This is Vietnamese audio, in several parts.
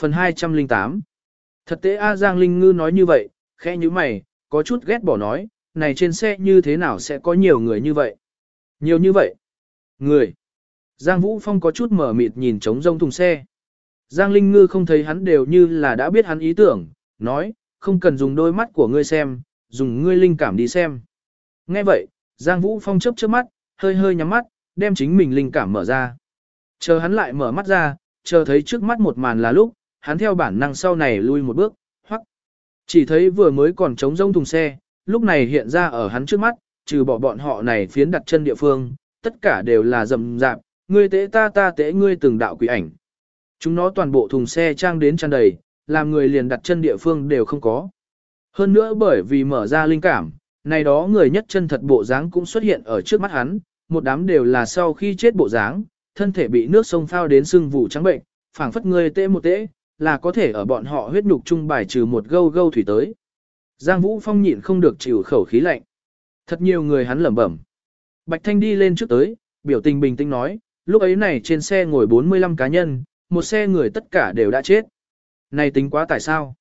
Phần 208 Thật tế A Giang Linh Ngư nói như vậy, khẽ như mày, có chút ghét bỏ nói, này trên xe như thế nào sẽ có nhiều người như vậy? Nhiều như vậy? Người! Giang Vũ Phong có chút mở mịt nhìn trống rông thùng xe. Giang Linh Ngư không thấy hắn đều như là đã biết hắn ý tưởng, nói, không cần dùng đôi mắt của ngươi xem, dùng ngươi linh cảm đi xem. Nghe vậy, Giang Vũ Phong chớp chớp mắt, hơi hơi nhắm mắt, đem chính mình linh cảm mở ra. Chờ hắn lại mở mắt ra, chờ thấy trước mắt một màn là lúc, hắn theo bản năng sau này lui một bước, hoặc chỉ thấy vừa mới còn trống rông thùng xe, lúc này hiện ra ở hắn trước mắt, trừ bỏ bọn họ này phiến đặt chân địa phương, tất cả đều là rầm rạp, ngươi tế ta ta tế ngươi từng đạo quỷ ảnh. Chúng nó toàn bộ thùng xe trang đến tràn đầy, làm người liền đặt chân địa phương đều không có. Hơn nữa bởi vì mở ra linh cảm, này đó người nhất chân thật bộ dáng cũng xuất hiện ở trước mắt hắn, một đám đều là sau khi chết bộ dáng, thân thể bị nước sông phao đến sưng vụ trắng bệnh, phảng phất người tê một tê, là có thể ở bọn họ huyết nhục chung bài trừ một gâu gâu thủy tới. Giang Vũ Phong nhịn không được chịu khẩu khí lạnh. Thật nhiều người hắn lẩm bẩm. Bạch Thanh đi lên trước tới, biểu tình bình tĩnh nói, lúc ấy này trên xe ngồi 45 cá nhân, một xe người tất cả đều đã chết. Này tính quá tại sao?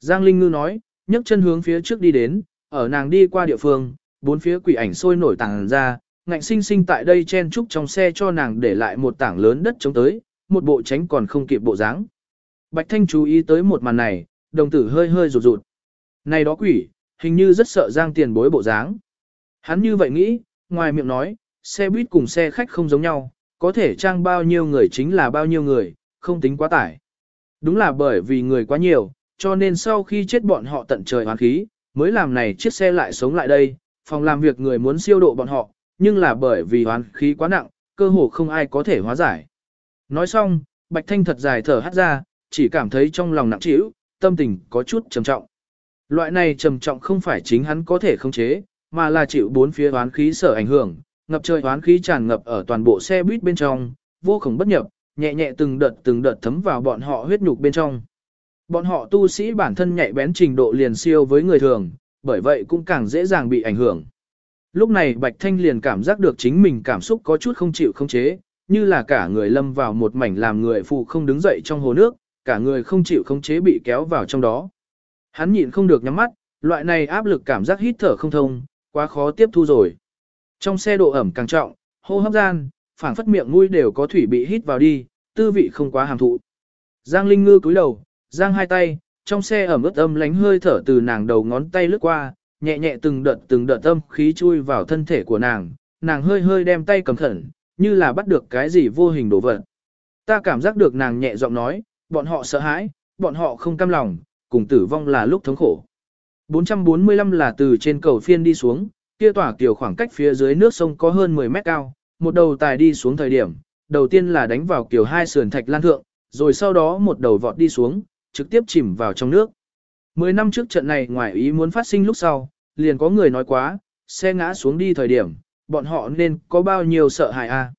Giang Linh Ngư nói, nhấc chân hướng phía trước đi đến, ở nàng đi qua địa phương, bốn phía quỷ ảnh sôi nổi tàng ra, ngạnh sinh sinh tại đây chen trúc trong xe cho nàng để lại một tảng lớn đất chống tới, một bộ tránh còn không kịp bộ dáng. Bạch Thanh chú ý tới một màn này, đồng tử hơi hơi rụt rụt. Này đó quỷ, hình như rất sợ Giang tiền bối bộ dáng. Hắn như vậy nghĩ, ngoài miệng nói, xe buýt cùng xe khách không giống nhau, có thể trang bao nhiêu người chính là bao nhiêu người, không tính quá tải. Đúng là bởi vì người quá nhiều, cho nên sau khi chết bọn họ tận trời hoán khí, mới làm này chiếc xe lại sống lại đây, phòng làm việc người muốn siêu độ bọn họ, nhưng là bởi vì hoán khí quá nặng, cơ hồ không ai có thể hóa giải. Nói xong, Bạch Thanh thật dài thở hắt ra, chỉ cảm thấy trong lòng nặng trĩu, tâm tình có chút trầm trọng. Loại này trầm trọng không phải chính hắn có thể khống chế, mà là chịu bốn phía oán khí sở ảnh hưởng, ngập trời oán khí tràn ngập ở toàn bộ xe buýt bên trong, vô cùng bất nhập, nhẹ nhẹ từng đợt từng đợt thấm vào bọn họ huyết nhục bên trong. Bọn họ tu sĩ bản thân nhạy bén trình độ liền siêu với người thường, bởi vậy cũng càng dễ dàng bị ảnh hưởng. Lúc này Bạch Thanh liền cảm giác được chính mình cảm xúc có chút không chịu không chế, như là cả người lâm vào một mảnh làm người phụ không đứng dậy trong hồ nước, cả người không chịu không chế bị kéo vào trong đó. Hắn nhịn không được nhắm mắt, loại này áp lực cảm giác hít thở không thông, quá khó tiếp thu rồi. Trong xe độ ẩm càng trọng, hô hấp gian, phảng phất miệng mũi đều có thủy bị hít vào đi, tư vị không quá hàm thụ. Giang Linh Ngư cúi đầu, giang hai tay, trong xe ẩm ướt âm lánh hơi thở từ nàng đầu ngón tay lướt qua, nhẹ nhẹ từng đợt từng đợt âm khí chui vào thân thể của nàng, nàng hơi hơi đem tay cầm khẩn, như là bắt được cái gì vô hình đổ vật. Ta cảm giác được nàng nhẹ giọng nói, bọn họ sợ hãi, bọn họ không cam lòng, cùng tử vong là lúc thống khổ. 445 là từ trên cầu phiên đi xuống, kia tỏa tiểu khoảng cách phía dưới nước sông có hơn 10 mét cao, một đầu tài đi xuống thời điểm, đầu tiên là đánh vào kiểu hai sườn thạch lan thượng, rồi sau đó một đầu vọt đi xuống, trực tiếp chìm vào trong nước. Mười năm trước trận này ngoài ý muốn phát sinh lúc sau, liền có người nói quá, xe ngã xuống đi thời điểm, bọn họ nên có bao nhiêu sợ hãi a.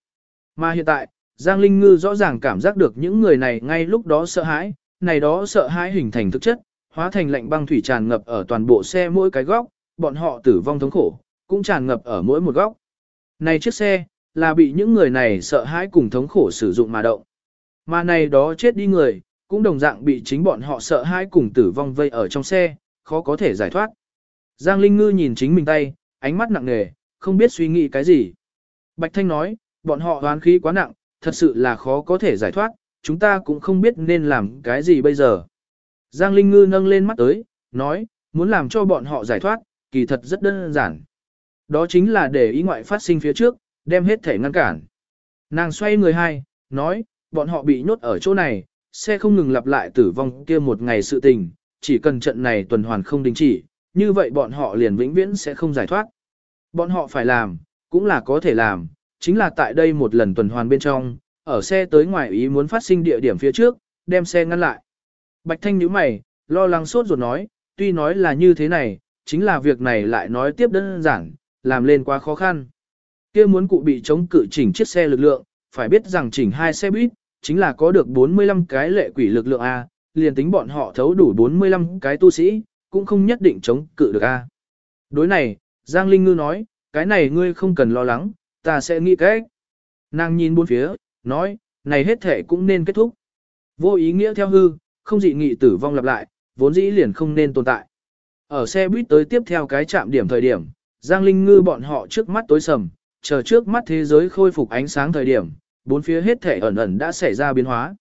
Mà hiện tại, Giang Linh Ngư rõ ràng cảm giác được những người này ngay lúc đó sợ hãi, này đó sợ hãi hình thành thực chất, hóa thành lạnh băng thủy tràn ngập ở toàn bộ xe mỗi cái góc, bọn họ tử vong thống khổ, cũng tràn ngập ở mỗi một góc. Này chiếc xe, là bị những người này sợ hãi cùng thống khổ sử dụng mà động. Mà này đó chết đi người, cũng đồng dạng bị chính bọn họ sợ hãi cùng tử vong vây ở trong xe, khó có thể giải thoát. Giang Linh Ngư nhìn chính mình tay, ánh mắt nặng nề, không biết suy nghĩ cái gì. Bạch Thanh nói, bọn họ hoán khí quá nặng, thật sự là khó có thể giải thoát, chúng ta cũng không biết nên làm cái gì bây giờ. Giang Linh Ngư nâng lên mắt tới, nói, muốn làm cho bọn họ giải thoát, kỳ thật rất đơn giản. Đó chính là để ý ngoại phát sinh phía trước, đem hết thể ngăn cản. Nàng xoay người hai, nói, bọn họ bị nhốt ở chỗ này, sẽ không ngừng lặp lại tử vong kia một ngày sự tình, chỉ cần trận này tuần hoàn không đình chỉ, như vậy bọn họ liền vĩnh viễn sẽ không giải thoát. Bọn họ phải làm, cũng là có thể làm, chính là tại đây một lần tuần hoàn bên trong, ở xe tới ngoài ý muốn phát sinh địa điểm phía trước, đem xe ngăn lại. Bạch Thanh nhíu mày, lo lắng sốt ruột nói, tuy nói là như thế này, chính là việc này lại nói tiếp đơn giản, làm lên quá khó khăn. kia muốn cụ bị chống cự chỉnh chiếc xe lực lượng, phải biết rằng chỉnh hai xe buýt, chính là có được 45 cái lệ quỷ lực lượng A, liền tính bọn họ thấu đủ 45 cái tu sĩ, cũng không nhất định chống cự được A. Đối này, Giang Linh Ngư nói, cái này ngươi không cần lo lắng, ta sẽ nghĩ cách. Nàng nhìn bốn phía, nói, này hết thể cũng nên kết thúc. Vô ý nghĩa theo hư, không dị nghị tử vong lặp lại, vốn dĩ liền không nên tồn tại. Ở xe buýt tới tiếp theo cái trạm điểm thời điểm, Giang Linh Ngư bọn họ trước mắt tối sầm, chờ trước mắt thế giới khôi phục ánh sáng thời điểm, bốn phía hết thể ẩn ẩn đã xảy ra biến hóa.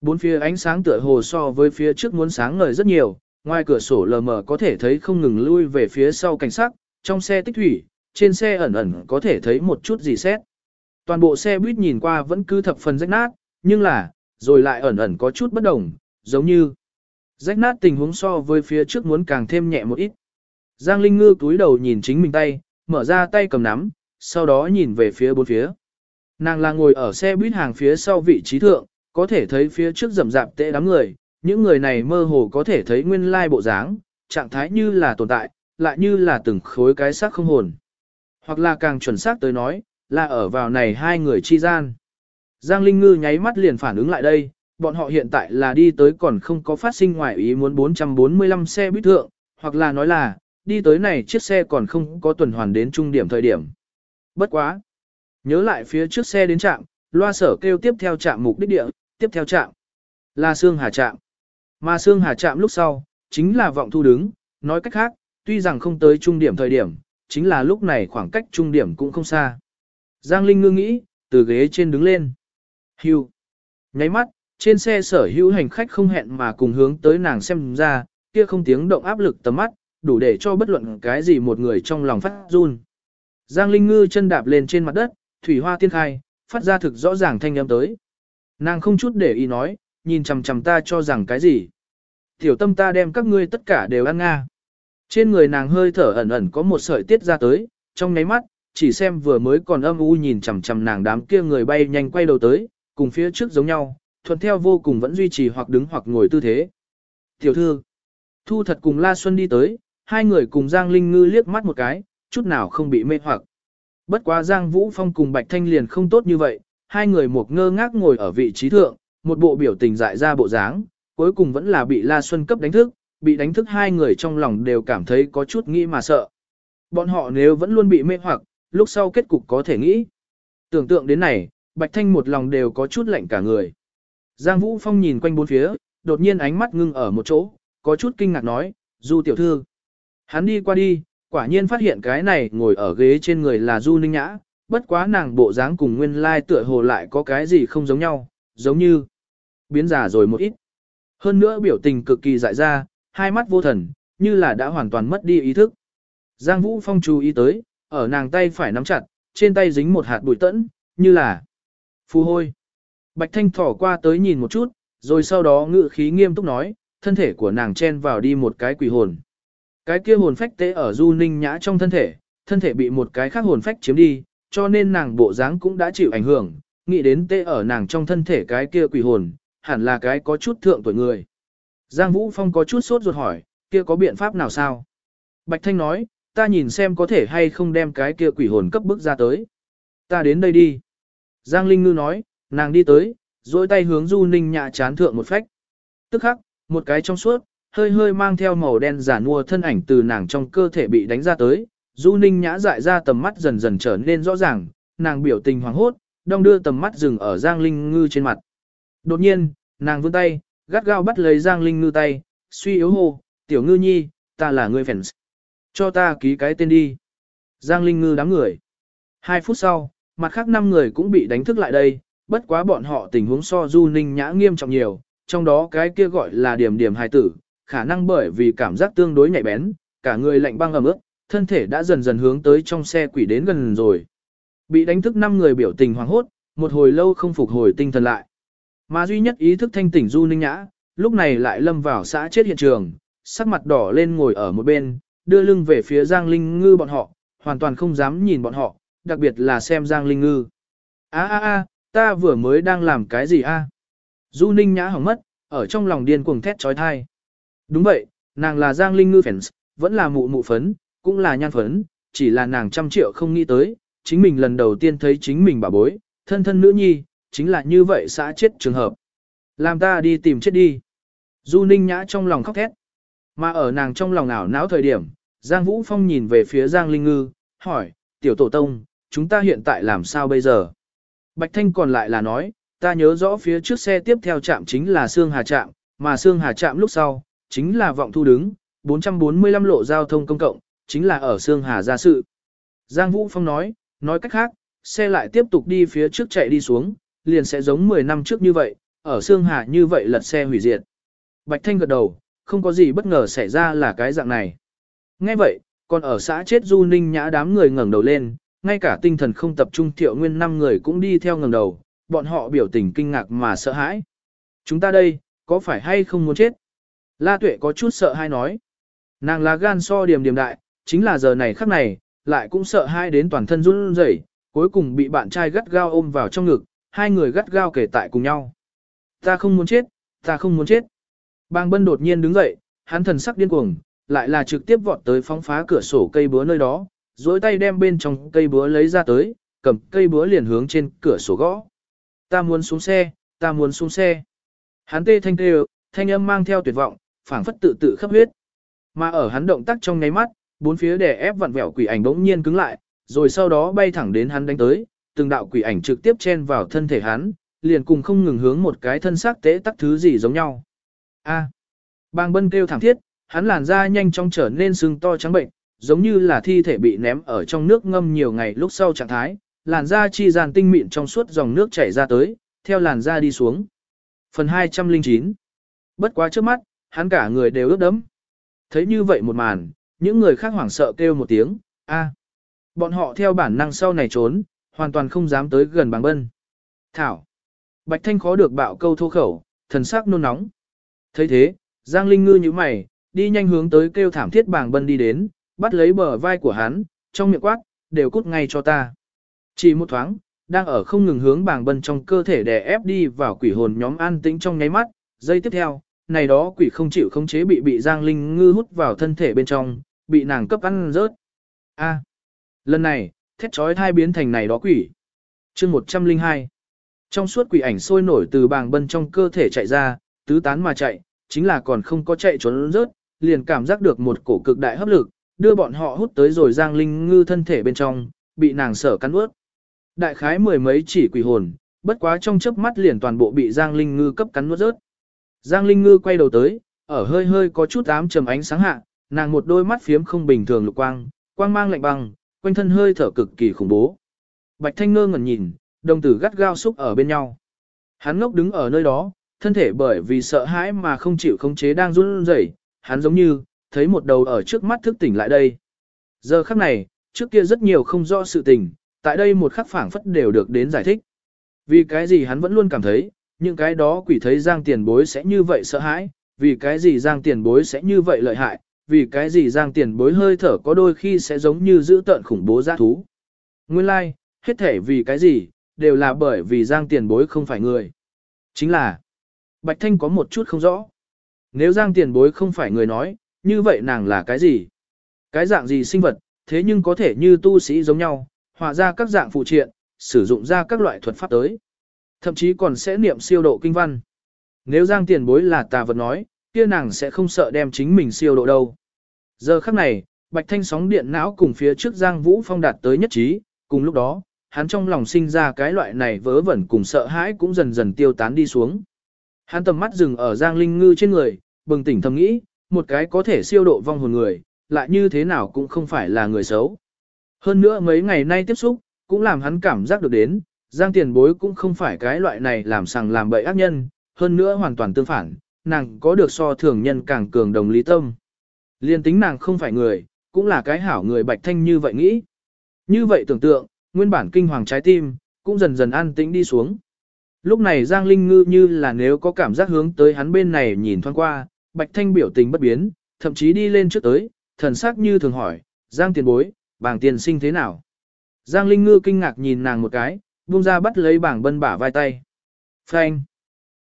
Bốn phía ánh sáng tựa hồ so với phía trước muốn sáng ngời rất nhiều, ngoài cửa sổ lờ mờ có thể thấy không ngừng lui về phía sau cảnh sát, trong xe tích thủy, trên xe ẩn ẩn có thể thấy một chút gì xét. Toàn bộ xe buýt nhìn qua vẫn cứ thập phần rách nát, nhưng là, rồi lại ẩn ẩn có chút bất đồng, giống như rách nát tình huống so với phía trước muốn càng thêm nhẹ một ít. Giang Linh Ngư túi đầu nhìn chính mình tay, mở ra tay cầm nắm, sau đó nhìn về phía bốn phía. Nàng là ngồi ở xe buýt hàng phía sau vị trí thượng, có thể thấy phía trước rầm rạp tệ đám người, những người này mơ hồ có thể thấy nguyên lai bộ dáng, trạng thái như là tồn tại, lại như là từng khối cái xác không hồn. Hoặc là càng chuẩn xác tới nói, là ở vào này hai người chi gian. Giang Linh Ngư nháy mắt liền phản ứng lại đây, bọn họ hiện tại là đi tới còn không có phát sinh ngoài ý muốn 445 xe buýt thượng, hoặc là nói là, đi tới này chiếc xe còn không có tuần hoàn đến trung điểm thời điểm. Bất quá. Nhớ lại phía trước xe đến trạm, loa sở kêu tiếp theo trạm mục đích địa, tiếp theo trạm là Sương Hà trạm. Mà Sương Hà trạm lúc sau, chính là vọng thu đứng, nói cách khác, tuy rằng không tới trung điểm thời điểm, chính là lúc này khoảng cách trung điểm cũng không xa. Giang Linh ngư nghĩ, từ ghế trên đứng lên. Hưu. Nháy mắt, trên xe sở hữu hành khách không hẹn mà cùng hướng tới nàng xem ra, kia không tiếng động áp lực tầm mắt, đủ để cho bất luận cái gì một người trong lòng phát run. Giang Linh ngư chân đạp lên trên mặt đất, thủy hoa tiên khai, phát ra thực rõ ràng thanh âm tới. Nàng không chút để ý nói, nhìn chằm chằm ta cho rằng cái gì. Tiểu tâm ta đem các ngươi tất cả đều ăn nga. Trên người nàng hơi thở ẩn ẩn có một sợi tiết ra tới, trong nháy mắt, chỉ xem vừa mới còn âm u nhìn chằm chằm nàng đám kia người bay nhanh quay đầu tới, cùng phía trước giống nhau, thuận theo vô cùng vẫn duy trì hoặc đứng hoặc ngồi tư thế. Tiểu thư, Thu thật cùng La Xuân đi tới, hai người cùng Giang Linh Ngư liếc mắt một cái, chút nào không bị mê hoặc. Bất quá Giang Vũ Phong cùng Bạch Thanh liền không tốt như vậy, hai người một ngơ ngác ngồi ở vị trí thượng, một bộ biểu tình dại ra bộ dáng, cuối cùng vẫn là bị La Xuân cấp đánh thức, bị đánh thức hai người trong lòng đều cảm thấy có chút nghĩ mà sợ. Bọn họ nếu vẫn luôn bị mê hoặc, lúc sau kết cục có thể nghĩ. Tưởng tượng đến này, Bạch Thanh một lòng đều có chút lạnh cả người. Giang Vũ Phong nhìn quanh bốn phía, đột nhiên ánh mắt ngưng ở một chỗ, có chút kinh ngạc nói, Du tiểu thư. Hắn đi qua đi, quả nhiên phát hiện cái này ngồi ở ghế trên người là Du Ninh Nhã, bất quá nàng bộ dáng cùng nguyên lai tựa hồ lại có cái gì không giống nhau, giống như biến giả rồi một ít. Hơn nữa biểu tình cực kỳ dại ra, hai mắt vô thần, như là đã hoàn toàn mất đi ý thức. Giang Vũ Phong chú ý tới, ở nàng tay phải nắm chặt, trên tay dính một hạt bụi tẫn, như là phù hôi. Bạch Thanh thỏ qua tới nhìn một chút, rồi sau đó ngự khí nghiêm túc nói, thân thể của nàng chen vào đi một cái quỷ hồn. Cái kia hồn phách tế ở du ninh nhã trong thân thể, thân thể bị một cái khác hồn phách chiếm đi, cho nên nàng bộ dáng cũng đã chịu ảnh hưởng, nghĩ đến tế ở nàng trong thân thể cái kia quỷ hồn, hẳn là cái có chút thượng tuổi người. Giang Vũ Phong có chút sốt ruột hỏi, kia có biện pháp nào sao? Bạch Thanh nói, ta nhìn xem có thể hay không đem cái kia quỷ hồn cấp bức ra tới. Ta đến đây đi. Giang Linh Ngư nói, nàng đi tới, dối tay hướng Du Ninh Nhã chán thượng một phách. Tức khắc, một cái trong suốt, hơi hơi mang theo màu đen giả mua thân ảnh từ nàng trong cơ thể bị đánh ra tới. Du Ninh Nhã dại ra tầm mắt dần dần trở nên rõ ràng, nàng biểu tình hoàng hốt, đong đưa tầm mắt dừng ở Giang Linh Ngư trên mặt. Đột nhiên, nàng vươn tay, gắt gao bắt lấy Giang Linh Ngư tay, suy yếu hô, tiểu ngư nhi, ta là người fans. Cho ta ký cái tên đi. Giang Linh Ngư đám người. Hai phút sau, mặt khác năm người cũng bị đánh thức lại đây, bất quá bọn họ tình huống so du ninh nhã nghiêm trọng nhiều, trong đó cái kia gọi là điểm điểm hài tử, khả năng bởi vì cảm giác tương đối nhạy bén, cả người lạnh băng ẩm ướt, thân thể đã dần dần hướng tới trong xe quỷ đến gần rồi. Bị đánh thức năm người biểu tình hoảng hốt, một hồi lâu không phục hồi tinh thần lại. Mà duy nhất ý thức thanh tỉnh du ninh nhã, lúc này lại lâm vào xã chết hiện trường, sắc mặt đỏ lên ngồi ở một bên, đưa lưng về phía Giang Linh Ngư bọn họ, hoàn toàn không dám nhìn bọn họ, đặc biệt là xem Giang Linh Ngư. A a a, ta vừa mới đang làm cái gì a? Du Ninh nhã hỏng mất, ở trong lòng điên cuồng thét trói thai. Đúng vậy, nàng là Giang Linh Ngư fans, vẫn là mụ mụ phấn, cũng là nhan phấn, chỉ là nàng trăm triệu không nghĩ tới, chính mình lần đầu tiên thấy chính mình bà bối, thân thân nữ nhi, chính là như vậy xã chết trường hợp. Làm ta đi tìm chết đi. Du Ninh nhã trong lòng khóc thét. Mà ở nàng trong lòng ảo não thời điểm, Giang Vũ Phong nhìn về phía Giang Linh Ngư, hỏi, tiểu tổ tông, chúng ta hiện tại làm sao bây giờ? Bạch Thanh còn lại là nói, ta nhớ rõ phía trước xe tiếp theo trạm chính là Sương Hà trạm, Mà Sương Hà Trạm lúc sau, chính là vọng thu đứng, 445 lộ giao thông công cộng, chính là ở Sương Hà gia sự. Giang Vũ Phong nói, nói cách khác, xe lại tiếp tục đi phía trước chạy đi xuống, liền sẽ giống 10 năm trước như vậy, ở Sương Hà như vậy lật xe hủy diệt. Bạch Thanh gật đầu, không có gì bất ngờ xảy ra là cái dạng này. Nghe vậy, còn ở xã chết Du Ninh nhã đám người ngẩng đầu lên, ngay cả tinh thần không tập trung thiệu nguyên năm người cũng đi theo ngẩng đầu, bọn họ biểu tình kinh ngạc mà sợ hãi. Chúng ta đây, có phải hay không muốn chết? La Tuệ có chút sợ hai nói. Nàng là gan so điểm điểm đại, chính là giờ này khắc này, lại cũng sợ hai đến toàn thân run rẩy, cuối cùng bị bạn trai gắt gao ôm vào trong ngực, hai người gắt gao kể tại cùng nhau. Ta không muốn chết, ta không muốn chết. Bang Bân đột nhiên đứng dậy, hắn thần sắc điên cuồng, lại là trực tiếp vọt tới phóng phá cửa sổ cây búa nơi đó, duỗi tay đem bên trong cây búa lấy ra tới, cầm cây búa liền hướng trên cửa sổ gõ. Ta muốn xuống xe, ta muốn xuống xe. Hắn tê thanh tê, thanh âm mang theo tuyệt vọng, phảng phất tự tự khắp huyết. Mà ở hắn động tác trong nháy mắt, bốn phía đè ép vặn vẹo quỷ ảnh bỗng nhiên cứng lại, rồi sau đó bay thẳng đến hắn đánh tới, từng đạo quỷ ảnh trực tiếp chen vào thân thể hắn, liền cùng không ngừng hướng một cái thân xác tế tắc thứ gì giống nhau. A. Bang Bân kêu thảm thiết, hắn làn da nhanh chóng trở nên sưng to trắng bệnh, giống như là thi thể bị ném ở trong nước ngâm nhiều ngày lúc sau trạng thái, làn da chi dàn tinh mịn trong suốt dòng nước chảy ra tới, theo làn da đi xuống. Phần 209 Bất quá trước mắt, hắn cả người đều ướt đẫm. Thấy như vậy một màn, những người khác hoảng sợ kêu một tiếng, a. Bọn họ theo bản năng sau này trốn, hoàn toàn không dám tới gần bang bân. Thảo. Bạch Thanh khó được bạo câu thô khẩu, thần sắc nôn nóng thấy thế, Giang Linh ngư như mày, đi nhanh hướng tới kêu thảm thiết bàng bân đi đến, bắt lấy bờ vai của hắn, trong miệng quát, đều cút ngay cho ta. Chỉ một thoáng, đang ở không ngừng hướng bàng bân trong cơ thể đè ép đi vào quỷ hồn nhóm an tĩnh trong nháy mắt, giây tiếp theo, này đó quỷ không chịu khống chế bị bị Giang Linh ngư hút vào thân thể bên trong, bị nàng cấp ăn rớt. A. lần này, thét chói thai biến thành này đó quỷ. chương 102. Trong suốt quỷ ảnh sôi nổi từ bàng bân trong cơ thể chạy ra, tứ tán mà chạy, chính là còn không có chạy trốn rớt, liền cảm giác được một cổ cực đại hấp lực, đưa bọn họ hút tới rồi Giang Linh Ngư thân thể bên trong, bị nàng sở cắn ướt. Đại khái mười mấy chỉ quỷ hồn, bất quá trong chớp mắt liền toàn bộ bị Giang Linh Ngư cấp cắn nuốt rớt. Giang Linh Ngư quay đầu tới, ở hơi hơi có chút ám trầm ánh sáng hạ, nàng một đôi mắt phiếm không bình thường lục quang, quang mang lạnh băng, quanh thân hơi thở cực kỳ khủng bố. Bạch Thanh ngơ ngẩn nhìn, đồng tử gắt gao xúc ở bên nhau. Hắn ngốc đứng ở nơi đó, thân thể bởi vì sợ hãi mà không chịu khống chế đang run rẩy, hắn giống như thấy một đầu ở trước mắt thức tỉnh lại đây. Giờ khắc này, trước kia rất nhiều không rõ sự tình, tại đây một khắc phảng phất đều được đến giải thích. Vì cái gì hắn vẫn luôn cảm thấy, những cái đó quỷ thấy Giang tiền bối sẽ như vậy sợ hãi, vì cái gì Giang tiền bối sẽ như vậy lợi hại, vì cái gì Giang tiền bối hơi thở có đôi khi sẽ giống như giữ tợn khủng bố giã thú. Nguyên lai, like, hết thể vì cái gì, đều là bởi vì Giang tiền bối không phải người. Chính là, Bạch Thanh có một chút không rõ. Nếu Giang tiền bối không phải người nói, như vậy nàng là cái gì? Cái dạng gì sinh vật, thế nhưng có thể như tu sĩ giống nhau, hòa ra các dạng phụ triện, sử dụng ra các loại thuật pháp tới. Thậm chí còn sẽ niệm siêu độ kinh văn. Nếu Giang tiền bối là tà vật nói, kia nàng sẽ không sợ đem chính mình siêu độ đâu. Giờ khắc này, Bạch Thanh sóng điện não cùng phía trước Giang Vũ Phong đạt tới nhất trí, cùng lúc đó, hắn trong lòng sinh ra cái loại này vớ vẩn cùng sợ hãi cũng dần dần tiêu tán đi xuống. Hắn tầm mắt dừng ở Giang Linh Ngư trên người, bừng tỉnh thầm nghĩ, một cái có thể siêu độ vong hồn người, lại như thế nào cũng không phải là người xấu. Hơn nữa mấy ngày nay tiếp xúc, cũng làm hắn cảm giác được đến, Giang tiền bối cũng không phải cái loại này làm sằng làm bậy ác nhân, hơn nữa hoàn toàn tương phản, nàng có được so thường nhân càng cường đồng lý tâm. Liên tính nàng không phải người, cũng là cái hảo người bạch thanh như vậy nghĩ. Như vậy tưởng tượng, nguyên bản kinh hoàng trái tim, cũng dần dần an tĩnh đi xuống. Lúc này Giang Linh Ngư như là nếu có cảm giác hướng tới hắn bên này nhìn thoáng qua, Bạch Thanh biểu tình bất biến, thậm chí đi lên trước tới, thần sắc như thường hỏi, Giang tiền bối, bảng tiền sinh thế nào? Giang Linh Ngư kinh ngạc nhìn nàng một cái, buông ra bắt lấy bảng bân bả vai tay. Phanh!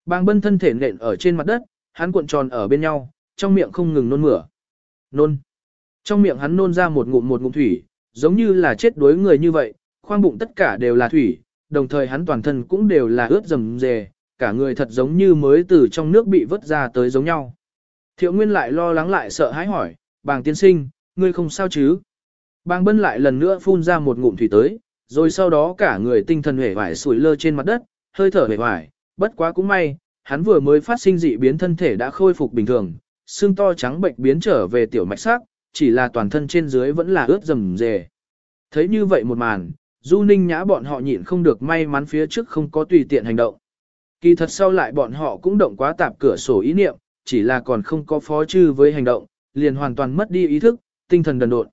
Bảng bân thân thể nện ở trên mặt đất, hắn cuộn tròn ở bên nhau, trong miệng không ngừng nôn mửa. Nôn! Trong miệng hắn nôn ra một ngụm một ngụm thủy, giống như là chết đuối người như vậy, khoang bụng tất cả đều là thủy, đồng thời hắn toàn thân cũng đều là ướt rầm rề, cả người thật giống như mới từ trong nước bị vớt ra tới giống nhau. Thiệu Nguyên lại lo lắng lại sợ hãi hỏi, bàng tiên sinh, ngươi không sao chứ? Bàng bân lại lần nữa phun ra một ngụm thủy tới, rồi sau đó cả người tinh thần hể vải sủi lơ trên mặt đất, hơi thở hể vải, bất quá cũng may, hắn vừa mới phát sinh dị biến thân thể đã khôi phục bình thường, xương to trắng bệnh biến trở về tiểu mạch sắc, chỉ là toàn thân trên dưới vẫn là ướt rầm rề. Thấy như vậy một màn, Du Ninh Nhã bọn họ nhịn không được may mắn phía trước không có tùy tiện hành động. Kỳ thật sau lại bọn họ cũng động quá tạp cửa sổ ý niệm, chỉ là còn không có phó chư với hành động, liền hoàn toàn mất đi ý thức, tinh thần đần độn.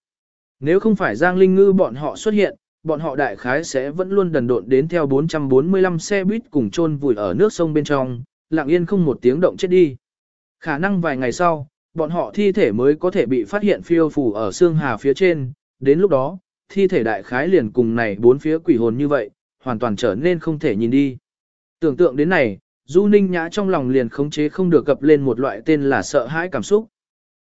Nếu không phải Giang Linh Ngư bọn họ xuất hiện, bọn họ đại khái sẽ vẫn luôn đần độn đến theo 445 xe buýt cùng chôn vùi ở nước sông bên trong, lặng yên không một tiếng động chết đi. Khả năng vài ngày sau, bọn họ thi thể mới có thể bị phát hiện phiêu phù ở xương hà phía trên, đến lúc đó, thi thể đại khái liền cùng này bốn phía quỷ hồn như vậy, hoàn toàn trở nên không thể nhìn đi. Tưởng tượng đến này, Du Ninh Nhã trong lòng liền khống chế không được gặp lên một loại tên là sợ hãi cảm xúc.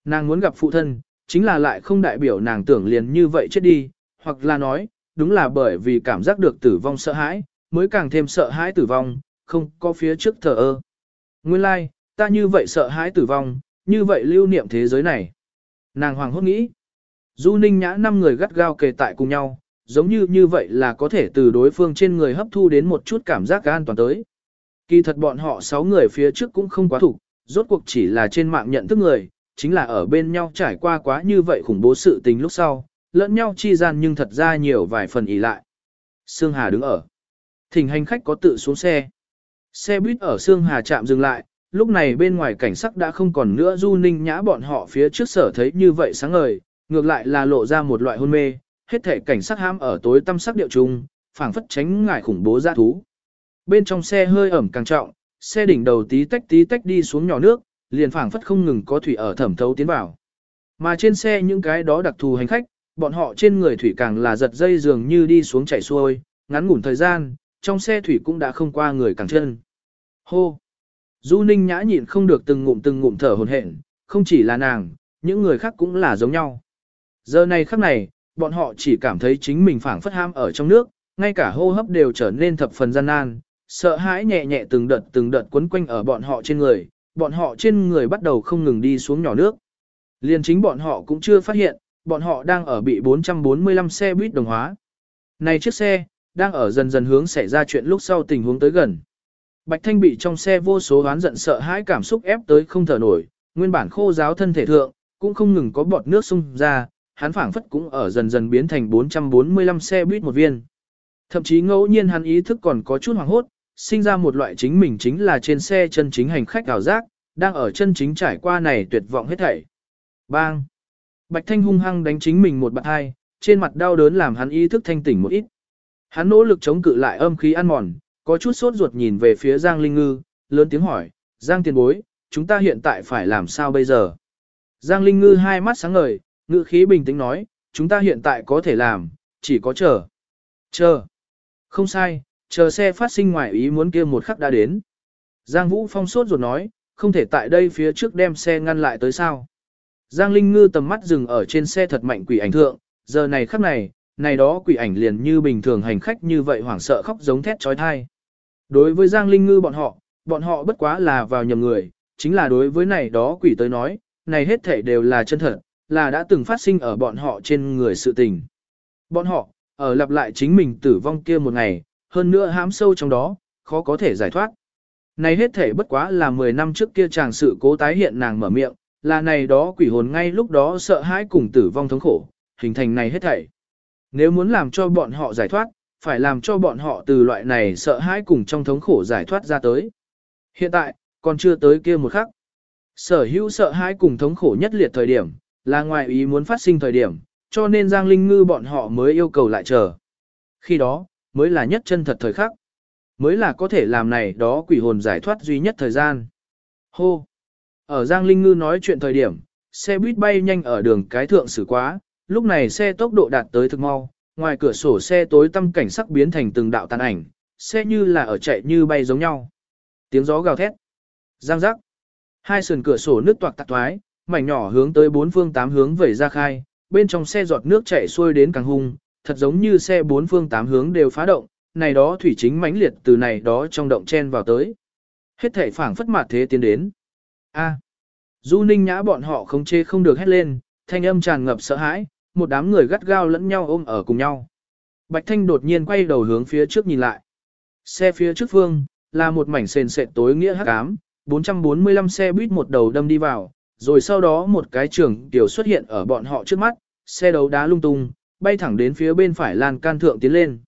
Nàng muốn gặp phụ thân, chính là lại không đại biểu nàng tưởng liền như vậy chết đi, hoặc là nói, đúng là bởi vì cảm giác được tử vong sợ hãi, mới càng thêm sợ hãi tử vong, không có phía trước thờ ơ. Nguyên lai, like, ta như vậy sợ hãi tử vong, như vậy lưu niệm thế giới này. Nàng hoàng hốt nghĩ. Du ninh nhã năm người gắt gao kề tại cùng nhau, giống như như vậy là có thể từ đối phương trên người hấp thu đến một chút cảm giác an toàn tới. Kỳ thật bọn họ sáu người phía trước cũng không quá thủ, rốt cuộc chỉ là trên mạng nhận thức người, chính là ở bên nhau trải qua quá như vậy khủng bố sự tình lúc sau, lẫn nhau chi gian nhưng thật ra nhiều vài phần ý lại. Sương Hà đứng ở. Thỉnh hành khách có tự xuống xe. Xe buýt ở Sương Hà chạm dừng lại, lúc này bên ngoài cảnh sắc đã không còn nữa du ninh nhã bọn họ phía trước sở thấy như vậy sáng ngời, ngược lại là lộ ra một loại hôn mê, hết thể cảnh sắc ham ở tối tâm sắc điệu trung, phảng phất tránh ngại khủng bố ra thú. Bên trong xe hơi ẩm càng trọng, xe đỉnh đầu tí tách tí tách đi xuống nhỏ nước, liền phảng phất không ngừng có thủy ở thẩm thấu tiến vào. Mà trên xe những cái đó đặc thù hành khách, bọn họ trên người thủy càng là giật dây dường như đi xuống chảy xuôi, ngắn ngủn thời gian, trong xe thủy cũng đã không qua người càng chân. Hô! Du Ninh nhã nhịn không được từng ngụm từng ngụm thở hồn hển, không chỉ là nàng, những người khác cũng là giống nhau. Giờ này khắc này, bọn họ chỉ cảm thấy chính mình phảng phất ham ở trong nước, ngay cả hô hấp đều trở nên thập phần gian nan, sợ hãi nhẹ nhẹ từng đợt từng đợt quấn quanh ở bọn họ trên người, bọn họ trên người bắt đầu không ngừng đi xuống nhỏ nước. Liên chính bọn họ cũng chưa phát hiện, bọn họ đang ở bị 445 xe buýt đồng hóa. Này chiếc xe, đang ở dần dần hướng xảy ra chuyện lúc sau tình huống tới gần. Bạch Thanh bị trong xe vô số oán giận sợ hãi cảm xúc ép tới không thở nổi, nguyên bản khô giáo thân thể thượng, cũng không ngừng có bọt nước xung ra, hắn phảng phất cũng ở dần dần biến thành 445 xe buýt một viên. Thậm chí ngẫu nhiên hắn ý thức còn có chút hoảng hốt, sinh ra một loại chính mình chính là trên xe chân chính hành khách ảo giác, đang ở chân chính trải qua này tuyệt vọng hết thảy. Bang! Bạch Thanh hung hăng đánh chính mình một bạt hai, trên mặt đau đớn làm hắn ý thức thanh tỉnh một ít. Hắn nỗ lực chống cự lại âm khí ăn mòn, có chút sốt ruột nhìn về phía Giang Linh Ngư, lớn tiếng hỏi, Giang tiền bối, chúng ta hiện tại phải làm sao bây giờ? Giang Linh Ngư hai mắt sáng ngời, ngữ khí bình tĩnh nói, chúng ta hiện tại có thể làm, chỉ có chờ. Chờ. Không sai, chờ xe phát sinh ngoài ý muốn kia một khắc đã đến. Giang Vũ Phong sốt ruột nói, không thể tại đây phía trước đem xe ngăn lại tới sao. Giang Linh Ngư tầm mắt dừng ở trên xe thật mạnh quỷ ảnh thượng, giờ này khắc này, này đó quỷ ảnh liền như bình thường hành khách như vậy hoảng sợ khóc giống thét trói thai. Đối với Giang Linh Ngư bọn họ, bọn họ bất quá là vào nhầm người, chính là đối với này đó quỷ tới nói, này hết thể đều là chân thật, là đã từng phát sinh ở bọn họ trên người sự tình. Bọn họ, ở lặp lại chính mình tử vong kia một ngày, hơn nữa hãm sâu trong đó, khó có thể giải thoát. Này hết thể bất quá là 10 năm trước kia chàng sự cố tái hiện nàng mở miệng, là này đó quỷ hồn ngay lúc đó sợ hãi cùng tử vong thống khổ, hình thành này hết thảy. Nếu muốn làm cho bọn họ giải thoát, phải làm cho bọn họ từ loại này sợ hãi cùng trong thống khổ giải thoát ra tới. Hiện tại, còn chưa tới kia một khắc. Sở hữu sợ hãi cùng thống khổ nhất liệt thời điểm, là ngoài ý muốn phát sinh thời điểm, cho nên Giang Linh Ngư bọn họ mới yêu cầu lại chờ. Khi đó, mới là nhất chân thật thời khắc. Mới là có thể làm này đó quỷ hồn giải thoát duy nhất thời gian. Hô! Ở Giang Linh Ngư nói chuyện thời điểm, xe buýt bay nhanh ở đường cái thượng xử quá, lúc này xe tốc độ đạt tới thực mau, ngoài cửa sổ xe tối tăm cảnh sắc biến thành từng đạo tàn ảnh, xe như là ở chạy như bay giống nhau. Tiếng gió gào thét. Giang giác. Hai sườn cửa sổ nước toạc tạc thoái, mảnh nhỏ hướng tới bốn phương tám hướng vẩy ra khai, bên trong xe giọt nước chảy xuôi đến càng hung, thật giống như xe bốn phương tám hướng đều phá động, này đó thủy chính mãnh liệt từ này đó trong động chen vào tới. Hết thể phảng phất mặt thế tiến đến. A. Du Ninh Nhã bọn họ không chê không được hét lên, thanh âm tràn ngập sợ hãi, một đám người gắt gao lẫn nhau ôm ở cùng nhau. Bạch Thanh đột nhiên quay đầu hướng phía trước nhìn lại. Xe phía trước phương, là một mảnh sền sệt tối nghĩa hắc ám, 445 xe buýt một đầu đâm đi vào, rồi sau đó một cái trường tiểu xuất hiện ở bọn họ trước mắt, xe đấu đá lung tung, bay thẳng đến phía bên phải lan can thượng tiến lên.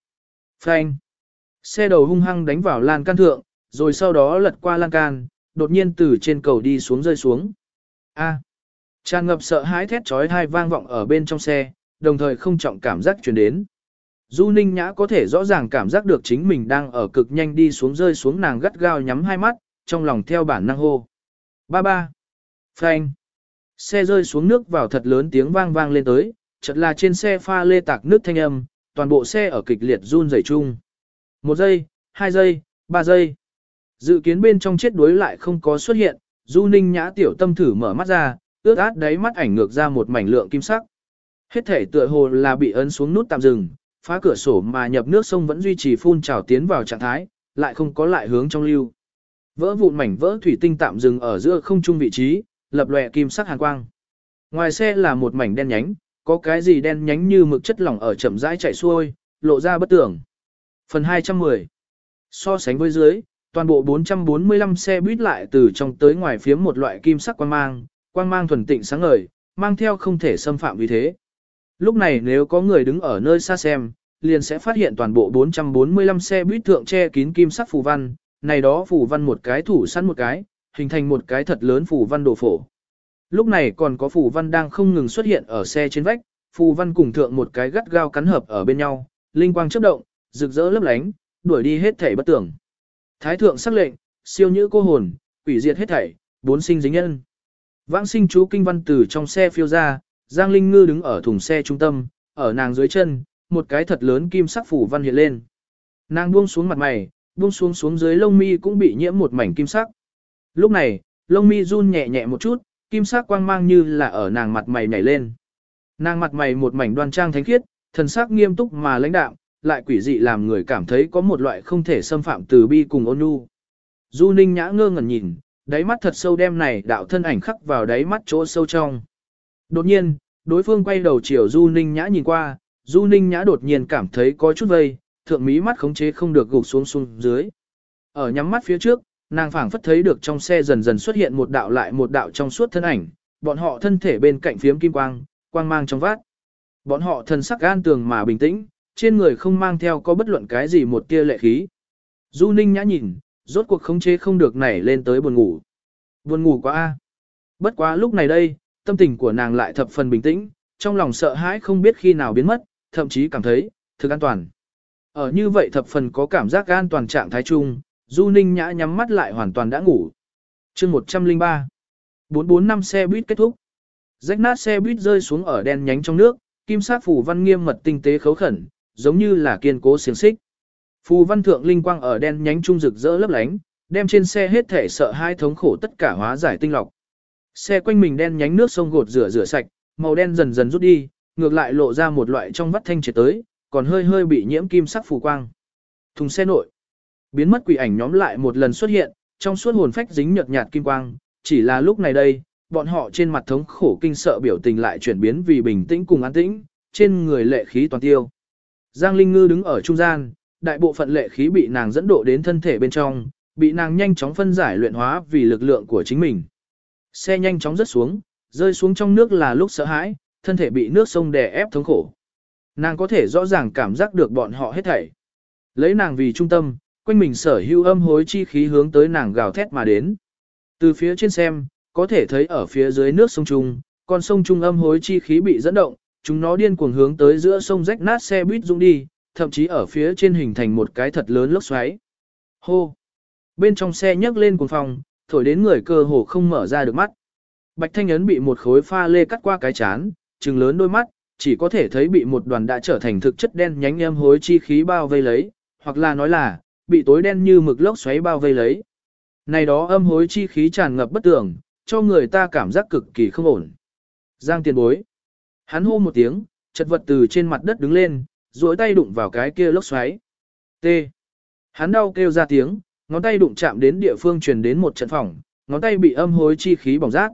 Phanh! Xe đầu hung hăng đánh vào lan can thượng, rồi sau đó lật qua lan can, đột nhiên từ trên cầu đi xuống rơi xuống. A! Tràn ngập sợ hãi thét trói hai vang vọng ở bên trong xe, đồng thời không trọng cảm giác truyền đến. Du Ninh Nhã có thể rõ ràng cảm giác được chính mình đang ở cực nhanh đi xuống rơi xuống nàng gắt gao nhắm hai mắt, trong lòng theo bản năng hô. Ba ba. Phanh. Xe rơi xuống nước vào thật lớn tiếng vang vang lên tới, chợt là trên xe pha lê tạc nước thanh âm, toàn bộ xe ở kịch liệt run rẩy chung. Một giây, hai giây, ba giây. Dự kiến bên trong chết đuối lại không có xuất hiện, Du Ninh Nhã tiểu tâm thử mở mắt ra, ướt át đáy mắt ảnh ngược ra một mảnh lượng kim sắc. Hết thể tựa hồ là bị ấn xuống nút tạm dừng, phá cửa sổ mà nhập nước sông vẫn duy trì phun trào tiến vào trạng thái, lại không có lại hướng trong lưu. Vỡ vụn mảnh vỡ thủy tinh tạm dừng ở giữa không trung vị trí, lập lòe kim sắc hàn quang. Ngoài xe là một mảnh đen nhánh, có cái gì đen nhánh như mực chất lỏng ở chậm rãi chảy xuôi, lộ ra bất tưởng. Phần 210 So sánh với dưới, toàn bộ 445 xe buýt lại từ trong tới ngoài phiếm một loại kim sắc quang mang, quang mang thuần tịnh sáng ngời, mang theo không thể xâm phạm vì thế. Lúc này nếu có người đứng ở nơi xa xem, liền sẽ phát hiện toàn bộ 445 xe buýt thượng che kín kim sắc phù văn, này đó phù văn một cái thủ sẵn một cái, hình thành một cái thật lớn phù văn đồ phổ. Lúc này còn có phù văn đang không ngừng xuất hiện ở xe trên vách, phù văn cùng thượng một cái gắt gao cắn hợp ở bên nhau, linh quang chớp động, rực rỡ lấp lánh, đuổi đi hết thảy bất tưởng. Thái thượng sắc lệnh, siêu nhữ cô hồn, quỷ diệt hết thảy, bốn sinh dính nhân. Vãng sinh chú kinh văn từ trong xe phiêu ra, Giang Linh Ngư đứng ở thùng xe trung tâm, ở nàng dưới chân, một cái thật lớn kim sắc phủ văn hiện lên. Nàng buông xuống mặt mày, buông xuống xuống dưới lông mi cũng bị nhiễm một mảnh kim sắc. Lúc này, lông mi run nhẹ nhẹ một chút, kim sắc quang mang như là ở nàng mặt mày nhảy lên. Nàng mặt mày một mảnh đoan trang thánh khiết, thần sắc nghiêm túc mà lãnh đạm, lại quỷ dị làm người cảm thấy có một loại không thể xâm phạm từ bi cùng ôn nhu. Du Ninh nhã ngơ ngẩn nhìn, đáy mắt thật sâu đem này đạo thân ảnh khắc vào đáy mắt chỗ sâu trong. Đột nhiên, đối phương quay đầu chiều Du Ninh Nhã nhìn qua, Du Ninh Nhã đột nhiên cảm thấy có chút vây, thượng mí mắt khống chế không được gục xuống xuống dưới. Ở nhắm mắt phía trước, nàng phảng phất thấy được trong xe dần dần xuất hiện một đạo lại một đạo trong suốt thân ảnh, bọn họ thân thể bên cạnh phiếm kim quang, quang mang trong vát. Bọn họ thân sắc gan tường mà bình tĩnh, trên người không mang theo có bất luận cái gì một tia lệ khí. Du Ninh Nhã nhìn, rốt cuộc khống chế không được nảy lên tới buồn ngủ. Buồn ngủ quá a. Bất quá lúc này đây, tâm tình của nàng lại thập phần bình tĩnh, trong lòng sợ hãi không biết khi nào biến mất, thậm chí cảm thấy, thực an toàn. Ở như vậy thập phần có cảm giác an toàn trạng thái chung, Du Ninh Nhã nhắm mắt lại hoàn toàn đã ngủ. chương 103 445 xe buýt kết thúc. Rách nát xe buýt rơi xuống ở đen nhánh trong nước, kim sát phủ văn nghiêm mật tinh tế khấu khẩn, giống như là kiên cố xiềng xích. Phù văn thượng linh quang ở đen nhánh trung rực rỡ lấp lánh, đem trên xe hết thể sợ hai thống khổ tất cả hóa giải tinh lọc. Xe quanh mình đen nhánh nước sông gột rửa rửa sạch, màu đen dần dần rút đi, ngược lại lộ ra một loại trong vắt thanh triệt tới, còn hơi hơi bị nhiễm kim sắc phù quang. Thùng xe nội, biến mất quỷ ảnh nhóm lại một lần xuất hiện, trong suốt hồn phách dính nhợt nhạt kim quang, chỉ là lúc này đây, bọn họ trên mặt thống khổ kinh sợ biểu tình lại chuyển biến vì bình tĩnh cùng an tĩnh, trên người lệ khí toàn tiêu. Giang Linh Ngư đứng ở trung gian, đại bộ phận lệ khí bị nàng dẫn độ đến thân thể bên trong, bị nàng nhanh chóng phân giải luyện hóa vì lực lượng của chính mình. Xe nhanh chóng rớt xuống, rơi xuống trong nước là lúc sợ hãi, thân thể bị nước sông đè ép thống khổ. Nàng có thể rõ ràng cảm giác được bọn họ hết thảy. Lấy nàng vì trung tâm, quanh mình sở hữu âm hối chi khí hướng tới nàng gào thét mà đến. Từ phía trên xem, có thể thấy ở phía dưới nước sông Trung, con sông Trung âm hối chi khí bị dẫn động, chúng nó điên cuồng hướng tới giữa sông rách nát xe buýt dũng đi, thậm chí ở phía trên hình thành một cái thật lớn lốc xoáy. Hô! Bên trong xe nhấc lên cuồng phòng, thổi đến người cơ hồ không mở ra được mắt. Bạch Thanh Ấn bị một khối pha lê cắt qua cái chán, trừng lớn đôi mắt, chỉ có thể thấy bị một đoàn đã trở thành thực chất đen nhánh em hối chi khí bao vây lấy, hoặc là nói là, bị tối đen như mực lốc xoáy bao vây lấy. Này đó âm hối chi khí tràn ngập bất tường, cho người ta cảm giác cực kỳ không ổn. Giang tiền bối. Hắn hô một tiếng, chật vật từ trên mặt đất đứng lên, duỗi tay đụng vào cái kia lốc xoáy. T. Hắn đau kêu ra tiếng, ngón tay đụng chạm đến địa phương truyền đến một trận phòng, ngón tay bị âm hối chi khí bỏng rát.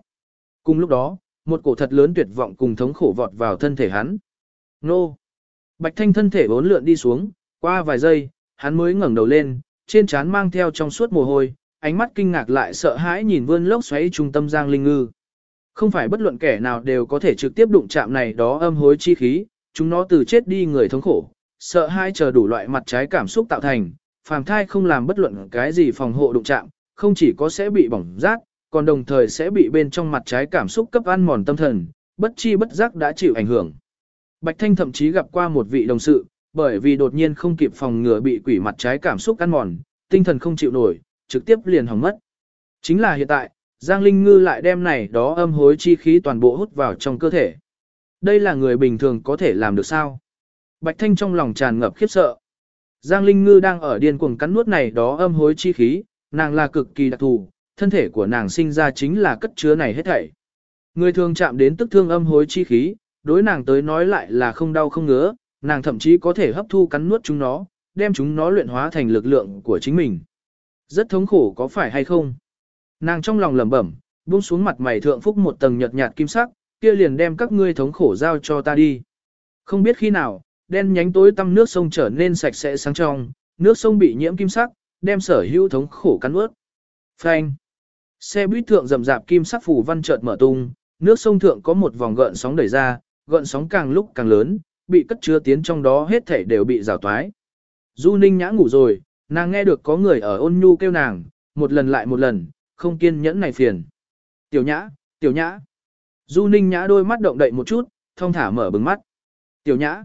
Cùng lúc đó, một cổ thật lớn tuyệt vọng cùng thống khổ vọt vào thân thể hắn. Nô! Bạch Thanh thân thể bốn lượn đi xuống, qua vài giây, hắn mới ngẩng đầu lên, trên trán mang theo trong suốt mồ hôi, ánh mắt kinh ngạc lại sợ hãi nhìn vươn lốc xoáy trung tâm Giang Linh Ngư. Không phải bất luận kẻ nào đều có thể trực tiếp đụng chạm này đó âm hối chi khí, chúng nó từ chết đi người thống khổ, sợ hãi chờ đủ loại mặt trái cảm xúc tạo thành, phàm thai không làm bất luận cái gì phòng hộ đụng chạm, không chỉ có sẽ bị bỏng rát, còn đồng thời sẽ bị bên trong mặt trái cảm xúc cấp ăn mòn tâm thần, bất chi bất giác đã chịu ảnh hưởng. Bạch Thanh thậm chí gặp qua một vị đồng sự, bởi vì đột nhiên không kịp phòng ngừa bị quỷ mặt trái cảm xúc ăn mòn, tinh thần không chịu nổi, trực tiếp liền hỏng mất. Chính là hiện tại, Giang Linh Ngư lại đem này đó âm hối chi khí toàn bộ hút vào trong cơ thể. Đây là người bình thường có thể làm được sao? Bạch Thanh trong lòng tràn ngập khiếp sợ. Giang Linh Ngư đang ở điên cuồng cắn nuốt này đó âm hối chi khí, nàng là cực kỳ đặc thù, thân thể của nàng sinh ra chính là cất chứa này hết thảy. Người thường chạm đến tức thương âm hối chi khí, đối nàng tới nói lại là không đau không ngứa, nàng thậm chí có thể hấp thu cắn nuốt chúng nó, đem chúng nó luyện hóa thành lực lượng của chính mình. Rất thống khổ có phải hay không? Nàng trong lòng lẩm bẩm, buông xuống mặt mày thượng phúc một tầng nhợt nhạt kim sắc, kia liền đem các ngươi thống khổ giao cho ta đi. Không biết khi nào, đen nhánh tối tăm nước sông trở nên sạch sẽ sáng trong, nước sông bị nhiễm kim sắc, đem sở hữu thống khổ cắn ướt. Phanh. Xe buýt thượng rầm rạp kim sắc phủ văn chợt mở tung, nước sông thượng có một vòng gợn sóng đẩy ra, gợn sóng càng lúc càng lớn, bị cất chứa tiến trong đó hết thảy đều bị rào toái. Du Ninh nhã ngủ rồi, nàng nghe được có người ở ôn nhu kêu nàng, một lần lại một lần, không kiên nhẫn này phiền. Tiểu nhã, tiểu nhã. Du Ninh nhã đôi mắt động đậy một chút, thông thả mở bừng mắt. Tiểu nhã.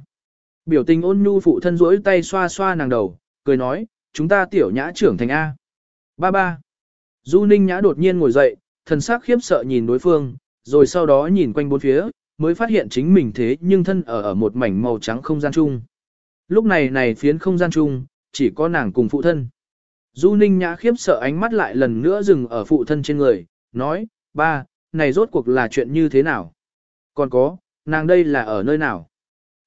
Biểu tình ôn nhu phụ thân rỗi tay xoa xoa nàng đầu, cười nói, chúng ta tiểu nhã trưởng thành A. Ba ba. Du Ninh nhã đột nhiên ngồi dậy, thần sắc khiếp sợ nhìn đối phương, rồi sau đó nhìn quanh bốn phía, mới phát hiện chính mình thế nhưng thân ở ở một mảnh màu trắng không gian chung. Lúc này này phiến không gian chung, chỉ có nàng cùng phụ thân. Du Ninh Nhã khiếp sợ ánh mắt lại lần nữa dừng ở phụ thân trên người, nói, ba, này rốt cuộc là chuyện như thế nào? Còn có, nàng đây là ở nơi nào?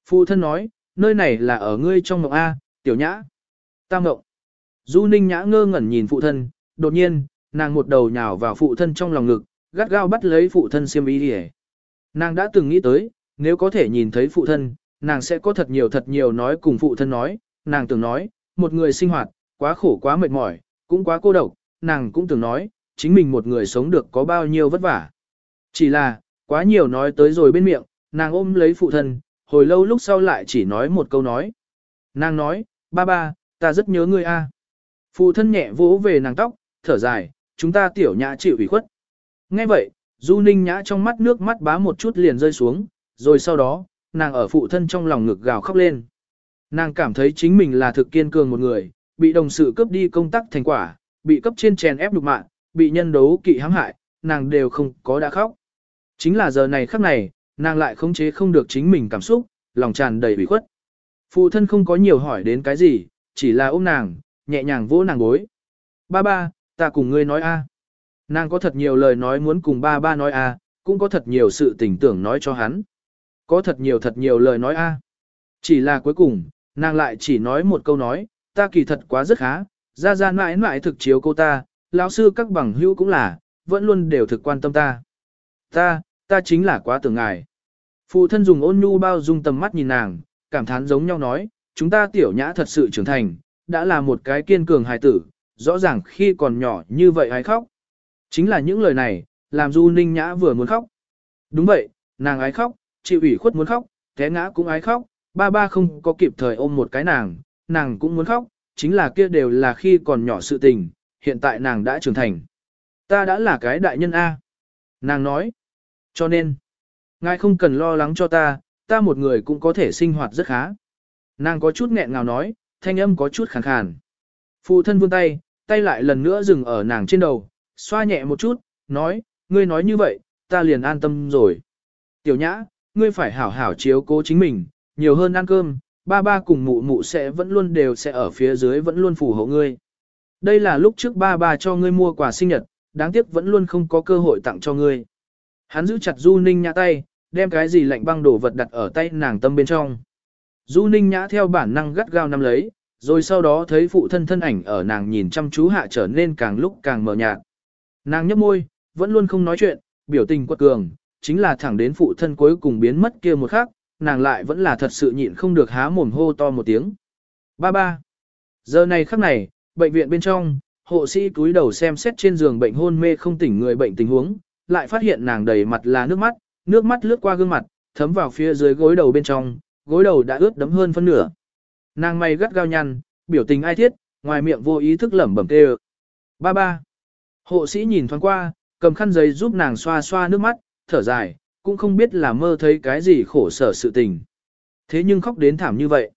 Phụ thân nói, nơi này là ở ngươi trong mộng A, tiểu nhã. Tam mộng. Du Ninh Nhã ngơ ngẩn nhìn phụ thân, đột nhiên, nàng một đầu nhào vào phụ thân trong lòng ngực, gắt gao bắt lấy phụ thân xiêm y đi Nàng đã từng nghĩ tới, nếu có thể nhìn thấy phụ thân, nàng sẽ có thật nhiều thật nhiều nói cùng phụ thân nói, nàng từng nói, một người sinh hoạt, quá khổ quá mệt mỏi, cũng quá cô độc, nàng cũng từng nói, chính mình một người sống được có bao nhiêu vất vả. Chỉ là, quá nhiều nói tới rồi bên miệng, nàng ôm lấy phụ thân, hồi lâu lúc sau lại chỉ nói một câu nói. Nàng nói, ba ba, ta rất nhớ ngươi a. Phụ thân nhẹ vỗ về nàng tóc, thở dài, chúng ta tiểu nhã chịu ủy khuất. Nghe vậy, Du Ninh nhã trong mắt nước mắt bá một chút liền rơi xuống, rồi sau đó, nàng ở phụ thân trong lòng ngực gào khóc lên. Nàng cảm thấy chính mình là thực kiên cường một người, bị đồng sự cướp đi công tác thành quả, bị cấp trên chèn ép đục mạng, bị nhân đấu kỵ hãm hại, nàng đều không có đã khóc. Chính là giờ này khắc này, nàng lại khống chế không được chính mình cảm xúc, lòng tràn đầy bị khuất. Phụ thân không có nhiều hỏi đến cái gì, chỉ là ôm nàng, nhẹ nhàng vỗ nàng gối. Ba ba, ta cùng ngươi nói a. Nàng có thật nhiều lời nói muốn cùng ba ba nói a, cũng có thật nhiều sự tình tưởng nói cho hắn. Có thật nhiều thật nhiều lời nói a. Chỉ là cuối cùng, nàng lại chỉ nói một câu nói, ta kỳ thật quá rất khá, ra ra mãi mãi thực chiếu cô ta, lão sư các bằng hữu cũng là, vẫn luôn đều thực quan tâm ta. Ta, ta chính là quá tưởng ngài. Phụ thân dùng ôn nhu bao dung tầm mắt nhìn nàng, cảm thán giống nhau nói, chúng ta tiểu nhã thật sự trưởng thành, đã là một cái kiên cường hài tử, rõ ràng khi còn nhỏ như vậy hay khóc. Chính là những lời này, làm Du Ninh Nhã vừa muốn khóc. Đúng vậy, nàng ái khóc, chịu ủy khuất muốn khóc, té ngã cũng ái khóc, ba ba không có kịp thời ôm một cái nàng, nàng cũng muốn khóc, chính là kia đều là khi còn nhỏ sự tình, hiện tại nàng đã trưởng thành. Ta đã là cái đại nhân A. Nàng nói, cho nên, ngài không cần lo lắng cho ta, ta một người cũng có thể sinh hoạt rất khá. Nàng có chút nghẹn ngào nói, thanh âm có chút khàn khàn. Phụ thân vươn tay, tay lại lần nữa dừng ở nàng trên đầu, xoa nhẹ một chút, nói, ngươi nói như vậy, ta liền an tâm rồi. Tiểu nhã, ngươi phải hảo hảo chiếu cố chính mình, nhiều hơn ăn cơm, ba ba cùng mụ mụ sẽ vẫn luôn đều sẽ ở phía dưới vẫn luôn phù hộ ngươi. Đây là lúc trước ba ba cho ngươi mua quà sinh nhật, đáng tiếc vẫn luôn không có cơ hội tặng cho ngươi. Hắn giữ chặt Du Ninh Nhã tay, đem cái gì lạnh băng đổ vật đặt ở tay nàng tâm bên trong. Du Ninh Nhã theo bản năng gắt gao nắm lấy, rồi sau đó thấy phụ thân thân ảnh ở nàng nhìn chăm chú hạ trở nên càng lúc càng mờ nhạt. Nàng nhấp môi, vẫn luôn không nói chuyện, biểu tình quật cường, chính là thẳng đến phụ thân cuối cùng biến mất kia một khắc, nàng lại vẫn là thật sự nhịn không được há mồm hô to một tiếng. Ba ba. Giờ này khắc này, bệnh viện bên trong, hộ sĩ cúi đầu xem xét trên giường bệnh hôn mê không tỉnh người bệnh tình huống, lại phát hiện nàng đầy mặt là nước mắt, nước mắt lướt qua gương mặt, thấm vào phía dưới gối đầu bên trong, gối đầu đã ướt đẫm hơn phân nửa. Nàng mày gắt gao nhăn, biểu tình ai thiết, ngoài miệng vô ý thức lẩm bẩm kêu. Ba ba. Hộ sĩ nhìn thoáng qua, cầm khăn giấy giúp nàng xoa xoa nước mắt, thở dài, cũng không biết là mơ thấy cái gì khổ sở sự tình. Thế nhưng khóc đến thảm như vậy.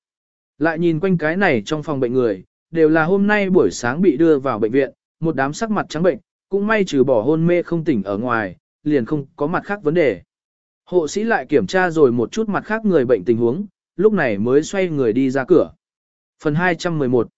Lại nhìn quanh cái này trong phòng bệnh người, đều là hôm nay buổi sáng bị đưa vào bệnh viện, một đám sắc mặt trắng bệnh, cũng may trừ bỏ hôn mê không tỉnh ở ngoài, liền không có mặt khác vấn đề. Hộ sĩ lại kiểm tra rồi một chút mặt khác người bệnh tình huống, lúc này mới xoay người đi ra cửa. Phần 211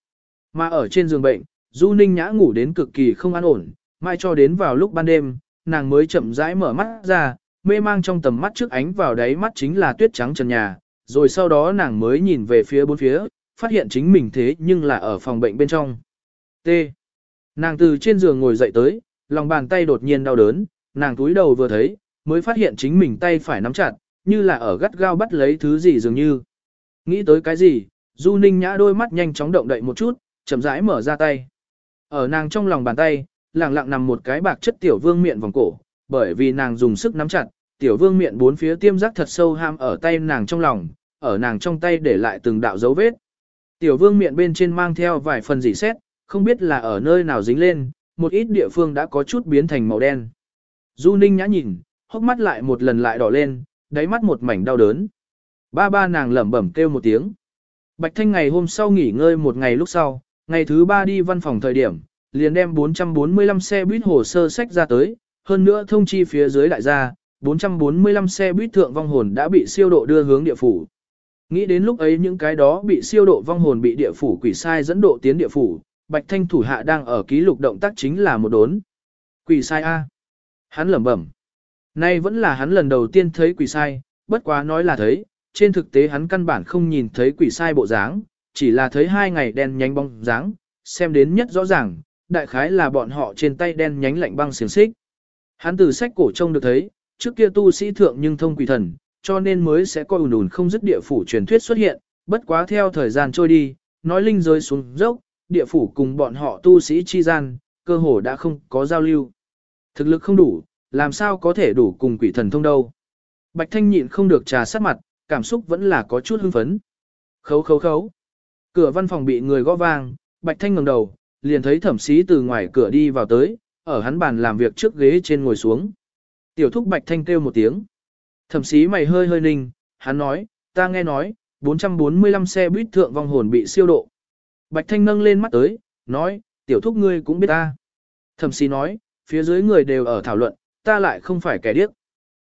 Mà ở trên giường bệnh, Du Ninh Nhã ngủ đến cực kỳ không an ổn, mai cho đến vào lúc ban đêm, nàng mới chậm rãi mở mắt ra, mê mang trong tầm mắt trước ánh vào đáy mắt chính là tuyết trắng trần nhà, rồi sau đó nàng mới nhìn về phía bốn phía, phát hiện chính mình thế nhưng là ở phòng bệnh bên trong. T. Nàng từ trên giường ngồi dậy tới, lòng bàn tay đột nhiên đau đớn, nàng túi đầu vừa thấy, mới phát hiện chính mình tay phải nắm chặt, như là ở gắt gao bắt lấy thứ gì dường như. Nghĩ tới cái gì, Du Ninh Nhã đôi mắt nhanh chóng động đậy một chút, chậm rãi mở ra tay. Ở nàng trong lòng bàn tay, lặng lặng nằm một cái bạc chất tiểu vương miệng vòng cổ, bởi vì nàng dùng sức nắm chặt, tiểu vương miệng bốn phía tiêm giác thật sâu ham ở tay nàng trong lòng, ở nàng trong tay để lại từng đạo dấu vết. Tiểu vương miệng bên trên mang theo vài phần dị xét, không biết là ở nơi nào dính lên, một ít địa phương đã có chút biến thành màu đen. Du Ninh nhã nhìn, hốc mắt lại một lần lại đỏ lên, đáy mắt một mảnh đau đớn. Ba ba nàng lẩm bẩm kêu một tiếng. Bạch Thanh ngày hôm sau nghỉ ngơi một ngày lúc sau, ngày thứ ba đi văn phòng thời điểm, liền đem 445 xe buýt hồ sơ sách ra tới, hơn nữa thông chi phía dưới đại gia, 445 xe buýt thượng vong hồn đã bị siêu độ đưa hướng địa phủ. Nghĩ đến lúc ấy những cái đó bị siêu độ vong hồn bị địa phủ quỷ sai dẫn độ tiến địa phủ, Bạch Thanh thủ hạ đang ở ký lục động tác chính là một đốn. Quỷ sai A. Hắn lẩm bẩm. Nay vẫn là hắn lần đầu tiên thấy quỷ sai, bất quá nói là thấy, trên thực tế hắn căn bản không nhìn thấy quỷ sai bộ dáng, chỉ là thấy hai ngày đen nhánh bóng dáng, xem đến nhất rõ ràng, đại khái là bọn họ trên tay đen nhánh lạnh băng xiềng xích. Hắn từ sách cổ trông được thấy, trước kia tu sĩ thượng nhưng thông quỷ thần, cho nên mới sẽ coi ùn ùn không dứt địa phủ truyền thuyết xuất hiện, bất quá theo thời gian trôi đi, nói linh rơi xuống dốc, địa phủ cùng bọn họ tu sĩ chi gian, cơ hồ đã không có giao lưu. Thực lực không đủ, làm sao có thể đủ cùng quỷ thần thông đâu. Bạch Thanh nhịn không được trà sát mặt, cảm xúc vẫn là có chút hưng phấn. Khấu khấu khấu. Cửa văn phòng bị người gõ vang, Bạch Thanh ngẩng đầu, liền thấy thẩm sĩ từ ngoài cửa đi vào tới, ở hắn bàn làm việc trước ghế trên ngồi xuống. Tiểu thúc Bạch Thanh kêu một tiếng. Thẩm sĩ mày hơi hơi ninh, hắn nói, ta nghe nói, 445 xe buýt thượng vong hồn bị siêu độ. Bạch Thanh nâng lên mắt tới, nói, tiểu thúc ngươi cũng biết ta. Thẩm sĩ nói, phía dưới người đều ở thảo luận, ta lại không phải kẻ điếc.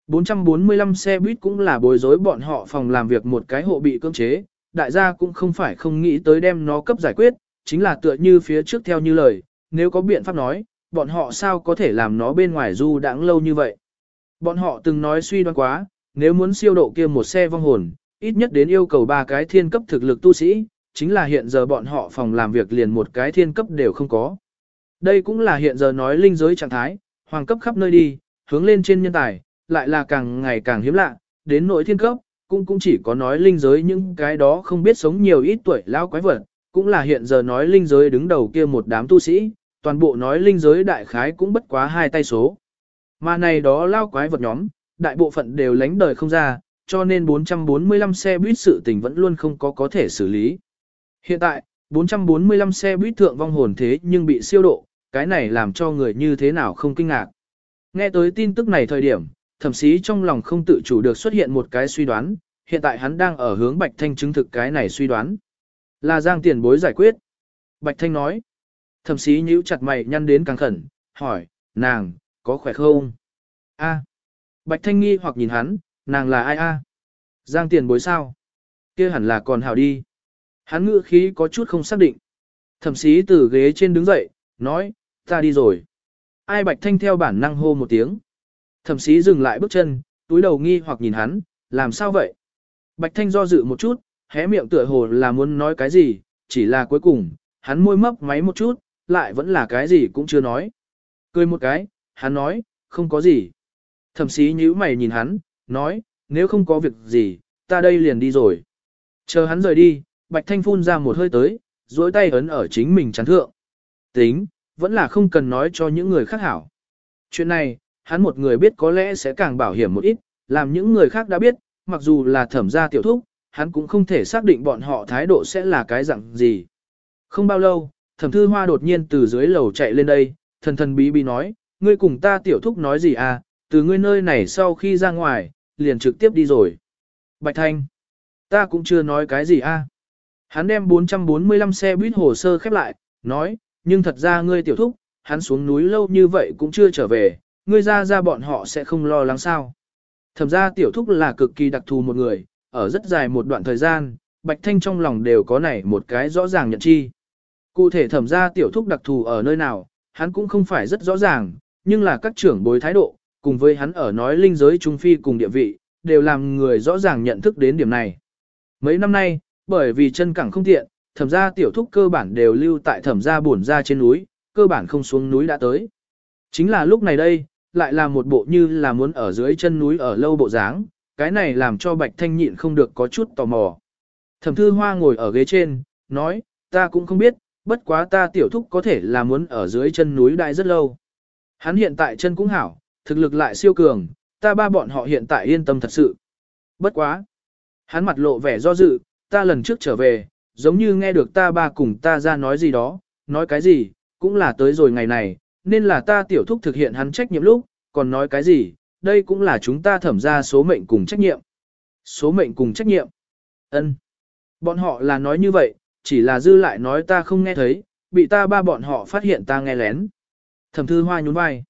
445 xe buýt cũng là bối rối bọn họ phòng làm việc một cái hộ bị cưỡng chế, đại gia cũng không phải không nghĩ tới đem nó cấp giải quyết, chính là tựa như phía trước theo như lời, nếu có biện pháp nói, bọn họ sao có thể làm nó bên ngoài du đãng lâu như vậy. Bọn họ từng nói suy đoán quá, nếu muốn siêu độ kia một xe vong hồn, ít nhất đến yêu cầu ba cái thiên cấp thực lực tu sĩ, chính là hiện giờ bọn họ phòng làm việc liền một cái thiên cấp đều không có. Đây cũng là hiện giờ nói linh giới trạng thái, hoàng cấp khắp nơi đi, hướng lên trên nhân tài, lại là càng ngày càng hiếm lạ, đến nội thiên cấp, cũng cũng chỉ có nói linh giới những cái đó không biết sống nhiều ít tuổi lao quái vật, cũng là hiện giờ nói linh giới đứng đầu kia một đám tu sĩ, toàn bộ nói linh giới đại khái cũng bất quá hai tay số. Mà này đó lao quái vật nhóm, đại bộ phận đều lánh đời không ra, cho nên 445 xe buýt sự tình vẫn luôn không có có thể xử lý. Hiện tại, 445 xe buýt thượng vong hồn thế nhưng bị siêu độ, cái này làm cho người như thế nào không kinh ngạc. Nghe tới tin tức này thời điểm, thậm chí trong lòng không tự chủ được xuất hiện một cái suy đoán, hiện tại hắn đang ở hướng Bạch Thanh chứng thực cái này suy đoán. Là giang tiền bối giải quyết. Bạch Thanh nói. Thẩm sĩ nhíu chặt mày nhăn đến càng khẩn, hỏi, nàng, có khỏe không? A. Bạch Thanh nghi hoặc nhìn hắn, nàng là ai a? Giang tiền bối sao? kia hẳn là còn hảo đi. Hắn ngữ khí có chút không xác định. Thẩm sĩ từ ghế trên đứng dậy, nói, ta đi rồi. Ai Bạch Thanh theo bản năng hô một tiếng. Thẩm sĩ dừng lại bước chân, túi đầu nghi hoặc nhìn hắn, làm sao vậy? Bạch Thanh do dự một chút, hé miệng tựa hồ là muốn nói cái gì, chỉ là cuối cùng, hắn môi mấp máy một chút, lại vẫn là cái gì cũng chưa nói. Cười một cái, hắn nói, không có gì. Thẩm sĩ nhíu mày nhìn hắn, nói, nếu không có việc gì, ta đây liền đi rồi. Chờ hắn rời đi, Bạch Thanh phun ra một hơi tới, duỗi tay ấn ở chính mình chắn thượng, Tính, vẫn là không cần nói cho những người khác hảo. Chuyện này, hắn một người biết có lẽ sẽ càng bảo hiểm một ít, làm những người khác đã biết, mặc dù là thẩm gia tiểu thúc, hắn cũng không thể xác định bọn họ thái độ sẽ là cái dạng gì. Không bao lâu, thẩm thư hoa đột nhiên từ dưới lầu chạy lên đây, thần thần bí bí nói, ngươi cùng ta tiểu thúc nói gì à, từ ngươi nơi này sau khi ra ngoài, liền trực tiếp đi rồi. Bạch Thanh, ta cũng chưa nói cái gì a. À. Hắn đem 445 xe buýt hồ sơ khép lại, nói, nhưng thật ra ngươi tiểu thúc, hắn xuống núi lâu như vậy cũng chưa trở về, ngươi ra ra bọn họ sẽ không lo lắng sao. Thẩm ra tiểu thúc là cực kỳ đặc thù một người, ở rất dài một đoạn thời gian, Bạch Thanh trong lòng đều có này một cái rõ ràng nhận chi. Cụ thể thẩm ra tiểu thúc đặc thù ở nơi nào, hắn cũng không phải rất rõ ràng, nhưng là các trưởng bối thái độ, cùng với hắn ở nói linh giới trung phi cùng địa vị, đều làm người rõ ràng nhận thức đến điểm này. Mấy năm nay, bởi vì chân cẳng không tiện, thẩm gia tiểu thúc cơ bản đều lưu tại thẩm gia buồn ra trên núi, cơ bản không xuống núi đã tới. Chính là lúc này đây, lại là một bộ như là muốn ở dưới chân núi ở lâu bộ dáng, cái này làm cho Bạch Thanh nhịn không được có chút tò mò. Thẩm thư hoa ngồi ở ghế trên, nói, ta cũng không biết, bất quá ta tiểu thúc có thể là muốn ở dưới chân núi đại rất lâu. Hắn hiện tại chân cũng hảo, thực lực lại siêu cường, ta ba bọn họ hiện tại yên tâm thật sự. Bất quá. Hắn mặt lộ vẻ do dự, ta lần trước trở về, giống như nghe được ta ba cùng ta ra nói gì đó, nói cái gì, cũng là tới rồi ngày này, nên là ta tiểu thúc thực hiện hắn trách nhiệm lúc, còn nói cái gì, đây cũng là chúng ta thẩm ra số mệnh cùng trách nhiệm. Số mệnh cùng trách nhiệm. ân Bọn họ là nói như vậy, chỉ là dư lại nói ta không nghe thấy, bị ta ba bọn họ phát hiện ta nghe lén. Thẩm thư hoa nhún vai.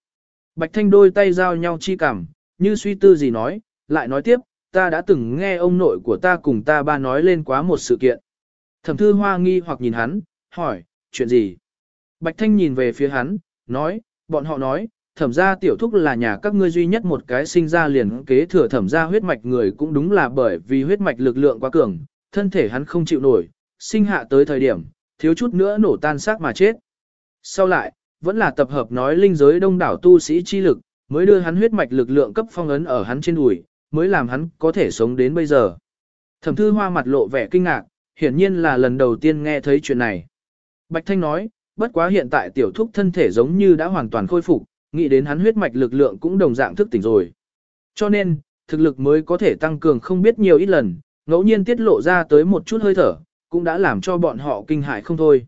Bạch Thanh đôi tay giao nhau chi cảm, như suy tư gì nói, lại nói tiếp, ta đã từng nghe ông nội của ta cùng ta ba nói lên quá một sự kiện. Thẩm thư hoa nghi hoặc nhìn hắn, hỏi, chuyện gì? Bạch Thanh nhìn về phía hắn, nói, bọn họ nói, thẩm gia tiểu thúc là nhà các ngươi duy nhất một cái sinh ra liền kế thừa thẩm gia huyết mạch người cũng đúng là bởi vì huyết mạch lực lượng quá cường, thân thể hắn không chịu nổi, sinh hạ tới thời điểm, thiếu chút nữa nổ tan xác mà chết. Sau lại, vẫn là tập hợp nói linh giới đông đảo tu sĩ chi lực, mới đưa hắn huyết mạch lực lượng cấp phong ấn ở hắn trên đùi, mới làm hắn có thể sống đến bây giờ. Thẩm thư hoa mặt lộ vẻ kinh ngạc, hiển nhiên là lần đầu tiên nghe thấy chuyện này. Bạch Thanh nói, bất quá hiện tại tiểu thúc thân thể giống như đã hoàn toàn khôi phục, nghĩ đến hắn huyết mạch lực lượng cũng đồng dạng thức tỉnh rồi. Cho nên, thực lực mới có thể tăng cường không biết nhiều ít lần, ngẫu nhiên tiết lộ ra tới một chút hơi thở, cũng đã làm cho bọn họ kinh hại không thôi.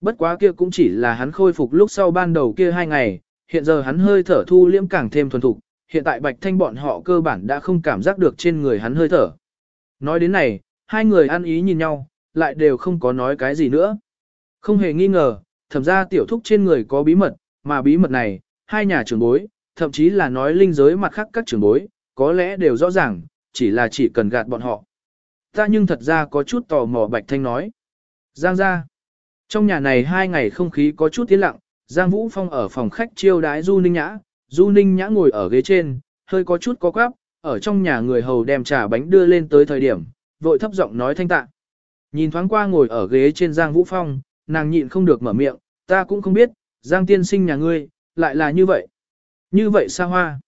Bất quá kia cũng chỉ là hắn khôi phục lúc sau ban đầu kia hai ngày, hiện giờ hắn hơi thở thu liễm càng thêm thuần thục, hiện tại Bạch Thanh bọn họ cơ bản đã không cảm giác được trên người hắn hơi thở. Nói đến này, hai người ăn ý nhìn nhau, lại đều không có nói cái gì nữa. Không hề nghi ngờ, thẩm ra tiểu thúc trên người có bí mật, mà bí mật này, hai nhà trưởng bối, thậm chí là nói linh giới mặt khác các trưởng bối, có lẽ đều rõ ràng, chỉ là chỉ cần gạt bọn họ. Ta nhưng thật ra có chút tò mò Bạch Thanh nói. Giang ra. Trong nhà này hai ngày không khí có chút tiến lặng, Giang Vũ Phong ở phòng khách chiêu đái Du Ninh Nhã, Du Ninh Nhã ngồi ở ghế trên, hơi có chút có quáp, ở trong nhà người hầu đem trà bánh đưa lên tới thời điểm, vội thấp giọng nói thanh tạ. Nhìn thoáng qua ngồi ở ghế trên Giang Vũ Phong, nàng nhịn không được mở miệng, ta cũng không biết, Giang tiên sinh nhà ngươi, lại là như vậy. Như vậy xa hoa.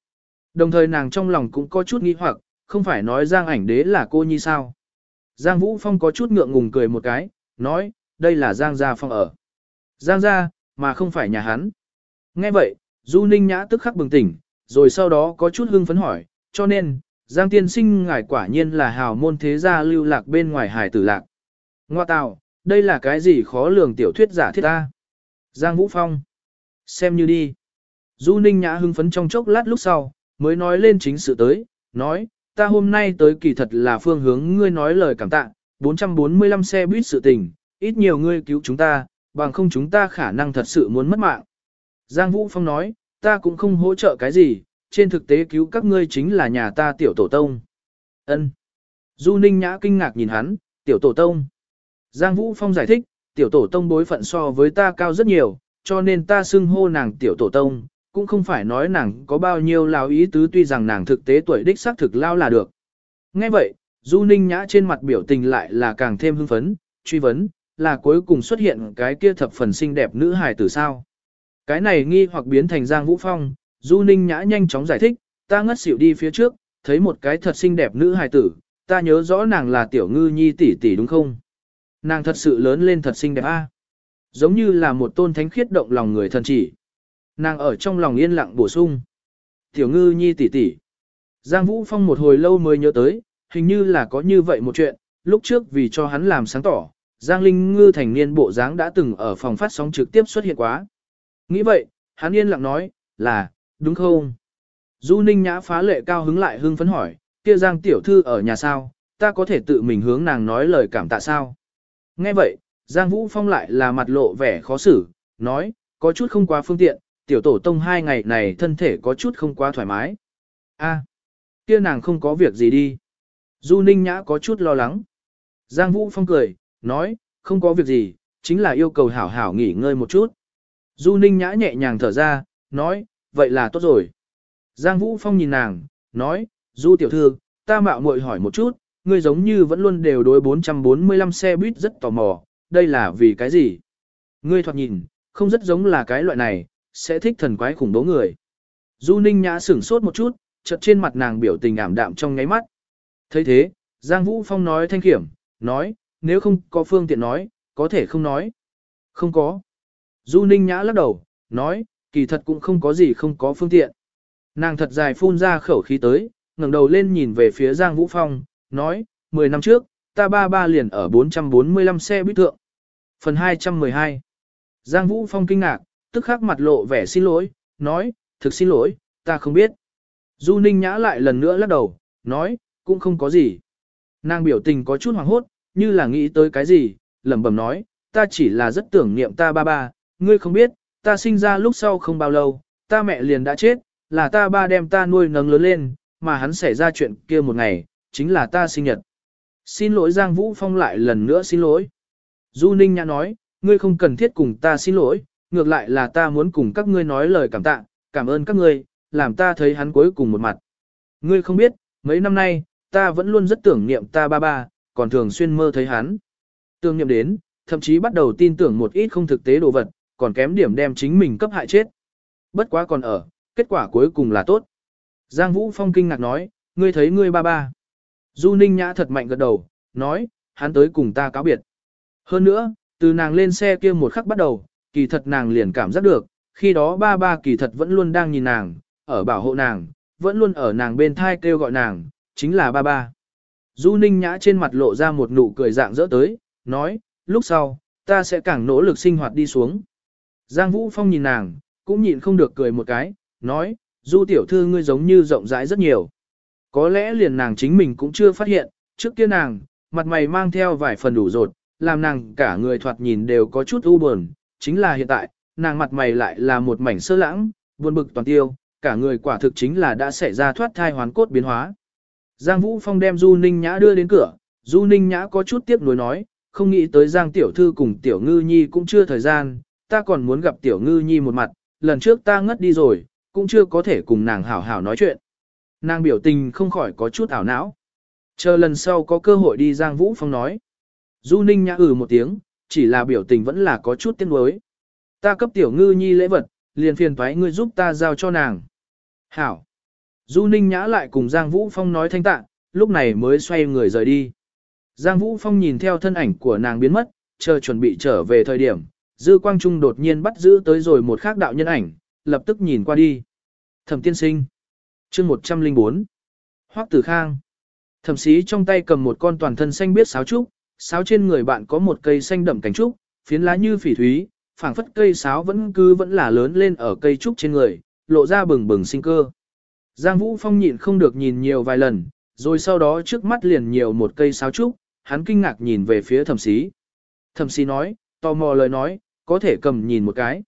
Đồng thời nàng trong lòng cũng có chút nghi hoặc, không phải nói Giang ảnh đế là cô nhi sao. Giang Vũ Phong có chút ngượng ngùng cười một cái, nói, đây là Giang Gia Phong ở. Giang Gia, mà không phải nhà hắn. Nghe vậy, Du Ninh Nhã tức khắc bừng tỉnh, rồi sau đó có chút hưng phấn hỏi, cho nên, Giang tiên sinh ngài quả nhiên là hào môn thế gia lưu lạc bên ngoài hải tử lạc. Ngoa tào, đây là cái gì khó lường tiểu thuyết giả thiết ta? Giang Vũ Phong. Xem như đi. Du Ninh Nhã hưng phấn trong chốc lát lúc sau, mới nói lên chính sự tới, nói, ta hôm nay tới kỳ thật là phương hướng ngươi nói lời cảm tạ, 445 xe buýt sự tình, ít nhiều ngươi cứu chúng ta, bằng không chúng ta khả năng thật sự muốn mất mạng. Giang Vũ Phong nói, ta cũng không hỗ trợ cái gì, trên thực tế cứu các ngươi chính là nhà ta tiểu tổ tông. Ân. Du Ninh Nhã kinh ngạc nhìn hắn, tiểu tổ tông. Giang Vũ Phong giải thích, tiểu tổ tông bối phận so với ta cao rất nhiều, cho nên ta xưng hô nàng tiểu tổ tông, cũng không phải nói nàng có bao nhiêu lao ý tứ tuy rằng nàng thực tế tuổi đích xác thực lao là được. Ngay vậy, Du Ninh Nhã trên mặt biểu tình lại là càng thêm hưng phấn, truy vấn, là cuối cùng xuất hiện cái kia thập phần xinh đẹp nữ hài tử sao. Cái này nghi hoặc biến thành Giang Vũ Phong, Du Ninh Nhã nhanh chóng giải thích, ta ngất xỉu đi phía trước, thấy một cái thật xinh đẹp nữ hài tử, ta nhớ rõ nàng là tiểu ngư nhi tỷ tỷ đúng không? Nàng thật sự lớn lên thật xinh đẹp a. giống như là một tôn thánh khiết động lòng người thần chỉ. Nàng ở trong lòng yên lặng bổ sung. Tiểu ngư nhi tỷ tỷ. Giang Vũ Phong một hồi lâu mới nhớ tới, hình như là có như vậy một chuyện, lúc trước vì cho hắn làm sáng tỏ, Giang Linh Ngư thành niên bộ dáng đã từng ở phòng phát sóng trực tiếp xuất hiện quá. Nghĩ vậy, hắn yên lặng nói, là, đúng không? Du Ninh Nhã phá lệ cao hứng lại hưng phấn hỏi, kia Giang tiểu thư ở nhà sao, ta có thể tự mình hướng nàng nói lời cảm tạ sao? Nghe vậy, Giang Vũ Phong lại là mặt lộ vẻ khó xử, nói, có chút không quá phương tiện, tiểu tổ tông hai ngày này thân thể có chút không quá thoải mái. A, kia nàng không có việc gì đi. Du Ninh Nhã có chút lo lắng. Giang Vũ Phong cười, nói, không có việc gì, chính là yêu cầu hảo hảo nghỉ ngơi một chút. Du Ninh Nhã nhẹ nhàng thở ra, nói, vậy là tốt rồi. Giang Vũ Phong nhìn nàng, nói, Du tiểu thư, ta mạo muội hỏi một chút, ngươi giống như vẫn luôn đều đối 445 xe buýt rất tò mò, đây là vì cái gì? Ngươi thoạt nhìn, không rất giống là cái loại này, sẽ thích thần quái khủng bố người. Du Ninh Nhã sửng sốt một chút, chợt trên mặt nàng biểu tình ảm đạm trong ngáy mắt. thấy thế, Giang Vũ Phong nói thanh kiểm, nói, nếu không có phương tiện nói, có thể không nói. Không có. Du Ninh Nhã lắc đầu, nói, kỳ thật cũng không có gì không có phương tiện. Nàng thật dài phun ra khẩu khí tới, ngẩng đầu lên nhìn về phía Giang Vũ Phong, nói, 10 năm trước, ta ba ba liền ở 445 xe buýt thượng. Phần 212 Giang Vũ Phong kinh ngạc, tức khắc mặt lộ vẻ xin lỗi, nói, thực xin lỗi, ta không biết. Du Ninh Nhã lại lần nữa lắc đầu, nói, cũng không có gì. Nàng biểu tình có chút hoảng hốt, như là nghĩ tới cái gì, lẩm bẩm nói, ta chỉ là rất tưởng niệm ta ba ba, ngươi không biết, ta sinh ra lúc sau không bao lâu, ta mẹ liền đã chết, là ta ba đem ta nuôi nấng lớn lên, mà hắn xảy ra chuyện kia một ngày, chính là ta sinh nhật. Xin lỗi Giang Vũ Phong lại lần nữa xin lỗi. Du Ninh Nhã nói, ngươi không cần thiết cùng ta xin lỗi, ngược lại là ta muốn cùng các ngươi nói lời cảm tạ, cảm ơn các ngươi, làm ta thấy hắn cuối cùng một mặt. Ngươi không biết, mấy năm nay, ta vẫn luôn rất tưởng niệm ta ba ba, còn thường xuyên mơ thấy hắn. Tưởng niệm đến, thậm chí bắt đầu tin tưởng một ít không thực tế đồ vật, còn kém điểm đem chính mình cấp hại chết. Bất quá còn ở, kết quả cuối cùng là tốt. Giang Vũ Phong kinh ngạc nói, ngươi thấy ngươi ba ba. Du Ninh Nhã thật mạnh gật đầu, nói, hắn tới cùng ta cáo biệt. Hơn nữa, từ nàng lên xe kia một khắc bắt đầu, kỳ thật nàng liền cảm giác được, khi đó ba ba kỳ thật vẫn luôn đang nhìn nàng, ở bảo hộ nàng, vẫn luôn ở nàng bên thai kêu gọi nàng, chính là ba ba. Du Ninh Nhã trên mặt lộ ra một nụ cười dạng dỡ tới, nói, lúc sau, ta sẽ càng nỗ lực sinh hoạt đi xuống. Giang Vũ Phong nhìn nàng, cũng nhịn không được cười một cái, nói, Du tiểu thư ngươi giống như rộng rãi rất nhiều. Có lẽ liền nàng chính mình cũng chưa phát hiện, trước kia nàng, mặt mày mang theo vài phần đủ rột, làm nàng cả người thoạt nhìn đều có chút u buồn, chính là hiện tại, nàng mặt mày lại là một mảnh sơ lãng, buồn bực toàn tiêu, cả người quả thực chính là đã xảy ra thoát thai hoán cốt biến hóa. Giang Vũ Phong đem Du Ninh Nhã đưa đến cửa, Du Ninh Nhã có chút tiếc nuối nói, không nghĩ tới Giang Tiểu Thư cùng Tiểu Ngư Nhi cũng chưa thời gian, ta còn muốn gặp Tiểu Ngư Nhi một mặt, lần trước ta ngất đi rồi, cũng chưa có thể cùng nàng hảo hảo nói chuyện. Nàng biểu tình không khỏi có chút ảo não. Chờ lần sau có cơ hội đi Giang Vũ Phong nói. Du Ninh nhã ừ một tiếng, chỉ là biểu tình vẫn là có chút tiếc nuối. Ta cấp tiểu ngư nhi lễ vật, liền phiền thoái ngươi giúp ta giao cho nàng. Hảo. Du Ninh nhã lại cùng Giang Vũ Phong nói thanh tạ, lúc này mới xoay người rời đi. Giang Vũ Phong nhìn theo thân ảnh của nàng biến mất, chờ chuẩn bị trở về thời điểm, Dư Quang Trung đột nhiên bắt giữ tới rồi một khác đạo nhân ảnh, lập tức nhìn qua đi. Thẩm tiên sinh. chương 104. Hoắc Tử Khang. Thẩm sĩ trong tay cầm một con toàn thân xanh biết sáo trúc, sáo trên người bạn có một cây xanh đậm cánh trúc, phiến lá như phỉ thúy, phảng phất cây sáo vẫn cứ vẫn là lớn lên ở cây trúc trên người, lộ ra bừng bừng sinh cơ. Giang Vũ Phong nhịn không được nhìn nhiều vài lần, rồi sau đó trước mắt liền nhiều một cây sáo trúc, hắn kinh ngạc nhìn về phía thẩm sĩ. Thẩm sĩ nói, tò mò lời nói, có thể cầm nhìn một cái.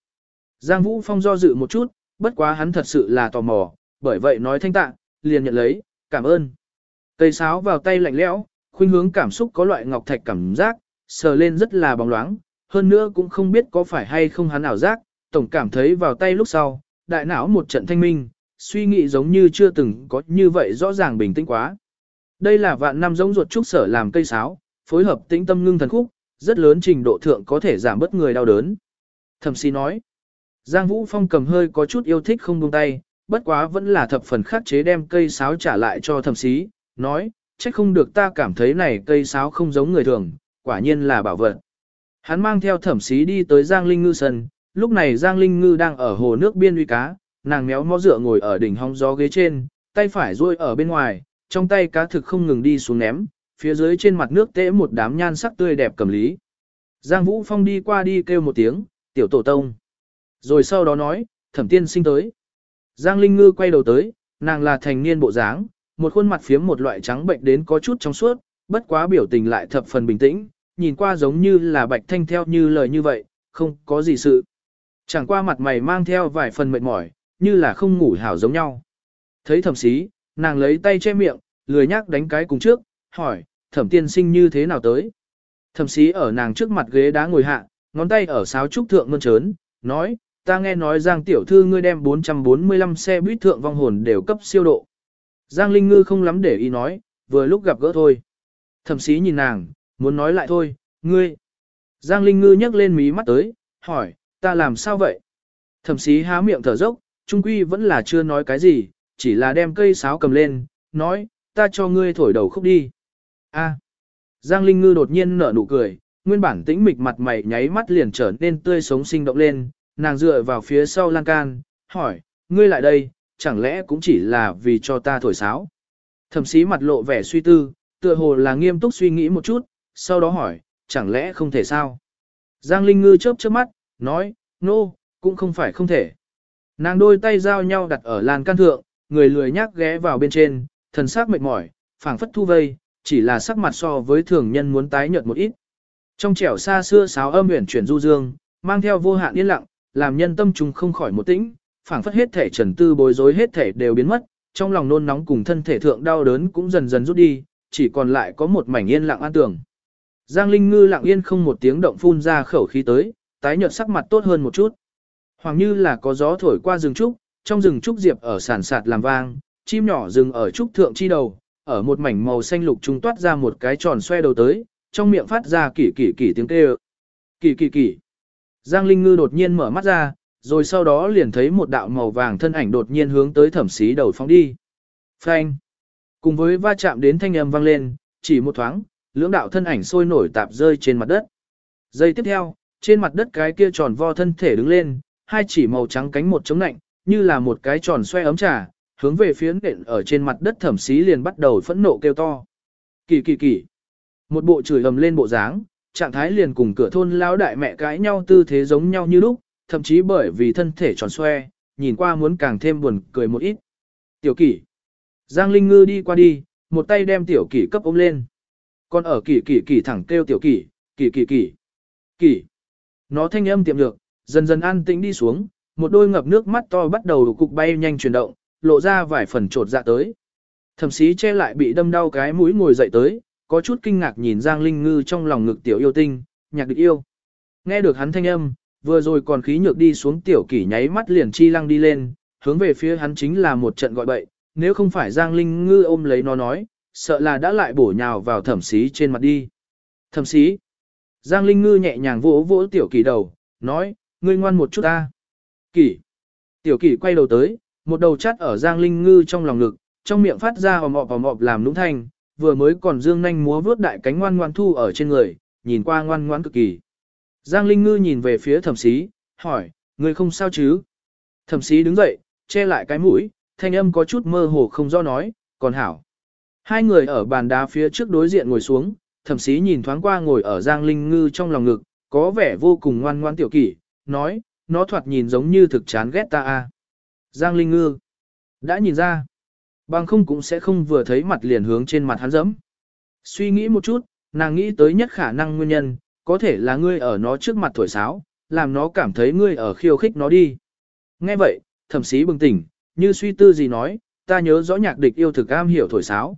Giang Vũ Phong do dự một chút, bất quá hắn thật sự là tò mò, bởi vậy nói thanh tạ, liền nhận lấy, cảm ơn. Cây sáo vào tay lạnh lẽo, khuynh hướng cảm xúc có loại ngọc thạch cảm giác, sờ lên rất là bóng loáng, hơn nữa cũng không biết có phải hay không hắn ảo giác, tổng cảm thấy vào tay lúc sau, đại não một trận thanh minh, suy nghĩ giống như chưa từng có như vậy rõ ràng bình tĩnh quá. Đây là vạn năm giống ruột trúc sở làm cây sáo, phối hợp tĩnh tâm ngưng thần khúc, rất lớn trình độ thượng có thể giảm bớt người đau đớn. Thẩm sĩ nói, Giang Vũ Phong cầm hơi có chút yêu thích không buông tay, bất quá vẫn là thập phần khắc chế đem cây sáo trả lại cho thẩm sĩ, nói, trách không được ta cảm thấy này cây sáo không giống người thường, quả nhiên là bảo vật. Hắn mang theo thẩm sĩ đi tới Giang Linh Ngư sân, lúc này Giang Linh Ngư đang ở hồ nước biên uy cá, nàng méo mó dựa ngồi ở đỉnh hóng gió ghế trên, tay phải duỗi ở bên ngoài, trong tay cá thực không ngừng đi xuống ném, phía dưới trên mặt nước tễ một đám nhan sắc tươi đẹp cầm lý. Giang Vũ Phong đi qua đi kêu một tiếng, tiểu tổ tông. Rồi sau đó nói, thẩm tiên sinh tới. Giang Linh Ngư quay đầu tới, nàng là thành niên bộ dáng, một khuôn mặt phiếm một loại trắng bệnh đến có chút trong suốt, bất quá biểu tình lại thập phần bình tĩnh, nhìn qua giống như là bạch thanh theo như lời như vậy, không có gì sự. Chẳng qua mặt mày mang theo vài phần mệt mỏi, như là không ngủ hảo giống nhau. Thấy thẩm sĩ, nàng lấy tay che miệng, lười nhắc đánh cái cùng trước, hỏi, thẩm tiên sinh như thế nào tới. Thẩm sĩ ở nàng trước mặt ghế đá ngồi hạ, ngón tay ở sáo trúc thượng mơn trớn, nói, ta nghe nói rằng tiểu thư ngươi đem 445 xe buýt thượng vong hồn đều cấp siêu độ. Giang Linh Ngư không lắm để ý nói, vừa lúc gặp gỡ thôi. Thẩm sĩ nhìn nàng, muốn nói lại thôi, ngươi. Giang Linh Ngư nhấc lên mí mắt tới, hỏi, ta làm sao vậy? Thẩm sĩ há miệng thở dốc, trung quy vẫn là chưa nói cái gì, chỉ là đem cây sáo cầm lên, nói, ta cho ngươi thổi đầu khúc đi. A. Giang Linh Ngư đột nhiên nở nụ cười, nguyên bản tĩnh mịch mặt mày nháy mắt liền trở nên tươi sống sinh động lên, nàng dựa vào phía sau lan can, hỏi, ngươi lại đây, chẳng lẽ cũng chỉ là vì cho ta thổi sáo. Thẩm sĩ mặt lộ vẻ suy tư, tựa hồ là nghiêm túc suy nghĩ một chút, sau đó hỏi, chẳng lẽ không thể sao? Giang Linh Ngư chớp chớp mắt, nói, nô, no, cũng không phải không thể. Nàng đôi tay giao nhau đặt ở lan can thượng, người lười nhác ghé vào bên trên, thần sắc mệt mỏi, phảng phất thu vây, chỉ là sắc mặt so với thường nhân muốn tái nhợt một ít. Trong trẻo xa xưa sáo âm huyền chuyển du dương, mang theo vô hạn yên lặng, làm nhân tâm trùng không khỏi một tĩnh, phảng phất hết thể trần tư bối rối hết thể đều biến mất, trong lòng nôn nóng cùng thân thể thượng đau đớn cũng dần dần rút đi, chỉ còn lại có một mảnh yên lặng an tưởng. Giang Linh Ngư lặng yên không một tiếng động phun ra khẩu khí tới, tái nhợt sắc mặt tốt hơn một chút. Hoàng như là có gió thổi qua rừng trúc, trong rừng trúc diệp ở sản sạt làm vang, chim nhỏ rừng ở trúc thượng chi đầu, ở một mảnh màu xanh lục trung toát ra một cái tròn xoe đầu tới, trong miệng phát ra kỳ kỳ kỳ tiếng kêu. Kỳ kỳ kỳ. Giang Linh Ngư đột nhiên mở mắt ra, rồi sau đó liền thấy một đạo màu vàng thân ảnh đột nhiên hướng tới thẩm xí đầu phóng đi. Phanh. Cùng với va chạm đến thanh âm vang lên, chỉ một thoáng, lưỡng đạo thân ảnh sôi nổi tạp rơi trên mặt đất. Giây tiếp theo, trên mặt đất cái kia tròn vo thân thể đứng lên, hai chỉ màu trắng cánh một chống nạnh, như là một cái tròn xoe ấm trà, hướng về phía nện ở trên mặt đất thẩm xí liền bắt đầu phẫn nộ kêu to. Kỳ kỳ kỳ. Một bộ chửi ầm lên bộ dáng, trạng thái liền cùng cửa thôn lão đại mẹ cãi nhau tư thế giống nhau như lúc, thậm chí bởi vì thân thể tròn xoe, nhìn qua muốn càng thêm buồn cười một ít. Tiểu kỷ. Giang Linh Ngư đi qua đi, một tay đem tiểu kỷ cấp ôm lên. Còn ở kỷ kỷ kỷ thẳng kêu tiểu kỷ, kỷ kỷ kỷ. Kỷ. Nó thanh âm tiệm được, dần dần an tĩnh đi xuống, một đôi ngập nước mắt to bắt đầu cục bay nhanh chuyển động, lộ ra vài phần trột dạ tới. Thẩm sĩ che lại bị đâm đau cái mũi ngồi dậy tới, có chút kinh ngạc nhìn Giang Linh Ngư trong lòng ngực tiểu yêu tinh, nhạc địch yêu. Nghe được hắn thanh âm, vừa rồi còn khí nhược đi xuống tiểu kỷ nháy mắt liền chi lăng đi lên, hướng về phía hắn chính là một trận gọi bậy, nếu không phải Giang Linh Ngư ôm lấy nó nói, sợ là đã lại bổ nhào vào thẩm xí trên mặt đi. Thẩm xí Giang Linh Ngư nhẹ nhàng vỗ vỗ tiểu kỷ đầu, nói, ngươi ngoan một chút ta. Kỷ. Tiểu kỷ quay đầu tới, một đầu chắt ở Giang Linh Ngư trong lòng ngực, trong miệng phát ra ồm ọp ồm ọp làm nũng thanh, vừa mới còn dương nhanh múa vướt đại cánh ngoan ngoan thu ở trên người, nhìn qua ngoan ngoan cực kỳ. Giang Linh Ngư nhìn về phía thẩm sĩ, hỏi, ngươi không sao chứ? Thẩm sĩ đứng dậy, che lại cái mũi, thanh âm có chút mơ hồ không do nói, còn hảo. Hai người ở bàn đá phía trước đối diện ngồi xuống, thẩm sĩ nhìn thoáng qua ngồi ở Giang Linh Ngư trong lòng ngực, có vẻ vô cùng ngoan ngoan tiểu kỷ, nói, nó thoạt nhìn giống như thực chán ghét ta a. Giang Linh Ngư đã nhìn ra, bằng không cũng sẽ không vừa thấy mặt liền hướng trên mặt hắn dẫm. Suy nghĩ một chút, nàng nghĩ tới nhất khả năng nguyên nhân, có thể là ngươi ở nó trước mặt thổi sáo, làm nó cảm thấy ngươi ở khiêu khích nó đi. Nghe vậy, thẩm sĩ bừng tỉnh, như suy tư gì nói, ta nhớ rõ nhạc địch yêu thực am hiểu thổi sáo.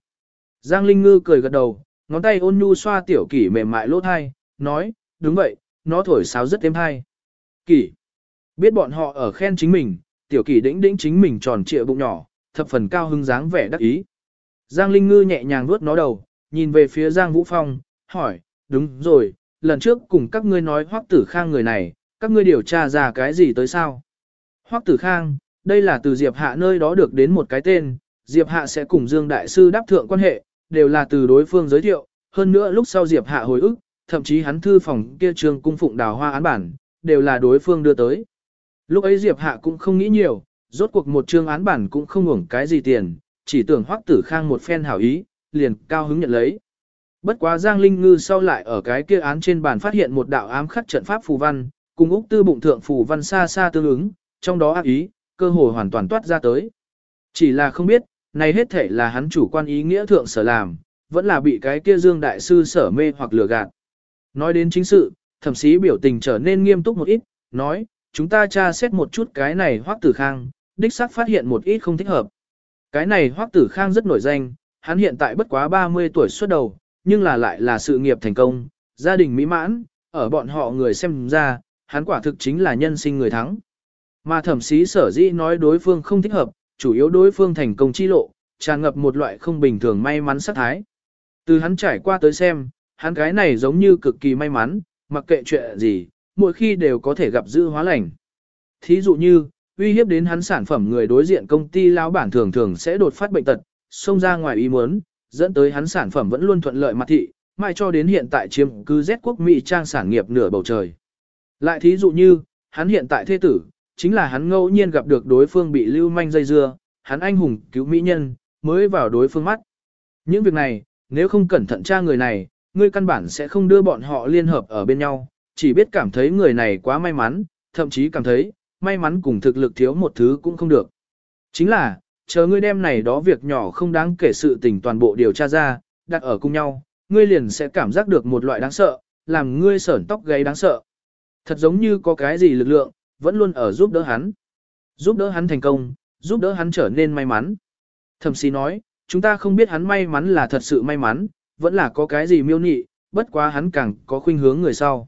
Giang Linh Ngư cười gật đầu, ngón tay ôn nhu xoa tiểu kỷ mềm mại lỗ thai, nói, đúng vậy, nó thổi sáo rất êm hay. Kỷ, biết bọn họ ở khen chính mình, tiểu kỷ đĩnh đĩnh chính mình tròn trịa bụng nhỏ, thập phần cao hứng dáng vẻ đắc ý. Giang Linh Ngư nhẹ nhàng vuốt nó đầu, nhìn về phía Giang Vũ Phong, hỏi, đúng rồi, lần trước cùng các ngươi nói Hoắc Tử Khang người này, các ngươi điều tra ra cái gì tới sao? Hoắc Tử Khang, đây là từ Diệp Hạ nơi đó được đến một cái tên, Diệp Hạ sẽ cùng Dương Đại Sư đáp thượng quan hệ, đều là từ đối phương giới thiệu, hơn nữa lúc sau Diệp Hạ hồi ức, thậm chí hắn thư phòng kia trường cung phụng đào hoa án bản, đều là đối phương đưa tới. Lúc ấy Diệp Hạ cũng không nghĩ nhiều, rốt cuộc một chương án bản cũng không hưởng cái gì tiền, chỉ tưởng hoắc tử khang một phen hảo ý, liền cao hứng nhận lấy. Bất quá Giang Linh Ngư sau lại ở cái kia án trên bàn phát hiện một đạo ám khắc trận pháp phù văn, cùng Úc Tư bụng thượng phù văn xa xa tương ứng, trong đó ác ý, cơ hội hoàn toàn toát ra tới. Chỉ là không biết, này hết thể là hắn chủ quan ý nghĩa thượng sở làm, vẫn là bị cái kia Dương Đại Sư sở mê hoặc lừa gạt. Nói đến chính sự, thẩm sĩ biểu tình trở nên nghiêm túc một ít, nói, chúng ta tra xét một chút cái này hoắc tử khang, đích xác phát hiện một ít không thích hợp. Cái này hoắc tử khang rất nổi danh, hắn hiện tại bất quá 30 tuổi xuất đầu, nhưng là lại là sự nghiệp thành công, gia đình mỹ mãn, ở bọn họ người xem ra, hắn quả thực chính là nhân sinh người thắng. Mà thẩm sĩ sở dĩ nói đối phương không thích hợp, chủ yếu đối phương thành công chi lộ, tràn ngập một loại không bình thường may mắn sát thái. Từ hắn trải qua tới xem, hắn cái này giống như cực kỳ may mắn, mặc kệ chuyện gì, mỗi khi đều có thể gặp dư hóa lành. Thí dụ như, uy hiếp đến hắn sản phẩm người đối diện công ty lão bản thường thường sẽ đột phát bệnh tật, xông ra ngoài ý muốn, dẫn tới hắn sản phẩm vẫn luôn thuận lợi mặt thị, mai cho đến hiện tại chiếm cứ Z quốc Mỹ trang sản nghiệp nửa bầu trời. Lại thí dụ như, hắn hiện tại thế tử, chính là hắn ngẫu nhiên gặp được đối phương bị lưu manh dây dưa, hắn anh hùng cứu mỹ nhân, mới vào đối phương mắt. Những việc này, nếu không cẩn thận tra người này, ngươi căn bản sẽ không đưa bọn họ liên hợp ở bên nhau, chỉ biết cảm thấy người này quá may mắn, thậm chí cảm thấy, may mắn cùng thực lực thiếu một thứ cũng không được. Chính là, chờ ngươi đem này đó việc nhỏ không đáng kể sự tình toàn bộ điều tra ra, đặt ở cùng nhau, ngươi liền sẽ cảm giác được một loại đáng sợ, làm ngươi sởn tóc gáy đáng sợ. Thật giống như có cái gì lực lượng, vẫn luôn ở giúp đỡ hắn. Giúp đỡ hắn thành công, giúp đỡ hắn trở nên may mắn. Thẩm sĩ nói, chúng ta không biết hắn may mắn là thật sự may mắn, vẫn là có cái gì miêu nị, bất quá hắn càng có khuynh hướng người sau.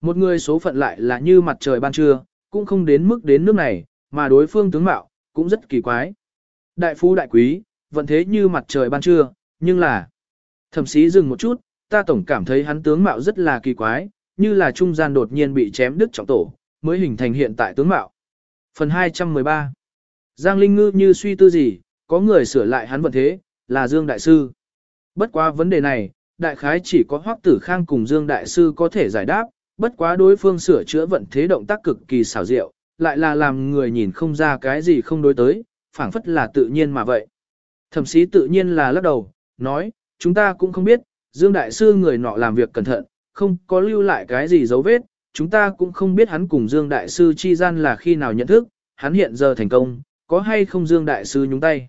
Một người số phận lại là như mặt trời ban trưa, cũng không đến mức đến nước này, mà đối phương tướng mạo, cũng rất kỳ quái. Đại phú đại quý, vận thế như mặt trời ban trưa, nhưng là... Thẩm sĩ dừng một chút, ta tổng cảm thấy hắn tướng mạo rất là kỳ quái, như là trung gian đột nhiên bị chém đứt trọng tổ, mới hình thành hiện tại tướng mạo. Phần 213 Giang Linh Ngư như suy tư gì, có người sửa lại hắn vận thế, là Dương Đại Sư. Bất quá vấn đề này, đại khái chỉ có Hoắc Tử Khang cùng Dương Đại Sư có thể giải đáp, bất quá đối phương sửa chữa vận thế động tác cực kỳ xảo diệu, lại là làm người nhìn không ra cái gì không đối tới, phảng phất là tự nhiên mà vậy. Thẩm sĩ tự nhiên là lắc đầu, nói, chúng ta cũng không biết, Dương Đại Sư người nọ làm việc cẩn thận, không có lưu lại cái gì dấu vết, chúng ta cũng không biết hắn cùng Dương Đại Sư chi gian là khi nào nhận thức, hắn hiện giờ thành công, có hay không Dương Đại Sư nhúng tay.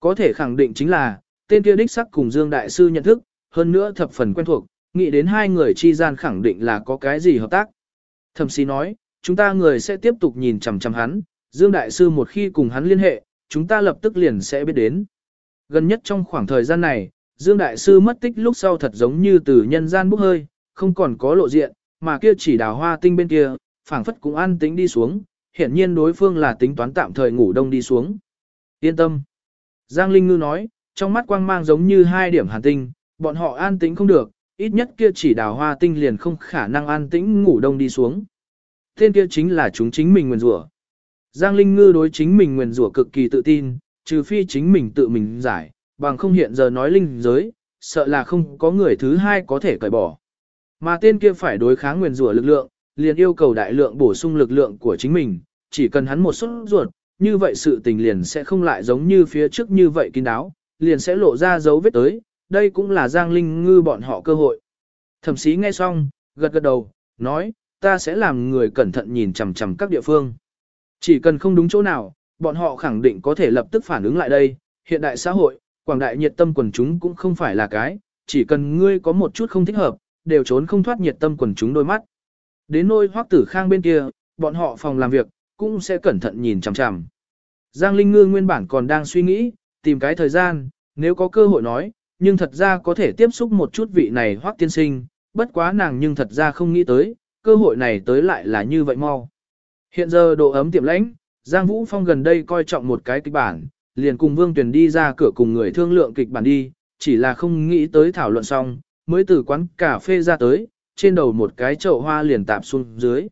Có thể khẳng định chính là, tên kia đích sắc cùng Dương Đại Sư nhận thức, hơn nữa thập phần quen thuộc, nghĩ đến hai người chi gian khẳng định là có cái gì hợp tác. Thẩm sĩ nói, chúng ta người sẽ tiếp tục nhìn chằm chằm hắn, Dương Đại Sư một khi cùng hắn liên hệ, chúng ta lập tức liền sẽ biết đến. Gần nhất trong khoảng thời gian này, Dương Đại Sư mất tích lúc sau thật giống như từ nhân gian bốc hơi, không còn có lộ diện, mà kia chỉ đào hoa tinh bên kia, phảng phất cũng an tính đi xuống, hiện nhiên đối phương là tính toán tạm thời ngủ đông đi xuống. Yên tâm. Giang Linh Ngư nói, trong mắt quang mang giống như hai điểm hàn tinh, bọn họ an tĩnh không được, ít nhất kia chỉ đào hoa tinh liền không khả năng an tĩnh ngủ đông đi xuống. Tên kia chính là chúng chính mình nguyền rủa. Giang Linh Ngư đối chính mình nguyền rủa cực kỳ tự tin, trừ phi chính mình tự mình giải, bằng không hiện giờ nói linh giới, sợ là không có người thứ hai có thể cởi bỏ. Mà tên kia phải đối kháng nguyền rủa lực lượng, liền yêu cầu đại lượng bổ sung lực lượng của chính mình, chỉ cần hắn một suất ruột, như vậy sự tình liền sẽ không lại giống như phía trước như vậy kín đáo, liền sẽ lộ ra dấu vết tới, đây cũng là Giang Linh Ngư bọn họ cơ hội. Thẩm sĩ nghe xong, gật gật đầu, nói, ta sẽ làm người cẩn thận nhìn chằm chằm các địa phương. Chỉ cần không đúng chỗ nào, bọn họ khẳng định có thể lập tức phản ứng lại đây, hiện đại xã hội, quảng đại nhiệt tâm quần chúng cũng không phải là cái, chỉ cần ngươi có một chút không thích hợp, đều trốn không thoát nhiệt tâm quần chúng đôi mắt. Đến nôi hoắc tử khang bên kia, bọn họ phòng làm việc, cũng sẽ cẩn thận nhìn chằm chằm. Giang Linh Ngư nguyên bản còn đang suy nghĩ, tìm cái thời gian, nếu có cơ hội nói, nhưng thật ra có thể tiếp xúc một chút vị này hoắc tiên sinh, bất quá nàng nhưng thật ra không nghĩ tới, cơ hội này tới lại là như vậy mau. Hiện giờ độ ấm tiệm lãnh, Giang Vũ Phong gần đây coi trọng một cái kịch bản, liền cùng Vương Tuyền đi ra cửa cùng người thương lượng kịch bản đi, chỉ là không nghĩ tới thảo luận xong, mới từ quán cà phê ra tới, trên đầu một cái chậu hoa liền tạp xuống dưới.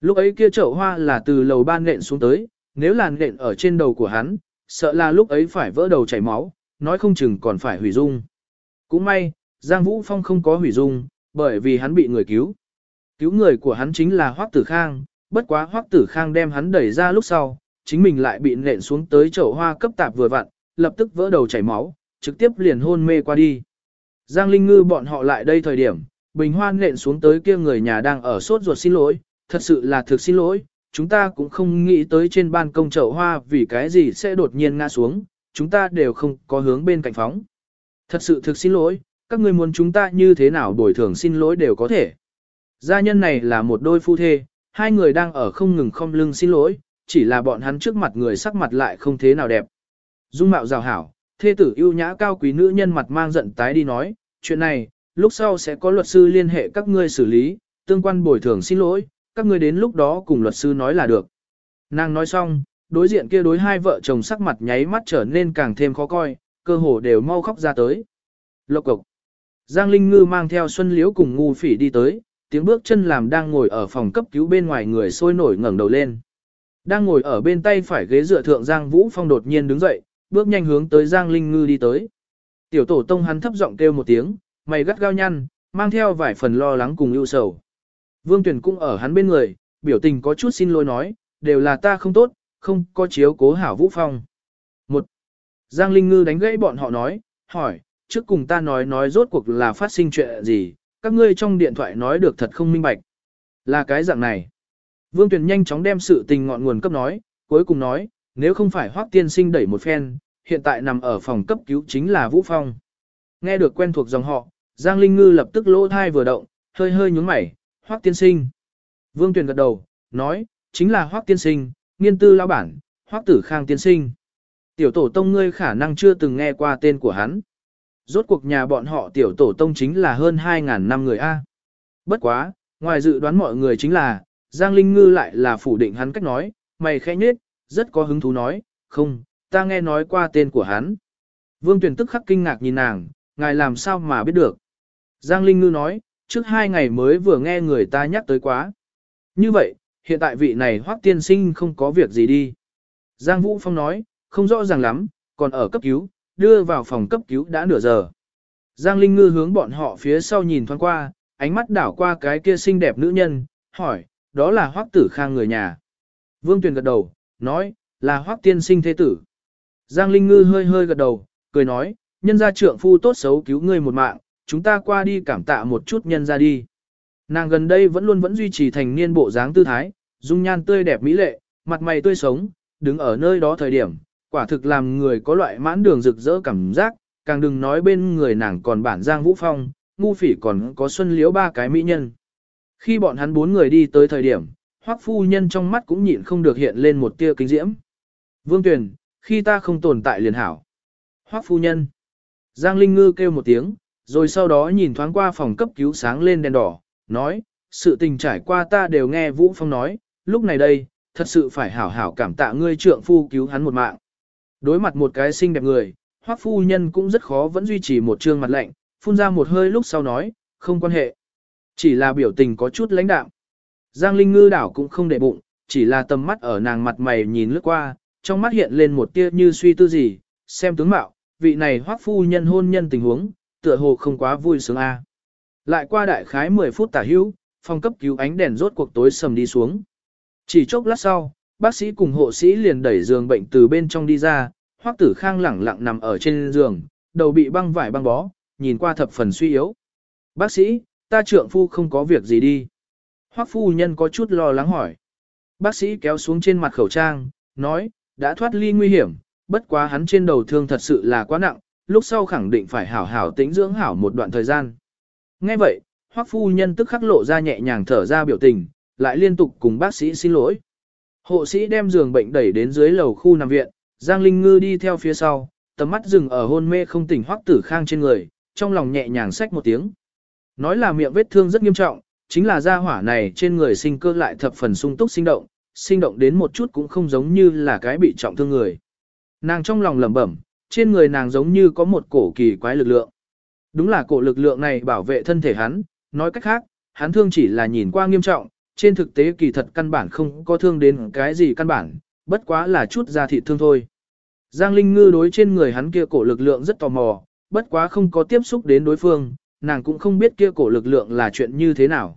Lúc ấy kia chậu hoa là từ lầu ban nện xuống tới, nếu là nện ở trên đầu của hắn, sợ là lúc ấy phải vỡ đầu chảy máu, nói không chừng còn phải hủy dung. Cũng may, Giang Vũ Phong không có hủy dung, Bởi vì hắn bị người cứu. Cứu người của hắn chính là Hoắc Tử Khang, bất quá Hoắc Tử Khang đem hắn đẩy ra lúc sau, chính mình lại bị nện xuống tới chậu hoa cấp tạp vừa vặn, lập tức vỡ đầu chảy máu, trực tiếp liền hôn mê qua đi. Giang Linh Ngư bọn họ lại đây thời điểm, bình hoan nện xuống tới kia người nhà đang ở sốt ruột xin lỗi, thật sự là thực xin lỗi, chúng ta cũng không nghĩ tới trên ban công chậu hoa vì cái gì sẽ đột nhiên ngã xuống, chúng ta đều không có hướng bên cạnh phóng. Thật sự thực xin lỗi, các người muốn chúng ta như thế nào đổi thường xin lỗi đều có thể. Gia nhân này là một đôi phu thê, hai người đang ở không ngừng không lưng xin lỗi, chỉ là bọn hắn trước mặt người sắc mặt lại không thế nào đẹp. Dung mạo rào hảo, thê tử yêu nhã cao quý nữ nhân mặt mang giận tái đi nói, chuyện này, lúc sau sẽ có luật sư liên hệ các ngươi xử lý, tương quan bồi thường xin lỗi, các ngươi đến lúc đó cùng luật sư nói là được. Nàng nói xong, đối diện kia đối hai vợ chồng sắc mặt nháy mắt trở nên càng thêm khó coi, cơ hồ đều mau khóc ra tới. Lộc cục. Giang Linh Ngư mang theo Xuân Liễu cùng ngu phỉ đi tới, tiếng bước chân làm đang ngồi ở phòng cấp cứu bên ngoài người sôi nổi ngẩng đầu lên. Đang ngồi ở bên tay phải ghế dựa thượng Giang Vũ Phong đột nhiên đứng dậy, bước nhanh hướng tới Giang Linh Ngư đi tới. Tiểu tổ tông hắn thấp giọng kêu một tiếng, mày gắt gao nhăn, mang theo vài phần lo lắng cùng ưu sầu. Vương Tuyển cũng ở hắn bên người, biểu tình có chút xin lỗi nói, đều là ta không tốt, không có chiếu cố hảo Vũ Phong. Một, Giang Linh Ngư đánh gãy bọn họ nói, hỏi, trước cùng ta nói nói rốt cuộc là phát sinh chuyện gì, các ngươi trong điện thoại nói được thật không minh bạch. Là cái dạng này. Vương Tuyền nhanh chóng đem sự tình ngọn nguồn cấp nói, cuối cùng nói, nếu không phải Hoắc tiên sinh đẩy một phen, hiện tại nằm ở phòng cấp cứu chính là Vũ Phong. Nghe được quen thuộc dòng họ, Giang Linh Ngư lập tức lỗ thai vừa động, hơi hơi nhúng mày, Hoắc tiên sinh. Vương Tuyền gật đầu, nói, chính là Hoắc tiên sinh, nghiên tư lão bản, Hoắc tử khang tiên sinh. Tiểu tổ tông ngươi khả năng chưa từng nghe qua tên của hắn. Rốt cuộc nhà bọn họ tiểu tổ tông chính là hơn 2.000 năm người A. Bất quá, ngoài dự đoán mọi người chính là, Giang Linh Ngư lại là phủ định hắn cách nói, mày khẽ nhết, rất có hứng thú nói, không, ta nghe nói qua tên của hắn. Vương Tuyền tức khắc kinh ngạc nhìn nàng, ngài làm sao mà biết được. Giang Linh Ngư nói, trước hai ngày mới vừa nghe người ta nhắc tới quá. Như vậy, hiện tại vị này hoác tiên sinh không có việc gì đi. Giang Vũ Phong nói, không rõ ràng lắm, còn ở cấp cứu, đưa vào phòng cấp cứu đã nửa giờ. Giang Linh Ngư hướng bọn họ phía sau nhìn thoáng qua, ánh mắt đảo qua cái kia xinh đẹp nữ nhân, hỏi, đó là Hoắc Tử Khang người nhà. Vương Tuyền gật đầu, nói, là Hoắc tiên sinh thế tử. Giang Linh Ngư hơi hơi gật đầu, cười nói, nhân gia trượng phu tốt xấu cứu ngươi một mạng, chúng ta qua đi cảm tạ một chút nhân gia đi. Nàng gần đây vẫn luôn vẫn duy trì thành niên bộ dáng tư thái, dung nhan tươi đẹp mỹ lệ, mặt mày tươi sống, đứng ở nơi đó thời điểm, quả thực làm người có loại mãn đường rực rỡ cảm giác, càng đừng nói bên người nàng còn bản Giang Vũ Phong, ngu phỉ còn có Xuân Liễu ba cái mỹ nhân. Khi bọn hắn bốn người đi tới thời điểm, hoắc phu nhân trong mắt cũng nhịn không được hiện lên một tia kính diễm. Vương Tuyền, khi ta không tồn tại liền hảo. hoắc phu nhân. Giang Linh Ngư kêu một tiếng, rồi sau đó nhìn thoáng qua phòng cấp cứu sáng lên đèn đỏ, nói, sự tình trải qua ta đều nghe Vũ Phong nói, lúc này đây, thật sự phải hảo hảo cảm tạ ngươi trượng phu cứu hắn một mạng. Đối mặt một cái xinh đẹp người, hoắc phu nhân cũng rất khó vẫn duy trì một trương mặt lạnh, phun ra một hơi lúc sau nói, không quan hệ. Chỉ là biểu tình có chút lãnh đạm. Giang Linh Ngư đảo cũng không để bụng, chỉ là tầm mắt ở nàng mặt mày nhìn lướt qua, trong mắt hiện lên một tia như suy tư gì, xem tướng mạo, vị này hoắc phu nhân hôn nhân tình huống, tựa hồ không quá vui sướng a. Lại qua đại khái 10 phút tả hữu, phòng cấp cứu ánh đèn rốt cuộc tối sầm đi xuống. Chỉ chốc lát sau, bác sĩ cùng hộ sĩ liền đẩy giường bệnh từ bên trong đi ra, hoắc tử khang lẳng lặng nằm ở trên giường, đầu bị băng vải băng bó, nhìn qua thập phần suy yếu. Bác sĩ, ta trượng phu không có việc gì đi. Hoắc phu nhân có chút lo lắng hỏi. Bác sĩ kéo xuống trên mặt khẩu trang, nói, đã thoát ly nguy hiểm, bất quá hắn trên đầu thương thật sự là quá nặng, lúc sau khẳng định phải hảo hảo tĩnh dưỡng hảo một đoạn thời gian. Nghe vậy, Hoắc phu nhân tức khắc lộ ra nhẹ nhàng thở ra biểu tình, lại liên tục cùng bác sĩ xin lỗi. Hộ sĩ đem giường bệnh đẩy đến dưới lầu khu nằm viện, Giang Linh Ngư đi theo phía sau, tầm mắt dừng ở hôn mê không tỉnh Hoắc Tử Khang trên người, trong lòng nhẹ nhàng xách một tiếng. Nói là miệng vết thương rất nghiêm trọng, chính là da hỏa này trên người sinh cơ lại thập phần sung túc sinh động, sinh động đến một chút cũng không giống như là cái bị trọng thương người. Nàng trong lòng lẩm bẩm, trên người nàng giống như có một cổ kỳ quái lực lượng. Đúng là cổ lực lượng này bảo vệ thân thể hắn, nói cách khác, hắn thương chỉ là nhìn qua nghiêm trọng, trên thực tế kỳ thật căn bản không có thương đến cái gì căn bản, bất quá là chút da thịt thương thôi. Giang Linh Ngư đối trên người hắn kia cổ lực lượng rất tò mò, bất quá không có tiếp xúc đến đối phương, nàng cũng không biết kia cổ lực lượng là chuyện như thế nào.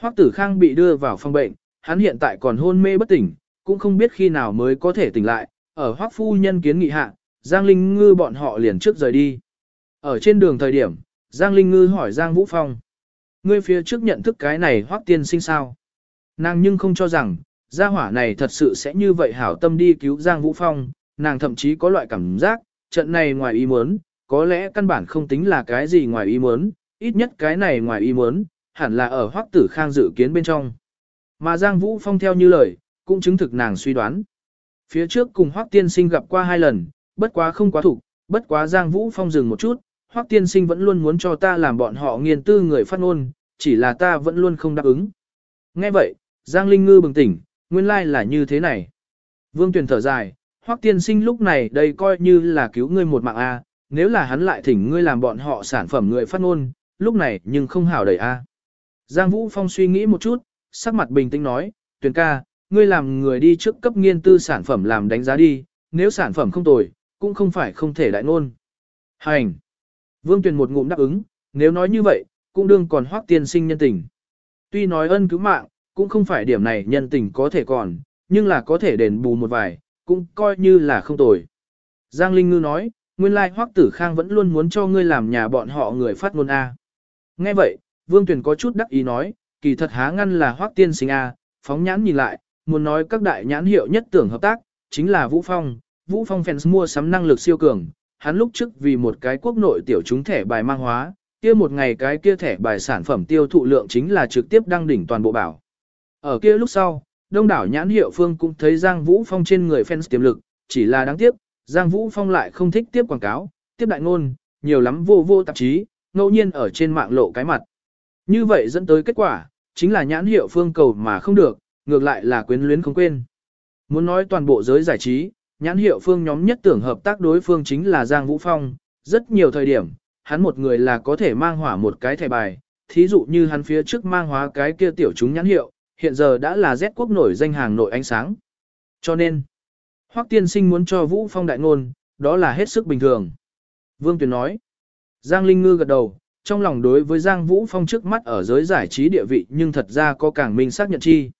Hoắc tử khang bị đưa vào phòng bệnh, hắn hiện tại còn hôn mê bất tỉnh, cũng không biết khi nào mới có thể tỉnh lại, ở Hoắc phu nhân kiến nghị hạ, Giang Linh Ngư bọn họ liền trước rời đi. Ở trên đường thời điểm, Giang Linh Ngư hỏi Giang Vũ Phong. Ngươi phía trước nhận thức cái này Hoắc tiên sinh sao? Nàng nhưng không cho rằng, gia hỏa này thật sự sẽ như vậy hảo tâm đi cứu Giang Vũ Phong, nàng thậm chí có loại cảm giác, trận này ngoài ý muốn, có lẽ căn bản không tính là cái gì ngoài ý muốn, ít nhất cái này ngoài ý muốn, hẳn là ở Hoắc Tử Khang dự kiến bên trong. Mà Giang Vũ Phong theo như lời, cũng chứng thực nàng suy đoán. Phía trước cùng Hoắc Tiên Sinh gặp qua hai lần, bất quá không quá thủ, bất quá Giang Vũ Phong dừng một chút, Hoắc Tiên Sinh vẫn luôn muốn cho ta làm bọn họ nghiền tư người phát ngôn, chỉ là ta vẫn luôn không đáp ứng. Nghe vậy, Giang Linh Ngư bừng tỉnh, nguyên lai là như thế này. Vương Tuyền thở dài, Hoắc Tiên Sinh lúc này đây coi như là cứu ngươi một mạng a, nếu là hắn lại thỉnh ngươi làm bọn họ sản phẩm người phát ngôn, lúc này nhưng không hảo đẩy a. Giang Vũ Phong suy nghĩ một chút, sắc mặt bình tĩnh nói, Tuyền ca, ngươi làm người đi trước cấp nghiên tư sản phẩm làm đánh giá đi, nếu sản phẩm không tồi, cũng không phải không thể đại ngôn. Hành! Vương Tuyền một ngụm đáp ứng, nếu nói như vậy, cũng đương còn Hoắc tiên sinh nhân tình. Tuy nói ân cứu mạng, cũng không phải điểm này nhân tình có thể còn, nhưng là có thể đền bù một vài, cũng coi như là không tồi. Giang Linh Ngư nói, nguyên lai hoắc tử khang vẫn luôn muốn cho ngươi làm nhà bọn họ người phát ngôn A. Nghe vậy, Vương Tuyền có chút đắc ý nói, kỳ thật há ngăn là hoắc tiên sinh A, phóng nhãn nhìn lại, muốn nói các đại nhãn hiệu nhất tưởng hợp tác, chính là Vũ Phong. Vũ Phong fans mua sắm năng lực siêu cường, hắn lúc trước vì một cái quốc nội tiểu chúng thẻ bài mang hóa, kia một ngày cái kia thẻ bài sản phẩm tiêu thụ lượng chính là trực tiếp đăng đỉnh toàn bộ bảo. Ở kia lúc sau, đông đảo nhãn hiệu phương cũng thấy Giang Vũ Phong trên người fans tiềm lực, chỉ là đáng tiếc, Giang Vũ Phong lại không thích tiếp quảng cáo, tiếp đại ngôn, nhiều lắm vô vô tạp chí, ngẫu nhiên ở trên mạng lộ cái mặt. Như vậy dẫn tới kết quả, chính là nhãn hiệu phương cầu mà không được, ngược lại là quyến luyến không quên. Muốn nói toàn bộ giới giải trí, nhãn hiệu phương nhóm nhất tưởng hợp tác đối phương chính là Giang Vũ Phong, rất nhiều thời điểm, hắn một người là có thể mang hỏa một cái thẻ bài, thí dụ như hắn phía trước mang hóa cái kia tiểu chúng nhãn hiệu, hiện giờ đã là Z quốc nổi danh hàng nội ánh sáng. Cho nên, Hoắc tiên sinh muốn cho Vũ Phong đại ngôn, đó là hết sức bình thường. Vương Tuyền nói, Giang Linh Ngư gật đầu, trong lòng đối với Giang Vũ Phong trước mắt ở giới giải trí địa vị nhưng thật ra có càng minh xác nhận chi.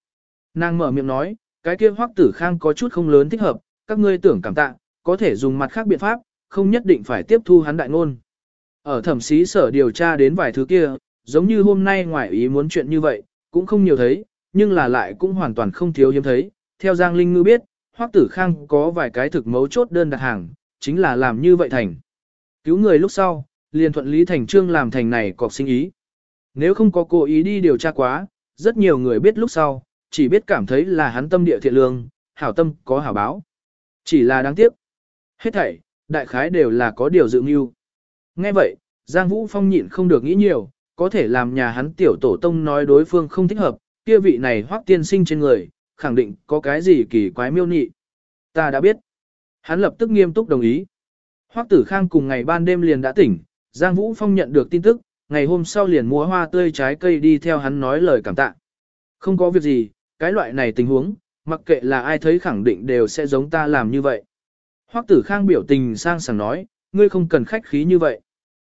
Nàng mở miệng nói, cái kia hoắc tử khang có chút không lớn thích hợp, các ngươi tưởng cảm tạ, có thể dùng mặt khác biện pháp, không nhất định phải tiếp thu hắn đại ngôn. Ở thẩm sĩ sở điều tra đến vài thứ kia, giống như hôm nay ngoài ý muốn chuyện như vậy, cũng không nhiều thấy, nhưng là lại cũng hoàn toàn không thiếu hiếm thấy. Theo Giang Linh Ngư biết, Hoắc Tử Khang có vài cái thực mấu chốt đơn đặt hàng, chính là làm như vậy thành. Cứu người lúc sau, liền thuận lý thành trương làm thành này cọc sinh ý. Nếu không có cố ý đi điều tra quá, rất nhiều người biết lúc sau, chỉ biết cảm thấy là hắn tâm địa thiện lương, hảo tâm có hảo báo. Chỉ là đáng tiếc. Hết thảy, đại khái đều là có điều dự mưu. Nghe vậy, Giang Vũ Phong nhịn không được nghĩ nhiều, có thể làm nhà hắn tiểu tổ tông nói đối phương không thích hợp, kia vị này hoác tiên sinh trên người, khẳng định có cái gì kỳ quái miêu nị. Ta đã biết. Hắn lập tức nghiêm túc đồng ý. Hoác tử khang cùng ngày ban đêm liền đã tỉnh, Giang Vũ Phong nhận được tin tức, ngày hôm sau liền mua hoa tươi trái cây đi theo hắn nói lời cảm tạ. Không có việc gì, cái loại này tình huống, mặc kệ là ai thấy khẳng định đều sẽ giống ta làm như vậy. Hoắc tử khang biểu tình sang sảng nói, ngươi không cần khách khí như vậy.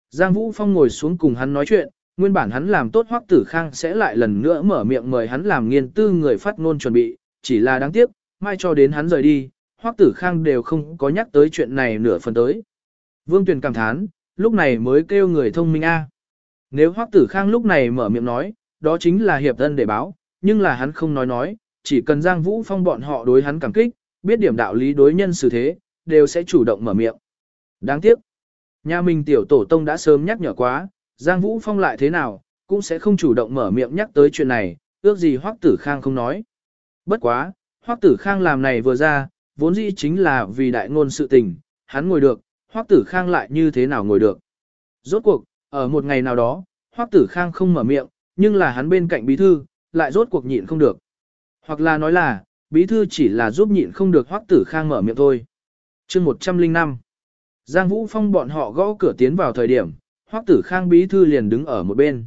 Giang Vũ Phong ngồi xuống cùng hắn nói chuyện, nguyên bản hắn làm tốt Hoắc tử khang sẽ lại lần nữa mở miệng mời hắn làm nghiên tư người phát ngôn chuẩn bị, chỉ là đáng tiếc, mai cho đến hắn rời đi, Hoắc tử khang đều không có nhắc tới chuyện này nửa phần tới. Vương Tuyền cảm thán, lúc này mới kêu người thông minh A. Nếu Hoắc tử khang lúc này mở miệng nói, đó chính là hiệp thân để báo, nhưng là hắn không nói nói, chỉ cần Giang Vũ Phong bọn họ đối hắn cảm kích, biết điểm đạo lý đối nhân xử thế, đều sẽ chủ động mở miệng. Đáng tiếc, nhà mình tiểu tổ tông đã sớm nhắc nhở quá, Giang Vũ Phong lại thế nào, cũng sẽ không chủ động mở miệng nhắc tới chuyện này, ước gì Hoắc Tử Khang không nói. Bất quá, Hoắc Tử Khang làm này vừa ra, vốn dĩ chính là vì đại ngôn sự tình, hắn ngồi được, Hoắc Tử Khang lại như thế nào ngồi được. Rốt cuộc, ở một ngày nào đó, Hoắc Tử Khang không mở miệng, nhưng là hắn bên cạnh bí thư, lại rốt cuộc nhịn không được. Hoặc là nói là, bí thư chỉ là giúp nhịn không được hoắc tử khang mở miệng thôi. chương 105 Giang Vũ Phong bọn họ gõ cửa tiến vào thời điểm, hoắc tử khang bí thư liền đứng ở một bên.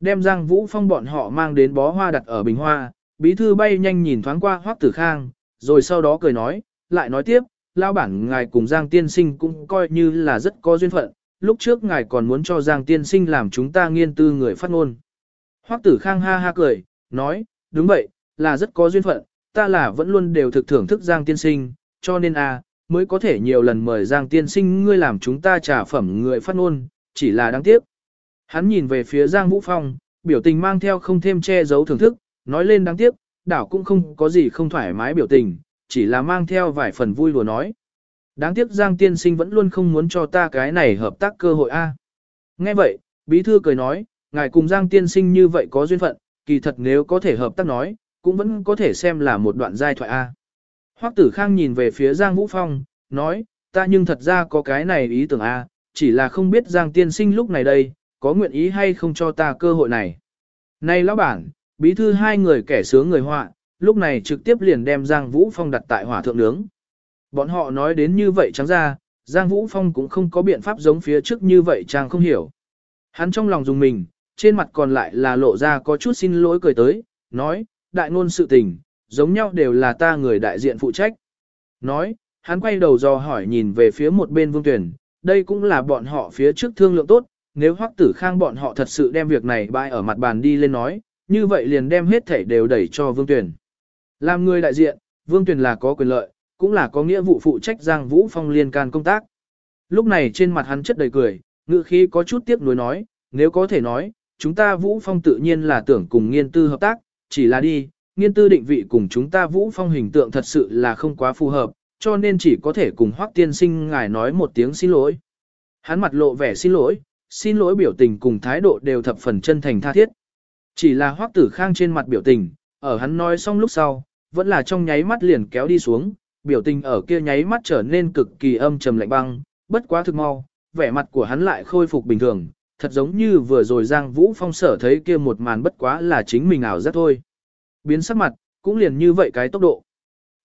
Đem Giang Vũ Phong bọn họ mang đến bó hoa đặt ở bình hoa, bí thư bay nhanh nhìn thoáng qua hoắc tử khang, rồi sau đó cười nói, lại nói tiếp, lao bản ngài cùng Giang tiên sinh cũng coi như là rất có duyên phận, lúc trước ngài còn muốn cho Giang tiên sinh làm chúng ta nghiên tư người phát ngôn. Hoắc tử khang ha ha cười, nói, đúng vậy, là rất có duyên phận, ta là vẫn luôn đều thực thưởng thức Giang tiên sinh, cho nên a mới có thể nhiều lần mời Giang tiên sinh ngươi làm chúng ta trả phẩm người phát ngôn, chỉ là đáng tiếc. Hắn nhìn về phía Giang Vũ Phong, biểu tình mang theo không thêm che giấu thưởng thức, nói lên đáng tiếc, đảo cũng không có gì không thoải mái biểu tình, chỉ là mang theo vài phần vui lùa nói. Đáng tiếc Giang tiên sinh vẫn luôn không muốn cho ta cái này hợp tác cơ hội a. Nghe vậy, bí thư cười nói, ngài cùng Giang tiên sinh như vậy có duyên phận, kỳ thật nếu có thể hợp tác nói, cũng vẫn có thể xem là một đoạn giai thoại a. Hoắc Tử Khang nhìn về phía Giang Vũ Phong, nói, ta nhưng thật ra có cái này ý tưởng a, chỉ là không biết Giang tiên sinh lúc này đây, có nguyện ý hay không cho ta cơ hội này. Này lão bản, bí thư hai người kẻ sướng người họa, lúc này trực tiếp liền đem Giang Vũ Phong đặt tại hỏa thượng nướng. Bọn họ nói đến như vậy trắng ra, Giang Vũ Phong cũng không có biện pháp giống phía trước như vậy chàng không hiểu. Hắn trong lòng dùng mình, trên mặt còn lại là lộ ra có chút xin lỗi cười tới, nói, đại ngôn sự tình, giống nhau đều là ta người đại diện phụ trách. Nói, hắn quay đầu dò hỏi nhìn về phía một bên vương tuyển, đây cũng là bọn họ phía trước thương lượng tốt, nếu hoắc tử khang bọn họ thật sự đem việc này bãi ở mặt bàn đi lên nói, như vậy liền đem hết thảy đều đẩy cho vương Tuyền. Làm người đại diện, vương Tuyền là có quyền lợi, cũng là có nghĩa vụ phụ trách Giang Vũ Phong liên can công tác. Lúc này trên mặt hắn chất đầy cười, ngữ khí có chút tiếc nuối nói, nếu có thể nói, chúng ta Vũ Phong tự nhiên là tưởng cùng nghiên tư hợp tác, chỉ là đi, nghiên tư định vị cùng chúng ta Vũ Phong hình tượng thật sự là không quá phù hợp, cho nên chỉ có thể cùng Hoắc tiên sinh ngài nói một tiếng xin lỗi. Hắn mặt lộ vẻ xin lỗi, xin lỗi biểu tình cùng thái độ đều thập phần chân thành tha thiết. Chỉ là Hoắc Tử Khang trên mặt biểu tình, ở hắn nói xong lúc sau, vẫn là trong nháy mắt liền kéo đi xuống, biểu tình ở kia nháy mắt trở nên cực kỳ âm trầm lạnh băng, bất quá thực mau, vẻ mặt của hắn lại khôi phục bình thường, thật giống như vừa rồi Giang Vũ Phong sở thấy kia một màn bất quá là chính mình ảo giác thôi. Biến sắc mặt, cũng liền như vậy cái tốc độ.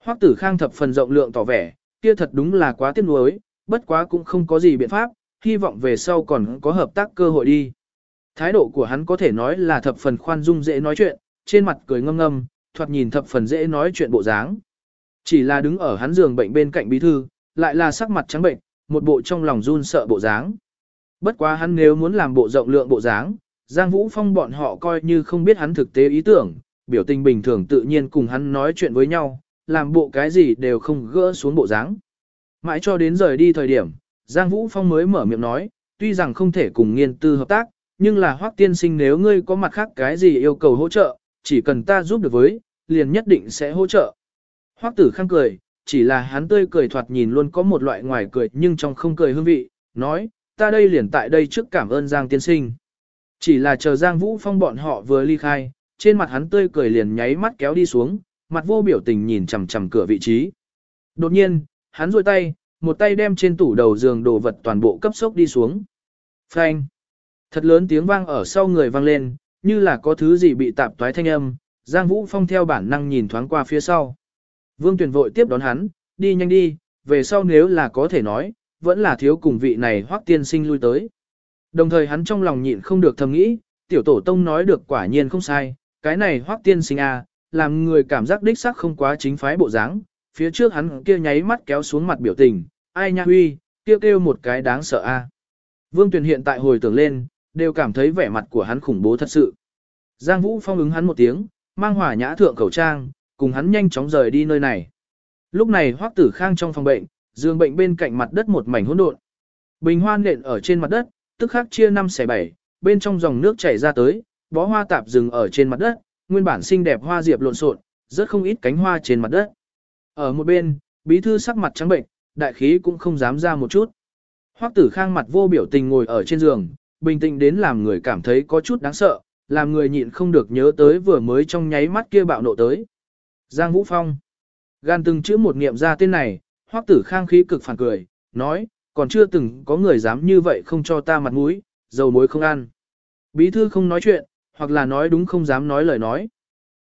Hoắc Tử Khang thập phần rộng lượng tỏ vẻ, kia thật đúng là quá tiếc nuối, bất quá cũng không có gì biện pháp, hy vọng về sau còn có hợp tác cơ hội đi. Thái độ của hắn có thể nói là thập phần khoan dung dễ nói chuyện, trên mặt cười ngâm ngâm, thoạt nhìn thập phần dễ nói chuyện bộ dáng. Chỉ là đứng ở hắn giường bệnh bên cạnh bí thư, lại là sắc mặt trắng bệnh, một bộ trong lòng run sợ bộ dáng. Bất quá hắn nếu muốn làm bộ rộng lượng bộ dáng, Giang Vũ Phong bọn họ coi như không biết hắn thực tế ý tưởng, biểu tình bình thường tự nhiên cùng hắn nói chuyện với nhau, làm bộ cái gì đều không gỡ xuống bộ dáng. Mãi cho đến rời đi thời điểm, Giang Vũ Phong mới mở miệng nói, tuy rằng không thể cùng nghiên tư hợp tác, nhưng là hoác tiên sinh nếu ngươi có mặt khác cái gì yêu cầu hỗ trợ, chỉ cần ta giúp được với, liền nhất định sẽ hỗ trợ. Hoắc tử khang cười, chỉ là hắn tươi cười thoạt nhìn luôn có một loại ngoài cười nhưng trong không cười hương vị, nói, ta đây liền tại đây trước cảm ơn Giang tiên sinh. Chỉ là chờ Giang Vũ Phong bọn họ vừa ly khai, trên mặt hắn tươi cười liền nháy mắt kéo đi xuống, mặt vô biểu tình nhìn chằm chằm cửa vị trí. Đột nhiên, hắn duỗi tay, một tay đem trên tủ đầu giường đồ vật toàn bộ cấp sốc đi xuống. Phanh! Thật lớn tiếng vang ở sau người vang lên, như là có thứ gì bị tạp toái thanh âm, Giang Vũ Phong theo bản năng nhìn thoáng qua phía sau. Vương Tuyền vội tiếp đón hắn, đi nhanh đi, về sau nếu là có thể nói, vẫn là thiếu cùng vị này hoác tiên sinh lui tới. Đồng thời hắn trong lòng nhịn không được thầm nghĩ, tiểu tổ tông nói được quả nhiên không sai, cái này hoác tiên sinh à, làm người cảm giác đích xác không quá chính phái bộ dáng. phía trước hắn kia nháy mắt kéo xuống mặt biểu tình, ai nha huy, kêu kêu một cái đáng sợ a. Vương Tuyền hiện tại hồi tưởng lên, đều cảm thấy vẻ mặt của hắn khủng bố thật sự. Giang Vũ phong ứng hắn một tiếng, mang hỏa nhã thượng khẩu trang, cùng hắn nhanh chóng rời đi nơi này. Lúc này Hoắc Tử Khang trong phòng bệnh, giường bệnh bên cạnh mặt đất một mảnh hỗn độn. Bình hoa nện ở trên mặt đất, tức khắc chia năm xẻ bảy, bên trong dòng nước chảy ra tới, bó hoa tạp dừng ở trên mặt đất, nguyên bản xinh đẹp hoa diệp lộn xộn, rất không ít cánh hoa trên mặt đất. Ở một bên, bí thư sắc mặt trắng bệnh, đại khí cũng không dám ra một chút. Hoắc Tử Khang mặt vô biểu tình ngồi ở trên giường, bình tĩnh đến làm người cảm thấy có chút đáng sợ, làm người nhịn không được nhớ tới vừa mới trong nháy mắt kia bạo nộ tới. Giang Vũ Phong. Gan từng chữ một niệm ra tên này, hoắc tử khang khí cực phản cười, nói, còn chưa từng có người dám như vậy không cho ta mặt mũi, dầu muối không ăn. Bí thư không nói chuyện, hoặc là nói đúng không dám nói lời nói.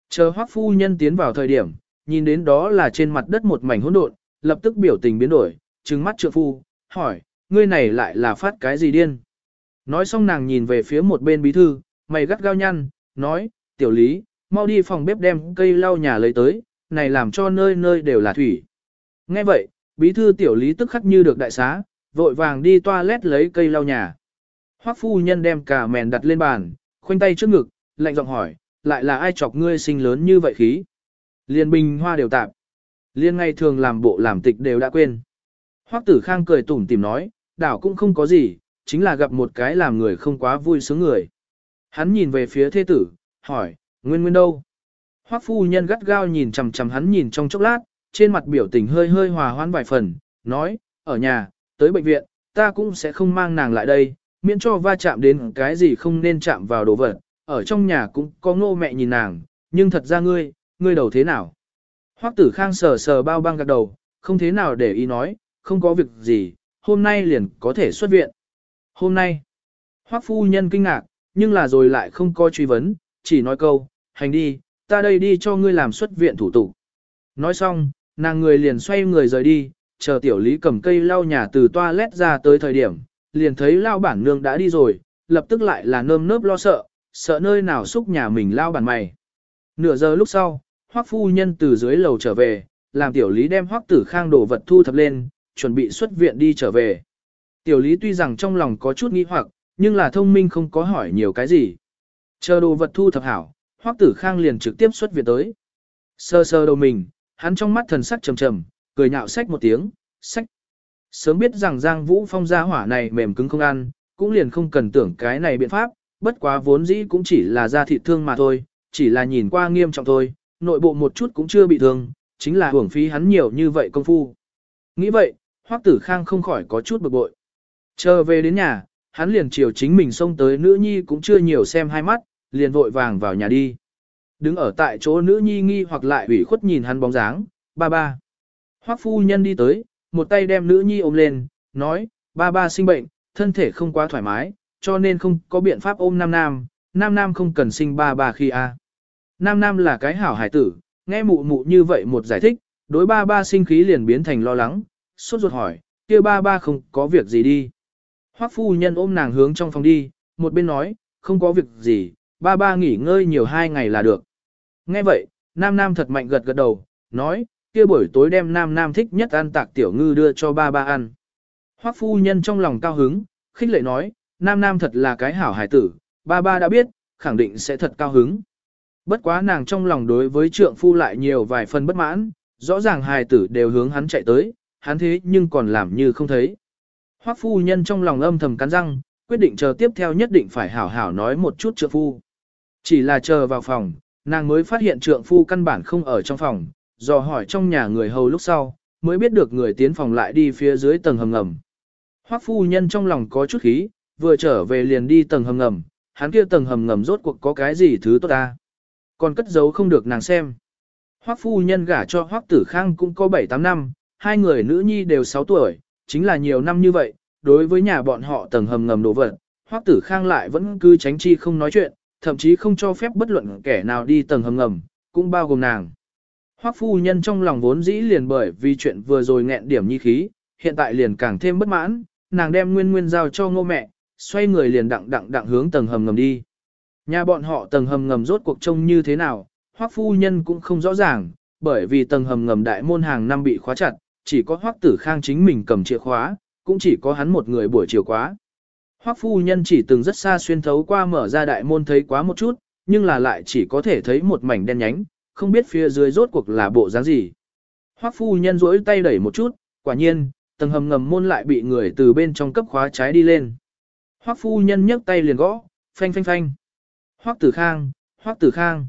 Chờ hoắc phu nhân tiến vào thời điểm, nhìn đến đó là trên mặt đất một mảnh hỗn độn, lập tức biểu tình biến đổi, trừng mắt trượng phu, hỏi, ngươi này lại là phát cái gì điên? Nói xong nàng nhìn về phía một bên bí thư, mày gắt gao nhăn, nói, tiểu lý, mau đi phòng bếp đem cây lau nhà lấy tới, này làm cho nơi nơi đều là thủy. Nghe vậy, bí thư tiểu lý tức khắc như được đại xá, vội vàng đi toilet lấy cây lau nhà. Hoắc phu nhân đem cả mèn đặt lên bàn, khoanh tay trước ngực, lạnh giọng hỏi, lại là ai chọc ngươi sinh lớn như vậy khí? Liên bình hoa đều tạp. Liên ngay thường làm bộ làm tịch đều đã quên. Hoắc tử khang cười tủm tìm nói, đảo cũng không có gì, chính là gặp một cái làm người không quá vui sướng người. Hắn nhìn về phía thế tử, hỏi, nguyên nguyên đâu? Hoắc phu nhân gắt gao nhìn chằm chằm hắn nhìn trong chốc lát, trên mặt biểu tình hơi hơi hòa hoãn vài phần, nói, ở nhà, tới bệnh viện, ta cũng sẽ không mang nàng lại đây, miễn cho va chạm đến cái gì không nên chạm vào đồ vật, ở trong nhà cũng có ngô mẹ nhìn nàng, nhưng thật ra ngươi, ngươi đầu thế nào? Hoắc tử khang sờ sờ bao băng gật đầu, không thế nào để ý nói, không có việc gì, hôm nay liền có thể xuất viện. Hôm nay, Hoắc phu nhân kinh ngạc, nhưng là rồi lại không có truy vấn, chỉ nói câu, hành đi, ta đây đi cho ngươi làm xuất viện thủ tục. Nói xong, nàng người liền xoay người rời đi, chờ tiểu lý cầm cây lau nhà từ toilet ra tới thời điểm, liền thấy lao bản nương đã đi rồi, lập tức lại là nơm nớp lo sợ, sợ nơi nào xúc nhà mình lao bản mày. Nửa giờ lúc sau, hoắc phu nhân từ dưới lầu trở về, làm tiểu lý đem hoắc tử khang đồ vật thu thập lên, chuẩn bị xuất viện đi trở về. Tiểu lý tuy rằng trong lòng có chút nghi hoặc, nhưng là thông minh không có hỏi nhiều cái gì. Chờ đồ vật thu thập hảo, hoắc tử khang liền trực tiếp xuất viện tới. Sơ sơ đầu mình, hắn trong mắt thần sắc trầm trầm, cười nhạo sách một tiếng, sách. Sớm biết rằng Giang Vũ Phong gia hỏa này mềm cứng không ăn, cũng liền không cần tưởng cái này biện pháp, bất quá vốn dĩ cũng chỉ là da thịt thương mà thôi, chỉ là nhìn qua nghiêm trọng thôi, nội bộ một chút cũng chưa bị thương, chính là hưởng phí hắn nhiều như vậy công phu. Nghĩ vậy, Hoắc Tử Khang không khỏi có chút bực bội. Chờ về đến nhà, hắn liền chiều chính mình xông tới nữ nhi cũng chưa nhiều xem hai mắt, liền vội vàng vào nhà đi. Đứng ở tại chỗ nữ nhi nghi hoặc lại ủy khuất nhìn hắn bóng dáng, ba ba. Hoắc phu nhân đi tới, một tay đem nữ nhi ôm lên, nói, ba ba sinh bệnh, thân thể không quá thoải mái, cho nên không có biện pháp ôm nam nam, nam nam không cần sinh ba ba khi a. Nam nam là cái hảo hải tử, nghe mụ mụ như vậy một giải thích, đối ba ba sinh khí liền biến thành lo lắng, suốt ruột hỏi, kia ba ba không có việc gì đi. Hoắc phu nhân ôm nàng hướng trong phòng đi, một bên nói, không có việc gì, ba ba nghỉ ngơi nhiều hai ngày là được. Nghe vậy, nam nam thật mạnh gật gật đầu, nói, kia buổi tối đem nam nam thích nhất ăn tạc tiểu ngư đưa cho ba ba ăn. Hoắc phu nhân trong lòng cao hứng, khích lệ nói, nam nam thật là cái hảo hải tử, ba ba đã biết, khẳng định sẽ thật cao hứng. Bất quá nàng trong lòng đối với trượng phu lại nhiều vài phần bất mãn, rõ ràng hài tử đều hướng hắn chạy tới, hắn thế nhưng còn làm như không thấy. Hoắc phu nhân trong lòng âm thầm cắn răng, quyết định chờ tiếp theo nhất định phải hảo hảo nói một chút trượng phu. Chỉ là chờ vào phòng, nàng mới phát hiện trượng phu căn bản không ở trong phòng, dò hỏi trong nhà người hầu lúc sau, mới biết được người tiến phòng lại đi phía dưới tầng hầm ngầm. Hoắc phu nhân trong lòng có chút khí, vừa trở về liền đi tầng hầm ngầm, hắn kia tầng hầm ngầm rốt cuộc có cái gì thứ tốt ta. Còn cất giấu không được nàng xem. Hoắc phu nhân gả cho Hoắc tử khang cũng có 7-8 năm, hai người nữ nhi đều 6 tuổi, chính là nhiều năm như vậy, đối với nhà bọn họ tầng hầm ngầm đồ vật, Hoắc tử khang lại vẫn cứ tránh chi không nói chuyện, thậm chí không cho phép bất luận kẻ nào đi tầng hầm ngầm, cũng bao gồm nàng. Hoắc phu nhân trong lòng vốn dĩ liền bởi vì chuyện vừa rồi nghẹn điểm nhi khí, hiện tại liền càng thêm bất mãn, nàng đem nguyên nguyên giao cho ngô mẹ, xoay người liền đặng đặng đặng hướng tầng hầm ngầm đi. Nhà bọn họ tầng hầm ngầm rốt cuộc trông như thế nào, Hoắc phu nhân cũng không rõ ràng, bởi vì tầng hầm ngầm đại môn hàng năm bị khóa chặt, chỉ có Hoắc Tử Khang chính mình cầm chìa khóa, cũng chỉ có hắn một người buổi chiều quá. Hoắc phu nhân chỉ từng rất xa xuyên thấu qua mở ra đại môn thấy quá một chút, nhưng là lại chỉ có thể thấy một mảnh đen nhánh, không biết phía dưới rốt cuộc là bộ dáng gì. Hoắc phu nhân duỗi tay đẩy một chút, quả nhiên, tầng hầm ngầm môn lại bị người từ bên trong cấp khóa trái đi lên. Hoắc phu nhân nhấc tay liền gõ, phanh phanh phanh. Hoắc Tử Khang, Hoắc Tử Khang.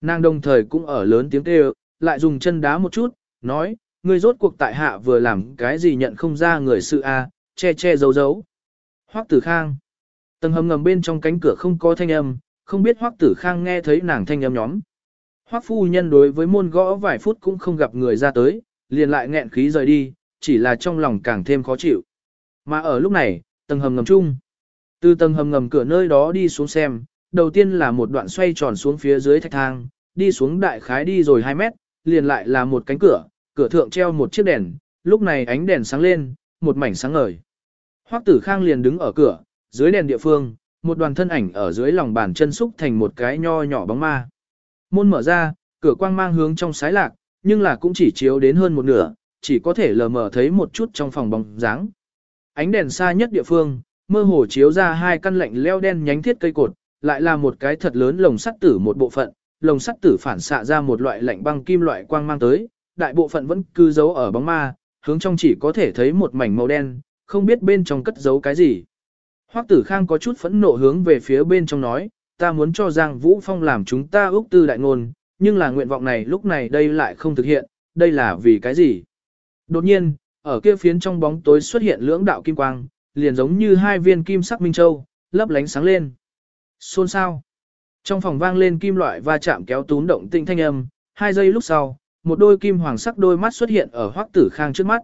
Nàng đồng thời cũng ở lớn tiếng kêu, lại dùng chân đá một chút, nói, ngươi rốt cuộc tại hạ vừa làm cái gì nhận không ra người sự a, che che giấu giấu. Hoắc Tử Khang. Tầng hầm ngầm bên trong cánh cửa không có thanh âm, không biết Hoắc Tử Khang nghe thấy nàng thanh âm nhóm. Hoắc phu nhân đối với môn gõ vài phút cũng không gặp người ra tới, liền lại nghẹn khí rời đi, chỉ là trong lòng càng thêm khó chịu. Mà ở lúc này, tầng hầm ngầm chung. Từ tầng hầm ngầm cửa nơi đó đi xuống xem, đầu tiên là một đoạn xoay tròn xuống phía dưới thạch thang, đi xuống đại khái đi rồi 2 mét, liền lại là một cánh cửa, cửa thượng treo một chiếc đèn, lúc này ánh đèn sáng lên, một mảnh sáng ngời. Hoắc Tử Khang liền đứng ở cửa, dưới đèn địa phương, một đoàn thân ảnh ở dưới lòng bàn chân xúc thành một cái nho nhỏ bóng ma. Môn mở ra, cửa quang mang hướng trong sái lạc, nhưng là cũng chỉ chiếu đến hơn một nửa, chỉ có thể lờ mờ thấy một chút trong phòng bóng dáng. Ánh đèn xa nhất địa phương, mơ hồ chiếu ra hai căn lạnh leo đen nhánh thiết cây cột, lại là một cái thật lớn lồng sắt tử một bộ phận, lồng sắt tử phản xạ ra một loại lạnh băng kim loại quang mang tới, đại bộ phận vẫn cư giấu ở bóng ma, hướng trong chỉ có thể thấy một mảnh màu đen, không biết bên trong cất giấu cái gì. Hoắc Tử Khang có chút phẫn nộ hướng về phía bên trong nói, ta muốn cho Giang Vũ Phong làm chúng ta ước tư đại ngôn, nhưng là nguyện vọng này lúc này đây lại không thực hiện, đây là vì cái gì? Đột nhiên, ở kia phiến trong bóng tối xuất hiện lưỡng đạo kim quang, liền giống như hai viên kim sắc minh châu, lấp lánh sáng lên. Xôn sao? Trong phòng vang lên kim loại va chạm kéo túm động tinh thanh âm, hai giây lúc sau, một đôi kim hoàng sắc đôi mắt xuất hiện ở Hoắc Tử Khang trước mắt.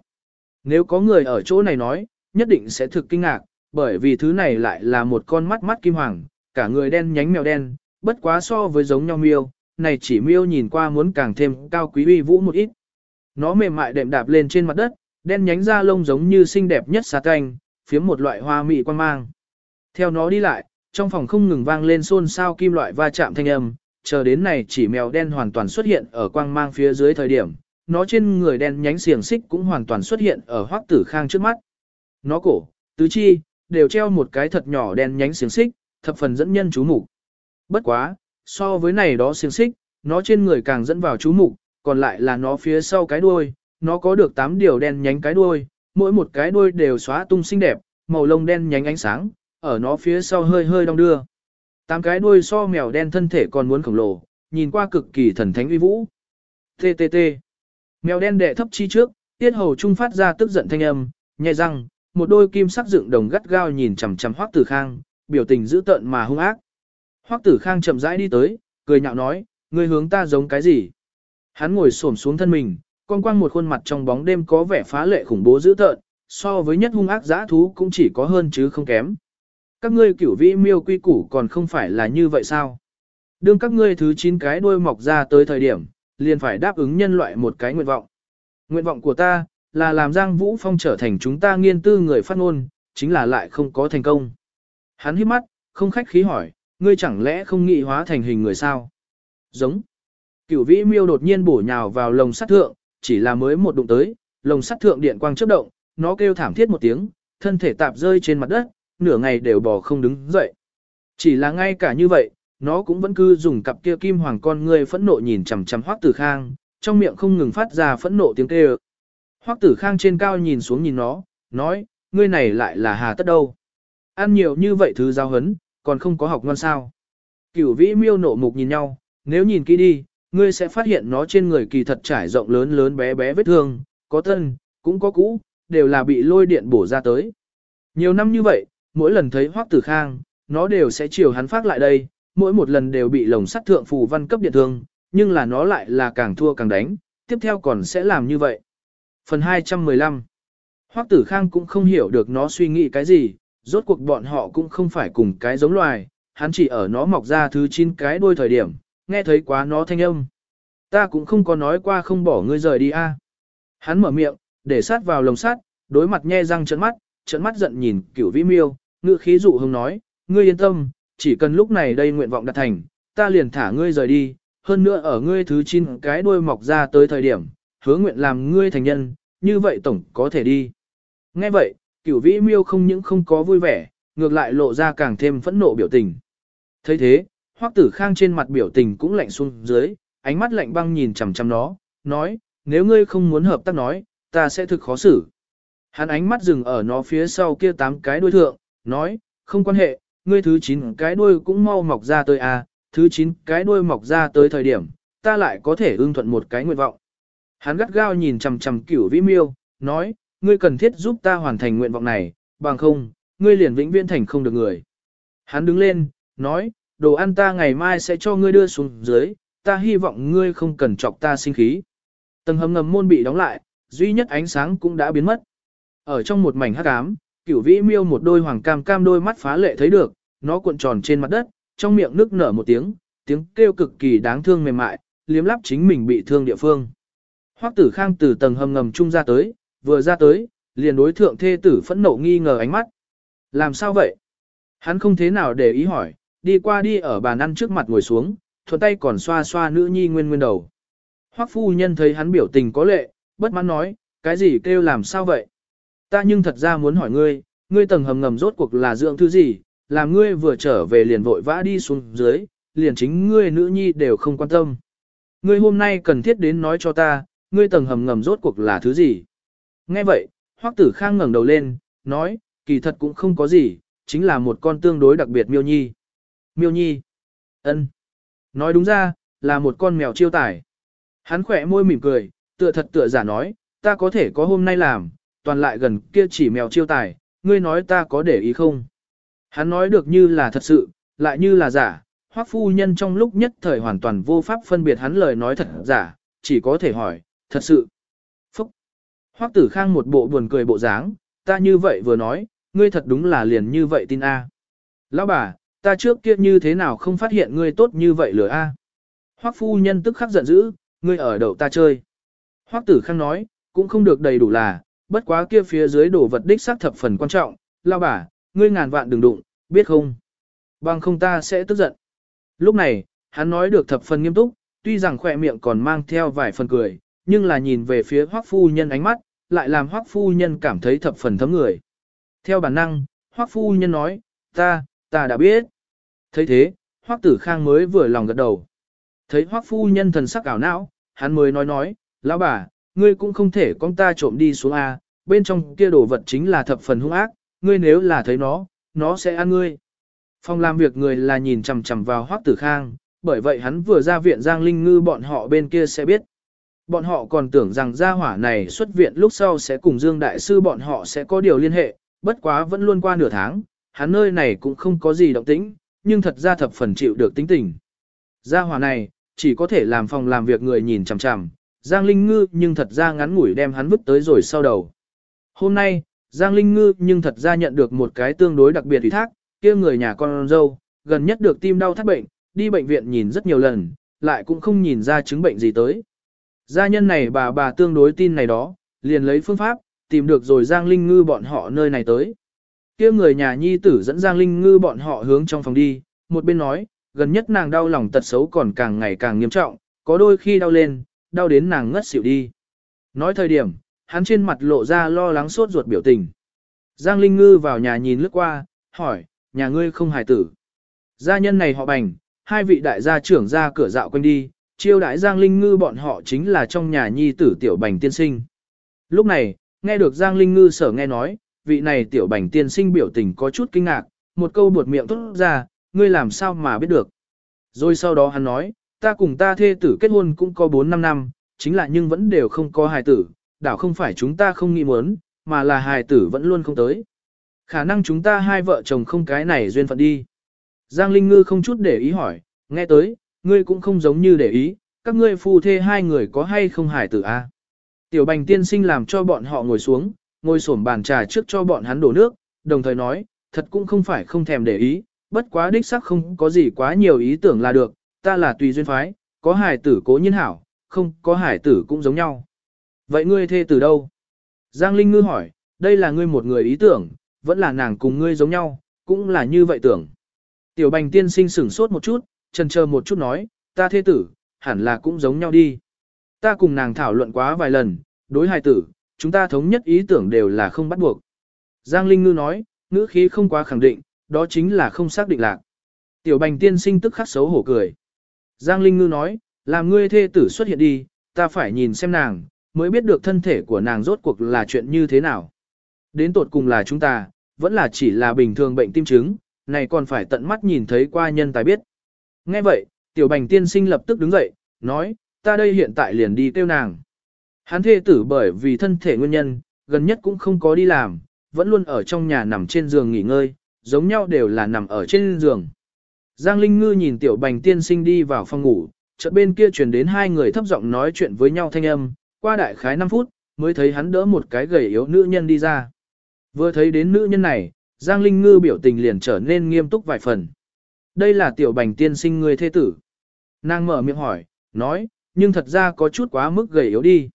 Nếu có người ở chỗ này nói, nhất định sẽ thực kinh ngạc, bởi vì thứ này lại là một con mắt mắt kim hoàng, cả người đen nhánh mèo đen, bất quá so với giống nhau miêu, này chỉ miêu nhìn qua muốn càng thêm cao quý uy vũ một ít. Nó mềm mại đệm đạp lên trên mặt đất, đen nhánh da lông giống như xinh đẹp nhất xà canh, phiếm một loại hoa mị quan mang. Theo nó đi lại, trong phòng không ngừng vang lên xôn xao kim loại va chạm thanh âm, chờ đến này chỉ mèo đen hoàn toàn xuất hiện ở quang mang phía dưới thời điểm, nó trên người đen nhánh xiềng xích cũng hoàn toàn xuất hiện ở hoắc tử khang trước mắt. Nó cổ, tứ chi, đều treo một cái thật nhỏ đen nhánh xiềng xích, thập phần dẫn nhân chú mục. Bất quá, so với này đó xiềng xích, nó trên người càng dẫn vào chú mục, còn lại là nó phía sau cái đuôi, nó có được 8 điều đen nhánh cái đuôi, mỗi một cái đuôi đều xóa tung xinh đẹp, màu lông đen nhánh ánh sáng, ở nó phía sau hơi hơi đong đưa. Tám cái đuôi so mèo đen thân thể còn muốn khổng lồ, nhìn qua cực kỳ thần thánh uy vũ. TTT. Mèo đen đệ thấp chi trước, tiết hầu trung phát ra tức giận thanh âm, nhai răng, một đôi kim sắc dựng đồng gắt gao nhìn chằm chằm Hoắc Tử Khang, biểu tình dữ tợn mà hung ác. Hoắc Tử Khang chậm rãi đi tới, cười nhạo nói, ngươi hướng ta giống cái gì? Hắn ngồi xổm xuống thân mình, con quang một khuôn mặt trong bóng đêm có vẻ phá lệ khủng bố dữ tợn, so với nhất hung ác dã thú cũng chỉ có hơn chứ không kém. Các ngươi cửu vĩ miêu quy củ còn không phải là như vậy sao? Đương các ngươi thứ 9 cái đuôi mọc ra tới thời điểm, liền phải đáp ứng nhân loại một cái nguyện vọng. Nguyện vọng của ta, là làm Giang Vũ Phong trở thành chúng ta nghiên tư người phát ngôn, chính là lại không có thành công. Hắn hít mắt, không khách khí hỏi, ngươi chẳng lẽ không nghị hóa thành hình người sao? Giống. Cửu vĩ miêu đột nhiên bổ nhào vào lồng sắt thượng, chỉ là mới một đụng tới, lồng sắt thượng điện quang chớp động, nó kêu thảm thiết một tiếng, thân thể tạp rơi trên mặt đất, nửa ngày đều bò không đứng dậy. Chỉ là ngay cả như vậy, nó cũng vẫn cứ dùng cặp kia kim hoàng con ngươi phẫn nộ nhìn chằm chằm Hoắc Tử Khang, trong miệng không ngừng phát ra phẫn nộ tiếng kêu. Hoắc Tử Khang trên cao nhìn xuống nhìn nó, nói, ngươi này lại là hà tất đâu? Ăn nhiều như vậy thứ giao hấn, còn không có học ngon sao? Cửu Vĩ Miêu nộ mục nhìn nhau, nếu nhìn kỹ đi, ngươi sẽ phát hiện nó trên người kỳ thật trải rộng lớn lớn bé bé vết thương, có tân, cũng có cũ, đều là bị lôi điện bổ ra tới. Nhiều năm như vậy, mỗi lần thấy Hoắc Tử Khang, nó đều sẽ chiều hắn phát lại đây, mỗi một lần đều bị lồng sắt thượng phù văn cấp điện thương, nhưng là nó lại là càng thua càng đánh, tiếp theo còn sẽ làm như vậy. Phần 215 Hoắc Tử Khang cũng không hiểu được nó suy nghĩ cái gì, rốt cuộc bọn họ cũng không phải cùng cái giống loài, hắn chỉ ở nó mọc ra thứ 9 cái đuôi thời điểm, nghe thấy quá nó thanh âm. Ta cũng không có nói qua không bỏ ngươi rời đi a. Hắn mở miệng, để sát vào lồng sắt, đối mặt nhe răng trợn mắt, trợn mắt giận nhìn Cửu Vĩ Miêu, ngữ khí dụ hùng nói, ngươi yên tâm, chỉ cần lúc này đây nguyện vọng đạt thành, ta liền thả ngươi rời đi, hơn nữa ở ngươi thứ 9 cái đuôi mọc ra tới thời điểm, hứa nguyện làm ngươi thành nhân, như vậy tổng có thể đi. Nghe vậy, Cửu Vĩ Miêu không những không có vui vẻ, ngược lại lộ ra càng thêm phẫn nộ biểu tình. thấy thế, Hoắc Tử Khang trên mặt biểu tình cũng lạnh xuống dưới, ánh mắt lạnh băng nhìn chằm chằm nó, nói, nếu ngươi không muốn hợp tác nói, ta sẽ thực khó xử. Hắn ánh mắt dừng ở nó phía sau kia tám cái đuôi thượng, nói, không quan hệ, ngươi thứ 9 cái đuôi cũng mau mọc ra tới à, thứ 9 cái đuôi mọc ra tới thời điểm, ta lại có thể ưng thuận một cái nguyện vọng. Hắn gắt gao nhìn chằm chằm cửu vĩ miêu, nói, ngươi cần thiết giúp ta hoàn thành nguyện vọng này, bằng không, ngươi liền vĩnh viễn thành không được người. Hắn đứng lên, nói, đồ ăn ta ngày mai sẽ cho ngươi đưa xuống dưới, ta hy vọng ngươi không cần chọc ta sinh khí. Tầng hầm ngầm môn bị đóng lại, duy nhất ánh sáng cũng đã biến mất. Ở trong một mảnh hắc ám, cửu vĩ miêu một đôi hoàng cam cam đôi mắt phá lệ thấy được, nó cuộn tròn trên mặt đất, trong miệng nước nở một tiếng, tiếng kêu cực kỳ đáng thương mềm mại, liếm lắp chính mình bị thương địa phương. Hoắc tử khang từ tầng hầm ngầm trung ra tới, vừa ra tới, liền đối thượng thê tử phẫn nộ nghi ngờ ánh mắt. Làm sao vậy? Hắn không thế nào để ý hỏi, đi qua đi ở bàn ăn trước mặt ngồi xuống, thuận tay còn xoa xoa nữ nhi nguyên nguyên đầu. Hoắc phu nhân thấy hắn biểu tình có lệ, bất mãn nói, cái gì kêu làm sao vậy? Ta nhưng thật ra muốn hỏi ngươi, ngươi tầng hầm ngầm rốt cuộc là dưỡng thứ gì, làm ngươi vừa trở về liền vội vã đi xuống dưới, liền chính ngươi nữ nhi đều không quan tâm. Ngươi hôm nay cần thiết đến nói cho ta, ngươi tầng hầm ngầm rốt cuộc là thứ gì. Nghe vậy, Hoắc Tử Khang ngẩng đầu lên, nói, kỳ thật cũng không có gì, chính là một con tương đối đặc biệt miêu nhi. Miêu nhi. ân. Nói đúng ra, là một con mèo chiêu tài. Hắn khỏe môi mỉm cười, tựa thật tựa giả nói, ta có thể có hôm nay làm, toàn lại gần kia chỉ mèo chiêu tài, ngươi nói ta có để ý không? Hắn nói được như là thật sự, lại như là giả, hoắc phu nhân trong lúc nhất thời hoàn toàn vô pháp phân biệt hắn lời nói thật giả, chỉ có thể hỏi, thật sự. Hoắc tử khang một bộ buồn cười bộ dáng, ta như vậy vừa nói, ngươi thật đúng là liền như vậy tin A. Lão bà, ta trước kia như thế nào không phát hiện ngươi tốt như vậy lừa A. Hoắc phu nhân tức khắc giận dữ, ngươi ở đậu ta chơi. Hoắc tử khang nói, cũng không được đầy đủ là, bất quá kia phía dưới đổ vật đích xác thập phần quan trọng, lão bà, ngươi ngàn vạn đừng đụng, biết không? Bằng không ta sẽ tức giận. Lúc này, hắn nói được thập phần nghiêm túc, tuy rằng khỏe miệng còn mang theo vài phần cười, nhưng là nhìn về phía hoắc phu nhân ánh mắt, lại làm hoắc phu nhân cảm thấy thập phần thấm người. Theo bản năng, hoắc phu nhân nói, ta, ta đã biết. thấy thế, hoắc tử khang mới vừa lòng gật đầu. Thấy hoắc phu nhân thần sắc ảo não, hắn mới nói nói, lão bà, ngươi cũng không thể con ta trộm đi xuống A, bên trong kia đồ vật chính là thập phần hung ác, ngươi nếu là thấy nó, nó sẽ ăn ngươi. Phòng làm việc người là nhìn chằm chằm vào Hoắc Tử Khang, bởi vậy hắn vừa ra viện Giang Linh Ngư bọn họ bên kia sẽ biết. Bọn họ còn tưởng rằng gia hỏa này xuất viện lúc sau sẽ cùng Dương Đại Sư bọn họ sẽ có điều liên hệ, bất quá vẫn luôn qua nửa tháng, hắn nơi này cũng không có gì động tĩnh, nhưng thật ra thập phần chịu được tính tình. Gia hỏa này, chỉ có thể làm phòng làm việc người nhìn chằm chằm, Giang Linh Ngư nhưng thật ra ngắn ngủi đem hắn vứt tới rồi sau đầu. Hôm nay, Giang Linh Ngư nhưng thật ra nhận được một cái tương đối đặc biệt ủy thác, kia người nhà con dâu, gần nhất được tim đau thắt bệnh, đi bệnh viện nhìn rất nhiều lần, lại cũng không nhìn ra chứng bệnh gì tới. Gia nhân này bà bà tương đối tin này đó, liền lấy phương pháp, tìm được rồi Giang Linh Ngư bọn họ nơi này tới. Kia người nhà nhi tử dẫn Giang Linh Ngư bọn họ hướng trong phòng đi, một bên nói, gần nhất nàng đau lòng tật xấu còn càng ngày càng nghiêm trọng, có đôi khi đau lên, đau đến nàng ngất xỉu đi. Nói thời điểm, hắn trên mặt lộ ra lo lắng sốt ruột biểu tình. Giang Linh Ngư vào nhà nhìn lướt qua, hỏi, nhà ngươi không hài tử. Gia nhân này họ bành, hai vị đại gia trưởng ra cửa dạo quanh đi, chiêu đại Giang Linh Ngư bọn họ chính là trong nhà nhi tử tiểu bành tiên sinh. Lúc này, nghe được Giang Linh Ngư sở nghe nói, vị này tiểu bành tiên sinh biểu tình có chút kinh ngạc, một câu buột miệng tốt ra, ngươi làm sao mà biết được. Rồi sau đó hắn nói, ta cùng ta thê tử kết hôn cũng có 4-5 năm, chính là nhưng vẫn đều không có hài tử, đảo không phải chúng ta không nghĩ muốn, mà là hài tử vẫn luôn không tới. Khả năng chúng ta hai vợ chồng không cái này duyên phận đi. Giang Linh Ngư không chút để ý hỏi, nghe tới, ngươi cũng không giống như để ý, các ngươi phu thê hai người có hay không hài tử a? À? Tiểu bành tiên sinh làm cho bọn họ ngồi xuống, ngồi xổm bàn trà trước cho bọn hắn đổ nước, đồng thời nói, thật cũng không phải không thèm để ý, bất quá đích sắc không có gì quá nhiều ý tưởng là được, ta là tùy duyên phái, có hải tử cố nhiên hảo, không có hải tử cũng giống nhau. Vậy ngươi thê tử đâu? Giang Linh Ngư hỏi, đây là ngươi một người ý tưởng, vẫn là nàng cùng ngươi giống nhau, cũng là như vậy tưởng. Tiểu bành tiên sinh sửng sốt một chút, chần chờ một chút nói, ta thê tử, hẳn là cũng giống nhau đi. Ta cùng nàng thảo luận quá vài lần, đối hài tử, chúng ta thống nhất ý tưởng đều là không bắt buộc. Giang Linh Ngư nói, ngữ khí không quá khẳng định, đó chính là không xác định lạc. Tiểu bành tiên sinh tức khắc xấu hổ cười. Giang Linh Ngư nói, làm ngươi thê tử xuất hiện đi, ta phải nhìn xem nàng, mới biết được thân thể của nàng rốt cuộc là chuyện như thế nào. Đến tột cùng là chúng ta, vẫn là chỉ là bình thường bệnh tim chứng này còn phải tận mắt nhìn thấy qua nhân tài biết. Nghe vậy, tiểu bành tiên sinh lập tức đứng dậy, nói, ta đây hiện tại liền đi tiêu nàng. Hắn thê tử bởi vì thân thể nguyên nhân, gần nhất cũng không có đi làm, vẫn luôn ở trong nhà nằm trên giường nghỉ ngơi, giống nhau đều là nằm ở trên giường. Giang Linh Ngư nhìn tiểu bành tiên sinh đi vào phòng ngủ, chợt bên kia truyền đến hai người thấp giọng nói chuyện với nhau thanh âm, qua đại khái 5 phút, mới thấy hắn đỡ một cái gầy yếu nữ nhân đi ra. Vừa thấy đến nữ nhân này, Giang Linh Ngư biểu tình liền trở nên nghiêm túc vài phần. Đây là tiểu bành tiên sinh người thế tử. Nàng mở miệng hỏi, nói, nhưng thật ra có chút quá mức gầy yếu đi.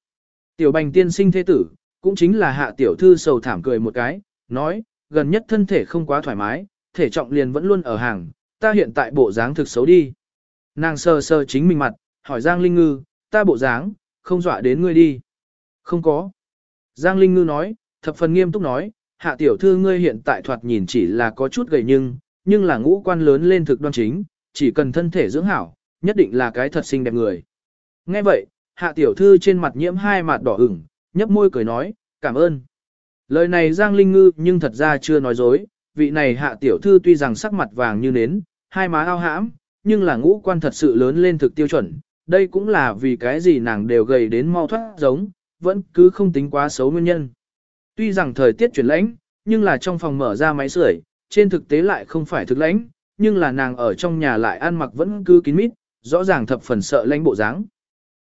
Tiểu bành tiên sinh thế tử, cũng chính là hạ tiểu thư sầu thảm cười một cái, nói, gần nhất thân thể không quá thoải mái, thể trọng liền vẫn luôn ở hàng, ta hiện tại bộ dáng thực xấu đi. Nàng sờ sờ chính mình mặt, hỏi Giang Linh Ngư, ta bộ dáng, không dọa đến ngươi đi. Không có. Giang Linh Ngư nói, thập phần nghiêm túc nói, hạ tiểu thư ngươi hiện tại thoạt nhìn chỉ là có chút gầy nhưng, nhưng là ngũ quan lớn lên thực đoan chính, chỉ cần thân thể dưỡng hảo, nhất định là cái thật xinh đẹp người. Nghe vậy, hạ tiểu thư trên mặt nhiễm hai mặt đỏ ửng, nhấp môi cười nói, cảm ơn. Lời này Giang Linh Ngư nhưng thật ra chưa nói dối, vị này hạ tiểu thư tuy rằng sắc mặt vàng như nến, hai má ao hãm, nhưng là ngũ quan thật sự lớn lên thực tiêu chuẩn, đây cũng là vì cái gì nàng đều gầy đến mau thoát giống, vẫn cứ không tính quá xấu nguyên nhân. Tuy rằng thời tiết chuyển lãnh, nhưng là trong phòng mở ra máy sưởi, trên thực tế lại không phải thực lãnh, nhưng là nàng ở trong nhà lại ăn mặc vẫn cứ kín mít, rõ ràng thập phần sợ lãnh bộ dáng.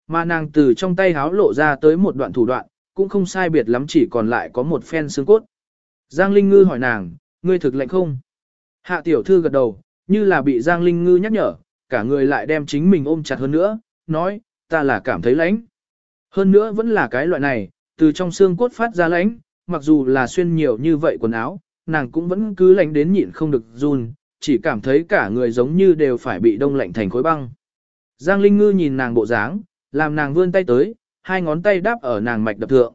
Mà nàng từ trong tay háo lộ ra tới một đoạn thủ đoạn, cũng không sai biệt lắm chỉ còn lại có một phen xương cốt. Giang Linh Ngư hỏi nàng, ngươi thực lạnh không? Hạ tiểu thư gật đầu, như là bị Giang Linh Ngư nhắc nhở, cả người lại đem chính mình ôm chặt hơn nữa, nói, ta là cảm thấy lãnh. Hơn nữa vẫn là cái loại này, từ trong xương cốt phát ra lãnh, mặc dù là xuyên nhiều như vậy quần áo, nàng cũng vẫn cứ lạnh đến nhịn không được run, chỉ cảm thấy cả người giống như đều phải bị đông lạnh thành khối băng. Giang Linh Ngư nhìn nàng bộ dáng, làm nàng vươn tay tới, hai ngón tay đáp ở nàng mạch đập thượng.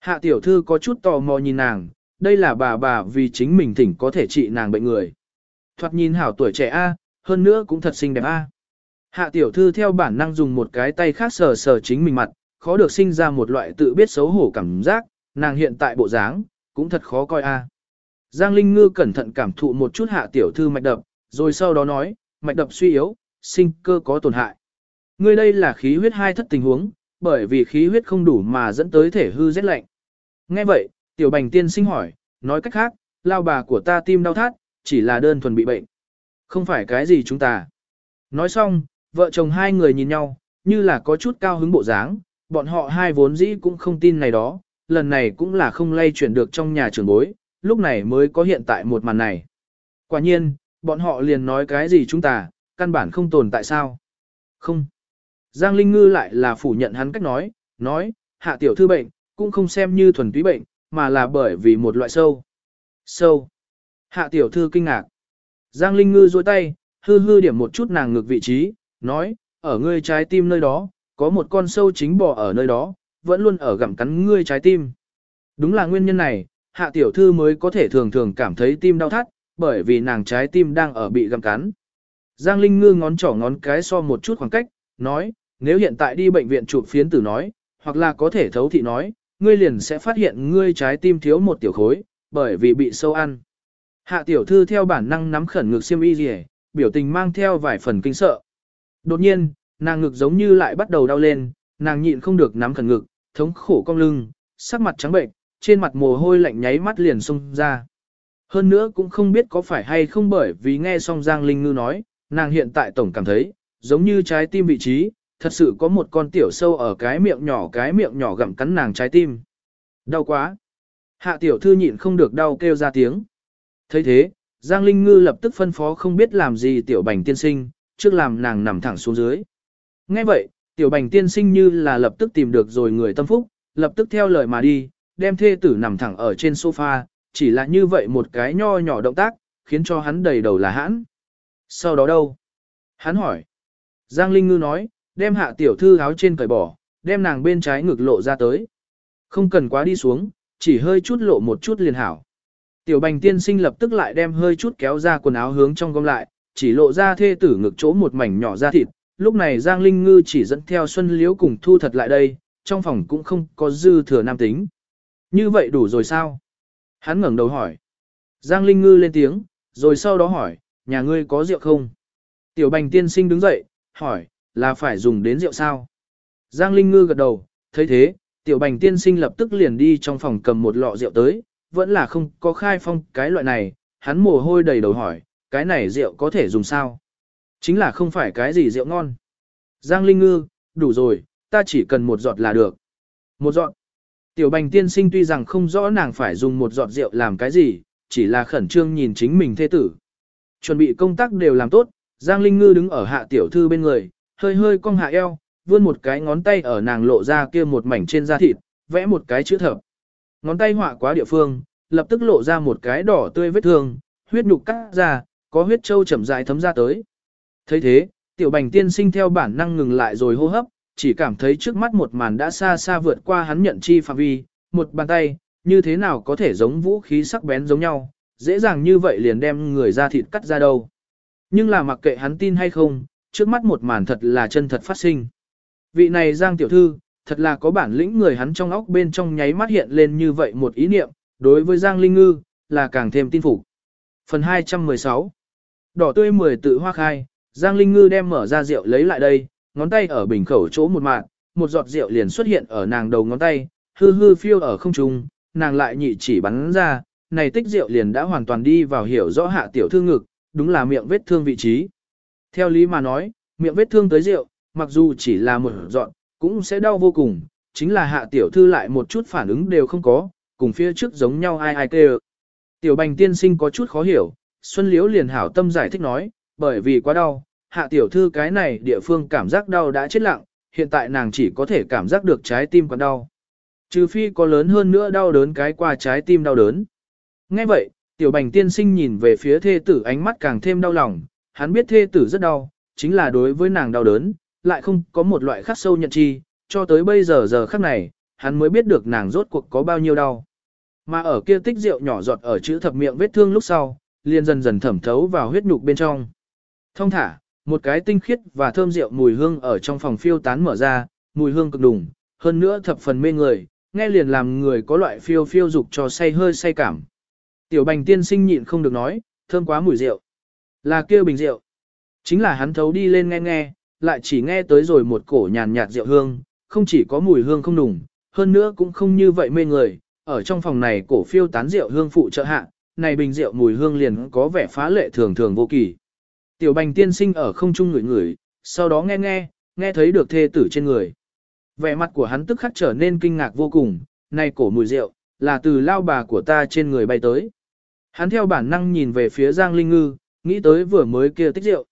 Hạ tiểu thư có chút tò mò nhìn nàng, đây là bà bà vì chính mình thỉnh có thể trị nàng bệnh người. Thoạt nhìn hảo tuổi trẻ A, hơn nữa cũng thật xinh đẹp A. Hạ tiểu thư theo bản năng dùng một cái tay khác sờ sờ chính mình mặt, khó được sinh ra một loại tự biết xấu hổ cảm giác, nàng hiện tại bộ dáng, cũng thật khó coi A. Giang Linh Ngư cẩn thận cảm thụ một chút hạ tiểu thư mạch đập, rồi sau đó nói, mạch đập suy yếu, sinh cơ có tổn hại. Ngươi đây là khí huyết hai thất tình huống, bởi vì khí huyết không đủ mà dẫn tới thể hư rét lạnh. Nghe vậy, tiểu bành tiên sinh hỏi, nói cách khác, lao bà của ta tim đau thắt, chỉ là đơn thuần bị bệnh. Không phải cái gì chúng ta. Nói xong, vợ chồng hai người nhìn nhau, như là có chút cao hứng bộ dáng, bọn họ hai vốn dĩ cũng không tin này đó, lần này cũng là không lay chuyển được trong nhà trưởng bối, lúc này mới có hiện tại một màn này. Quả nhiên, bọn họ liền nói cái gì chúng ta, căn bản không tồn tại sao. Không. Giang Linh Ngư lại là phủ nhận hắn cách nói, nói, hạ tiểu thư bệnh, cũng không xem như thuần túy bệnh, mà là bởi vì một loại sâu. Sâu. Hạ tiểu thư kinh ngạc. Giang Linh Ngư duỗi tay, hư hư điểm một chút nàng ngược vị trí, nói, ở ngươi trái tim nơi đó, có một con sâu chính bò ở nơi đó, vẫn luôn ở gặm cắn ngươi trái tim. Đúng là nguyên nhân này, hạ tiểu thư mới có thể thường thường cảm thấy tim đau thắt, bởi vì nàng trái tim đang ở bị găm cắn. Giang Linh Ngư ngón trỏ ngón cái so một chút khoảng cách, nói, nếu hiện tại đi bệnh viện chụp phiến tử nói, hoặc là có thể thấu thị nói, ngươi liền sẽ phát hiện ngươi trái tim thiếu một tiểu khối, bởi vì bị sâu ăn. Hạ tiểu thư theo bản năng nắm khẩn ngực xiêm y gì, biểu tình mang theo vài phần kinh sợ. Đột nhiên, nàng ngực giống như lại bắt đầu đau lên, nàng nhịn không được nắm khẩn ngực, thống khổ cong lưng, sắc mặt trắng bệnh, trên mặt mồ hôi lạnh nháy mắt liền xông ra. Hơn nữa cũng không biết có phải hay không bởi vì nghe xong Giang Linh Ngư nói, nàng hiện tại tổng cảm thấy, giống như trái tim vị trí, thật sự có một con tiểu sâu ở cái miệng nhỏ cái miệng nhỏ gặm cắn nàng trái tim. Đau quá. Hạ tiểu thư nhịn không được đau kêu ra tiếng. thấy thế, Giang Linh Ngư lập tức phân phó không biết làm gì tiểu bành tiên sinh, trước làm nàng nằm thẳng xuống dưới. Ngay vậy, tiểu bành tiên sinh như là lập tức tìm được rồi người tâm phúc, lập tức theo lời mà đi, đem thê tử nằm thẳng ở trên sofa, chỉ là như vậy một cái nho nhỏ động tác, khiến cho hắn đầy đầu là hãn. Sau đó đâu? Hắn hỏi. Giang Linh Ngư nói, đem hạ tiểu thư áo trên cởi bỏ, đem nàng bên trái ngực lộ ra tới. Không cần quá đi xuống, chỉ hơi chút lộ một chút liền hảo. Tiểu bành tiên sinh lập tức lại đem hơi chút kéo ra quần áo hướng trong gom lại, chỉ lộ ra thê tử ngực chỗ một mảnh nhỏ da thịt. Lúc này Giang Linh Ngư chỉ dẫn theo Xuân Liễu cùng thu thật lại đây, trong phòng cũng không có dư thừa nam tính. Như vậy đủ rồi sao? Hắn ngẩng đầu hỏi. Giang Linh Ngư lên tiếng, rồi sau đó hỏi, nhà ngươi có rượu không? Tiểu bành tiên sinh đứng dậy, hỏi, là phải dùng đến rượu sao? Giang Linh Ngư gật đầu, thấy thế, tiểu bành tiên sinh lập tức liền đi trong phòng cầm một lọ rượu tới, vẫn là không có khai phong cái loại này, hắn mồ hôi đầy đầu hỏi, cái này rượu có thể dùng sao? Chính là không phải cái gì rượu ngon. Giang Linh Ngư, đủ rồi, ta chỉ cần một giọt là được. Một giọt. Tiểu bành tiên sinh tuy rằng không rõ nàng phải dùng một giọt rượu làm cái gì, chỉ là khẩn trương nhìn chính mình thê tử. Chuẩn bị công tác đều làm tốt, Giang Linh Ngư đứng ở hạ tiểu thư bên người, hơi hơi cong hạ eo, vươn một cái ngón tay ở nàng lộ ra kia một mảnh trên da thịt, vẽ một cái chữ thập. Ngón tay họa quá địa phương, lập tức lộ ra một cái đỏ tươi vết thương, huyết nhục cắt ra, có huyết trâu chậm rãi thấm ra tới. thấy thế, tiểu bành tiên sinh theo bản năng ngừng lại rồi hô hấp, chỉ cảm thấy trước mắt một màn đã xa xa vượt qua hắn nhận chi phạm vi, một bàn tay, như thế nào có thể giống vũ khí sắc bén giống nhau, dễ dàng như vậy liền đem người ra thịt cắt ra đâu. Nhưng là mặc kệ hắn tin hay không, trước mắt một màn thật là chân thật phát sinh. Vị này Giang tiểu thư, thật là có bản lĩnh người hắn trong óc bên trong nháy mắt hiện lên như vậy một ý niệm, đối với Giang Linh Ngư, là càng thêm tin phục. Phần 216 Đỏ tươi mười tự hoa khai, Giang Linh Ngư đem mở ra rượu lấy lại đây, ngón tay ở bình khẩu chỗ một mạng, một giọt rượu liền xuất hiện ở nàng đầu ngón tay, hư hư phiêu ở không trung, nàng lại nhị chỉ bắn ra, này tích rượu liền đã hoàn toàn đi vào hiểu rõ hạ tiểu thư ngực, đúng là miệng vết thương vị trí. Theo lý mà nói, miệng vết thương tới rượu, mặc dù chỉ là một dọn, cũng sẽ đau vô cùng, chính là hạ tiểu thư lại một chút phản ứng đều không có, cùng phía trước giống nhau ai ai kêu. Tiểu bành tiên sinh có chút khó hiểu, Xuân Liễu liền hảo tâm giải thích nói, bởi vì quá đau, hạ tiểu thư cái này địa phương cảm giác đau đã chết lặng, hiện tại nàng chỉ có thể cảm giác được trái tim còn đau. Trừ phi có lớn hơn nữa đau đớn cái qua trái tim đau đớn. Ngay vậy, tiểu bành tiên sinh nhìn về phía thê tử ánh mắt càng thêm đau lòng, hắn biết thê tử rất đau, chính là đối với nàng đau đớn, lại không có một loại khắc sâu nhận chi, cho tới bây giờ giờ khắc này, hắn mới biết được nàng rốt cuộc có bao nhiêu đau. Mà ở kia tích rượu nhỏ giọt ở chữ thập miệng vết thương lúc sau, liền dần dần thẩm thấu vào huyết nhục bên trong. Thông thả, một cái tinh khiết và thơm rượu mùi hương ở trong phòng phiêu tán mở ra, mùi hương cực đùng, hơn nữa thập phần mê người, nghe liền làm người có loại phiêu phiêu dục cho say hơi say cảm. Tiểu bành tiên sinh nhịn không được nói, thơm quá mùi rượu. Là kia bình rượu. Chính là hắn thấu đi lên nghe nghe, lại chỉ nghe tới rồi một cổ nhàn nhạt rượu hương, không chỉ có mùi hương không đùng, hơn nữa cũng không như vậy mê người, ở trong phòng này cổ phiêu tán rượu hương phụ trợ hạ, này bình rượu mùi hương liền có vẻ phá lệ thường thường vô kỳ. Tiểu bành tiên sinh ở không trung ngửi ngửi, sau đó nghe nghe, nghe thấy được thê tử trên người. Vẻ mặt của hắn tức khắc trở nên kinh ngạc vô cùng, này cổ mùi rượu, là từ lao bà của ta trên người bay tới. Hắn theo bản năng nhìn về phía Giang Linh Ngư, nghĩ tới vừa mới kia tích rượu.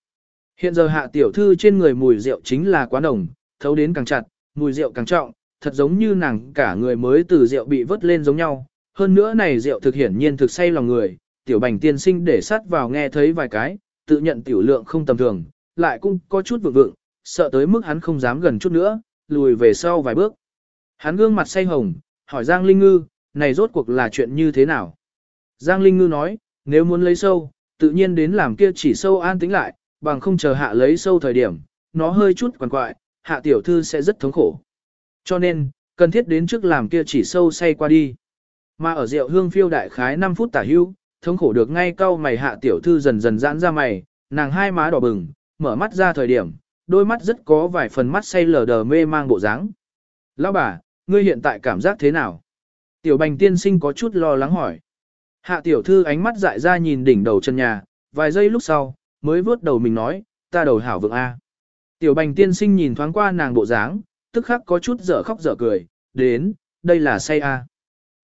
Hiện giờ hạ tiểu thư trên người mùi rượu chính là quá nồng, thấu đến càng chặt, mùi rượu càng trọng, thật giống như nàng cả người mới từ rượu bị vớt lên giống nhau. Hơn nữa này rượu thực hiển nhiên thực say lòng người, tiểu bành tiên sinh để sát vào nghe thấy vài cái, tự nhận tiểu lượng không tầm thường, lại cũng có chút vượng vượng, sợ tới mức hắn không dám gần chút nữa, lùi về sau vài bước. Hắn gương mặt say hồng, hỏi Giang Linh Ngư, này rốt cuộc là chuyện như thế nào? Giang Linh Ngư nói, nếu muốn lấy sâu, tự nhiên đến làm kia chỉ sâu an tĩnh lại, bằng không chờ hạ lấy sâu thời điểm, nó hơi chút quằn quại, hạ tiểu thư sẽ rất thống khổ. Cho nên, cần thiết đến trước làm kia chỉ sâu say qua đi. Mà ở rượu hương phiêu đại khái 5 phút tả hưu, thống khổ được ngay cau mày hạ tiểu thư dần dần giãn ra mày, nàng hai má đỏ bừng, mở mắt ra thời điểm, đôi mắt rất có vài phần mắt say lờ đờ mê mang bộ dáng. Lão bà, ngươi hiện tại cảm giác thế nào? Tiểu bành tiên sinh có chút lo lắng hỏi. Hạ tiểu thư ánh mắt dại ra nhìn đỉnh đầu chân nhà, vài giây lúc sau, mới vớt đầu mình nói, ta đầu hảo vượng A. Tiểu bành tiên sinh nhìn thoáng qua nàng bộ dáng, tức khắc có chút dở khóc dở cười, đến, đây là say A.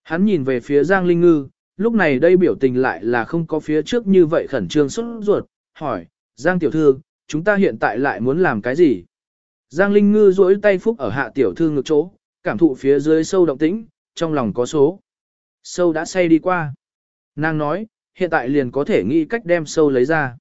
Hắn nhìn về phía Giang Linh Ngư, lúc này đây biểu tình lại là không có phía trước như vậy khẩn trương xuất ruột, hỏi, Giang tiểu thư, chúng ta hiện tại lại muốn làm cái gì? Giang Linh Ngư duỗi tay phúc ở hạ tiểu thư ngực chỗ, cảm thụ phía dưới sâu động tĩnh, trong lòng có số. Sâu đã say đi qua. Nàng nói, hiện tại liền có thể nghĩ cách đem sâu lấy ra.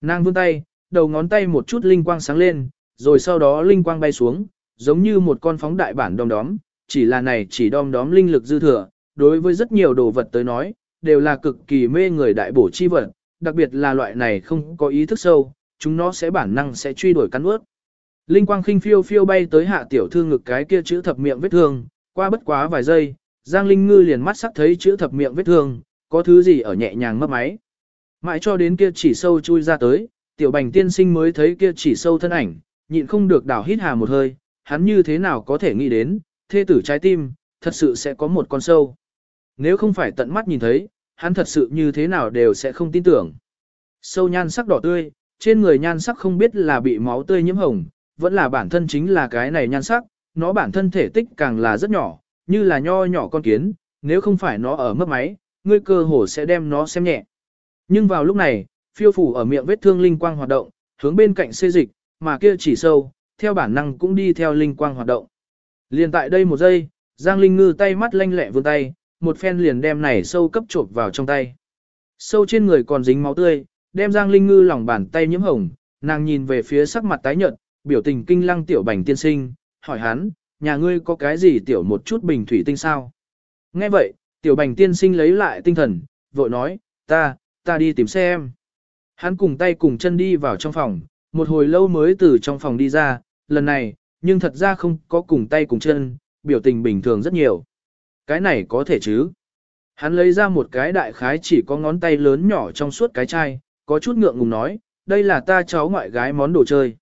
Nàng vươn tay, đầu ngón tay một chút linh quang sáng lên, rồi sau đó linh quang bay xuống, giống như một con phóng đại bản đom đóm, chỉ là này chỉ đom đóm linh lực dư thừa, đối với rất nhiều đồ vật tới nói, đều là cực kỳ mê người đại bổ chi vật, đặc biệt là loại này không có ý thức sâu, chúng nó sẽ bản năng sẽ truy đuổi cắn ướt. Linh quang khinh phiêu phiêu bay tới hạ tiểu thư ngực cái kia chữ thập miệng vết thương, qua bất quá vài giây, Giang Linh Ngư liền mắt sắc thấy chữ thập miệng vết thương, có thứ gì ở nhẹ nhàng mấp máy. Mãi cho đến kia chỉ sâu chui ra tới, tiểu bành tiên sinh mới thấy kia chỉ sâu thân ảnh, nhịn không được đảo hít hà một hơi, hắn như thế nào có thể nghĩ đến, thê tử trái tim, thật sự sẽ có một con sâu. Nếu không phải tận mắt nhìn thấy, hắn thật sự như thế nào đều sẽ không tin tưởng. Sâu nhan sắc đỏ tươi, trên người nhan sắc không biết là bị máu tươi nhiễm hồng, vẫn là bản thân chính là cái này nhan sắc, nó bản thân thể tích càng là rất nhỏ, như là nho nhỏ con kiến, nếu không phải nó ở mất máy, ngươi cơ hồ sẽ đem nó xem nhẹ. Nhưng vào lúc này, phiêu phủ ở miệng vết thương linh quang hoạt động, hướng bên cạnh xê dịch, mà kia chỉ sâu, theo bản năng cũng đi theo linh quang hoạt động. Liền tại đây một giây, Giang Linh Ngư tay mắt lanh lẹ vươn tay, một phen liền đem này sâu cấp chộp vào trong tay. Sâu trên người còn dính máu tươi, đem Giang Linh Ngư lòng bàn tay nhiễm hồng, nàng nhìn về phía sắc mặt tái nhợt, biểu tình kinh lăng tiểu bành tiên sinh, hỏi hắn, nhà ngươi có cái gì tiểu một chút bình thủy tinh sao? Nghe vậy, Tiểu bành tiên sinh lấy lại tinh thần, vội nói, ta, ta đi tìm xe em. Hắn cùng tay cùng chân đi vào trong phòng, một hồi lâu mới từ trong phòng đi ra, lần này, nhưng thật ra không có cùng tay cùng chân, biểu tình bình thường rất nhiều. Cái này có thể chứ. Hắn lấy ra một cái đại khái chỉ có ngón tay lớn nhỏ trong suốt cái chai, có chút ngượng ngùng nói, đây là ta cháu ngoại gái món đồ chơi.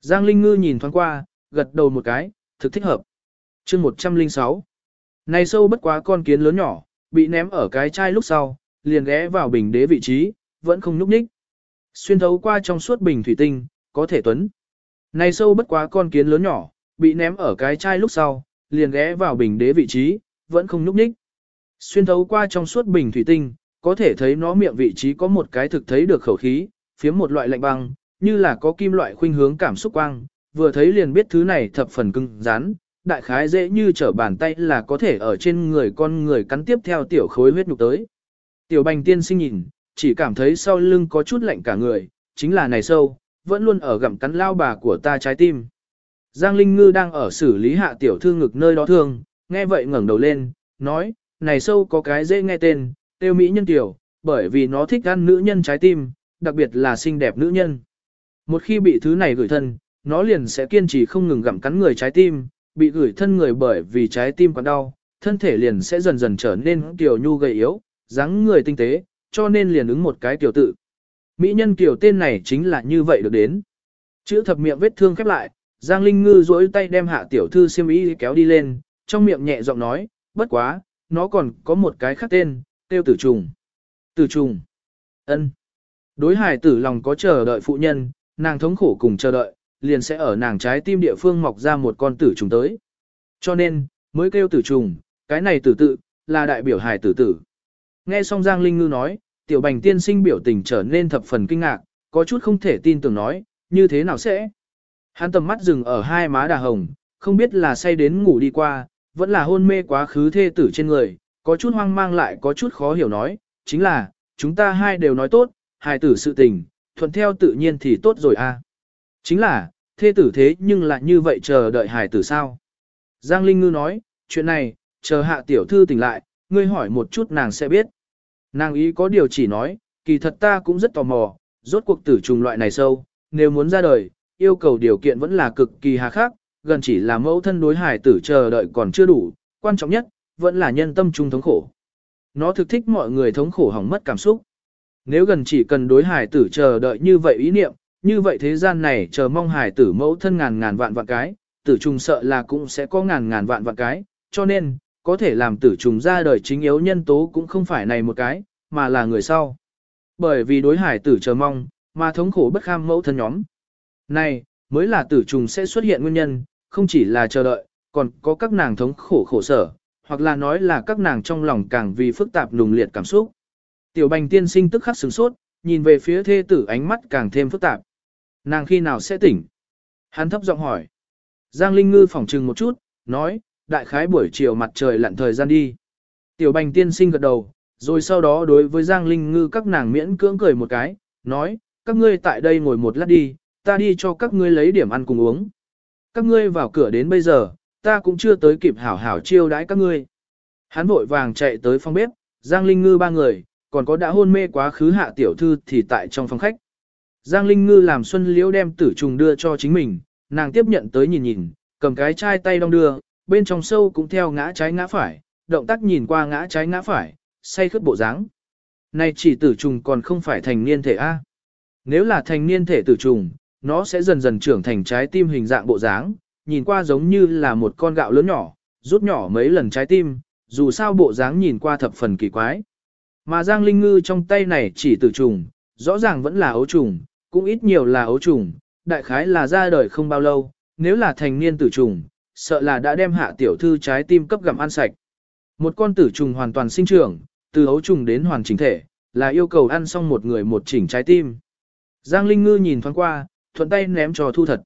Giang Linh Ngư nhìn thoáng qua, gật đầu một cái, thực thích hợp. chương 106. Này sâu bất quá con kiến lớn nhỏ, bị ném ở cái chai lúc sau, liền ghé vào bình đế vị trí, vẫn không nhúc nhích. Xuyên thấu qua trong suốt bình thủy tinh, có thể tuấn. Này sâu bất quá con kiến lớn nhỏ, bị ném ở cái chai lúc sau, liền ghé vào bình đế vị trí, vẫn không nhúc nhích. Xuyên thấu qua trong suốt bình thủy tinh, có thể thấy nó miệng vị trí có một cái thực thấy được khẩu khí, phía một loại lạnh băng, như là có kim loại khuynh hướng cảm xúc quang, vừa thấy liền biết thứ này thập phần cứng rắn, đại khái dễ như trở bàn tay là có thể ở trên người con người cắn tiếp theo tiểu khối huyết nhục tới. Tiểu bành tiên sinh nhìn, chỉ cảm thấy sau lưng có chút lạnh cả người, chính là này sâu, vẫn luôn ở gặm cắn lao bà của ta trái tim. Giang Linh Ngư đang ở xử lý hạ tiểu thư ngực nơi đó thương, nghe vậy ngẩng đầu lên, nói, này sâu có cái dễ nghe tên, tiêu mỹ nhân tiểu, bởi vì nó thích ăn nữ nhân trái tim, đặc biệt là xinh đẹp nữ nhân. Một khi bị thứ này gửi thân, nó liền sẽ kiên trì không ngừng gặm cắn người trái tim, bị gửi thân người bởi vì trái tim còn đau, thân thể liền sẽ dần dần trở nên tiểu nhu gầy yếu, dáng người tinh tế, cho nên liền ứng một cái tiểu tự. Mỹ nhân kiểu tên này chính là như vậy được đến. Chữ thập miệng vết thương khép lại, Giang Linh Ngư duỗi tay đem hạ tiểu thư xiêm y kéo đi lên, trong miệng nhẹ giọng nói, bất quá, nó còn có một cái khác tên, tiêu tử trùng. Tử trùng. ân Đối hải tử lòng có chờ đợi phụ nhân, nàng thống khổ cùng chờ đợi, liền sẽ ở nàng trái tim địa phương mọc ra một con tử trùng tới. Cho nên, mới kêu tử trùng, cái này tử tự, là đại biểu hải tử tử. Nghe xong Giang Linh Ngư nói, tiểu bành tiên sinh biểu tình trở nên thập phần kinh ngạc, có chút không thể tin tưởng nói, như thế nào sẽ? Hắn tầm mắt dừng ở hai má đà hồng, không biết là say đến ngủ đi qua, vẫn là hôn mê quá khứ thê tử trên người, có chút hoang mang lại có chút khó hiểu nói, chính là, chúng ta hai đều nói tốt, hài tử sự tình, thuận theo tự nhiên thì tốt rồi à. Chính là, thê tử thế nhưng lại như vậy chờ đợi hài tử sao? Giang Linh Ngư nói, chuyện này, chờ hạ tiểu thư tỉnh lại, ngươi hỏi một chút nàng sẽ biết. Nàng ý có điều chỉ nói, kỳ thật ta cũng rất tò mò, rốt cuộc tử trùng loại này sâu, nếu muốn ra đời, yêu cầu điều kiện vẫn là cực kỳ hà khắc, gần chỉ là mẫu thân đối hải tử chờ đợi còn chưa đủ, quan trọng nhất, vẫn là nhân tâm trung thống khổ. Nó thực thích mọi người thống khổ hỏng mất cảm xúc. Nếu gần chỉ cần đối hải tử chờ đợi như vậy ý niệm, như vậy thế gian này chờ mong hải tử mẫu thân ngàn ngàn vạn vạn cái, tử trùng sợ là cũng sẽ có ngàn ngàn vạn vạn cái, cho nên, có thể làm tử trùng ra đời chính yếu nhân tố cũng không phải này một cái, mà là người sau. Bởi vì đối hải tử chờ mong, mà thống khổ bất kham mẫu thân nhóm. Này, mới là tử trùng sẽ xuất hiện nguyên nhân, không chỉ là chờ đợi, còn có các nàng thống khổ khổ sở, hoặc là nói là các nàng trong lòng càng vì phức tạp nùng liệt cảm xúc. Tiểu bành tiên sinh tức khắc sửng sốt, nhìn về phía thê tử ánh mắt càng thêm phức tạp. Nàng khi nào sẽ tỉnh? Hắn thấp giọng hỏi. Giang Linh Ngư phỏng trừng một chút, nói, đại khái buổi chiều mặt trời lặn thời gian đi. Tiểu bành tiên sinh gật đầu, rồi sau đó đối với Giang Linh Ngư các nàng miễn cưỡng cười một cái, nói, các ngươi tại đây ngồi một lát đi, ta đi cho các ngươi lấy điểm ăn cùng uống. Các ngươi vào cửa đến bây giờ, ta cũng chưa tới kịp hảo hảo chiêu đãi các ngươi. Hắn vội vàng chạy tới phòng bếp, Giang Linh Ngư ba người, còn có đã hôn mê quá khứ hạ tiểu thư thì tại trong phòng khách. Giang Linh Ngư làm Xuân Liễu đem tử trùng đưa cho chính mình, nàng tiếp nhận tới nhìn nhìn, cầm cái chai tay đong đưa, bên trong sâu cũng theo ngã trái ngã phải, động tác nhìn qua ngã trái ngã phải, say khướt bộ dáng. Này chỉ tử trùng còn không phải thành niên thể A. Nếu là thành niên thể tử trùng, nó sẽ dần dần trưởng thành trái tim hình dạng bộ dáng, nhìn qua giống như là một con gạo lớn nhỏ, rút nhỏ mấy lần trái tim, dù sao bộ dáng nhìn qua thập phần kỳ quái. Mà Giang Linh Ngư trong tay này chỉ tử trùng, rõ ràng vẫn là ấu trùng, cũng ít nhiều là ấu trùng, đại khái là ra đời không bao lâu, nếu là thành niên tử trùng, sợ là đã đem hạ tiểu thư trái tim cấp gặm ăn sạch. Một con tử trùng hoàn toàn sinh trưởng, từ ấu trùng đến hoàn chỉnh thể, là yêu cầu ăn xong một người một chỉnh trái tim. Giang Linh Ngư nhìn thoáng qua, thuận tay ném cho thu thật.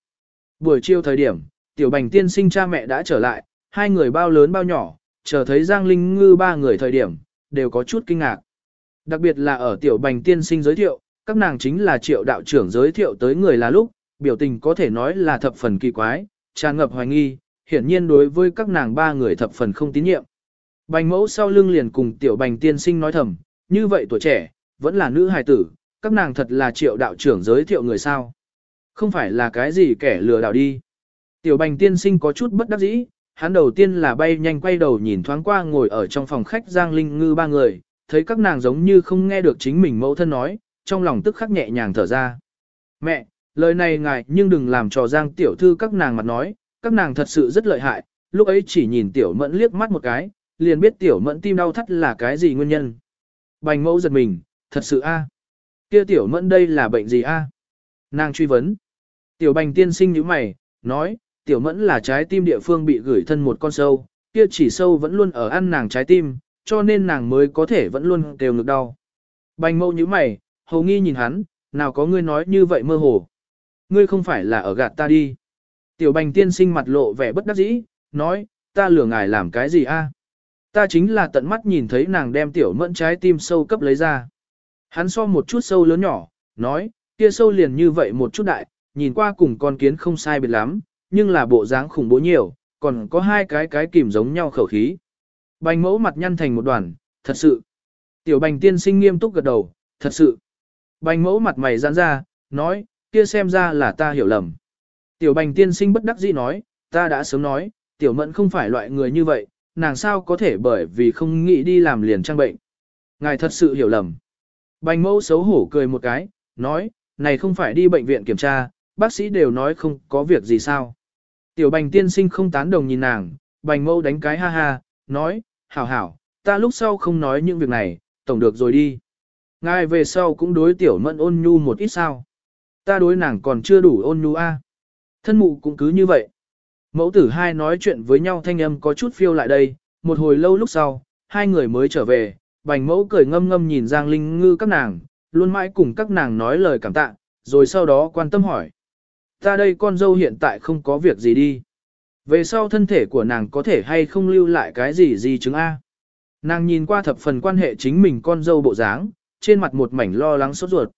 Buổi chiều thời điểm, tiểu bành tiên sinh cha mẹ đã trở lại, hai người bao lớn bao nhỏ, chờ thấy Giang Linh Ngư ba người thời điểm, đều có chút kinh ngạc. Đặc biệt là ở tiểu bành tiên sinh giới thiệu, các nàng chính là triệu đạo trưởng giới thiệu tới người là lúc, biểu tình có thể nói là thập phần kỳ quái, tràn ngập hoài nghi, hiển nhiên đối với các nàng ba người thập phần không tín nhiệm. Bành mẫu sau lưng liền cùng tiểu bành tiên sinh nói thầm, như vậy tuổi trẻ, vẫn là nữ hài tử, các nàng thật là triệu đạo trưởng giới thiệu người sao. Không phải là cái gì kẻ lừa đảo đi. Tiểu bành tiên sinh có chút bất đắc dĩ, hắn đầu tiên là bay nhanh quay đầu nhìn thoáng qua ngồi ở trong phòng khách Giang Linh Ngư ba người, thấy các nàng giống như không nghe được chính mình mẫu thân nói, trong lòng tức khắc nhẹ nhàng thở ra. Mẹ, lời này ngài nhưng đừng làm cho Giang tiểu thư các nàng mặt nói, các nàng thật sự rất lợi hại, lúc ấy chỉ nhìn tiểu mẫn liếc mắt một cái, liền biết tiểu mẫn tim đau thắt là cái gì nguyên nhân. Bành mẫu giật mình, thật sự a kia tiểu mẫn đây là bệnh gì a Nàng truy vấn. Tiểu bành tiên sinh như mày, nói, tiểu mẫn là trái tim địa phương bị gửi thân một con sâu, kia chỉ sâu vẫn luôn ở ăn nàng trái tim, cho nên nàng mới có thể vẫn luôn đều ngực đau. Bành mâu như mày, hầu nghi nhìn hắn, nào có ngươi nói như vậy mơ hồ. Ngươi không phải là ở gạt ta đi. Tiểu bành tiên sinh mặt lộ vẻ bất đắc dĩ, nói, ta lừa ngài làm cái gì a? Ta chính là tận mắt nhìn thấy nàng đem tiểu mẫn trái tim sâu cấp lấy ra. Hắn so một chút sâu lớn nhỏ, nói, kia sâu liền như vậy một chút đại, nhìn qua cùng con kiến không sai biệt lắm, nhưng là bộ dáng khủng bố nhiều, còn có hai cái cái kìm giống nhau khẩu khí. Bành mẫu mặt nhăn thành một đoàn, thật sự. Tiểu bành tiên sinh nghiêm túc gật đầu, thật sự. Bành mẫu mặt mày giãn ra, nói, kia xem ra là ta hiểu lầm. Tiểu bành tiên sinh bất đắc dĩ nói, ta đã sớm nói, tiểu mẫn không phải loại người như vậy, nàng sao có thể bởi vì không nghĩ đi làm liền trang bệnh. Ngài thật sự hiểu lầm. Bành mẫu xấu hổ cười một cái, nói, này không phải đi bệnh viện kiểm tra, bác sĩ đều nói không có việc gì sao. Tiểu bành tiên sinh không tán đồng nhìn nàng, bành mẫu đánh cái ha ha, nói, hảo hảo, ta lúc sau không nói những việc này, tổng được rồi đi. Ngài về sau cũng đối tiểu mẫn ôn nhu một ít sao. Ta đối nàng còn chưa đủ ôn nhu a. Thân mụ cũng cứ như vậy. Mẫu tử hai nói chuyện với nhau thanh âm có chút phiêu lại đây, một hồi lâu lúc sau, hai người mới trở về, bành mẫu cười ngâm ngâm nhìn Giang Linh Ngư các nàng, luôn mãi cùng các nàng nói lời cảm tạ, rồi sau đó quan tâm hỏi. Ta đây con dâu hiện tại không có việc gì đi. Về sau thân thể của nàng có thể hay không lưu lại cái gì gì chứng A. Nàng nhìn qua thập phần quan hệ chính mình con dâu bộ dáng, trên mặt một mảnh lo lắng sốt ruột.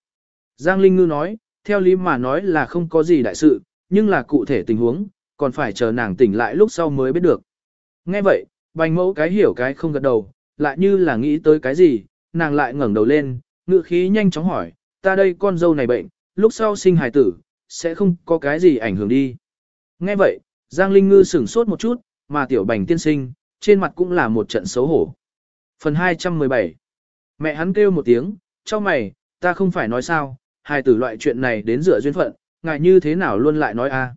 Giang Linh Ngư nói, theo lý mà nói là không có gì đại sự, nhưng là cụ thể tình huống, còn phải chờ nàng tỉnh lại lúc sau mới biết được. Nghe vậy, bành mẫu cái hiểu cái không gật đầu, lại như là nghĩ tới cái gì, nàng lại ngẩng đầu lên, ngựa khí nhanh chóng hỏi, ta đây con dâu này bệnh, lúc sau sinh hài tử, sẽ không có cái gì ảnh hưởng đi. Nghe vậy, Giang Linh Ngư sửng sốt một chút, mà tiểu bành tiên sinh, trên mặt cũng là một trận xấu hổ. Phần 217 Mẹ hắn kêu một tiếng, cho mày, ta không phải nói sao, hài tử loại chuyện này đến rửa duyên phận, ngại như thế nào luôn lại nói a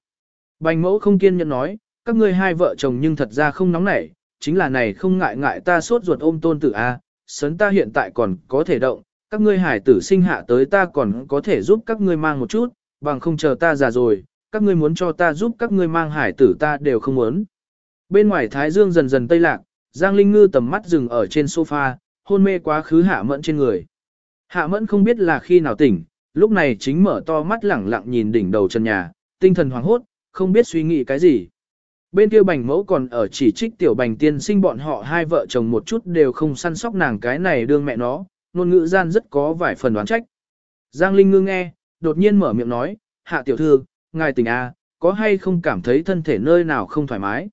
Bành mẫu không kiên nhẫn nói, các ngươi hai vợ chồng nhưng thật ra không nóng nảy, chính là này không ngại ngại ta sốt ruột ôm tôn tử a sấn ta hiện tại còn có thể động, các ngươi hải tử sinh hạ tới ta còn có thể giúp các ngươi mang một chút, bằng không chờ ta già rồi, các ngươi muốn cho ta giúp các ngươi mang hải tử ta đều không muốn. Bên ngoài Thái Dương dần dần tây lạc, Giang Linh Ngư tầm mắt dừng ở trên sofa, hôn mê quá khứ hạ mẫn trên người. Hạ mẫn không biết là khi nào tỉnh, lúc này chính mở to mắt lẳng lặng nhìn đỉnh đầu chân nhà, tinh thần hoảng hốt, không biết suy nghĩ cái gì. Bên kia bành mẫu còn ở chỉ trích tiểu bành tiên sinh bọn họ hai vợ chồng một chút đều không săn sóc nàng cái này đương mẹ nó, ngôn ngữ gian rất có vài phần đoán trách. Giang Linh ngư nghe, đột nhiên mở miệng nói, hạ tiểu thư, ngài tỉnh A, có hay không cảm thấy thân thể nơi nào không thoải mái?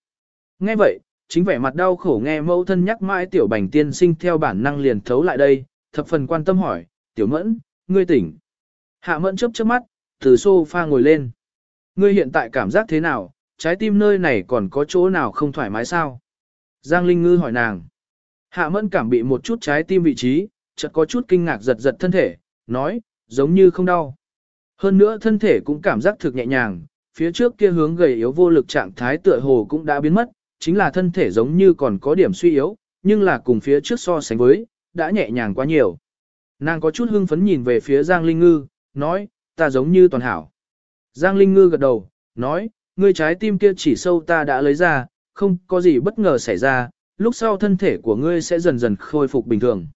Nghe vậy, chính vẻ mặt đau khổ nghe mẫu thân nhắc mãi tiểu bành tiên sinh theo bản năng liền thấu lại đây, thập phần quan tâm hỏi, tiểu mẫn, ngươi tỉnh. Hạ mẫn chớp chớp mắt, từ sofa ngồi lên. Ngươi hiện tại cảm giác thế nào, trái tim nơi này còn có chỗ nào không thoải mái sao? Giang Linh Ngư hỏi nàng. Hạ mẫn cảm bị một chút trái tim vị trí, chợt có chút kinh ngạc giật giật thân thể, nói, giống như không đau. Hơn nữa thân thể cũng cảm giác thực nhẹ nhàng, phía trước kia hướng gầy yếu vô lực trạng thái tựa hồ cũng đã biến mất, chính là thân thể giống như còn có điểm suy yếu, nhưng là cùng phía trước so sánh với, đã nhẹ nhàng quá nhiều. Nàng có chút hưng phấn nhìn về phía Giang Linh Ngư, nói, ta giống như toàn hảo. Giang Linh Ngư gật đầu, nói, ngươi trái tim kia chỉ sâu ta đã lấy ra, không có gì bất ngờ xảy ra, lúc sau thân thể của ngươi sẽ dần dần khôi phục bình thường.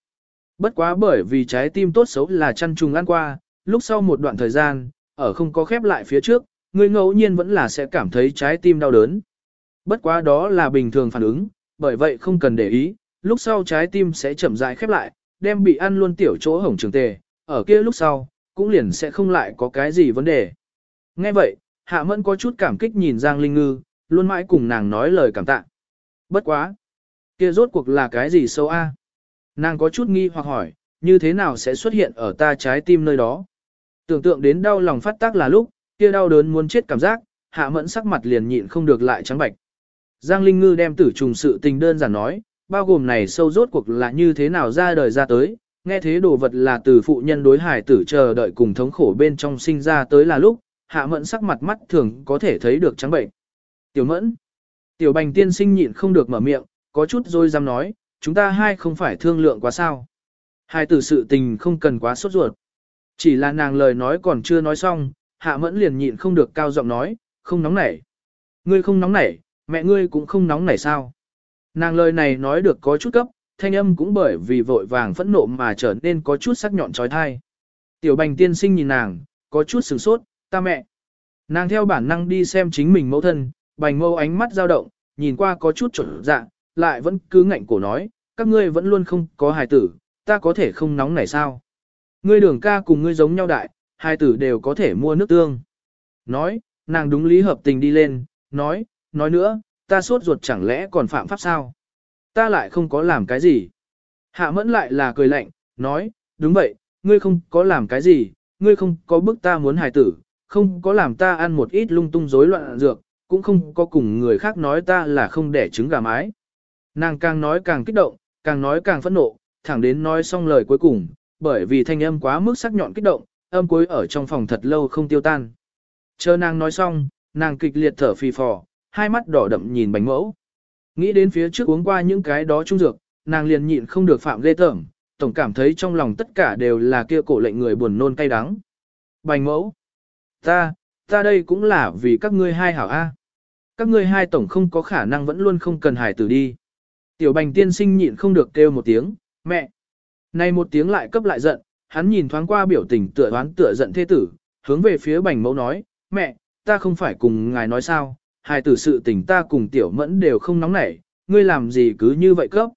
Bất quá bởi vì trái tim tốt xấu là chăn trùng ăn qua, lúc sau một đoạn thời gian, ở không có khép lại phía trước, người ngẫu nhiên vẫn là sẽ cảm thấy trái tim đau đớn. Bất quá đó là bình thường phản ứng, bởi vậy không cần để ý, lúc sau trái tim sẽ chậm rãi khép lại, đem bị ăn luôn tiểu chỗ hổng trường tề, ở kia lúc sau, cũng liền sẽ không lại có cái gì vấn đề. Nghe vậy, Hạ Mẫn có chút cảm kích nhìn Giang Linh Ngư, luôn mãi cùng nàng nói lời cảm tạ. Bất quá. Kia rốt cuộc là cái gì sâu a? Nàng có chút nghi hoặc hỏi, như thế nào sẽ xuất hiện ở ta trái tim nơi đó? Tưởng tượng đến đau lòng phát tác là lúc, kia đau đớn muốn chết cảm giác, hạ mẫn sắc mặt liền nhịn không được lại trắng bạch. Giang Linh Ngư đem tử trùng sự tình đơn giản nói, bao gồm này sâu rốt cuộc là như thế nào ra đời ra tới, nghe thế đồ vật là từ phụ nhân đối hải tử chờ đợi cùng thống khổ bên trong sinh ra tới là lúc, hạ mẫn sắc mặt mắt thường có thể thấy được trắng bệnh. Tiểu mẫn, tiểu bành tiên sinh nhịn không được mở miệng, có chút rồi dám nói, chúng ta hai không phải thương lượng quá sao. Hai tử sự tình không cần quá sốt ruột. Chỉ là nàng lời nói còn chưa nói xong, hạ mẫn liền nhịn không được cao giọng nói, không nóng nảy. Ngươi không nóng nảy, mẹ ngươi cũng không nóng nảy sao. Nàng lời này nói được có chút cấp, thanh âm cũng bởi vì vội vàng phẫn nộ mà trở nên có chút sắc nhọn trói thai. Tiểu bành tiên sinh nhìn nàng, có chút sửng sốt, ta mẹ. Nàng theo bản năng đi xem chính mình mẫu thân, bành mâu ánh mắt dao động, nhìn qua có chút trở dạ, lại vẫn cứ ngạnh cổ nói, các ngươi vẫn luôn không có hài tử, ta có thể không nóng này sao. Ngươi đường ca cùng ngươi giống nhau đại, hài tử đều có thể mua nước tương. Nói, nàng đúng lý hợp tình đi lên, nói, nói nữa, ta sốt ruột chẳng lẽ còn phạm pháp sao? Ta lại không có làm cái gì. Hạ mẫn lại là cười lạnh, nói, đúng vậy, ngươi không có làm cái gì, ngươi không có bức ta muốn hài tử, không có làm ta ăn một ít lung tung rối loạn dược, cũng không có cùng người khác nói ta là không đẻ trứng gà mái. Nàng càng nói càng kích động, càng nói càng phẫn nộ, thẳng đến nói xong lời cuối cùng, bởi vì thanh âm quá mức sắc nhọn kích động, âm cuối ở trong phòng thật lâu không tiêu tan. Chờ nàng nói xong, nàng kịch liệt thở phì phò, hai mắt đỏ đậm nhìn bánh mẫu. Nghĩ đến phía trước uống qua những cái đó trung dược, nàng liền nhịn không được phạm ghê tởm, tổng cảm thấy trong lòng tất cả đều là kia cổ lệnh người buồn nôn cay đắng. Bành mẫu, ta, ta đây cũng là vì các ngươi hai hảo A. Các ngươi hai tổng không có khả năng vẫn luôn không cần hải tử đi. Tiểu bành tiên sinh nhịn không được kêu một tiếng, mẹ. Này một tiếng lại cấp lại giận, hắn nhìn thoáng qua biểu tình tựa đoán tựa giận thế tử, hướng về phía bành mẫu nói, mẹ, ta không phải cùng ngài nói sao, hai tử sự tình ta cùng tiểu mẫn đều không nóng nảy, ngươi làm gì cứ như vậy cấp.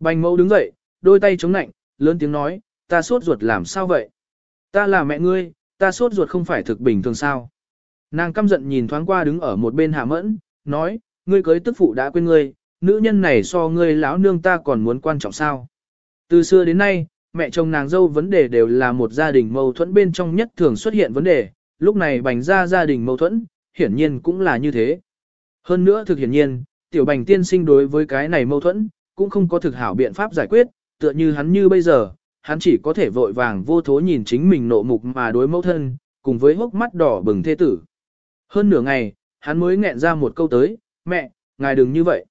Bành mẫu đứng dậy, đôi tay chống nạnh, lớn tiếng nói, ta sốt ruột làm sao vậy? Ta là mẹ ngươi, ta sốt ruột không phải thực bình thường sao? Nàng căm giận nhìn thoáng qua đứng ở một bên hạ mẫn, nói, ngươi cưới tức phụ đã quên ngươi, nữ nhân này so ngươi lão nương ta còn muốn quan trọng sao? Từ xưa đến nay, mẹ chồng nàng dâu vấn đề đều là một gia đình mâu thuẫn bên trong nhất thường xuất hiện vấn đề, lúc này bành ra gia đình mâu thuẫn, hiển nhiên cũng là như thế. Hơn nữa thực hiển nhiên, tiểu bành tiên sinh đối với cái này mâu thuẫn, cũng không có thực hảo biện pháp giải quyết, tựa như hắn như bây giờ, hắn chỉ có thể vội vàng vô thố nhìn chính mình nộ mục mà đối mâu thân, cùng với hốc mắt đỏ bừng thê tử. Hơn nửa ngày, hắn mới nghẹn ra một câu tới, mẹ, ngài đừng như vậy.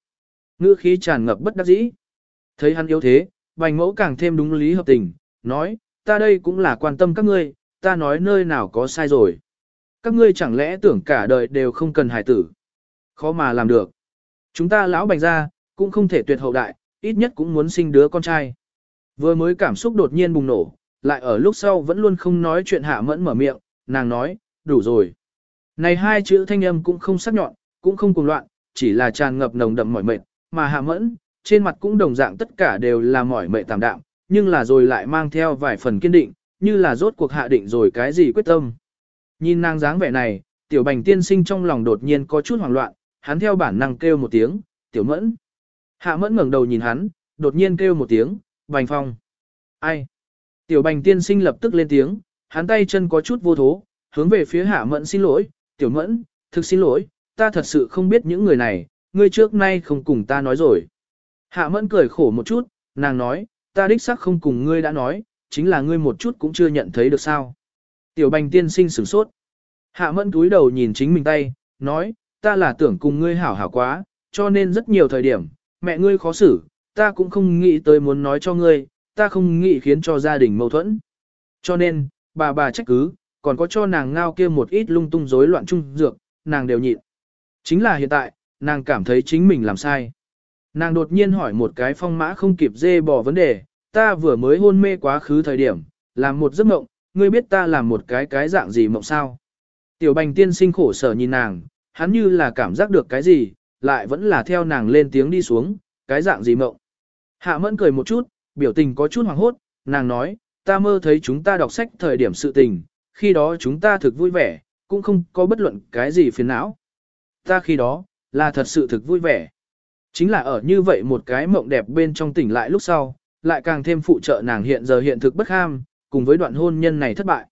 Ngữ khí tràn ngập bất đắc dĩ. Thấy hắn yếu thế, bành mẫu càng thêm đúng lý hợp tình, nói, ta đây cũng là quan tâm các ngươi, ta nói nơi nào có sai rồi. Các ngươi chẳng lẽ tưởng cả đời đều không cần hài tử. Khó mà làm được. Chúng ta lão bành ra, cũng không thể tuyệt hậu đại, ít nhất cũng muốn sinh đứa con trai. Vừa mới cảm xúc đột nhiên bùng nổ, lại ở lúc sau vẫn luôn không nói chuyện hạ mẫn mở miệng, nàng nói, đủ rồi. Này hai chữ thanh âm cũng không sắc nhọn, cũng không cùng loạn, chỉ là tràn ngập nồng đậm mỏi mệt, mà hạ mẫn, trên mặt cũng đồng dạng tất cả đều là mỏi mệt tạm đạm, nhưng là rồi lại mang theo vài phần kiên định, như là rốt cuộc hạ định rồi cái gì quyết tâm. Nhìn nàng dáng vẻ này, tiểu bành tiên sinh trong lòng đột nhiên có chút hoảng loạn, hắn theo bản năng kêu một tiếng, tiểu mẫn. Hạ mẫn ngẩng đầu nhìn hắn, đột nhiên kêu một tiếng, bành phong. Ai? Tiểu bành tiên sinh lập tức lên tiếng, hắn tay chân có chút vô thố, hướng về phía hạ mẫn xin lỗi, tiểu mẫn, thực xin lỗi, ta thật sự không biết những người này, ngươi trước nay không cùng ta nói rồi. Hạ mẫn cười khổ một chút, nàng nói, ta đích xác không cùng ngươi đã nói, chính là ngươi một chút cũng chưa nhận thấy được sao. Tiểu bành tiên sinh sửng sốt. Hạ mẫn túi đầu nhìn chính mình tay, nói, ta là tưởng cùng ngươi hảo hảo quá, cho nên rất nhiều thời điểm, mẹ ngươi khó xử, ta cũng không nghĩ tới muốn nói cho ngươi, ta không nghĩ khiến cho gia đình mâu thuẫn. Cho nên, bà bà trách cứ, còn có cho nàng ngao kia một ít lung tung rối loạn trung dược, nàng đều nhịn. Chính là hiện tại, nàng cảm thấy chính mình làm sai. Nàng đột nhiên hỏi một cái phong mã không kịp dê bỏ vấn đề, ta vừa mới hôn mê quá khứ thời điểm, làm một giấc mộng, ngươi biết ta làm một cái cái dạng gì mộng sao? Tiểu bành tiên sinh khổ sở nhìn nàng, hắn như là cảm giác được cái gì, lại vẫn là theo nàng lên tiếng đi xuống, cái dạng gì mộng. Hạ mẫn cười một chút, biểu tình có chút hoàng hốt, nàng nói, ta mơ thấy chúng ta đọc sách thời điểm sự tình, khi đó chúng ta thực vui vẻ, cũng không có bất luận cái gì phiền não. Ta khi đó, là thật sự thực vui vẻ. Chính là ở như vậy một cái mộng đẹp bên trong tỉnh lại lúc sau, lại càng thêm phụ trợ nàng hiện giờ hiện thực bất ham, cùng với đoạn hôn nhân này thất bại.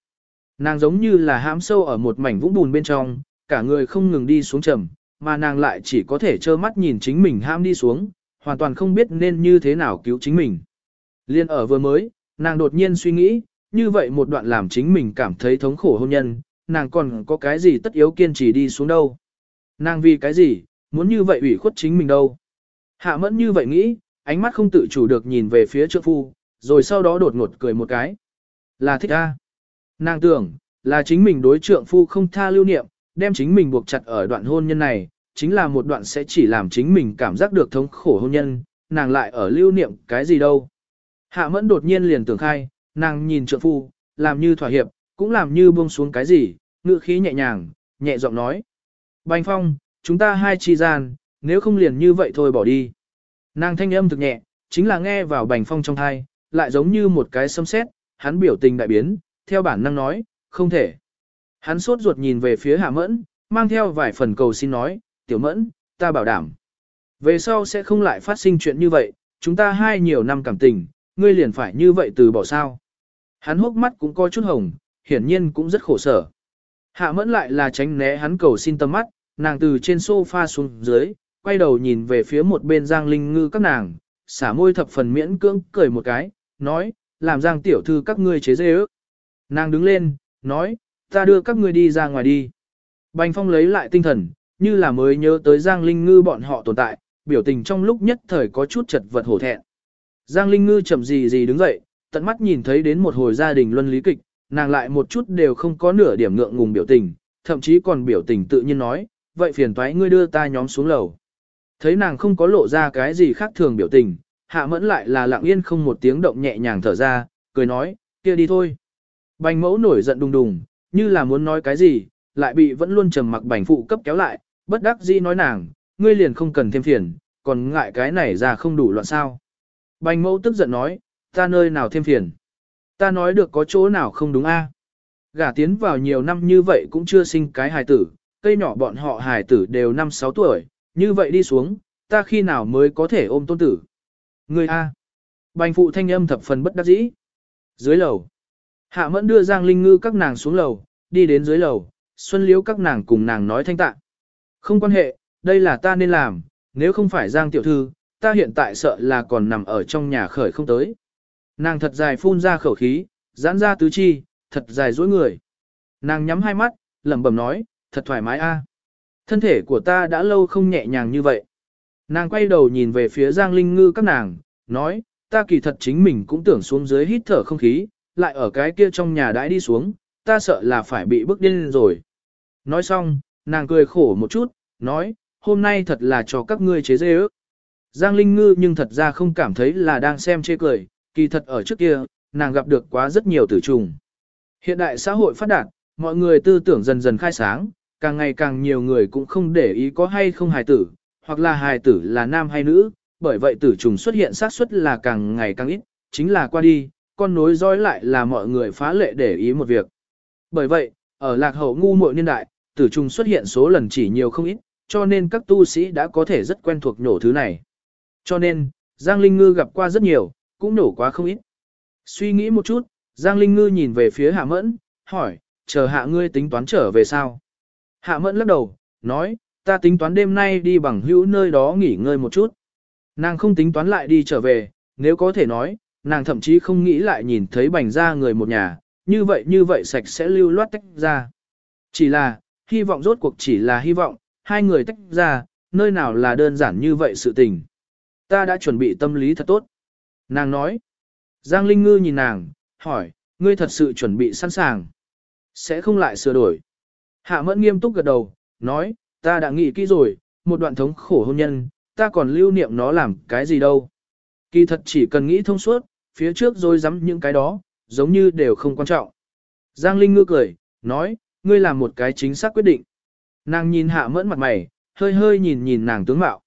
Nàng giống như là hãm sâu ở một mảnh vũng bùn bên trong, cả người không ngừng đi xuống trầm, mà nàng lại chỉ có thể trơ mắt nhìn chính mình ham đi xuống, hoàn toàn không biết nên như thế nào cứu chính mình. Liên ở vừa mới, nàng đột nhiên suy nghĩ, như vậy một đoạn làm chính mình cảm thấy thống khổ hôn nhân, nàng còn có cái gì tất yếu kiên trì đi xuống đâu. Nàng vì cái gì, muốn như vậy ủy khuất chính mình đâu. Hạ mẫn như vậy nghĩ, ánh mắt không tự chủ được nhìn về phía trượng phu, rồi sau đó đột ngột cười một cái. Là thích a. Nàng tưởng, là chính mình đối trượng phu không tha lưu niệm, đem chính mình buộc chặt ở đoạn hôn nhân này, chính là một đoạn sẽ chỉ làm chính mình cảm giác được thống khổ hôn nhân, nàng lại ở lưu niệm cái gì đâu. Hạ mẫn đột nhiên liền tưởng khai, nàng nhìn trượng phu, làm như thỏa hiệp, cũng làm như buông xuống cái gì, ngữ khí nhẹ nhàng, nhẹ giọng nói. Bành phong, chúng ta hai chi gian, nếu không liền như vậy thôi bỏ đi. Nàng thanh âm thực nhẹ, chính là nghe vào bành phong trong thai, lại giống như một cái sấm sét, hắn biểu tình đại biến, theo bản năng nói, không thể. Hắn sốt ruột nhìn về phía hạ mẫn, mang theo vài phần cầu xin nói, tiểu mẫn, ta bảo đảm. Về sau sẽ không lại phát sinh chuyện như vậy, chúng ta hai nhiều năm cảm tình, ngươi liền phải như vậy từ bỏ sao. Hắn hốc mắt cũng có chút hồng, hiển nhiên cũng rất khổ sở. Hạ mẫn lại là tránh né hắn cầu xin tâm mắt, nàng từ trên sofa xuống dưới, quay đầu nhìn về phía một bên Giang Linh Ngư các nàng, xả môi thập phần miễn cưỡng cười một cái, nói, làm Giang tiểu thư các ngươi chế dê ước. Nàng đứng lên, nói, ta đưa các ngươi đi ra ngoài đi. Bành Phong lấy lại tinh thần, như là mới nhớ tới Giang Linh Ngư bọn họ tồn tại, biểu tình trong lúc nhất thời có chút chật vật hổ thẹn. Giang Linh Ngư chậm gì gì đứng dậy, tận mắt nhìn thấy đến một hồi gia đình luân lý kịch, nàng lại một chút đều không có nửa điểm ngượng ngùng biểu tình, thậm chí còn biểu tình tự nhiên nói, vậy phiền toái ngươi đưa ta nhóm xuống lầu. Thấy nàng không có lộ ra cái gì khác thường biểu tình, hạ mẫn lại là lặng yên không một tiếng động nhẹ nhàng thở ra, cười nói, kia đi thôi. Bành mẫu nổi giận đùng đùng, như là muốn nói cái gì, lại bị vẫn luôn trầm mặc bành phụ cấp kéo lại, bất đắc dĩ nói nàng, ngươi liền không cần thêm phiền, còn ngại cái này ra không đủ loạn sao. Bành mẫu tức giận nói, ta nơi nào thêm phiền. Ta nói được có chỗ nào không đúng a? Gả tiến vào nhiều năm như vậy cũng chưa sinh cái hài tử, cây nhỏ bọn họ hài tử đều 5-6 tuổi, như vậy đi xuống, ta khi nào mới có thể ôm tôn tử. Người A. Bành phụ thanh âm thập phần bất đắc dĩ. Dưới lầu. Hạ mẫn đưa Giang Linh Ngư các nàng xuống lầu, đi đến dưới lầu, Xuân Liễu các nàng cùng nàng nói thanh tạ. Không quan hệ, đây là ta nên làm, nếu không phải Giang tiểu thư, ta hiện tại sợ là còn nằm ở trong nhà khởi không tới. Nàng thật dài phun ra khẩu khí, giãn ra tứ chi, thật dài dối người. Nàng nhắm hai mắt, lẩm bẩm nói, thật thoải mái a. Thân thể của ta đã lâu không nhẹ nhàng như vậy. Nàng quay đầu nhìn về phía Giang Linh Ngư các nàng, nói, ta kỳ thật chính mình cũng tưởng xuống dưới hít thở không khí, lại ở cái kia trong nhà đãi đi xuống, ta sợ là phải bị bức điên rồi. Nói xong, nàng cười khổ một chút, nói, hôm nay thật là cho các ngươi chế dê ước. Giang Linh Ngư nhưng thật ra không cảm thấy là đang xem chê cười, kỳ thật ở trước kia, nàng gặp được quá rất nhiều tử trùng. Hiện đại xã hội phát đạt, mọi người tư tưởng dần dần khai sáng, càng ngày càng nhiều người cũng không để ý có hay không hài tử, hoặc là hài tử là nam hay nữ, bởi vậy tử trùng xuất hiện xác suất là càng ngày càng ít, chính là qua đi, con nối dõi lại là mọi người phá lệ để ý một việc. Bởi vậy, ở lạc hậu ngu muội niên đại, tử trùng xuất hiện số lần chỉ nhiều không ít, cho nên các tu sĩ đã có thể rất quen thuộc nhổ thứ này. Cho nên, Giang Linh Ngư gặp qua rất nhiều, cũng nổ quá không ít. Suy nghĩ một chút, Giang Linh Ngư nhìn về phía Hạ Mẫn, hỏi, chờ hạ ngươi tính toán trở về sao? Hạ Mẫn lắc đầu, nói, ta tính toán đêm nay đi bằng hữu nơi đó nghỉ ngơi một chút. Nàng không tính toán lại đi trở về, nếu có thể nói, nàng thậm chí không nghĩ lại nhìn thấy bành ra người một nhà, như vậy như vậy sạch sẽ lưu loát tách ra. Chỉ là, hy vọng rốt cuộc chỉ là hy vọng, hai người tách ra, nơi nào là đơn giản như vậy sự tình. Ta đã chuẩn bị tâm lý thật tốt. Nàng nói. Giang Linh Ngư nhìn nàng, hỏi, ngươi thật sự chuẩn bị sẵn sàng. Sẽ không lại sửa đổi. Hạ mẫn nghiêm túc gật đầu, nói, ta đã nghĩ kỹ rồi, một đoạn thống khổ hôn nhân, ta còn lưu niệm nó làm cái gì đâu. Kỳ thật chỉ cần nghĩ thông suốt, phía trước rồi dám những cái đó, giống như đều không quan trọng. Giang Linh ngư cười, nói, ngươi làm một cái chính xác quyết định. Nàng nhìn hạ mẫn mặt mày, hơi hơi nhìn nhìn nàng tướng mạo.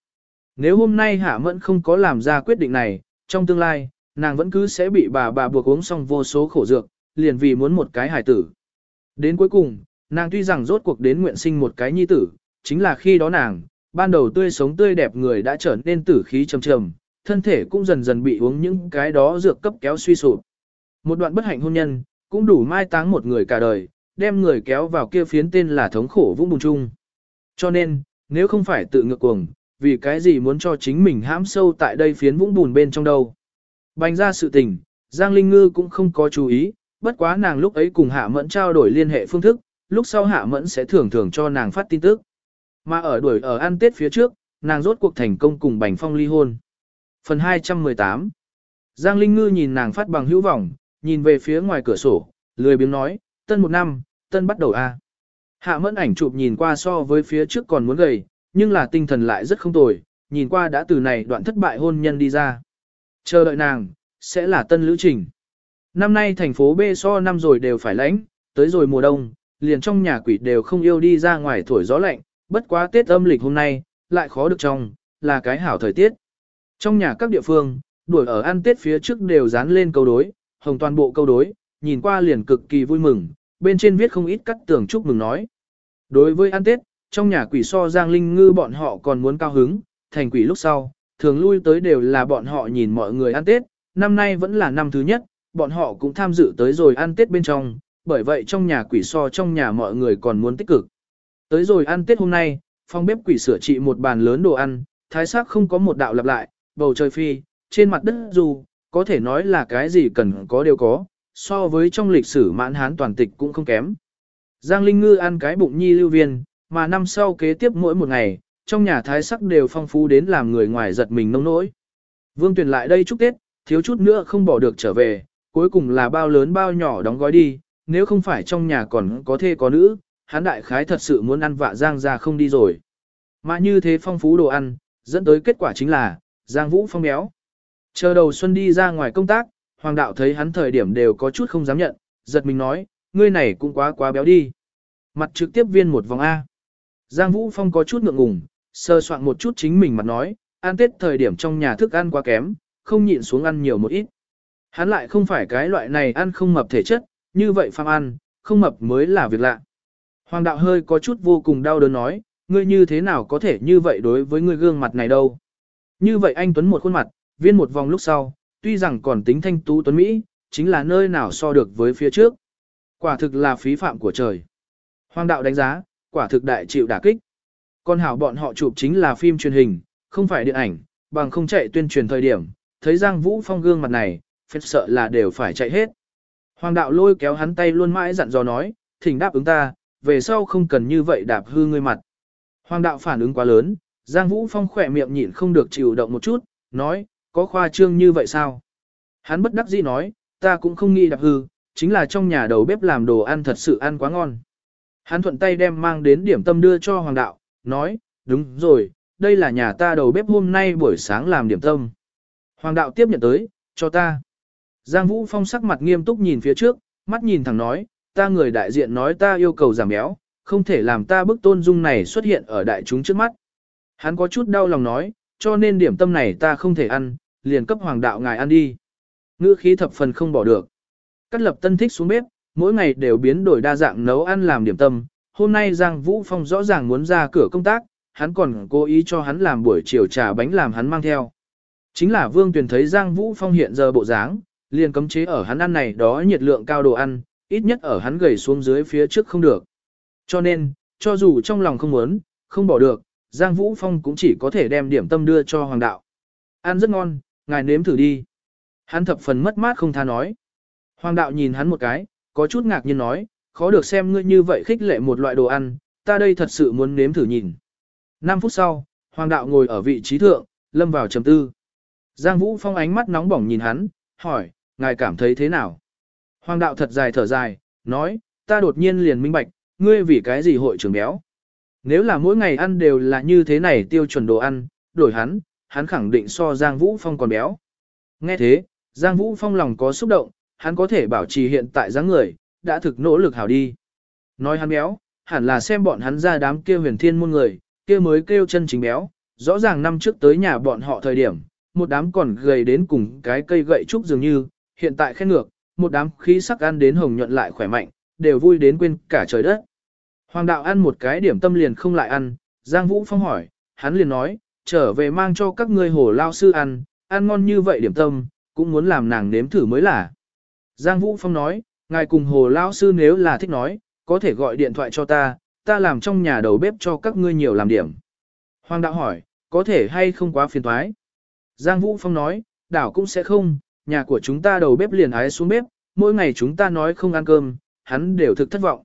Nếu hôm nay hạ mẫn không có làm ra quyết định này, trong tương lai, nàng vẫn cứ sẽ bị bà bà buộc uống xong vô số khổ dược, liền vì muốn một cái hài tử. Đến cuối cùng, nàng tuy rằng rốt cuộc đến nguyện sinh một cái nhi tử, chính là khi đó nàng, ban đầu tươi sống tươi đẹp người đã trở nên tử khí trầm trầm, thân thể cũng dần dần bị uống những cái đó dược cấp kéo suy sụp. Một đoạn bất hạnh hôn nhân, cũng đủ mai táng một người cả đời, đem người kéo vào kia phiến tên là thống khổ vũng bùng chung. Cho nên, nếu không phải tự ngược cuồng, vì cái gì muốn cho chính mình hãm sâu tại đây phiến vũng bùn bên trong đâu. Bành ra sự tình, Giang Linh Ngư cũng không có chú ý, bất quá nàng lúc ấy cùng Hạ Mẫn trao đổi liên hệ phương thức, lúc sau Hạ Mẫn sẽ thường thường cho nàng phát tin tức. Mà ở đuổi ở ăn Tết phía trước, nàng rốt cuộc thành công cùng Bành Phong ly hôn. Phần 218 Giang Linh Ngư nhìn nàng phát bằng hữu vọng, nhìn về phía ngoài cửa sổ, lười biếng nói, tân một năm, tân bắt đầu a. Hạ mẫn ảnh chụp nhìn qua so với phía trước còn muốn gầy, nhưng là tinh thần lại rất không tồi, nhìn qua đã từ này đoạn thất bại hôn nhân đi ra. Chờ đợi nàng, sẽ là tân lữ trình. Năm nay thành phố B so năm rồi đều phải lãnh, tới rồi mùa đông, liền trong nhà quỷ đều không yêu đi ra ngoài thổi gió lạnh, bất quá Tết âm lịch hôm nay, lại khó được trong, là cái hảo thời tiết. Trong nhà các địa phương, đuổi ở ăn Tết phía trước đều dán lên câu đối, hồng toàn bộ câu đối, nhìn qua liền cực kỳ vui mừng, bên trên viết không ít cắt tưởng chúc mừng nói. Đối với ăn Tết, trong nhà quỷ so Giang Linh Ngư bọn họ còn muốn cao hứng, thành quỷ lúc sau, thường lui tới đều là bọn họ nhìn mọi người ăn Tết, năm nay vẫn là năm thứ nhất, bọn họ cũng tham dự tới rồi ăn Tết bên trong, bởi vậy trong nhà quỷ so trong nhà mọi người còn muốn tích cực. Tới rồi ăn Tết hôm nay, phòng bếp quỷ sửa trị một bàn lớn đồ ăn, thái sắc không có một đạo lặp lại, bầu trời phi, trên mặt đất dù, có thể nói là cái gì cần có đều có, so với trong lịch sử mãn hán toàn tịch cũng không kém. Giang Linh Ngư ăn cái bụng nhi lưu viên, mà năm sau kế tiếp mỗi một ngày, trong nhà thái sắc đều phong phú đến làm người ngoài giật mình nông nỗi. Vương Tuyền lại đây chúc Tết, thiếu chút nữa không bỏ được trở về, cuối cùng là bao lớn bao nhỏ đóng gói đi, nếu không phải trong nhà còn có thê có nữ, hắn đại khái thật sự muốn ăn vạ Giang ra không đi rồi. Mà như thế phong phú đồ ăn, dẫn tới kết quả chính là, Giang Vũ phong béo. Chờ đầu xuân đi ra ngoài công tác, Hoàng đạo thấy hắn thời điểm đều có chút không dám nhận, giật mình nói, ngươi này cũng quá quá béo đi. Mặt trực tiếp viên một vòng A. Giang Vũ Phong có chút ngượng ngùng, sơ soạn một chút chính mình mặt nói, ăn tết thời điểm trong nhà thức ăn quá kém, không nhịn xuống ăn nhiều một ít. Hắn lại không phải cái loại này ăn không mập thể chất, như vậy phàm ăn, không mập mới là việc lạ. Hoàng đạo hơi có chút vô cùng đau đớn nói, ngươi như thế nào có thể như vậy đối với ngươi gương mặt này đâu. Như vậy anh Tuấn một khuôn mặt, viên một vòng lúc sau, tuy rằng còn tính thanh tú Tuấn Mỹ, chính là nơi nào so được với phía trước. Quả thực là phí phạm của trời. Hoàng đạo đánh giá, quả thực đại chịu đả kích. Con hảo bọn họ chụp chính là phim truyền hình, không phải điện ảnh, bằng không chạy tuyên truyền thời điểm, thấy Giang Vũ Phong gương mặt này, phết sợ là đều phải chạy hết. Hoàng đạo lôi kéo hắn tay luôn mãi dặn dò nói, thỉnh đáp ứng ta, về sau không cần như vậy đạp hư ngươi mặt. Hoàng đạo phản ứng quá lớn, Giang Vũ Phong khỏe miệng nhịn không được chịu động một chút, nói, có khoa trương như vậy sao? Hắn bất đắc dĩ nói, ta cũng không nghĩ đạp hư, chính là trong nhà đầu bếp làm đồ ăn thật sự ăn quá ngon. Hắn thuận tay đem mang đến điểm tâm đưa cho Hoàng đạo, nói, đúng rồi, đây là nhà ta đầu bếp hôm nay buổi sáng làm điểm tâm. Hoàng đạo tiếp nhận tới, cho ta. Giang Vũ Phong sắc mặt nghiêm túc nhìn phía trước, mắt nhìn thẳng nói, ta người đại diện nói ta yêu cầu giảm béo, không thể làm ta bức tôn dung này xuất hiện ở đại chúng trước mắt. Hắn có chút đau lòng nói, cho nên điểm tâm này ta không thể ăn, liền cấp hoàng đạo ngài ăn đi. Ngữ khí thập phần không bỏ được. Cắt lập tân thích xuống bếp, mỗi ngày đều biến đổi đa dạng nấu ăn làm điểm tâm. Hôm nay Giang Vũ Phong rõ ràng muốn ra cửa công tác, hắn còn cố ý cho hắn làm buổi chiều trà bánh làm hắn mang theo. Chính là Vương Tuyền thấy Giang Vũ Phong hiện giờ bộ dáng, liền cấm chế ở hắn ăn này đó nhiệt lượng cao đồ ăn, ít nhất ở hắn gầy xuống dưới phía trước không được. Cho nên, cho dù trong lòng không muốn, không bỏ được, Giang Vũ Phong cũng chỉ có thể đem điểm tâm đưa cho Hoàng đạo. Ăn rất ngon, ngài nếm thử đi. Hắn thập phần mất mát không tha nói. Hoàng đạo nhìn hắn một cái, có chút ngạc nhiên nói, khó được xem ngươi như vậy khích lệ một loại đồ ăn, ta đây thật sự muốn nếm thử nhìn. 5 phút sau, Hoàng đạo ngồi ở vị trí thượng, lâm vào trầm tư. Giang Vũ Phong ánh mắt nóng bỏng nhìn hắn, hỏi, ngài cảm thấy thế nào? Hoàng đạo thật dài thở dài, nói, ta đột nhiên liền minh bạch, ngươi vì cái gì hội trưởng béo. Nếu là mỗi ngày ăn đều là như thế này tiêu chuẩn đồ ăn, đổi hắn, hắn khẳng định so Giang Vũ Phong còn béo. Nghe thế, Giang Vũ Phong lòng có xúc động, hắn có thể bảo trì hiện tại dáng người, đã thực nỗ lực hảo đi. Nói hắn béo, hẳn là xem bọn hắn ra đám kia huyền thiên môn người, kia mới kêu chân chính béo, rõ ràng năm trước tới nhà bọn họ thời điểm, một đám còn gầy đến cùng cái cây gậy trúc dường như, hiện tại khen ngược, một đám khí sắc ăn đến hồng nhuận lại khỏe mạnh, đều vui đến quên cả trời đất. Hoàng đạo ăn một cái điểm tâm liền không lại ăn, Giang Vũ Phong hỏi, hắn liền nói, trở về mang cho các ngươi hồ lao sư ăn, ăn ngon như vậy điểm tâm, cũng muốn làm nàng nếm thử mới là. Giang Vũ Phong nói, ngài cùng hồ lao sư nếu là thích nói, có thể gọi điện thoại cho ta, ta làm trong nhà đầu bếp cho các ngươi nhiều làm điểm. Hoàng đạo hỏi, có thể hay không quá phiền thoái. Giang Vũ Phong nói, đảo cũng sẽ không, nhà của chúng ta đầu bếp liền ái xuống bếp, mỗi ngày chúng ta nói không ăn cơm, hắn đều thực thất vọng.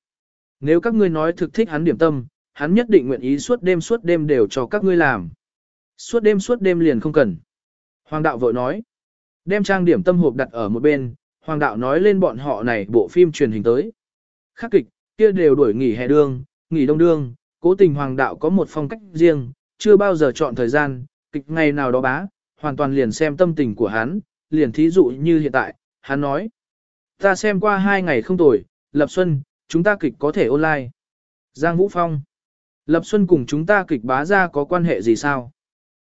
Nếu các ngươi nói thực thích hắn điểm tâm, hắn nhất định nguyện ý suốt đêm suốt đêm đều cho các ngươi làm. Suốt đêm suốt đêm liền không cần. Hoàng đạo vội nói, đem trang điểm tâm hộp đặt ở một bên, Hoàng đạo nói lên bọn họ này bộ phim truyền hình tới. Khắc kịch, kia đều đuổi nghỉ hè đương, nghỉ đông đương, cố tình Hoàng đạo có một phong cách riêng, chưa bao giờ chọn thời gian, kịch ngày nào đó bá, hoàn toàn liền xem tâm tình của hắn, liền thí dụ như hiện tại, hắn nói. Ta xem qua hai ngày không tồi, Lập Xuân, chúng ta kịch có thể online. Giang Vũ Phong. Lập Xuân cùng chúng ta kịch bá ra có quan hệ gì sao?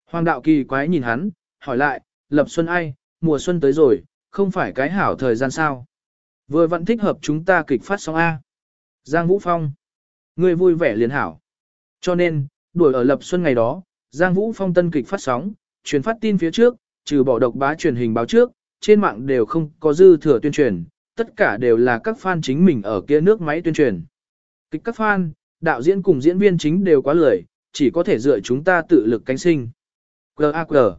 Hoàng đạo kỳ quái nhìn hắn, hỏi lại, Lập Xuân ai, mùa xuân tới rồi, không phải cái hảo thời gian sao? Vừa vẫn thích hợp chúng ta kịch phát sóng A. Giang Vũ Phong. Người vui vẻ liền hảo. Cho nên, đuổi ở Lập Xuân ngày đó, Giang Vũ Phong tân kịch phát sóng, truyền phát tin phía trước, trừ bỏ độc bá truyền hình báo trước, trên mạng đều không có dư thừa tuyên truyền, tất cả đều là các fan chính mình ở kia nước máy tuyên truyền. Kịch các fan, đạo diễn cùng diễn viên chính đều quá lười, chỉ có thể dựa chúng ta tự lực cánh sinh. Q.A.Q.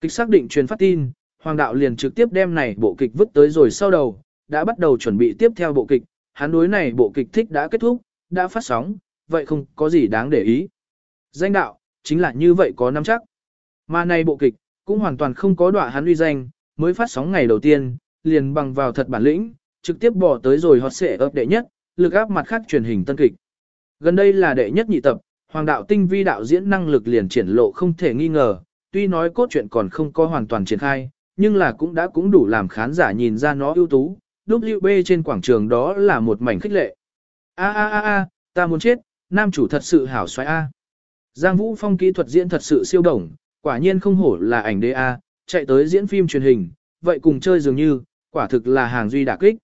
Kịch xác định truyền phát tin, Hoàng đạo liền trực tiếp đem này bộ kịch vứt tới rồi sau đầu, đã bắt đầu chuẩn bị tiếp theo bộ kịch, hắn đối này bộ kịch thích đã kết thúc, đã phát sóng, vậy không có gì đáng để ý. Danh đạo, chính là như vậy có nắm chắc. Mà này bộ kịch, cũng hoàn toàn không có đọa hắn uy danh, mới phát sóng ngày đầu tiên, liền bằng vào thật bản lĩnh, trực tiếp bỏ tới rồi hot xệ ấp đệ nhất, lực áp mặt khác truyền hình tân kịch. Gần đây là đệ nhất nhị tập, hoàng đạo tinh vi đạo diễn năng lực liền triển lộ không thể nghi ngờ, tuy nói cốt truyện còn không có hoàn toàn triển khai, nhưng là cũng đã cũng đủ làm khán giả nhìn ra nó ưu tú, WB trên quảng trường đó là một mảnh khích lệ. A a a a, ta muốn chết, nam chủ thật sự hảo xoay a. Giang Vũ Phong kỹ thuật diễn thật sự siêu đồng, quả nhiên không hổ là ảnh đế a, chạy tới diễn phim truyền hình, vậy cùng chơi dường như, quả thực là hàng duy đả kích.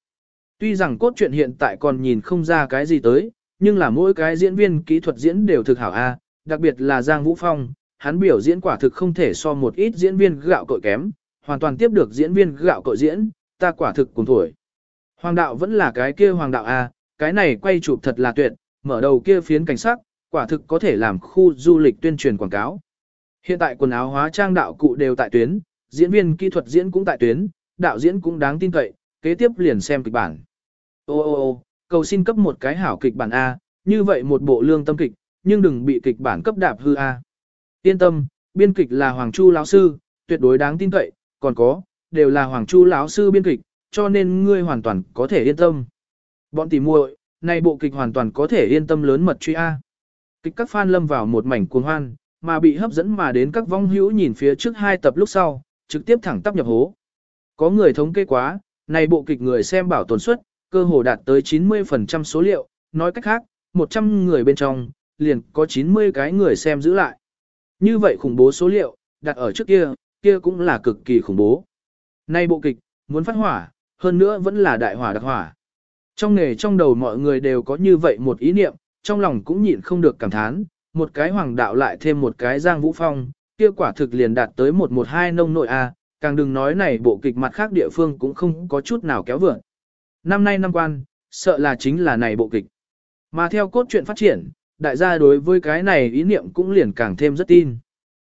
Tuy rằng cốt truyện hiện tại còn nhìn không ra cái gì tới, nhưng là mỗi cái diễn viên kỹ thuật diễn đều thực hảo a, đặc biệt là Giang Vũ Phong, hắn biểu diễn quả thực không thể so một ít diễn viên gạo cội kém, hoàn toàn tiếp được diễn viên gạo cội diễn, ta quả thực cùng tuổi. Hoàng đạo vẫn là cái kia hoàng đạo a, cái này quay chụp thật là tuyệt, mở đầu kia phiến cảnh sắc, quả thực có thể làm khu du lịch tuyên truyền quảng cáo. Hiện tại quần áo hóa trang đạo cụ đều tại tuyến, diễn viên kỹ thuật diễn cũng tại tuyến, đạo diễn cũng đáng tin cậy, kế tiếp liền xem kịch bản. Ô ô ô, cầu xin cấp một cái hảo kịch bản A, như vậy một bộ lương tâm kịch, nhưng đừng bị kịch bản cấp đạp hư A. Yên tâm, biên kịch là Hoàng Chu lão sư, tuyệt đối đáng tin cậy, còn có, đều là Hoàng Chu lão sư biên kịch, cho nên ngươi hoàn toàn có thể yên tâm. Bọn tỉ muội, này bộ kịch hoàn toàn có thể yên tâm lớn mật truy A. Kịch các fan lâm vào một mảnh cuồng hoan, mà bị hấp dẫn mà đến các vong hữu nhìn phía trước hai tập lúc sau, trực tiếp thẳng tắp nhập hố. Có người thống kê quá, này bộ kịch người xem bảo tồn suất, cơ hồ đạt tới 90% số liệu, nói cách khác, 100 người bên trong, liền có 90 cái người xem giữ lại. Như vậy khủng bố số liệu, đặt ở trước kia, kia cũng là cực kỳ khủng bố. Nay bộ kịch, muốn phát hỏa, hơn nữa vẫn là đại hỏa đặc hỏa. Trong nghề trong đầu mọi người đều có như vậy một ý niệm, trong lòng cũng nhịn không được cảm thán, một cái hoàng đạo lại thêm một cái giang vũ phong, kia quả thực liền đạt tới một một hai nông nội A, càng đừng nói này bộ kịch mặt khác địa phương cũng không có chút nào kéo vượn. Năm nay năm quan, sợ là chính là này bộ kịch. Mà theo cốt truyện phát triển, đại gia đối với cái này ý niệm cũng liền càng thêm rất tin.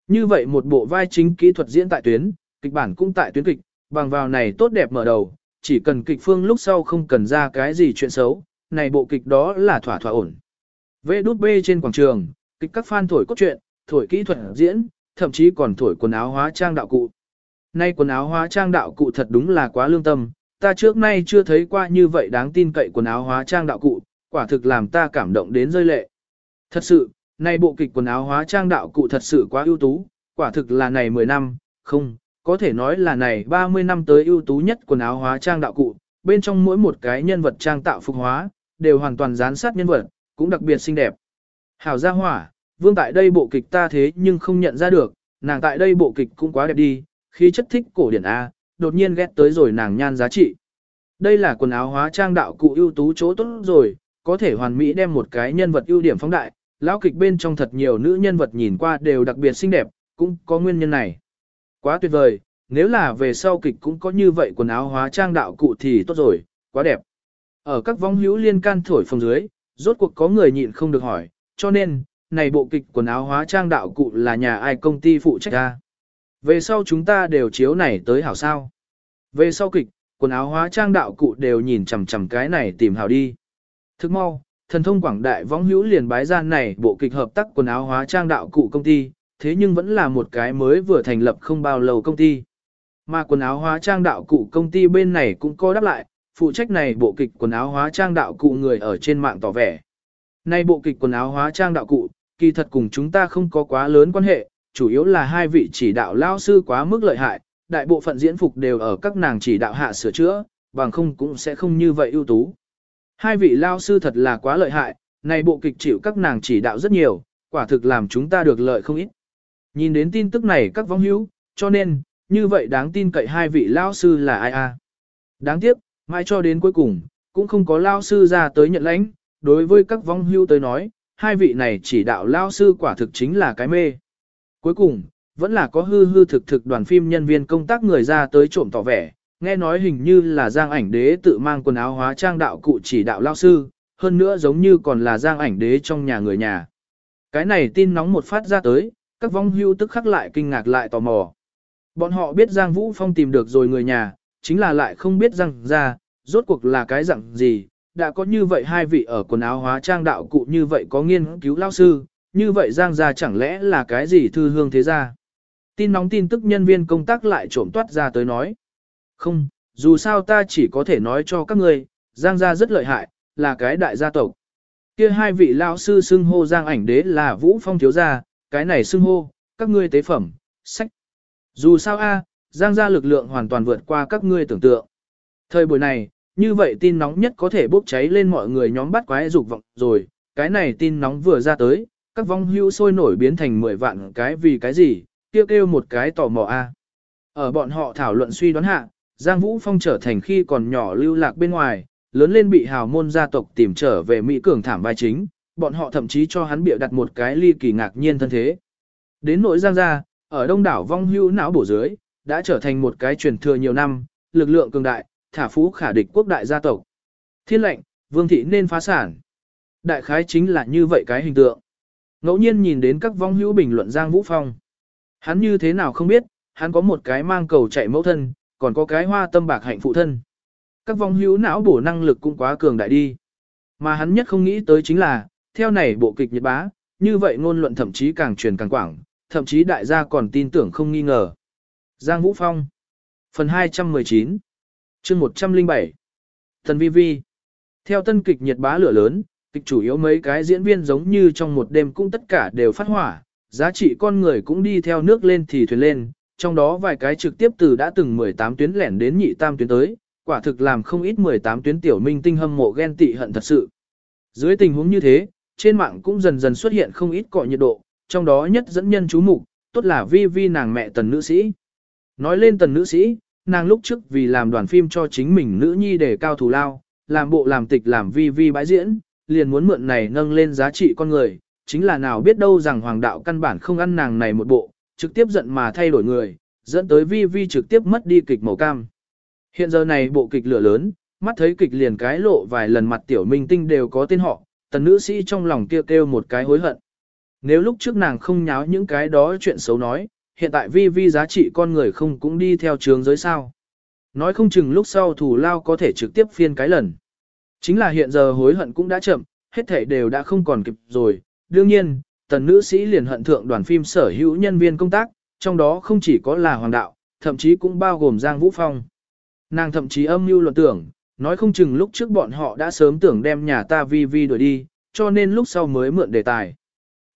Như vậy một bộ vai chính kỹ thuật diễn tại tuyến, kịch bản cũng tại tuyến kịch, bằng vào này tốt đẹp mở đầu, chỉ cần kịch phương lúc sau không cần ra cái gì chuyện xấu, này bộ kịch đó là thỏa thỏa ổn. Vê đút bê trên quảng trường, kịch các fan thổi cốt truyện, thổi kỹ thuật diễn, thậm chí còn thổi quần áo hóa trang đạo cụ. Nay quần áo hóa trang đạo cụ thật đúng là quá lương tâm, ta trước nay chưa thấy qua như vậy đáng tin cậy quần áo hóa trang đạo cụ, quả thực làm ta cảm động đến rơi lệ. Thật sự, nay bộ kịch quần áo hóa trang đạo cụ thật sự quá ưu tú, quả thực là này 10 năm, không, có thể nói là này 30 năm tới ưu tú nhất quần áo hóa trang đạo cụ, bên trong mỗi một cái nhân vật trang tạo phục hóa, đều hoàn toàn gián sát nhân vật, cũng đặc biệt xinh đẹp. Hảo gia hỏa, vương tại đây bộ kịch ta thế nhưng không nhận ra được, nàng tại đây bộ kịch cũng quá đẹp đi, khí chất thích cổ điển A, đột nhiên ghét tới rồi nàng nhan giá trị. Đây là quần áo hóa trang đạo cụ ưu tú chỗ tốt rồi, có thể hoàn mỹ đem một cái nhân vật ưu điểm phóng đại, lão kịch bên trong thật nhiều nữ nhân vật nhìn qua đều đặc biệt xinh đẹp, cũng có nguyên nhân này. Quá tuyệt vời, nếu là về sau kịch cũng có như vậy quần áo hóa trang đạo cụ thì tốt rồi, quá đẹp. Ở các vong hữu liên can thổi phồng dưới, rốt cuộc có người nhịn không được hỏi, cho nên, này bộ kịch quần áo hóa trang đạo cụ là nhà ai công ty phụ trách ra. Về sau chúng ta đều chiếu này tới hảo sao. Về sau kịch, quần áo hóa trang đạo cụ đều nhìn chằm chằm cái này tìm hảo đi. Thức mau, thần thông quảng đại võng hữu liền bái gian này bộ kịch hợp tác quần áo hóa trang đạo cụ công ty, thế nhưng vẫn là một cái mới vừa thành lập không bao lâu công ty. Mà quần áo hóa trang đạo cụ công ty bên này cũng có đáp lại, phụ trách này bộ kịch quần áo hóa trang đạo cụ người ở trên mạng tỏ vẻ nay bộ kịch quần áo hóa trang đạo cụ, kỳ thật cùng chúng ta không có quá lớn quan hệ, chủ yếu là hai vị chỉ đạo lao sư quá mức lợi hại, đại bộ phận diễn phục đều ở các nàng chỉ đạo hạ sửa chữa, bằng không cũng sẽ không như vậy ưu tú. Hai vị lao sư thật là quá lợi hại, này bộ kịch chịu các nàng chỉ đạo rất nhiều, quả thực làm chúng ta được lợi không ít. Nhìn đến tin tức này các vong hữu, cho nên, như vậy đáng tin cậy hai vị lao sư là ai a? Đáng tiếc, mãi cho đến cuối cùng, cũng không có lao sư ra tới nhận lãnh, đối với các vong hưu tới nói, hai vị này chỉ đạo lao sư quả thực chính là cái mê. Cuối cùng, vẫn là có hư hư thực thực đoàn phim nhân viên công tác người ra tới trộm tỏ vẻ, nghe nói hình như là giang ảnh đế tự mang quần áo hóa trang đạo cụ chỉ đạo lao sư, hơn nữa giống như còn là giang ảnh đế trong nhà người nhà. Cái này tin nóng một phát ra tới, các vong hưu tức khắc lại kinh ngạc lại tò mò. Bọn họ biết Giang Vũ Phong tìm được rồi người nhà, chính là lại không biết rằng ra, rốt cuộc là cái dạng gì, đã có như vậy hai vị ở quần áo hóa trang đạo cụ như vậy có nghiên cứu lao sư, như vậy Giang gia chẳng lẽ là cái gì thư hương thế gia. Tin nóng tin tức nhân viên công tác lại trộm toát ra tới nói. Không, dù sao ta chỉ có thể nói cho các ngươi, Giang gia rất lợi hại, là cái đại gia tộc. Kia hai vị lão sư xưng hô Giang ảnh đế là Vũ Phong thiếu gia, cái này xưng hô, các ngươi tế phẩm, sách. Dù sao a, Giang gia lực lượng hoàn toàn vượt qua các ngươi tưởng tượng. Thời buổi này, như vậy tin nóng nhất có thể bốc cháy lên mọi người nhóm bắt quái dục vọng rồi, cái này tin nóng vừa ra tới, các vong hưu sôi nổi biến thành 10 vạn cái vì cái gì, kêu kêu một cái tò mò a. Ở bọn họ thảo luận suy đoán hạ, Giang Vũ Phong trở thành khi còn nhỏ lưu lạc bên ngoài, lớn lên bị hào môn gia tộc tìm trở về Mỹ cường thảm vai chính, bọn họ thậm chí cho hắn bịa đặt một cái ly kỳ ngạc nhiên thân thế. Đến nỗi Giang gia, ở đông đảo vong hưu não bổ dưới, đã trở thành một cái truyền thừa nhiều năm, lực lượng cường đại, thả phú khả địch quốc đại gia tộc. Thiên lệnh, vương thị nên phá sản. Đại khái chính là như vậy cái hình tượng. Ngẫu nhiên nhìn đến các vong hữu bình luận Giang Vũ Phong. Hắn như thế nào không biết, hắn có một cái mang cầu chạy mẫu thân, còn có cái hoa tâm bạc hạnh phụ thân. Các vong hữu não bổ năng lực cũng quá cường đại đi. Mà hắn nhất không nghĩ tới chính là, theo này bộ kịch nhật bá, như vậy ngôn luận thậm chí càng truyền càng quảng, thậm chí đại gia còn tin tưởng không nghi ngờ. Giang Vũ Phong Phần 219 chương 107 Thần Vi Vi Theo tân kịch nhiệt bá lửa lớn, kịch chủ yếu mấy cái diễn viên giống như trong một đêm cũng tất cả đều phát hỏa, giá trị con người cũng đi theo nước lên thì thuyền lên, trong đó vài cái trực tiếp từ đã từng 18 tuyến lẻn đến nhị tam tuyến tới, quả thực làm không ít 18 tuyến tiểu minh tinh hâm mộ ghen tị hận thật sự. Dưới tình huống như thế, trên mạng cũng dần dần xuất hiện không ít cọ nhiệt độ, trong đó nhất dẫn nhân chú mục, tốt là vi vi nàng mẹ tần nữ sĩ. Nói lên tần nữ sĩ, nàng lúc trước vì làm đoàn phim cho chính mình nữ nhi để cao thù lao, làm bộ làm tịch làm vi vi bãi diễn, liền muốn mượn này nâng lên giá trị con người, chính là nào biết đâu rằng hoàng đạo căn bản không ăn nàng này một bộ, trực tiếp giận mà thay đổi người, dẫn tới vi vi trực tiếp mất đi kịch màu cam. Hiện giờ này bộ kịch lửa lớn, mắt thấy kịch liền cái lộ vài lần mặt tiểu minh tinh đều có tên họ, tần nữ sĩ trong lòng kêu kêu một cái hối hận. Nếu lúc trước nàng không nháo những cái đó chuyện xấu nói, hiện tại vi vi giá trị con người không cũng đi theo trường giới sao. Nói không chừng lúc sau thủ lao có thể trực tiếp phiên cái lần. Chính là hiện giờ hối hận cũng đã chậm, hết thể đều đã không còn kịp rồi. Đương nhiên, tần nữ sĩ liền hận thượng đoàn phim sở hữu nhân viên công tác, trong đó không chỉ có là hoàng đạo, thậm chí cũng bao gồm Giang Vũ Phong. Nàng thậm chí âm mưu luận tưởng, nói không chừng lúc trước bọn họ đã sớm tưởng đem nhà ta vi vi đuổi đi, cho nên lúc sau mới mượn đề tài.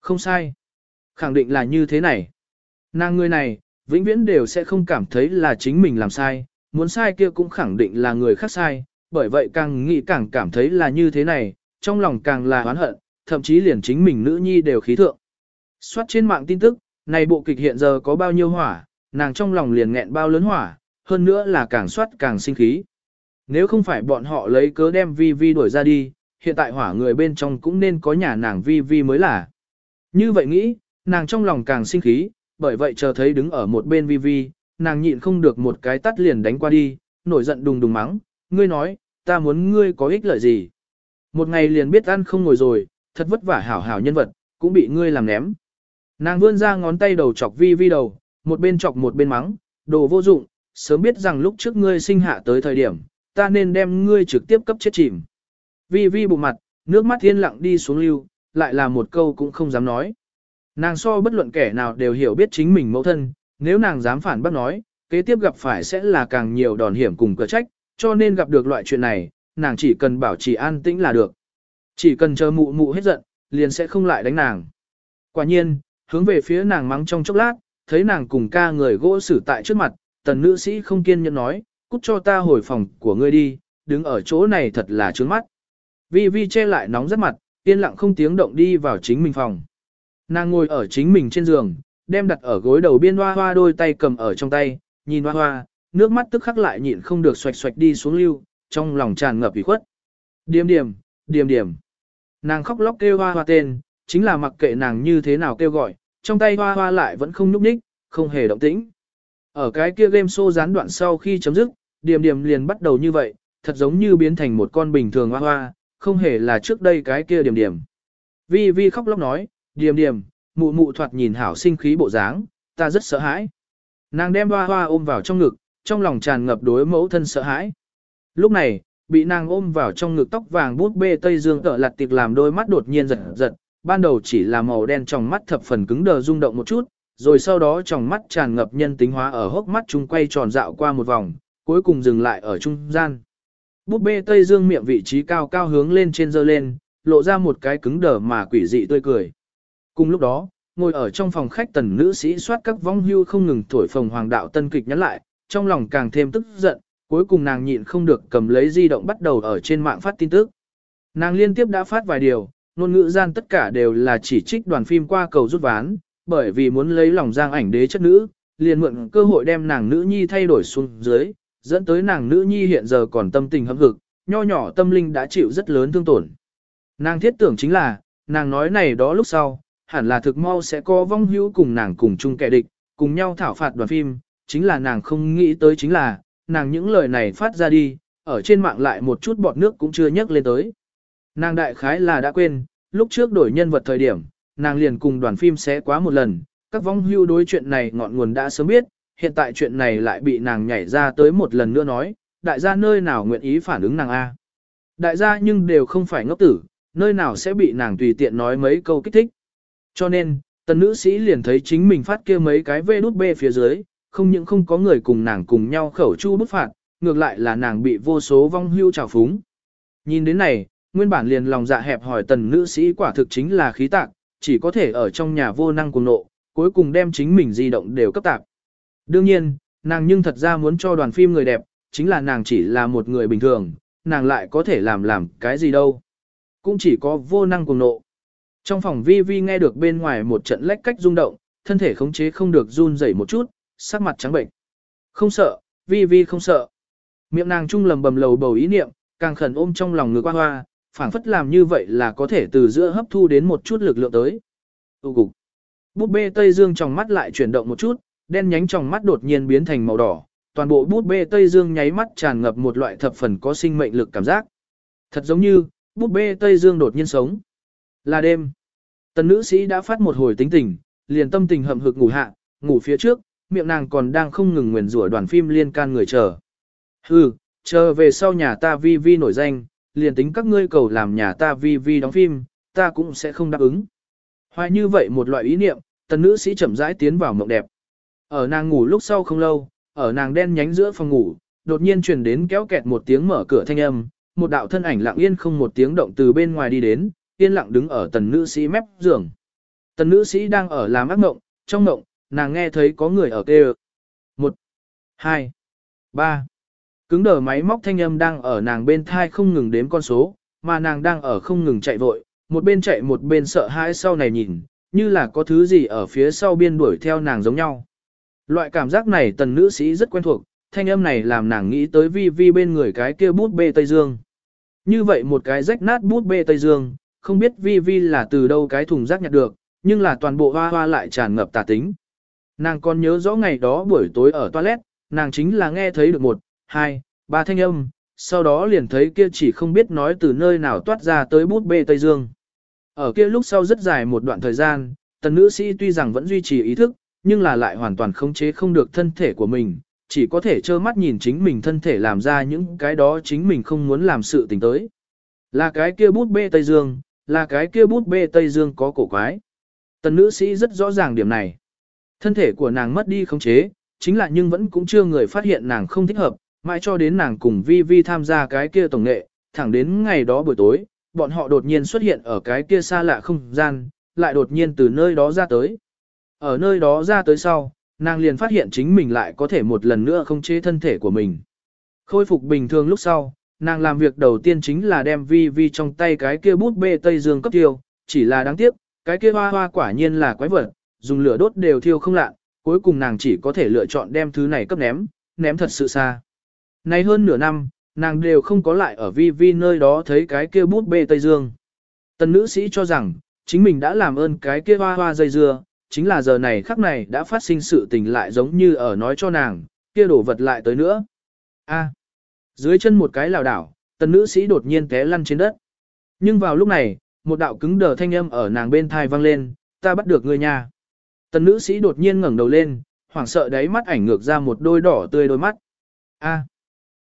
Không sai. Khẳng định là như thế này. Nàng người này, vĩnh viễn đều sẽ không cảm thấy là chính mình làm sai, muốn sai kia cũng khẳng định là người khác sai, bởi vậy càng nghĩ càng cảm thấy là như thế này, trong lòng càng là oán hận, thậm chí liền chính mình nữ nhi đều khí thượng. Xoát trên mạng tin tức, này bộ kịch hiện giờ có bao nhiêu hỏa, nàng trong lòng liền nghẹn bao lớn hỏa, hơn nữa là càng xoát càng sinh khí. Nếu không phải bọn họ lấy cớ đem vi vi đuổi ra đi, hiện tại hỏa người bên trong cũng nên có nhà nàng vi vi mới là. Như vậy nghĩ, nàng trong lòng càng sinh khí, bởi vậy chờ thấy đứng ở một bên vi vi, nàng nhịn không được một cái tắt liền đánh qua đi, nổi giận đùng đùng mắng, ngươi nói, ta muốn ngươi có ích lợi gì. Một ngày liền biết ăn không ngồi rồi, thật vất vả hảo hảo nhân vật, cũng bị ngươi làm ném. Nàng vươn ra ngón tay đầu chọc vi vi đầu, một bên chọc một bên mắng, đồ vô dụng, sớm biết rằng lúc trước ngươi sinh hạ tới thời điểm, ta nên đem ngươi trực tiếp cấp chết chìm. Vi vi bụng mặt, nước mắt thiên lặng đi xuống lưu, lại là một câu cũng không dám nói. Nàng so bất luận kẻ nào đều hiểu biết chính mình mẫu thân, nếu nàng dám phản bác nói, kế tiếp gặp phải sẽ là càng nhiều đòn hiểm cùng cờ trách, cho nên gặp được loại chuyện này, nàng chỉ cần bảo trì an tĩnh là được. Chỉ cần chờ mụ mụ hết giận, liền sẽ không lại đánh nàng. Quả nhiên, hướng về phía nàng mắng trong chốc lát, thấy nàng cùng ca người gỗ xử tại trước mặt, tần nữ sĩ không kiên nhẫn nói, cút cho ta hồi phòng của ngươi đi, đứng ở chỗ này thật là trướng mắt. Vi Vi che lại nóng rất mặt, yên lặng không tiếng động đi vào chính mình phòng. Nàng ngồi ở chính mình trên giường, đem đặt ở gối đầu biên hoa hoa đôi tay cầm ở trong tay, nhìn hoa hoa, nước mắt tức khắc lại nhịn không được xoạch xoạch đi xuống lưu, trong lòng tràn ngập ủy khuất. Điềm điềm, điềm điềm. Nàng khóc lóc kêu hoa hoa tên, chính là mặc kệ nàng như thế nào kêu gọi, trong tay hoa hoa lại vẫn không nhúc nhích, không hề động tĩnh. Ở cái kia game show gián đoạn sau khi chấm dứt, điềm điềm liền bắt đầu như vậy, thật giống như biến thành một con bình thường hoa hoa, không hề là trước đây cái kia điềm điềm. Vi Vi khóc lóc nói, điềm điềm, mụ mụ thoạt nhìn hảo sinh khí bộ dáng, ta rất sợ hãi. Nàng đem hoa hoa ôm vào trong ngực, trong lòng tràn ngập đối mẫu thân sợ hãi. Lúc này, bị nàng ôm vào trong ngực tóc vàng bút bê Tây Dương tở lặt tiệc làm đôi mắt đột nhiên giật giật, ban đầu chỉ là màu đen trong mắt thập phần cứng đờ rung động một chút, rồi sau đó trong mắt tràn ngập nhân tính hóa ở hốc mắt chung quay tròn dạo qua một vòng, cuối cùng dừng lại ở trung gian. Búp bê Tây Dương miệng vị trí cao cao hướng lên trên dơ lên, lộ ra một cái cứng đờ mà quỷ dị tươi cười. Cùng lúc đó, ngồi ở trong phòng khách tần nữ sĩ soát các vong hưu không ngừng thổi phồng hoàng đạo tân kịch nhắn lại, trong lòng càng thêm tức giận, cuối cùng nàng nhịn không được cầm lấy di động bắt đầu ở trên mạng phát tin tức. Nàng liên tiếp đã phát vài điều, ngôn ngữ gian tất cả đều là chỉ trích đoàn phim qua cầu rút ván, bởi vì muốn lấy lòng giang ảnh đế chất nữ, liền mượn cơ hội đem nàng nữ nhi thay đổi xuống dưới, dẫn tới nàng nữ nhi hiện giờ còn tâm tình hâm hực, nho nhỏ tâm linh đã chịu rất lớn thương tổn. Nàng thiết tưởng chính là, nàng nói này đó lúc sau, hẳn là thực mau sẽ có vong hữu cùng nàng cùng chung kẻ địch, cùng nhau thảo phạt đoàn phim, chính là nàng không nghĩ tới chính là, nàng những lời này phát ra đi, ở trên mạng lại một chút bọt nước cũng chưa nhắc lên tới. Nàng đại khái là đã quên, lúc trước đổi nhân vật thời điểm, nàng liền cùng đoàn phim sẽ quá một lần, các vong hưu đối chuyện này ngọn nguồn đã sớm biết, hiện tại chuyện này lại bị nàng nhảy ra tới một lần nữa nói, đại gia nơi nào nguyện ý phản ứng nàng A. Đại gia nhưng đều không phải ngốc tử, nơi nào sẽ bị nàng tùy tiện nói mấy câu kích thích. Cho nên, tần nữ sĩ liền thấy chính mình phát kia mấy cái vê nút bê phía dưới, không những không có người cùng nàng cùng nhau khẩu chu bút phạt, ngược lại là nàng bị vô số vong hưu trào phúng. Nhìn đến này, nguyên bản liền lòng dạ hẹp hỏi tần nữ sĩ quả thực chính là khí tạc, chỉ có thể ở trong nhà vô năng cùng nộ, cuối cùng đem chính mình di động đều cấp tạp. Đương nhiên, nàng nhưng thật ra muốn cho đoàn phim người đẹp, chính là nàng chỉ là một người bình thường, nàng lại có thể làm làm cái gì đâu. Cũng chỉ có vô năng cùng nộ. Trong phòng vi vi nghe được bên ngoài một trận lách cách rung động, thân thể khống chế không được run rẩy một chút, sắc mặt trắng bệnh. Không sợ, vi vi không sợ. Miệng nàng trung lầm bầm lầu bầu ý niệm, càng khẩn ôm trong lòng ngực hoa hoa, phảng phất làm như vậy là có thể từ giữa hấp thu đến một chút lực lượng tới. Tu cục. Bút bê Tây Dương trong mắt lại chuyển động một chút, đen nhánh trong mắt đột nhiên biến thành màu đỏ, toàn bộ bút bê Tây Dương nháy mắt tràn ngập một loại thập phần có sinh mệnh lực cảm giác. Thật giống như, bút bê Tây Dương đột nhiên sống. Là đêm. Tần nữ sĩ đã phát một hồi tính tình, liền tâm tình hậm hực ngủ hạ, ngủ phía trước, miệng nàng còn đang không ngừng nguyền rủa đoàn phim liên can người chờ. Hừ, chờ về sau nhà ta vi vi nổi danh, liền tính các ngươi cầu làm nhà ta vi vi đóng phim, ta cũng sẽ không đáp ứng. Hoài như vậy một loại ý niệm, tần nữ sĩ chậm rãi tiến vào mộng đẹp. Ở nàng ngủ lúc sau không lâu, ở nàng đen nhánh giữa phòng ngủ, đột nhiên truyền đến kéo kẹt một tiếng mở cửa thanh âm, một đạo thân ảnh lặng yên không một tiếng động từ bên ngoài đi đến, yên lặng đứng ở tần nữ sĩ mép giường. Tần nữ sĩ đang ở làm ác mộng, trong mộng, nàng nghe thấy có người ở kêu. Một, hai, ba. Cứng đờ máy móc thanh âm đang ở nàng bên thai không ngừng đếm con số, mà nàng đang ở không ngừng chạy vội, một bên chạy một bên sợ hãi sau này nhìn, như là có thứ gì ở phía sau biên đuổi theo nàng giống nhau. Loại cảm giác này tần nữ sĩ rất quen thuộc, thanh âm này làm nàng nghĩ tới vi vi bên người cái kia bút bê Tây Dương. Như vậy một cái rách nát bút bê Tây Dương, không biết vi vi là từ đâu cái thùng rác nhặt được, Nhưng là toàn bộ hoa hoa lại tràn ngập tà tính. Nàng còn nhớ rõ ngày đó buổi tối ở toilet, nàng chính là nghe thấy được một, hai, ba thanh âm, sau đó liền thấy kia chỉ không biết nói từ nơi nào toát ra tới bút bê Tây Dương. Ở kia lúc sau rất dài một đoạn thời gian, tần nữ sĩ tuy rằng vẫn duy trì ý thức, nhưng là lại hoàn toàn khống chế không được thân thể của mình, chỉ có thể trơ mắt nhìn chính mình thân thể làm ra những cái đó chính mình không muốn làm sự tình tới. Là cái kia bút bê Tây Dương, là cái kia bút bê Tây Dương có cổ quái. Tần nữ sĩ rất rõ ràng điểm này. Thân thể của nàng mất đi khống chế, chính là nhưng vẫn cũng chưa người phát hiện nàng không thích hợp, mãi cho đến nàng cùng Vi Vi tham gia cái kia tổng nghệ, thẳng đến ngày đó buổi tối, bọn họ đột nhiên xuất hiện ở cái kia xa lạ không gian, lại đột nhiên từ nơi đó ra tới. Ở nơi đó ra tới sau, nàng liền phát hiện chính mình lại có thể một lần nữa không chế thân thể của mình. Khôi phục bình thường lúc sau, nàng làm việc đầu tiên chính là đem vi vi trong tay cái kia bút bê Tây Dương cấp tiêu, chỉ là đáng tiếc, cái kia hoa hoa quả nhiên là quái vật, dùng lửa đốt đều thiêu không lạ, cuối cùng nàng chỉ có thể lựa chọn đem thứ này cấp ném, ném thật sự xa. Nay hơn nửa năm, nàng đều không có lại ở vi vi nơi đó thấy cái kia bút bê Tây Dương. Tần nữ sĩ cho rằng, chính mình đã làm ơn cái kia hoa hoa dây dưa, chính là giờ này khắc này đã phát sinh sự tình lại giống như ở nói cho nàng, kia đổ vật lại tới nữa. A dưới chân một cái lảo đảo, tần nữ sĩ đột nhiên té lăn trên đất. Nhưng vào lúc này, một đạo cứng đờ thanh âm ở nàng bên thai vang lên, ta bắt được ngươi nha. Tần nữ sĩ đột nhiên ngẩng đầu lên, hoảng sợ đáy mắt ảnh ngược ra một đôi đỏ tươi đôi mắt. A.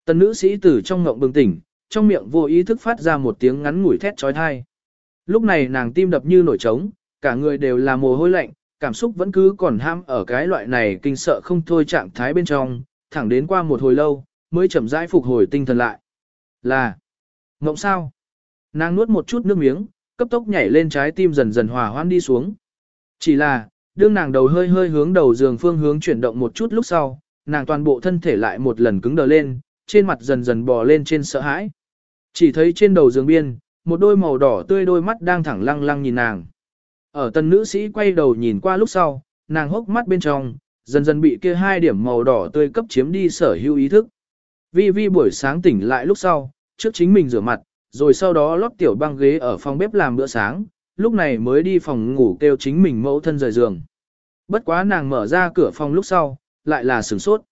Tần nữ sĩ từ trong ngộng bừng tỉnh, trong miệng vô ý thức phát ra một tiếng ngắn ngủi thét trói thai. Lúc này nàng tim đập như nổi trống, cả người đều là mồ hôi lạnh, cảm xúc vẫn cứ còn ham ở cái loại này kinh sợ không thôi trạng thái bên trong, thẳng đến qua một hồi lâu, mới chậm rãi phục hồi tinh thần lại. Là, ngộng sao? Nàng nuốt một chút nước miếng, cấp tốc nhảy lên trái tim dần dần hòa hoãn đi xuống. Chỉ là, đương nàng đầu hơi hơi hướng đầu giường phương hướng chuyển động một chút lúc sau, nàng toàn bộ thân thể lại một lần cứng đờ lên, trên mặt dần dần bò lên trên sợ hãi. Chỉ thấy trên đầu giường biên, một đôi màu đỏ tươi đôi mắt đang thẳng lăng lăng nhìn nàng. Ở tần nữ sĩ quay đầu nhìn qua lúc sau, nàng hốc mắt bên trong, dần dần bị kia hai điểm màu đỏ tươi cấp chiếm đi sở hữu ý thức. Vi Vi buổi sáng tỉnh lại lúc sau, trước chính mình rửa mặt, rồi sau đó lót tiểu băng ghế ở phòng bếp làm bữa sáng, lúc này mới đi phòng ngủ kêu chính mình mẫu thân rời giường. Bất quá nàng mở ra cửa phòng lúc sau, lại là sửng sốt.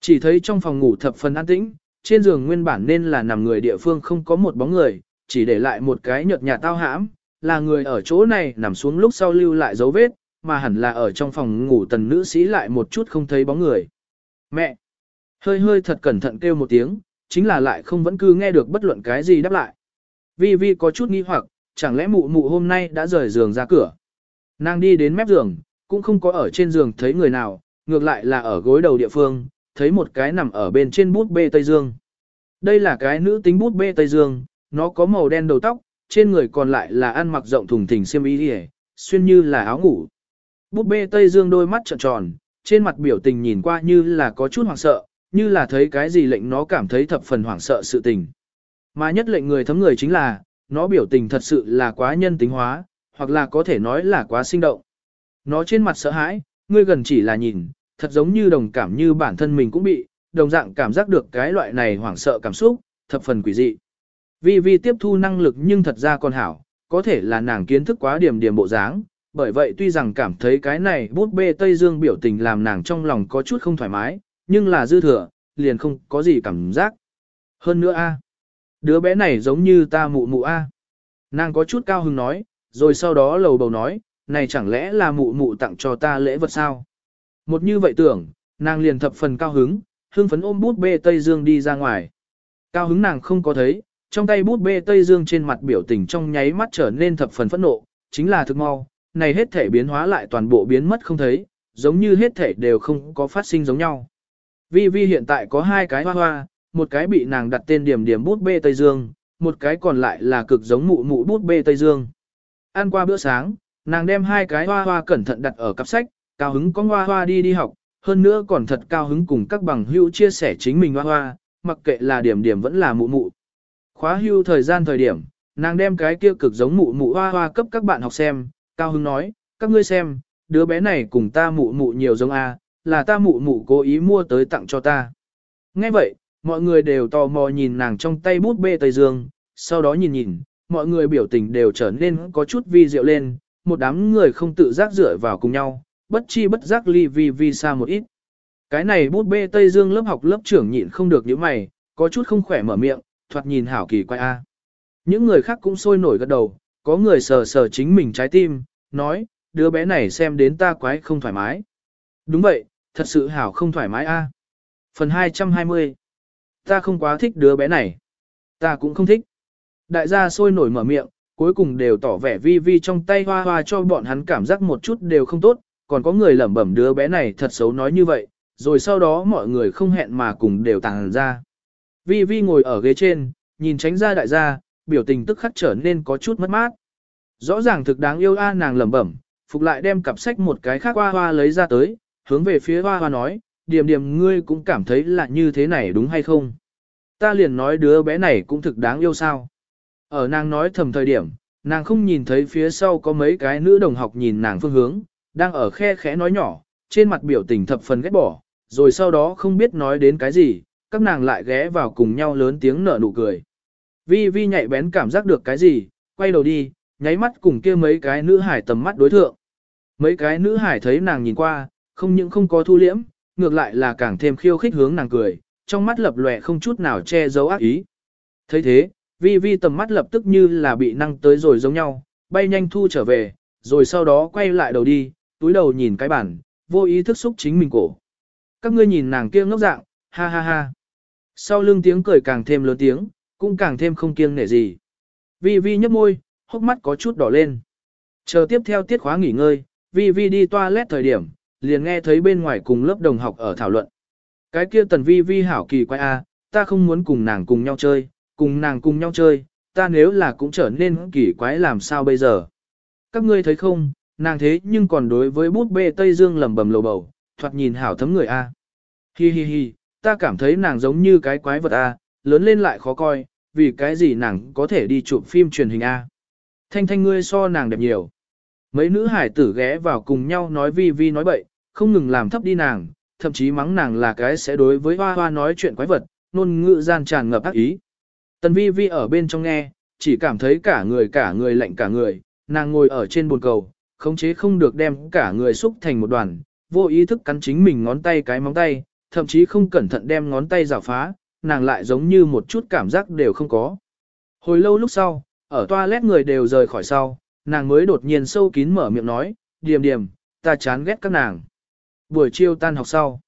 Chỉ thấy trong phòng ngủ thập phần an tĩnh, trên giường nguyên bản nên là nằm người địa phương không có một bóng người, chỉ để lại một cái nhợt nhạt tao hãm, là người ở chỗ này nằm xuống lúc sau lưu lại dấu vết, mà hẳn là ở trong phòng ngủ tần nữ sĩ lại một chút không thấy bóng người. Mẹ! Hơi hơi thật cẩn thận kêu một tiếng, chính là lại không vẫn cứ nghe được bất luận cái gì đáp lại. Vi Vi có chút nghi hoặc, chẳng lẽ mụ mụ hôm nay đã rời giường ra cửa. Nàng đi đến mép giường, cũng không có ở trên giường thấy người nào, ngược lại là ở gối đầu địa phương, thấy một cái nằm ở bên trên bút bê Tây Dương. Đây là cái nữ tính bút bê Tây Dương, nó có màu đen đầu tóc, trên người còn lại là ăn mặc rộng thùng thình xiêm y hề, xuyên như là áo ngủ. Bút bê Tây Dương đôi mắt trợn tròn, trên mặt biểu tình nhìn qua như là có chút hoảng sợ, như là thấy cái gì lệnh nó cảm thấy thập phần hoảng sợ sự tình. Mà nhất lệnh người thấm người chính là, nó biểu tình thật sự là quá nhân tính hóa, hoặc là có thể nói là quá sinh động. Nó trên mặt sợ hãi, ngươi gần chỉ là nhìn, thật giống như đồng cảm như bản thân mình cũng bị, đồng dạng cảm giác được cái loại này hoảng sợ cảm xúc, thập phần quỷ dị. Vi Vi tiếp thu năng lực nhưng thật ra còn hảo, có thể là nàng kiến thức quá điểm điểm bộ dáng, bởi vậy tuy rằng cảm thấy cái này bút bê Tây Dương biểu tình làm nàng trong lòng có chút không thoải mái, nhưng là dư thừa, liền không có gì cảm giác. Hơn nữa a, đứa bé này giống như ta mụ mụ a. Nàng có chút cao hứng nói, rồi sau đó lầu bầu nói, này chẳng lẽ là mụ mụ tặng cho ta lễ vật sao? Một như vậy tưởng, nàng liền thập phần cao hứng, hương phấn ôm bút bê Tây Dương đi ra ngoài. Cao hứng nàng không có thấy, trong tay bút bê Tây Dương trên mặt biểu tình trong nháy mắt trở nên thập phần phẫn nộ, chính là thực mau, này hết thể biến hóa lại toàn bộ biến mất không thấy, giống như hết thể đều không có phát sinh giống nhau. Vi Vi hiện tại có hai cái hoa hoa, một cái bị nàng đặt tên điểm điểm bút bê Tây Dương, một cái còn lại là cực giống mụ mụ bút bê Tây Dương. Ăn qua bữa sáng, nàng đem hai cái hoa hoa cẩn thận đặt ở cặp sách, cao hứng có hoa hoa đi đi học, hơn nữa còn thật cao hứng cùng các bằng hữu chia sẻ chính mình hoa hoa, mặc kệ là điểm điểm vẫn là mụ mụ. Khóa hưu thời gian thời điểm, nàng đem cái kia cực giống mụ mụ hoa hoa cấp các bạn học xem, cao hứng nói, các ngươi xem, đứa bé này cùng ta mụ mụ nhiều giống A, là ta mụ mụ cố ý mua tới tặng cho ta. Nghe vậy, mọi người đều tò mò nhìn nàng trong tay bút bê Tây Dương, sau đó nhìn nhìn, mọi người biểu tình đều trở nên có chút vi diệu lên, một đám người không tự giác dựa vào cùng nhau, bất chi bất giác ly vi vi xa một ít. Cái này bút bê Tây Dương lớp học lớp trưởng nhịn không được những mày, có chút không khỏe mở miệng, thoạt nhìn hảo kỳ quay a. Những người khác cũng sôi nổi gật đầu, có người sờ sờ chính mình trái tim, nói, đứa bé này xem đến ta quái không thoải mái. Đúng vậy, thật sự hảo không thoải mái a. Phần 220 Ta không quá thích đứa bé này. Ta cũng không thích. Đại gia sôi nổi mở miệng, cuối cùng đều tỏ vẻ vi vi trong tay hoa hoa cho bọn hắn cảm giác một chút đều không tốt, còn có người lẩm bẩm đứa bé này thật xấu nói như vậy, rồi sau đó mọi người không hẹn mà cùng đều tàng ra. Vi vi ngồi ở ghế trên, nhìn tránh ra đại gia, biểu tình tức khắc trở nên có chút mất mát. Rõ ràng thực đáng yêu a nàng lẩm bẩm, phục lại đem cặp sách một cái khác hoa hoa lấy ra tới, hướng về phía hoa hoa nói, điểm điểm ngươi cũng cảm thấy là như thế này đúng hay không? Ta liền nói đứa bé này cũng thực đáng yêu sao. Ở nàng nói thầm thời điểm, nàng không nhìn thấy phía sau có mấy cái nữ đồng học nhìn nàng phương hướng, đang ở khe khẽ nói nhỏ, trên mặt biểu tình thập phần ghét bỏ, rồi sau đó không biết nói đến cái gì, các nàng lại ghé vào cùng nhau lớn tiếng nở nụ cười. Vi Vi nhạy bén cảm giác được cái gì, quay đầu đi, nháy mắt cùng kia mấy cái nữ hải tầm mắt đối thượng. Mấy cái nữ hải thấy nàng nhìn qua, không những không có thu liễm, ngược lại là càng thêm khiêu khích hướng nàng cười, trong mắt lập lòe không chút nào che giấu ác ý. thấy thế, Vi Vi tầm mắt lập tức như là bị năng tới rồi giống nhau, bay nhanh thu trở về, rồi sau đó quay lại đầu đi, túi đầu nhìn cái bản, vô ý thức xúc chính mình cổ. Các ngươi nhìn nàng kia ngốc dạng, ha ha ha. Sau lưng tiếng cười càng thêm lớn tiếng, cũng càng thêm không kiêng nể gì. Vi Vi nhấp môi, hốc mắt có chút đỏ lên. Chờ tiếp theo tiết khóa nghỉ ngơi, Vi Vi đi toilet thời điểm, liền nghe thấy bên ngoài cùng lớp đồng học ở thảo luận. Cái kia tần Vi Vi hảo kỳ quay a, à, ta không muốn cùng nàng cùng nhau chơi, cùng nàng cùng nhau chơi, ta nếu là cũng trở nên kỳ quái làm sao bây giờ. Các ngươi thấy không, nàng thế nhưng còn đối với bút bê Tây Dương lầm bầm lầu bầu, thoạt nhìn hảo thấm người a. Hi hi hi, ta cảm thấy nàng giống như cái quái vật a, lớn lên lại khó coi, vì cái gì nàng có thể đi chụp phim truyền hình a. Thanh thanh ngươi so nàng đẹp nhiều. Mấy nữ hải tử ghé vào cùng nhau nói vi vi nói bậy, không ngừng làm thấp đi nàng, thậm chí mắng nàng là cái sẽ đối với hoa hoa nói chuyện quái vật, nôn ngữ gian tràn ngập ác ý. Tần vi vi ở bên trong nghe, chỉ cảm thấy cả người cả người lạnh cả người, nàng ngồi ở trên bồn cầu, khống chế không được đem cả người xúc thành một đoàn, vô ý thức cắn chính mình ngón tay cái móng tay, thậm chí không cẩn thận đem ngón tay rào phá, nàng lại giống như một chút cảm giác đều không có. Hồi lâu lúc sau, ở toilet người đều rời khỏi sau, nàng mới đột nhiên sâu kín mở miệng nói, điềm điềm, ta chán ghét các nàng. Buổi chiều tan học sau,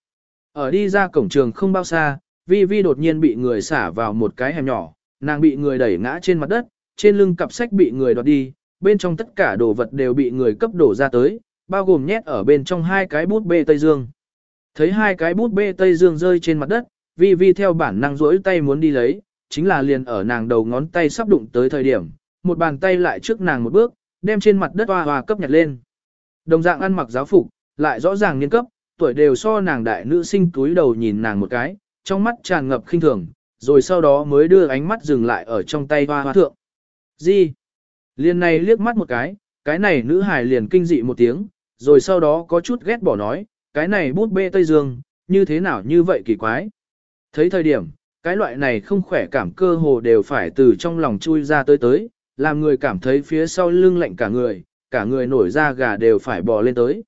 ở đi ra cổng trường không bao xa, Vi Vi đột nhiên bị người xả vào một cái hẻm nhỏ, nàng bị người đẩy ngã trên mặt đất, trên lưng cặp sách bị người đoạt đi, bên trong tất cả đồ vật đều bị người cấp đổ ra tới, bao gồm nhét ở bên trong hai cái bút bê Tây Dương. Thấy hai cái bút bê Tây Dương rơi trên mặt đất, Vi Vi theo bản năng rỗi tay muốn đi lấy, chính là liền ở nàng đầu ngón tay sắp đụng tới thời điểm, một bàn tay lại trước nàng một bước, đem trên mặt đất hoa hoa cấp nhặt lên. Đồng dạng ăn mặc giáo phục, lại rõ ràng niên cấp, tuổi đều so nàng đại nữ sinh túi đầu nhìn nàng một cái, trong mắt tràn ngập khinh thường, rồi sau đó mới đưa ánh mắt dừng lại ở trong tay hoa hoa thượng. Gì? Liên này liếc mắt một cái, cái này nữ hài liền kinh dị một tiếng, rồi sau đó có chút ghét bỏ nói, cái này bút bê Tây Dương, như thế nào như vậy kỳ quái. Thấy thời điểm, cái loại này không khỏe cảm cơ hồ đều phải từ trong lòng chui ra tới tới, làm người cảm thấy phía sau lưng lạnh cả người, cả người nổi da gà đều phải bò lên tới.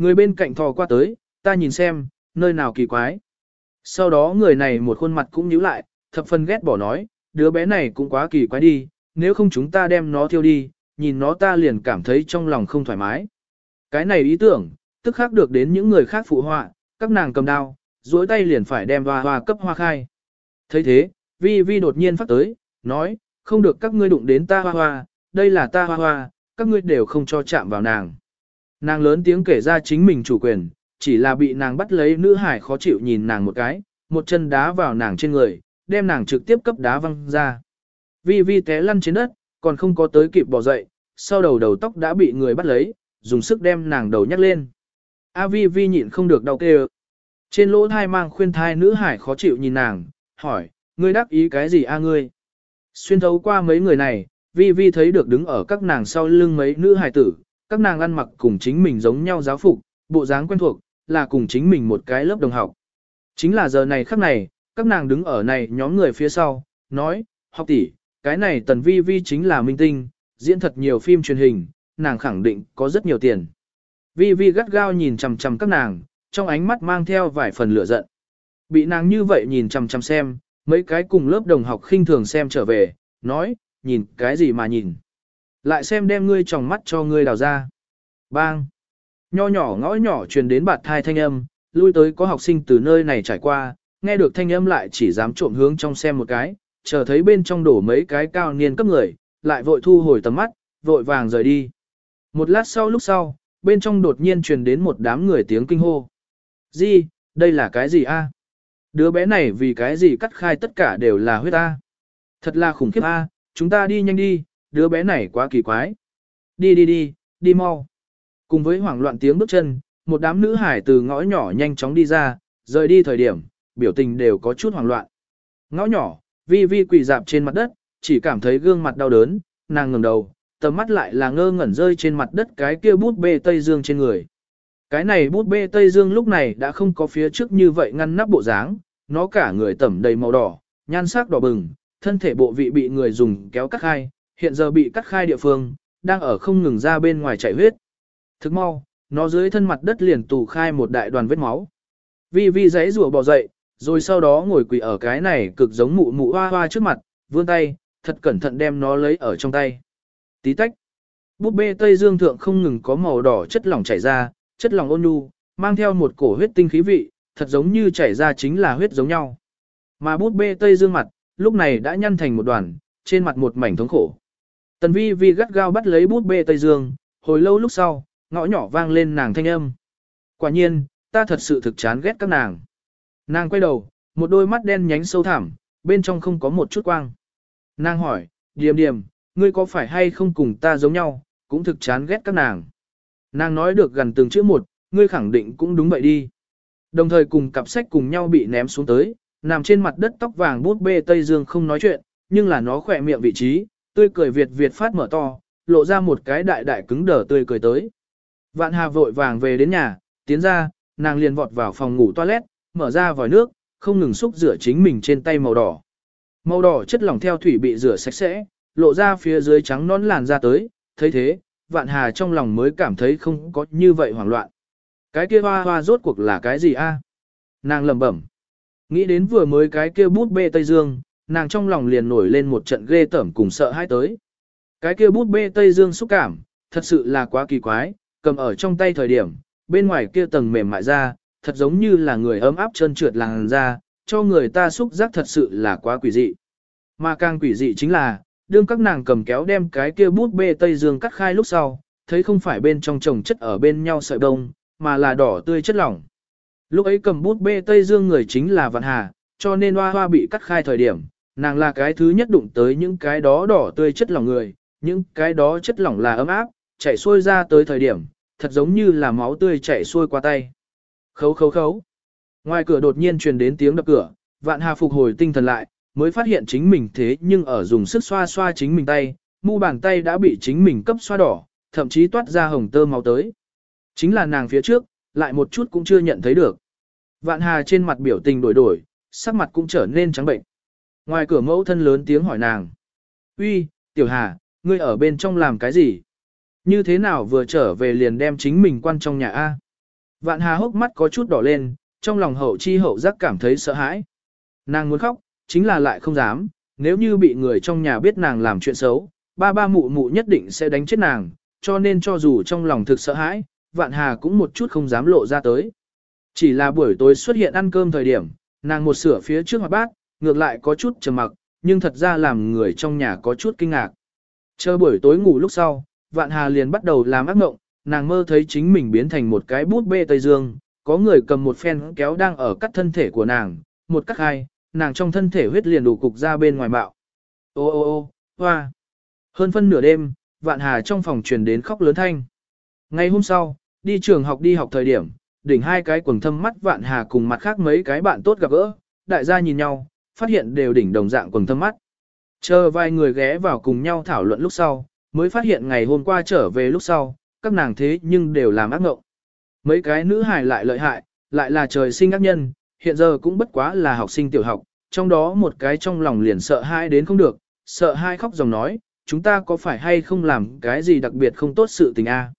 Người bên cạnh thò qua tới, ta nhìn xem, nơi nào kỳ quái. Sau đó người này một khuôn mặt cũng nhíu lại, thập phần ghét bỏ nói, đứa bé này cũng quá kỳ quái đi, nếu không chúng ta đem nó thiêu đi, nhìn nó ta liền cảm thấy trong lòng không thoải mái. Cái này ý tưởng, tức khắc được đến những người khác phụ họa, các nàng cầm đao, duỗi tay liền phải đem hoa hoa cấp hoa khai. thấy thế, vi vi đột nhiên phát tới, nói, không được các ngươi đụng đến ta hoa hoa, đây là ta hoa hoa, các ngươi đều không cho chạm vào nàng. Nàng lớn tiếng kể ra chính mình chủ quyền, chỉ là bị nàng bắt lấy nữ hải khó chịu nhìn nàng một cái, một chân đá vào nàng trên người, đem nàng trực tiếp cấp đá văng ra. Vi Vi té lăn trên đất, còn không có tới kịp bỏ dậy, sau đầu đầu tóc đã bị người bắt lấy, dùng sức đem nàng đầu nhắc lên. A Vi Vi nhịn không được đau kêu. Trên lỗ thai mang khuyên thai nữ hải khó chịu nhìn nàng, hỏi, ngươi đắc ý cái gì a ngươi? Xuyên thấu qua mấy người này, Vi Vi thấy được đứng ở các nàng sau lưng mấy nữ hải tử, các nàng ăn mặc cùng chính mình giống nhau giáo phục, bộ dáng quen thuộc, là cùng chính mình một cái lớp đồng học. Chính là giờ này khắc này, các nàng đứng ở này nhóm người phía sau, nói, học tỷ, cái này tần vi vi chính là minh tinh, diễn thật nhiều phim truyền hình, nàng khẳng định có rất nhiều tiền. Vi Vi gắt gao nhìn chằm chằm các nàng, trong ánh mắt mang theo vài phần lửa giận. Bị nàng như vậy nhìn chằm chằm xem, mấy cái cùng lớp đồng học khinh thường xem trở về, nói, nhìn cái gì mà nhìn. Lại xem đem ngươi tròng mắt cho ngươi đào ra. Bang! Nho nhỏ ngõ nhỏ truyền đến bạt thai thanh âm, lui tới có học sinh từ nơi này trải qua, nghe được thanh âm lại chỉ dám trộm hướng trong xem một cái, chờ thấy bên trong đổ mấy cái cao niên cấp người, lại vội thu hồi tầm mắt, vội vàng rời đi. Một lát sau lúc sau, bên trong đột nhiên truyền đến một đám người tiếng kinh hô. Gì, đây là cái gì a? Đứa bé này vì cái gì cắt khai tất cả đều là huyết a? Thật là khủng khiếp a, chúng ta đi nhanh đi, đứa bé này quá kỳ quái. Đi đi đi, đi mau. Cùng với hoảng loạn tiếng bước chân, một đám nữ hải từ ngõ nhỏ nhanh chóng đi ra, rời đi thời điểm, biểu tình đều có chút hoảng loạn. Ngõ nhỏ, vi vi quỳ dạp trên mặt đất, chỉ cảm thấy gương mặt đau đớn, nàng ngẩng đầu, tầm mắt lại là ngơ ngẩn rơi trên mặt đất cái kia bút bê Tây Dương trên người. Cái này bút bê Tây Dương lúc này đã không có phía trước như vậy ngăn nắp bộ dáng, nó cả người tẩm đầy màu đỏ, nhan sắc đỏ bừng, thân thể bộ vị bị người dùng kéo cắt hai, hiện giờ bị cắt khai địa phương, đang ở không ngừng ra bên ngoài chảy huyết. Thức mau, nó dưới thân mặt đất liền tù khai một đại đoàn vết máu. Vi Vi giấy rùa bò dậy, rồi sau đó ngồi quỳ ở cái này cực giống mụ mụ hoa hoa trước mặt, vươn tay, thật cẩn thận đem nó lấy ở trong tay. Tí tách. Búp bê Tây Dương thượng không ngừng có màu đỏ chất lỏng chảy ra, chất lỏng ôn nhu, mang theo một cổ huyết tinh khí vị, thật giống như chảy ra chính là huyết giống nhau. Mà bút bê Tây Dương mặt, lúc này đã nhăn thành một đoàn, trên mặt một mảnh thống khổ. Tần vi vi gắt gao bắt lấy bút bê Tây Dương, hồi lâu lúc sau, ngõ nhỏ vang lên nàng thanh âm. Quả nhiên, ta thật sự thực chán ghét các nàng. Nàng quay đầu, một đôi mắt đen nhánh sâu thẳm, bên trong không có một chút quang. Nàng hỏi, điềm điềm, ngươi có phải hay không cùng ta giống nhau, cũng thực chán ghét các nàng. Nàng nói được gần từng chữ một, ngươi khẳng định cũng đúng vậy đi. Đồng thời cùng cặp sách cùng nhau bị ném xuống tới, nằm trên mặt đất tóc vàng bút bê Tây Dương không nói chuyện, nhưng là nó khỏe miệng vị trí, tươi cười Việt Việt phát mở to, lộ ra một cái đại đại cứng đờ tươi cười tới. Vạn Hà vội vàng về đến nhà, tiến ra, nàng liền vọt vào phòng ngủ toilet, mở ra vòi nước, không ngừng xúc rửa chính mình trên tay màu đỏ. Màu đỏ chất lỏng theo thủy bị rửa sạch sẽ, lộ ra phía dưới trắng nón làn ra tới, thấy thế, Vạn Hà trong lòng mới cảm thấy không có như vậy hoảng loạn. Cái kia hoa hoa rốt cuộc là cái gì a? Nàng lẩm bẩm. Nghĩ đến vừa mới cái kia bút bê Tây Dương, nàng trong lòng liền nổi lên một trận ghê tởm cùng sợ hãi tới. Cái kia bút bê Tây Dương xúc cảm, thật sự là quá kỳ quái, cầm ở trong tay thời điểm, bên ngoài kia tầng mềm mại ra, thật giống như là người ấm áp trơn trượt làn ra, cho người ta xúc giác thật sự là quá quỷ dị. Mà càng quỷ dị chính là, đương các nàng cầm kéo đem cái kia bút bê Tây Dương cắt khai lúc sau, thấy không phải bên trong chồng chất ở bên nhau sợi đông, mà là đỏ tươi chất lỏng. Lúc ấy cầm bút bê Tây Dương người chính là Vạn Hà, cho nên hoa hoa bị cắt khai thời điểm, nàng là cái thứ nhất đụng tới những cái đó đỏ tươi chất lỏng người, những cái đó chất lỏng là ấm áp, chảy xuôi ra tới thời điểm, thật giống như là máu tươi chảy xuôi qua tay. Khấu khấu khấu. Ngoài cửa đột nhiên truyền đến tiếng đập cửa, Vạn Hà phục hồi tinh thần lại, mới phát hiện chính mình thế nhưng ở dùng sức xoa xoa chính mình tay, mu bàn tay đã bị chính mình cấp xoa đỏ, thậm chí toát ra hồng tơ máu tới. Chính là nàng phía trước, lại một chút cũng chưa nhận thấy được. Vạn Hà trên mặt biểu tình đổi đổi, sắc mặt cũng trở nên trắng bệnh. Ngoài cửa mẫu thân lớn tiếng hỏi nàng. uy, Tiểu Hà, ngươi ở bên trong làm cái gì? Như thế nào vừa trở về liền đem chính mình quan trong nhà A? Vạn Hà hốc mắt có chút đỏ lên, trong lòng hậu chi hậu giác cảm thấy sợ hãi. Nàng muốn khóc, chính là lại không dám, nếu như bị người trong nhà biết nàng làm chuyện xấu, ba ba mụ mụ nhất định sẽ đánh chết nàng, cho nên cho dù trong lòng thực sợ hãi, Vạn Hà cũng một chút không dám lộ ra tới. Chỉ là buổi tối xuất hiện ăn cơm thời điểm, nàng một sửa phía trước mặt bát, ngược lại có chút trầm mặc, nhưng thật ra làm người trong nhà có chút kinh ngạc. Chờ buổi tối ngủ lúc sau, Vạn Hà liền bắt đầu làm ác mộng, nàng mơ thấy chính mình biến thành một cái bút bê Tây Dương, có người cầm một phen kéo đang ở cắt thân thể của nàng, một cắt hai, nàng trong thân thể huyết liền đủ cục ra bên ngoài bạo. Ô ô ô, hoa. Hơn phân nửa đêm, Vạn Hà trong phòng truyền đến khóc lớn thanh. Ngày hôm sau, đi trường học đi học thời điểm, đỉnh hai cái quần thâm mắt Vạn Hà cùng mặt khác mấy cái bạn tốt gặp gỡ, đại gia nhìn nhau, phát hiện đều đỉnh đồng dạng quần thâm mắt. Chờ vài người ghé vào cùng nhau thảo luận lúc sau, mới phát hiện ngày hôm qua trở về lúc sau, các nàng thế nhưng đều làm ác ngộng. Mấy cái nữ hài lại lợi hại, lại là trời sinh ác nhân, hiện giờ cũng bất quá là học sinh tiểu học, trong đó một cái trong lòng liền sợ hai đến không được, sợ hai khóc dòng nói, chúng ta có phải hay không làm cái gì đặc biệt không tốt sự tình a?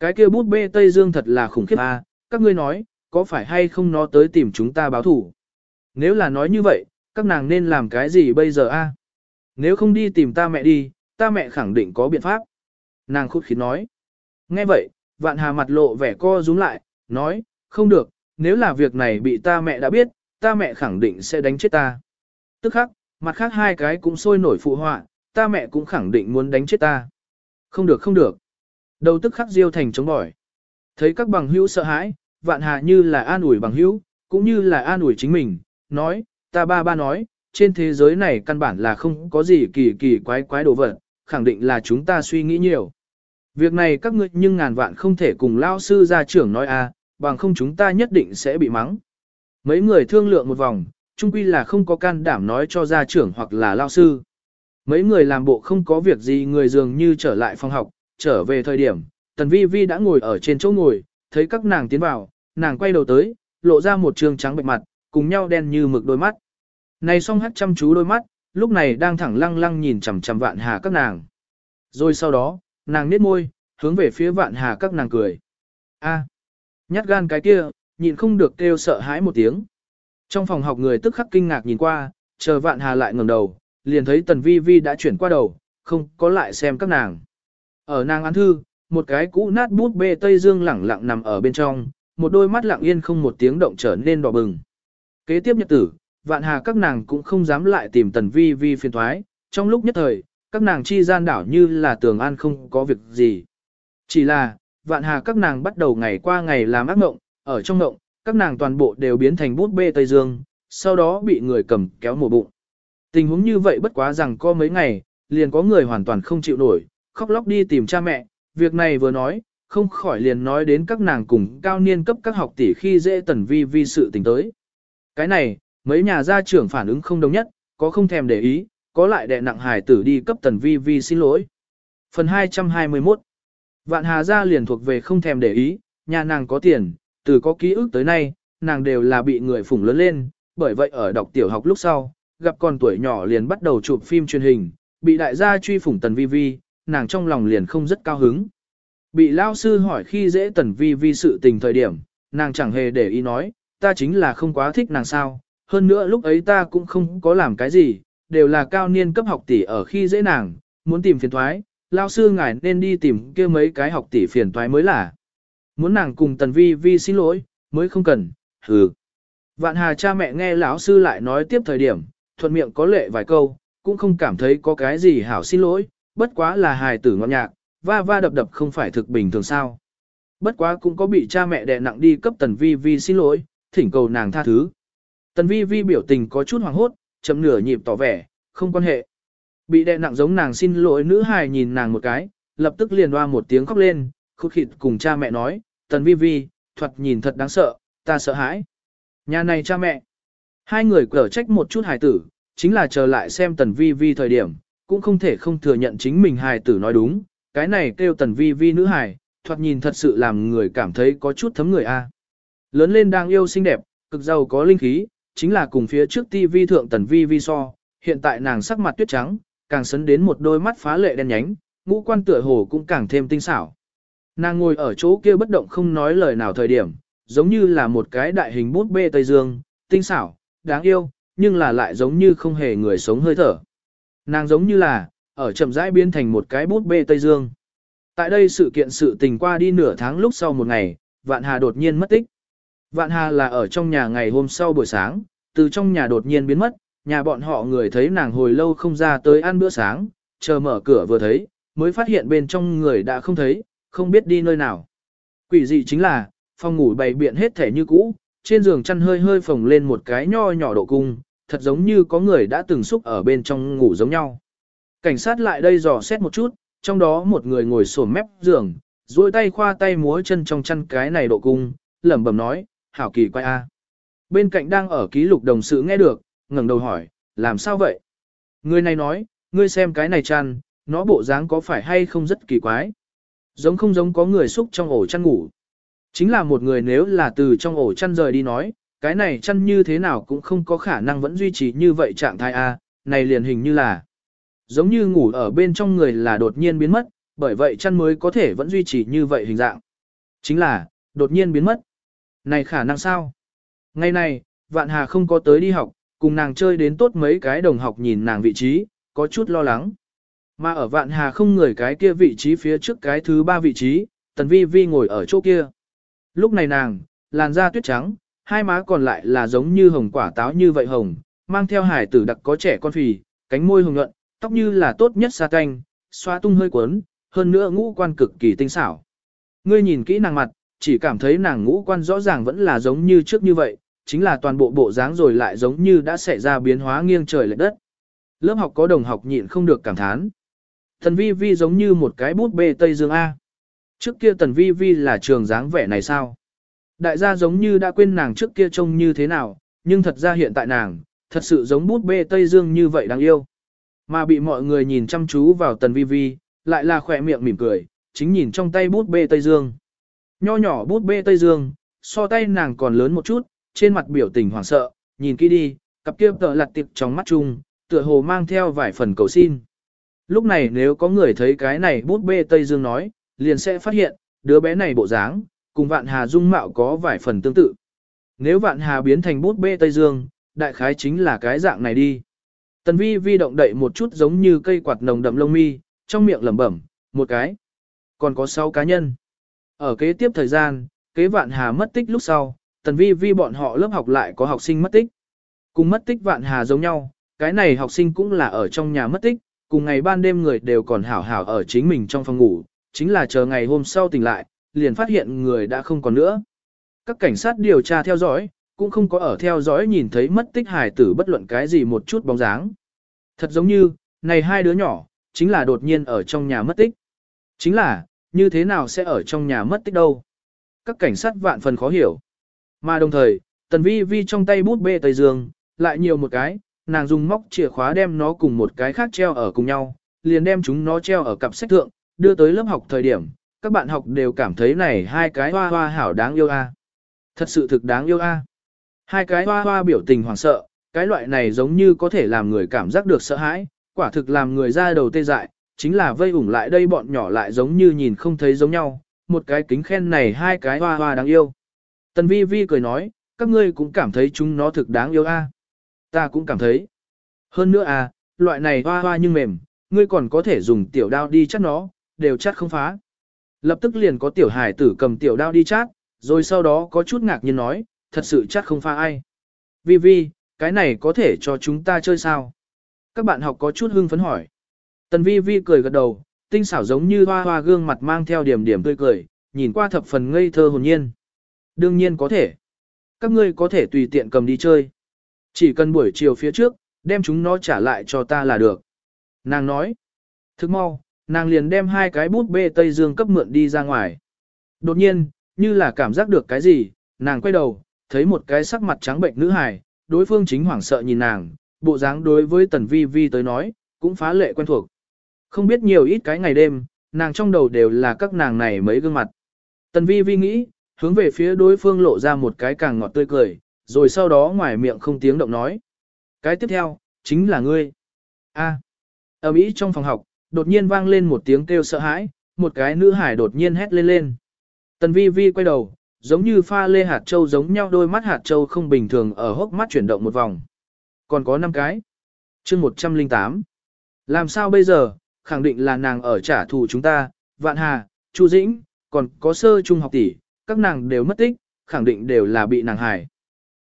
Cái kia bút bê Tây Dương thật là khủng khiếp a, các ngươi nói, có phải hay không nó tới tìm chúng ta báo thủ? Nếu là nói như vậy, các nàng nên làm cái gì bây giờ a? Nếu không đi tìm ta mẹ đi, ta mẹ khẳng định có biện pháp. Nàng khút khí nói. Nghe vậy, vạn hà mặt lộ vẻ co rúm lại, nói, không được, nếu là việc này bị ta mẹ đã biết, ta mẹ khẳng định sẽ đánh chết ta. Tức khắc, mặt khác hai cái cũng sôi nổi phụ họa, ta mẹ cũng khẳng định muốn đánh chết ta. Không được không được. Đầu tức khắc diêu thành chống bỏi. Thấy các bằng hữu sợ hãi, vạn hà như là an ủi bằng hữu, cũng như là an ủi chính mình, nói, ta ba ba nói, trên thế giới này căn bản là không có gì kỳ kỳ quái quái đồ vật, khẳng định là chúng ta suy nghĩ nhiều. Việc này các ngươi nhưng ngàn vạn không thể cùng lao sư gia trưởng nói a, à, bằng không chúng ta nhất định sẽ bị mắng. Mấy người thương lượng một vòng, chung quy là không có can đảm nói cho gia trưởng hoặc là lao sư. Mấy người làm bộ không có việc gì người dường như trở lại phòng học, trở về thời điểm, Tần Vi Vi đã ngồi ở trên chỗ ngồi, thấy các nàng tiến vào, nàng quay đầu tới, lộ ra một trường trắng bệch mặt, cùng nhau đen như mực đôi mắt. Này song hắt chăm chú đôi mắt, lúc này đang thẳng lăng lăng nhìn chằm chằm vạn hà các nàng. Rồi sau đó, nàng nhếch môi, hướng về phía vạn hà các nàng cười. A, nhát gan cái kia, nhịn không được kêu sợ hãi một tiếng. Trong phòng học người tức khắc kinh ngạc nhìn qua, chờ vạn hà lại ngẩng đầu, liền thấy tần vi vi đã chuyển qua đầu, không có lại xem các nàng. Ở nàng án thư, một cái cũ nát bút bê Tây Dương lẳng lặng nằm ở bên trong, một đôi mắt lặng yên không một tiếng động trở nên đỏ bừng. Kế tiếp nhật tử, vạn hà các nàng cũng không dám lại tìm tần vi vi phiền thoái, trong lúc nhất thời, các nàng chi gian đảo như là tường an không có việc gì. Chỉ là, vạn hà các nàng bắt đầu ngày qua ngày làm ác mộng, ở trong mộng, các nàng toàn bộ đều biến thành bút bê Tây Dương, sau đó bị người cầm kéo mổ bụng. Tình huống như vậy bất quá rằng có mấy ngày, liền có người hoàn toàn không chịu nổi, khóc lóc đi tìm cha mẹ, việc này vừa nói, không khỏi liền nói đến các nàng cùng cao niên cấp các học tỷ khi dễ tần vi vi sự tình tới. Cái này, mấy nhà gia trưởng phản ứng không đồng nhất, có không thèm để ý, có lại đè nặng hài tử đi cấp tần vi vi xin lỗi. Phần 221 Vạn Hà gia liền thuộc về không thèm để ý, nhà nàng có tiền, từ có ký ức tới nay, nàng đều là bị người phủng lớn lên, bởi vậy ở đọc tiểu học lúc sau, gặp con tuổi nhỏ liền bắt đầu chụp phim truyền hình, bị đại gia truy phủng tần vi vi, nàng trong lòng liền không rất cao hứng. Bị lao sư hỏi khi dễ tần vi vi sự tình thời điểm, nàng chẳng hề để ý nói, ta chính là không quá thích nàng sao, hơn nữa lúc ấy ta cũng không có làm cái gì, đều là cao niên cấp học tỷ ở khi dễ nàng, muốn tìm phiền thoái, lao sư ngài nên đi tìm kia mấy cái học tỷ phiền thoái mới là. Muốn nàng cùng tần vi vi xin lỗi, mới không cần, hừ. Vạn hà cha mẹ nghe lão sư lại nói tiếp thời điểm, thuận miệng có lệ vài câu, cũng không cảm thấy có cái gì hảo xin lỗi, bất quá là hài tử ngọt nhạc, va va đập đập không phải thực bình thường sao. Bất quá cũng có bị cha mẹ đè nặng đi cấp tần vi vi xin lỗi, thỉnh cầu nàng tha thứ. Tần vi vi biểu tình có chút hoàng hốt, chậm nửa nhịp tỏ vẻ, không quan hệ. Bị đè nặng giống nàng xin lỗi nữ hài nhìn nàng một cái, lập tức liền hoa một tiếng khóc lên, khúc khịt cùng cha mẹ nói, tần vi vi, thuật nhìn thật đáng sợ, ta sợ hãi. Nhà này cha mẹ. Hai người cở trách một chút hài tử, chính là chờ lại xem tần vi vi thời điểm, cũng không thể không thừa nhận chính mình hài tử nói đúng, cái này kêu tần vi vi nữ hài, thoạt nhìn thật sự làm người cảm thấy có chút thấm người a. Lớn lên đang yêu xinh đẹp, cực giàu có linh khí, chính là cùng phía trước TV thượng tần vi vi so, hiện tại nàng sắc mặt tuyết trắng, càng sấn đến một đôi mắt phá lệ đen nhánh, ngũ quan tựa hồ cũng càng thêm tinh xảo. Nàng ngồi ở chỗ kia bất động không nói lời nào thời điểm, giống như là một cái đại hình bút bê Tây Dương, tinh xảo, đáng yêu, nhưng là lại giống như không hề người sống hơi thở. Nàng giống như là, ở chậm rãi biến thành một cái bút bê Tây Dương. Tại đây sự kiện sự tình qua đi nửa tháng lúc sau một ngày, Vạn Hà đột nhiên mất tích. Vạn Hà là ở trong nhà ngày hôm sau buổi sáng, từ trong nhà đột nhiên biến mất, nhà bọn họ người thấy nàng hồi lâu không ra tới ăn bữa sáng, chờ mở cửa vừa thấy, mới phát hiện bên trong người đã không thấy, không biết đi nơi nào. Quỷ dị chính là, phòng ngủ bày biện hết thể như cũ, trên giường chăn hơi hơi phồng lên một cái nho nhỏ độ cung, thật giống như có người đã từng xúc ở bên trong ngủ giống nhau. Cảnh sát lại đây dò xét một chút, trong đó một người ngồi sổm mép giường, duỗi tay khoa tay múa chân trong chăn cái này độ cung, lẩm bẩm nói, hảo kỳ quay a. Bên cạnh đang ở ký lục đồng sự nghe được, ngẩng đầu hỏi, làm sao vậy? Người này nói, ngươi xem cái này chăn, nó bộ dáng có phải hay không rất kỳ quái? Giống không giống có người xúc trong ổ chăn ngủ. Chính là một người nếu là từ trong ổ chăn rời đi nói, cái này chăn như thế nào cũng không có khả năng vẫn duy trì như vậy trạng thái A, này liền hình như là giống như ngủ ở bên trong người là đột nhiên biến mất, bởi vậy chăn mới có thể vẫn duy trì như vậy hình dạng. Chính là, đột nhiên biến mất. Này khả năng sao? Ngày này, Vạn Hà không có tới đi học, cùng nàng chơi đến tốt mấy cái đồng học nhìn nàng vị trí, có chút lo lắng. Mà ở Vạn Hà không người cái kia vị trí phía trước cái thứ ba vị trí, Tần Vi Vi ngồi ở chỗ kia. Lúc này nàng, làn da tuyết trắng, hai má còn lại là giống như hồng quả táo như vậy hồng, mang theo hải tử đặc có trẻ con phì, cánh môi hồng nhuận, tóc như là tốt nhất sa canh, xoa tung hơi cuốn, hơn nữa ngũ quan cực kỳ tinh xảo. Ngươi nhìn kỹ nàng mặt, chỉ cảm thấy nàng ngũ quan rõ ràng vẫn là giống như trước như vậy, chính là toàn bộ bộ dáng rồi lại giống như đã xảy ra biến hóa nghiêng trời lệch đất. Lớp học có đồng học nhịn không được cảm thán. Tần vi vi giống như một cái bút bê Tây Dương A. Trước kia tần vi vi là trường dáng vẻ này sao? Đại gia giống như đã quên nàng trước kia trông như thế nào, nhưng thật ra hiện tại nàng, thật sự giống bút bê Tây Dương như vậy đáng yêu. Mà bị mọi người nhìn chăm chú vào tần vi vi, lại là khỏe miệng mỉm cười, chính nhìn trong tay bút bê Tây Dương. Nho nhỏ bút bê Tây Dương, so tay nàng còn lớn một chút, trên mặt biểu tình hoảng sợ, nhìn kỹ đi, cặp kia tợ lặt tiệp trong mắt chung, tựa hồ mang theo vài phần cầu xin. Lúc này nếu có người thấy cái này bút bê Tây Dương nói, liền sẽ phát hiện, đứa bé này bộ dáng, cùng vạn hà dung mạo có vài phần tương tự. Nếu vạn hà biến thành bút bê Tây Dương, đại khái chính là cái dạng này đi. Tần vi vi động đậy một chút giống như cây quạt nồng đậm lông mi, trong miệng lẩm bẩm, một cái. Còn có sáu cá nhân. Ở kế tiếp thời gian, kế vạn hà mất tích lúc sau, tần vi vi bọn họ lớp học lại có học sinh mất tích. Cùng mất tích vạn hà giống nhau, cái này học sinh cũng là ở trong nhà mất tích, cùng ngày ban đêm người đều còn hảo hảo ở chính mình trong phòng ngủ, chính là chờ ngày hôm sau tỉnh lại, liền phát hiện người đã không còn nữa. Các cảnh sát điều tra theo dõi, cũng không có ở theo dõi nhìn thấy mất tích hài tử bất luận cái gì một chút bóng dáng. Thật giống như, này hai đứa nhỏ, chính là đột nhiên ở trong nhà mất tích. Chính là, như thế nào sẽ ở trong nhà mất tích đâu? Các cảnh sát vạn phần khó hiểu. Mà đồng thời, tần vi vi trong tay bút bê Tây Dương, lại nhiều một cái, nàng dùng móc chìa khóa đem nó cùng một cái khác treo ở cùng nhau, liền đem chúng nó treo ở cặp sách thượng, đưa tới lớp học thời điểm, các bạn học đều cảm thấy này hai cái hoa hoa hảo đáng yêu a. Thật sự thực đáng yêu a. Hai cái hoa hoa biểu tình hoảng sợ, cái loại này giống như có thể làm người cảm giác được sợ hãi, quả thực làm người ra đầu tê dại, chính là vây ủng lại đây bọn nhỏ lại giống như nhìn không thấy giống nhau, một cái kính khen này hai cái hoa hoa đáng yêu. Tần vi vi cười nói, các ngươi cũng cảm thấy chúng nó thực đáng yêu a. Ta cũng cảm thấy. Hơn nữa à, loại này hoa hoa nhưng mềm, ngươi còn có thể dùng tiểu đao đi chắt nó, đều chắt không phá. Lập tức liền có tiểu hải tử cầm tiểu đao đi chát, rồi sau đó có chút ngạc nhiên nói, thật sự chắc không phá ai. Vi Vi, cái này có thể cho chúng ta chơi sao? Các bạn học có chút hưng phấn hỏi. Tần Vi Vi cười gật đầu, tinh xảo giống như hoa hoa gương mặt mang theo điểm điểm tươi cười, nhìn qua thập phần ngây thơ hồn nhiên. Đương nhiên có thể. Các ngươi có thể tùy tiện cầm đi chơi. Chỉ cần buổi chiều phía trước, đem chúng nó trả lại cho ta là được. Nàng nói. Thức mau, nàng liền đem hai cái bút bê Tây Dương cấp mượn đi ra ngoài. Đột nhiên, như là cảm giác được cái gì, nàng quay đầu, thấy một cái sắc mặt trắng bệnh nữ hài, đối phương chính hoảng sợ nhìn nàng, bộ dáng đối với tần vi vi tới nói, cũng phá lệ quen thuộc. Không biết nhiều ít cái ngày đêm, nàng trong đầu đều là các nàng này mấy gương mặt. Tần vi vi nghĩ, hướng về phía đối phương lộ ra một cái càng ngọt tươi cười, rồi sau đó ngoài miệng không tiếng động nói. Cái tiếp theo, chính là ngươi. A. Ở Mỹ trong phòng học, đột nhiên vang lên một tiếng kêu sợ hãi, một cái nữ hải đột nhiên hét lên lên. Tần vi vi quay đầu, giống như pha lê hạt châu giống nhau đôi mắt hạt châu không bình thường ở hốc mắt chuyển động một vòng. Còn có 5 cái. chương 108. Làm sao bây giờ, khẳng định là nàng ở trả thù chúng ta, Vạn Hà, Chu Dĩnh, còn có sơ trung học tỷ, các nàng đều mất tích, khẳng định đều là bị nàng hại.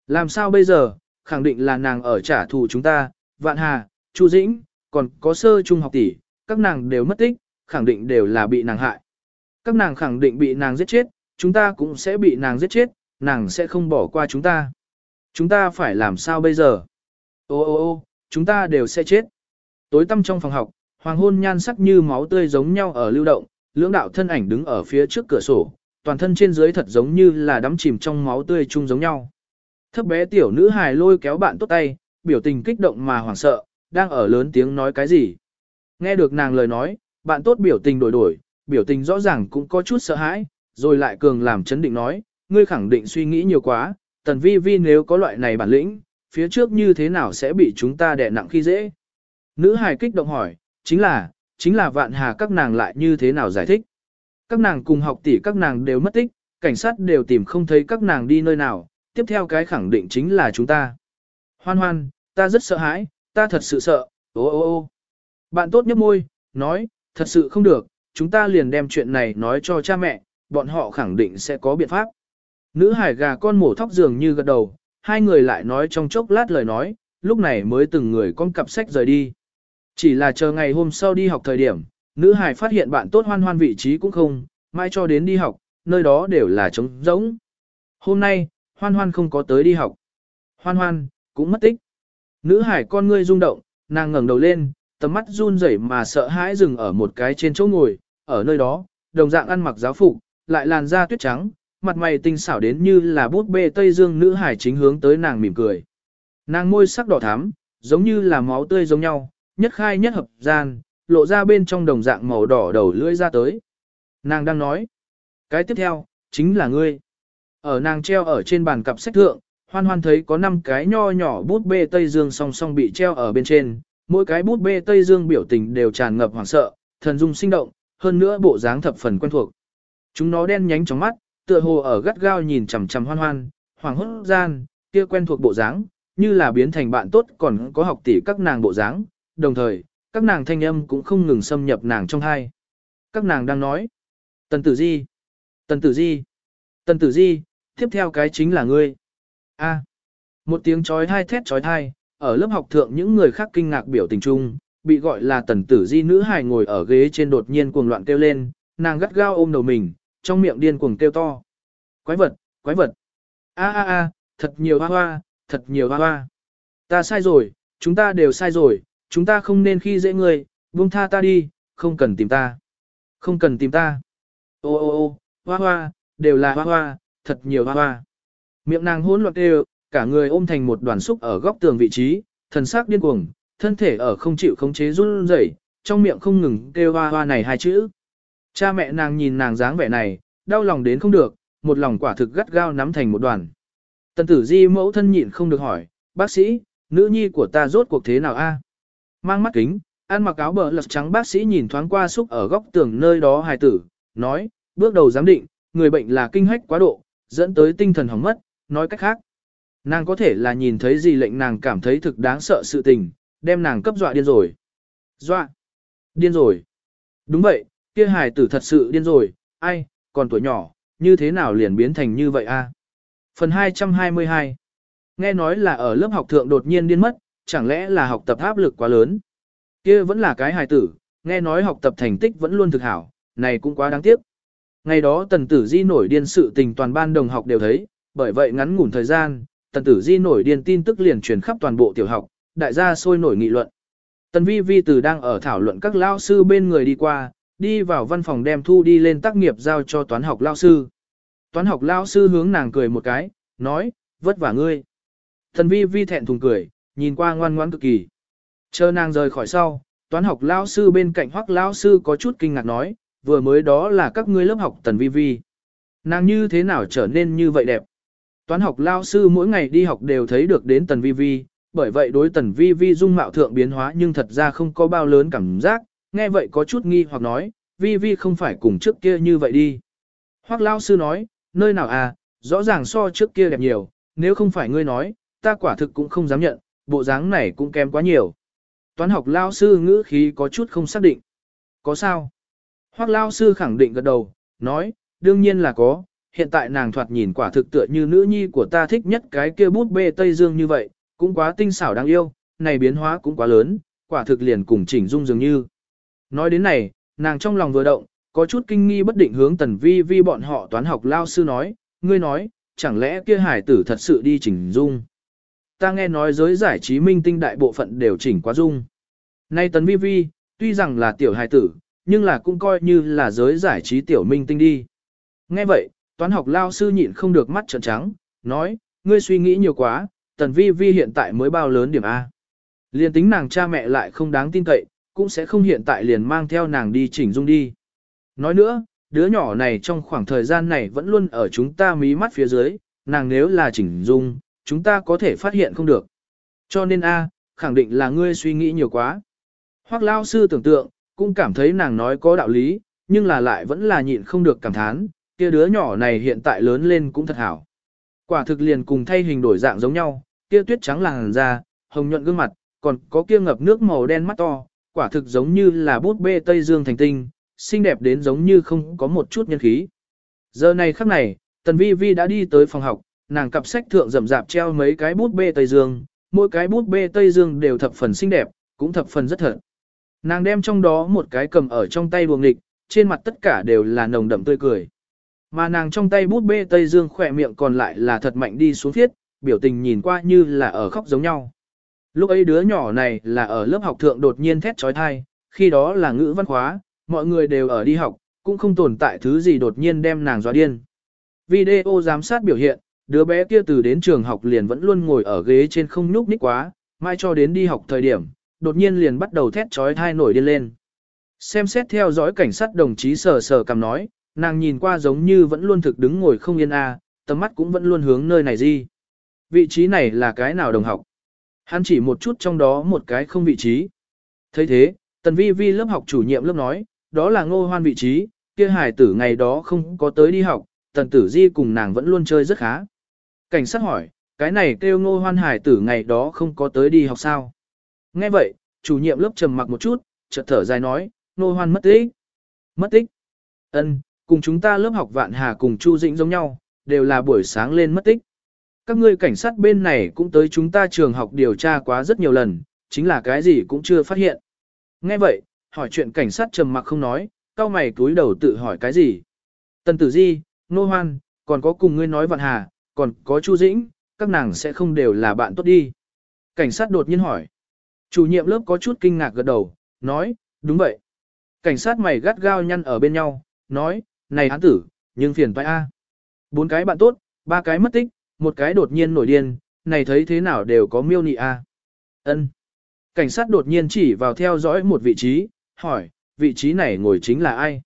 Làm sao bây giờ, khẳng định là nàng ở trả thù chúng ta, Vạn Hà, Chu Dĩnh, còn có sơ trung học tỷ, các nàng đều mất tích, khẳng định đều là bị nàng hại. Các nàng khẳng định bị nàng giết chết, chúng ta cũng sẽ bị nàng giết chết, nàng sẽ không bỏ qua chúng ta. Chúng ta phải làm sao bây giờ? Ô ô ô, chúng ta đều sẽ chết. Tối tăm trong phòng học, hoàng hôn nhan sắc như máu tươi giống nhau ở lưu động, lưỡng đạo thân ảnh đứng ở phía trước cửa sổ, toàn thân trên dưới thật giống như là đắm chìm trong máu tươi chung giống nhau. Thấp bé tiểu nữ hài lôi kéo bạn tốt tay, biểu tình kích động mà hoảng sợ, đang ở lớn tiếng nói cái gì. Nghe được nàng lời nói, bạn tốt biểu tình đổi đổi, biểu tình rõ ràng cũng có chút sợ hãi, rồi lại cường làm chấn định nói, ngươi khẳng định suy nghĩ nhiều quá, tần vi vi nếu có loại này bản lĩnh, phía trước như thế nào sẽ bị chúng ta đè nặng khi dễ. Nữ hài kích động hỏi, chính là, chính là vạn hà các nàng lại như thế nào giải thích. Các nàng cùng học tỷ các nàng đều mất tích, cảnh sát đều tìm không thấy các nàng đi nơi nào, tiếp theo cái khẳng định chính là chúng ta. Hoan hoan, ta rất sợ hãi, ta thật sự sợ, ô ô ô. Bạn tốt nhấp môi, nói, thật sự không được, chúng ta liền đem chuyện này nói cho cha mẹ, bọn họ khẳng định sẽ có biện pháp. Nữ hải gà con mổ thóc dường như gật đầu, hai người lại nói trong chốc lát lời nói, lúc này mới từng người con cặp sách rời đi. Chỉ là chờ ngày hôm sau đi học thời điểm, nữ hải phát hiện bạn tốt hoan hoan vị trí cũng không, mai cho đến đi học, nơi đó đều là trống rỗng. Hôm nay, hoan hoan không có tới đi học. Hoan hoan, cũng mất tích. Nữ hải con ngươi rung động, nàng ngẩng đầu lên, tầm mắt run rẩy mà sợ hãi dừng ở một cái trên chỗ ngồi, ở nơi đó, đồng dạng ăn mặc giáo phục, lại làn da tuyết trắng, mặt mày tinh xảo đến như là bút bê Tây Dương nữ hải chính hướng tới nàng mỉm cười. Nàng môi sắc đỏ thắm, giống như là máu tươi giống nhau, nhất khai nhất hợp gian, lộ ra bên trong đồng dạng màu đỏ đầu lưỡi ra tới. Nàng đang nói, cái tiếp theo, chính là ngươi. Ở nàng treo ở trên bàn cặp sách thượng, hoan hoan thấy có 5 cái nho nhỏ bút bê Tây Dương song song bị treo ở bên trên, mỗi cái bút bê Tây Dương biểu tình đều tràn ngập hoảng sợ, thần dung sinh động, hơn nữa bộ dáng thập phần quen thuộc. Chúng nó đen nhánh trong mắt, tựa hồ ở gắt gao nhìn chằm chằm hoan hoan, hoàng hốt gian, kia quen thuộc bộ dáng, như là biến thành bạn tốt còn có học tỷ các nàng bộ dáng, đồng thời, các nàng thanh âm cũng không ngừng xâm nhập nàng trong hai. Các nàng đang nói, Tần Tử Di, Tần Tử Di, Tần Tử Di, tiếp theo cái chính là ngươi. A. một tiếng chói thai thét chói thai, ở lớp học thượng những người khác kinh ngạc biểu tình chung, bị gọi là Tần Tử Di nữ hài ngồi ở ghế trên đột nhiên cuồng loạn kêu lên, nàng gắt gao ôm đầu mình, trong miệng điên cuồng kêu to. Quái vật, quái vật. A a a, thật nhiều hoa hoa, thật nhiều hoa hoa. Ta sai rồi, chúng ta đều sai rồi, chúng ta không nên khi dễ người, buông tha ta đi, không cần tìm ta. Không cần tìm ta. Ô ô ô, hoa hoa, đều là hoa hoa, thật nhiều hoa hoa. Miệng nàng hỗn loạn đều, cả người ôm thành một đoàn xúc ở góc tường vị trí, thần sắc điên cuồng, thân thể ở không chịu khống chế run rẩy, trong miệng không ngừng kêu hoa hoa này hai chữ. Cha mẹ nàng nhìn nàng dáng vẻ này, đau lòng đến không được, một lòng quả thực gắt gao nắm thành một đoàn. Tần tử di mẫu thân nhịn không được hỏi, bác sĩ, nữ nhi của ta rốt cuộc thế nào a? Mang mắt kính, ăn mặc áo bờ lật trắng bác sĩ nhìn thoáng qua xúc ở góc tường nơi đó hài tử, nói, bước đầu giám định, người bệnh là kinh hách quá độ, dẫn tới tinh thần hỏng mất, nói cách khác. Nàng có thể là nhìn thấy gì lệnh nàng cảm thấy thực đáng sợ sự tình, đem nàng cấp dọa điên rồi. Dọa? Điên rồi. Đúng vậy, kia hài tử thật sự điên rồi, ai, còn tuổi nhỏ, như thế nào liền biến thành như vậy a? Phần 222 Nghe nói là ở lớp học thượng đột nhiên điên mất, chẳng lẽ là học tập áp lực quá lớn? Kia vẫn là cái hài tử, nghe nói học tập thành tích vẫn luôn thực hảo, này cũng quá đáng tiếc. Ngày đó tần tử di nổi điên sự tình toàn ban đồng học đều thấy, bởi vậy ngắn ngủn thời gian, tần tử di nổi điên tin tức liền truyền khắp toàn bộ tiểu học, đại gia sôi nổi nghị luận. Tần vi vi từ đang ở thảo luận các lao sư bên người đi qua, đi vào văn phòng đem thu đi lên tác nghiệp giao cho toán học lao sư. Toán học lao sư hướng nàng cười một cái, nói, vất vả ngươi. Tần vi vi thẹn thùng cười, nhìn qua ngoan ngoãn cực kỳ. Chờ nàng rời khỏi sau, toán học lao sư bên cạnh hoắc lao sư có chút kinh ngạc nói, vừa mới đó là các ngươi lớp học tần vi vi. Nàng như thế nào trở nên như vậy đẹp? Toán học lao sư mỗi ngày đi học đều thấy được đến tần vi vi, bởi vậy đối tần vi vi dung mạo thượng biến hóa nhưng thật ra không có bao lớn cảm giác, nghe vậy có chút nghi hoặc nói, vi vi không phải cùng trước kia như vậy đi. Hoắc lao sư nói, nơi nào à, rõ ràng so trước kia đẹp nhiều, nếu không phải ngươi nói, ta quả thực cũng không dám nhận, bộ dáng này cũng kém quá nhiều. Toán học lao sư ngữ khí có chút không xác định. Có sao? Hoác lao sư khẳng định gật đầu, nói, đương nhiên là có, hiện tại nàng thoạt nhìn quả thực tựa như nữ nhi của ta thích nhất cái kia bút bê Tây Dương như vậy, cũng quá tinh xảo đáng yêu, này biến hóa cũng quá lớn, quả thực liền cùng chỉnh dung dường như. Nói đến này, nàng trong lòng vừa động, có chút kinh nghi bất định hướng tần vi vi bọn họ toán học lao sư nói, ngươi nói, chẳng lẽ kia hải tử thật sự đi chỉnh dung. Ta nghe nói giới giải trí minh tinh đại bộ phận đều chỉnh quá dung. Nay tần vi vi, tuy rằng là tiểu hài tử, nhưng là cũng coi như là giới giải trí tiểu minh tinh đi. Nghe vậy, toán học lao sư nhịn không được mắt trợn trắng, nói, ngươi suy nghĩ nhiều quá, tần vi vi hiện tại mới bao lớn điểm A. Liên tính nàng cha mẹ lại không đáng tin cậy, cũng sẽ không hiện tại liền mang theo nàng đi chỉnh dung đi. Nói nữa, đứa nhỏ này trong khoảng thời gian này vẫn luôn ở chúng ta mí mắt phía dưới, nàng nếu là chỉnh dung, chúng ta có thể phát hiện không được. Cho nên A, khẳng định là ngươi suy nghĩ nhiều quá. Hoắc lao sư tưởng tượng, cũng cảm thấy nàng nói có đạo lý, nhưng là lại vẫn là nhịn không được cảm thán, kia đứa nhỏ này hiện tại lớn lên cũng thật hảo. Quả thực liền cùng thay hình đổi dạng giống nhau, kia tuyết trắng làn da, hồng nhuận gương mặt, còn có kia ngập nước màu đen mắt to, quả thực giống như là bút bê Tây Dương thành tinh, xinh đẹp đến giống như không có một chút nhân khí. Giờ này khắc này, Tần Vi Vi đã đi tới phòng học, nàng cặp sách thượng rậm rạp treo mấy cái bút bê Tây Dương, mỗi cái bút bê Tây Dương đều thập phần xinh đẹp, cũng thập phần rất thật. Nàng đem trong đó một cái cầm ở trong tay buồng nghịch, trên mặt tất cả đều là nồng đậm tươi cười. Mà nàng trong tay bút bê Tây Dương khỏe miệng còn lại là thật mạnh đi xuống thiết, biểu tình nhìn qua như là ở khóc giống nhau. Lúc ấy đứa nhỏ này là ở lớp học thượng đột nhiên thét trói thai, khi đó là ngữ văn khóa, mọi người đều ở đi học, cũng không tồn tại thứ gì đột nhiên đem nàng dọa điên. Video giám sát biểu hiện, đứa bé kia từ đến trường học liền vẫn luôn ngồi ở ghế trên không nhúc nhích quá, mai cho đến đi học thời điểm, đột nhiên liền bắt đầu thét trói thai nổi điên lên. Xem xét theo dõi cảnh sát đồng chí sờ sờ cầm nói, nàng nhìn qua giống như vẫn luôn thực đứng ngồi không yên a, tầm mắt cũng vẫn luôn hướng nơi này gì. Vị trí này là cái nào đồng học? Hắn chỉ một chút trong đó một cái không vị trí. thấy thế, tần vi vi lớp học chủ nhiệm lớp nói, đó là ngô hoan vị trí, kia hải tử ngày đó không có tới đi học, tần tử di cùng nàng vẫn luôn chơi rất khá. Cảnh sát hỏi, cái này kêu ngô hoan hải tử ngày đó không có tới đi học sao? Nghe vậy, chủ nhiệm lớp trầm mặc một chút, chợt thở dài nói, ngô hoan mất tích. Mất tích? Ân, cùng chúng ta lớp học vạn hà cùng Chu Dĩnh giống nhau, đều là buổi sáng lên mất tích. Các ngươi cảnh sát bên này cũng tới chúng ta trường học điều tra quá rất nhiều lần, chính là cái gì cũng chưa phát hiện. Nghe vậy, hỏi chuyện cảnh sát trầm mặc không nói, cao mày túi đầu tự hỏi cái gì. Tần tử di, nô hoan, còn có cùng ngươi nói vạn hà, còn có chu dĩnh, các nàng sẽ không đều là bạn tốt đi. Cảnh sát đột nhiên hỏi. Chủ nhiệm lớp có chút kinh ngạc gật đầu, nói, đúng vậy. Cảnh sát mày gắt gao nhăn ở bên nhau, nói, này án tử, nhưng phiền phải a. Bốn cái bạn tốt, ba cái mất tích, một cái đột nhiên nổi điên, này thấy thế nào đều có miêu nị a. Ân. Cảnh sát đột nhiên chỉ vào theo dõi một vị trí, hỏi, vị trí này ngồi chính là ai?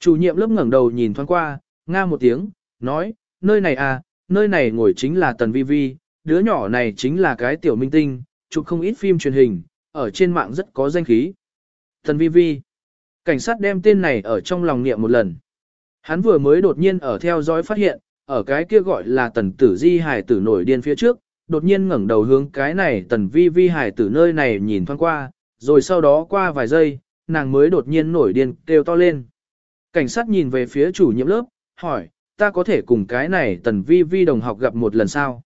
Chủ nhiệm lớp ngẩng đầu nhìn thoáng qua, nga một tiếng, nói, nơi này à, nơi này ngồi chính là Tần Vi Vi, đứa nhỏ này chính là cái tiểu minh tinh, chụp không ít phim truyền hình, ở trên mạng rất có danh khí. Tần Vi Vi. Cảnh sát đem tên này ở trong lòng niệm một lần. Hắn vừa mới đột nhiên ở theo dõi phát hiện, ở cái kia gọi là tần tử di hải tử nổi điên phía trước, đột nhiên ngẩng đầu hướng cái này tần vi vi hải tử nơi này nhìn thoáng qua, rồi sau đó qua vài giây, nàng mới đột nhiên nổi điên kêu to lên. Cảnh sát nhìn về phía chủ nhiệm lớp, hỏi, ta có thể cùng cái này tần vi vi đồng học gặp một lần sao?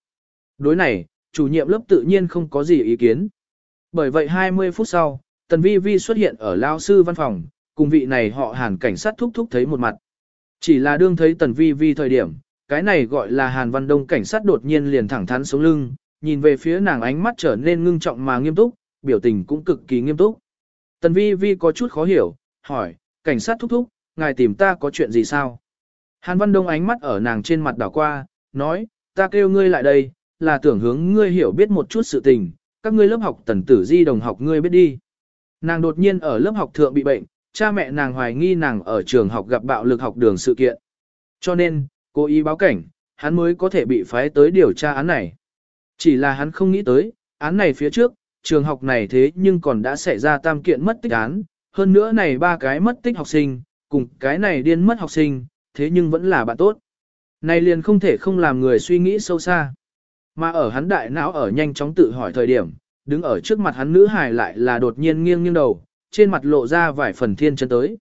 Đối này, chủ nhiệm lớp tự nhiên không có gì ý kiến. Bởi vậy 20 phút sau, tần vi vi xuất hiện ở lao sư văn phòng, cùng vị này họ hàn cảnh sát thúc thúc thấy một mặt. Chỉ là đương thấy tần vi vi thời điểm, cái này gọi là Hàn Văn Đông cảnh sát đột nhiên liền thẳng thắn sống lưng, nhìn về phía nàng ánh mắt trở nên ngưng trọng mà nghiêm túc, biểu tình cũng cực kỳ nghiêm túc. Tần Vi Vi có chút khó hiểu, hỏi, cảnh sát thúc thúc, ngài tìm ta có chuyện gì sao? Hàn Văn Đông ánh mắt ở nàng trên mặt đảo qua, nói, ta kêu ngươi lại đây, là tưởng hướng ngươi hiểu biết một chút sự tình, các ngươi lớp học tần tử di đồng học ngươi biết đi. Nàng đột nhiên ở lớp học thượng bị bệnh, cha mẹ nàng hoài nghi nàng ở trường học gặp bạo lực học đường sự kiện. Cho nên, Cố ý báo cảnh, hắn mới có thể bị phái tới điều tra án này. Chỉ là hắn không nghĩ tới, án này phía trước, trường học này thế nhưng còn đã xảy ra tam kiện mất tích án, hơn nữa này ba cái mất tích học sinh, cùng cái này điên mất học sinh, thế nhưng vẫn là bạn tốt. Này liền không thể không làm người suy nghĩ sâu xa. Mà ở hắn đại não ở nhanh chóng tự hỏi thời điểm, đứng ở trước mặt hắn nữ hài lại là đột nhiên nghiêng nghiêng đầu, trên mặt lộ ra vài phần thiên chân tới.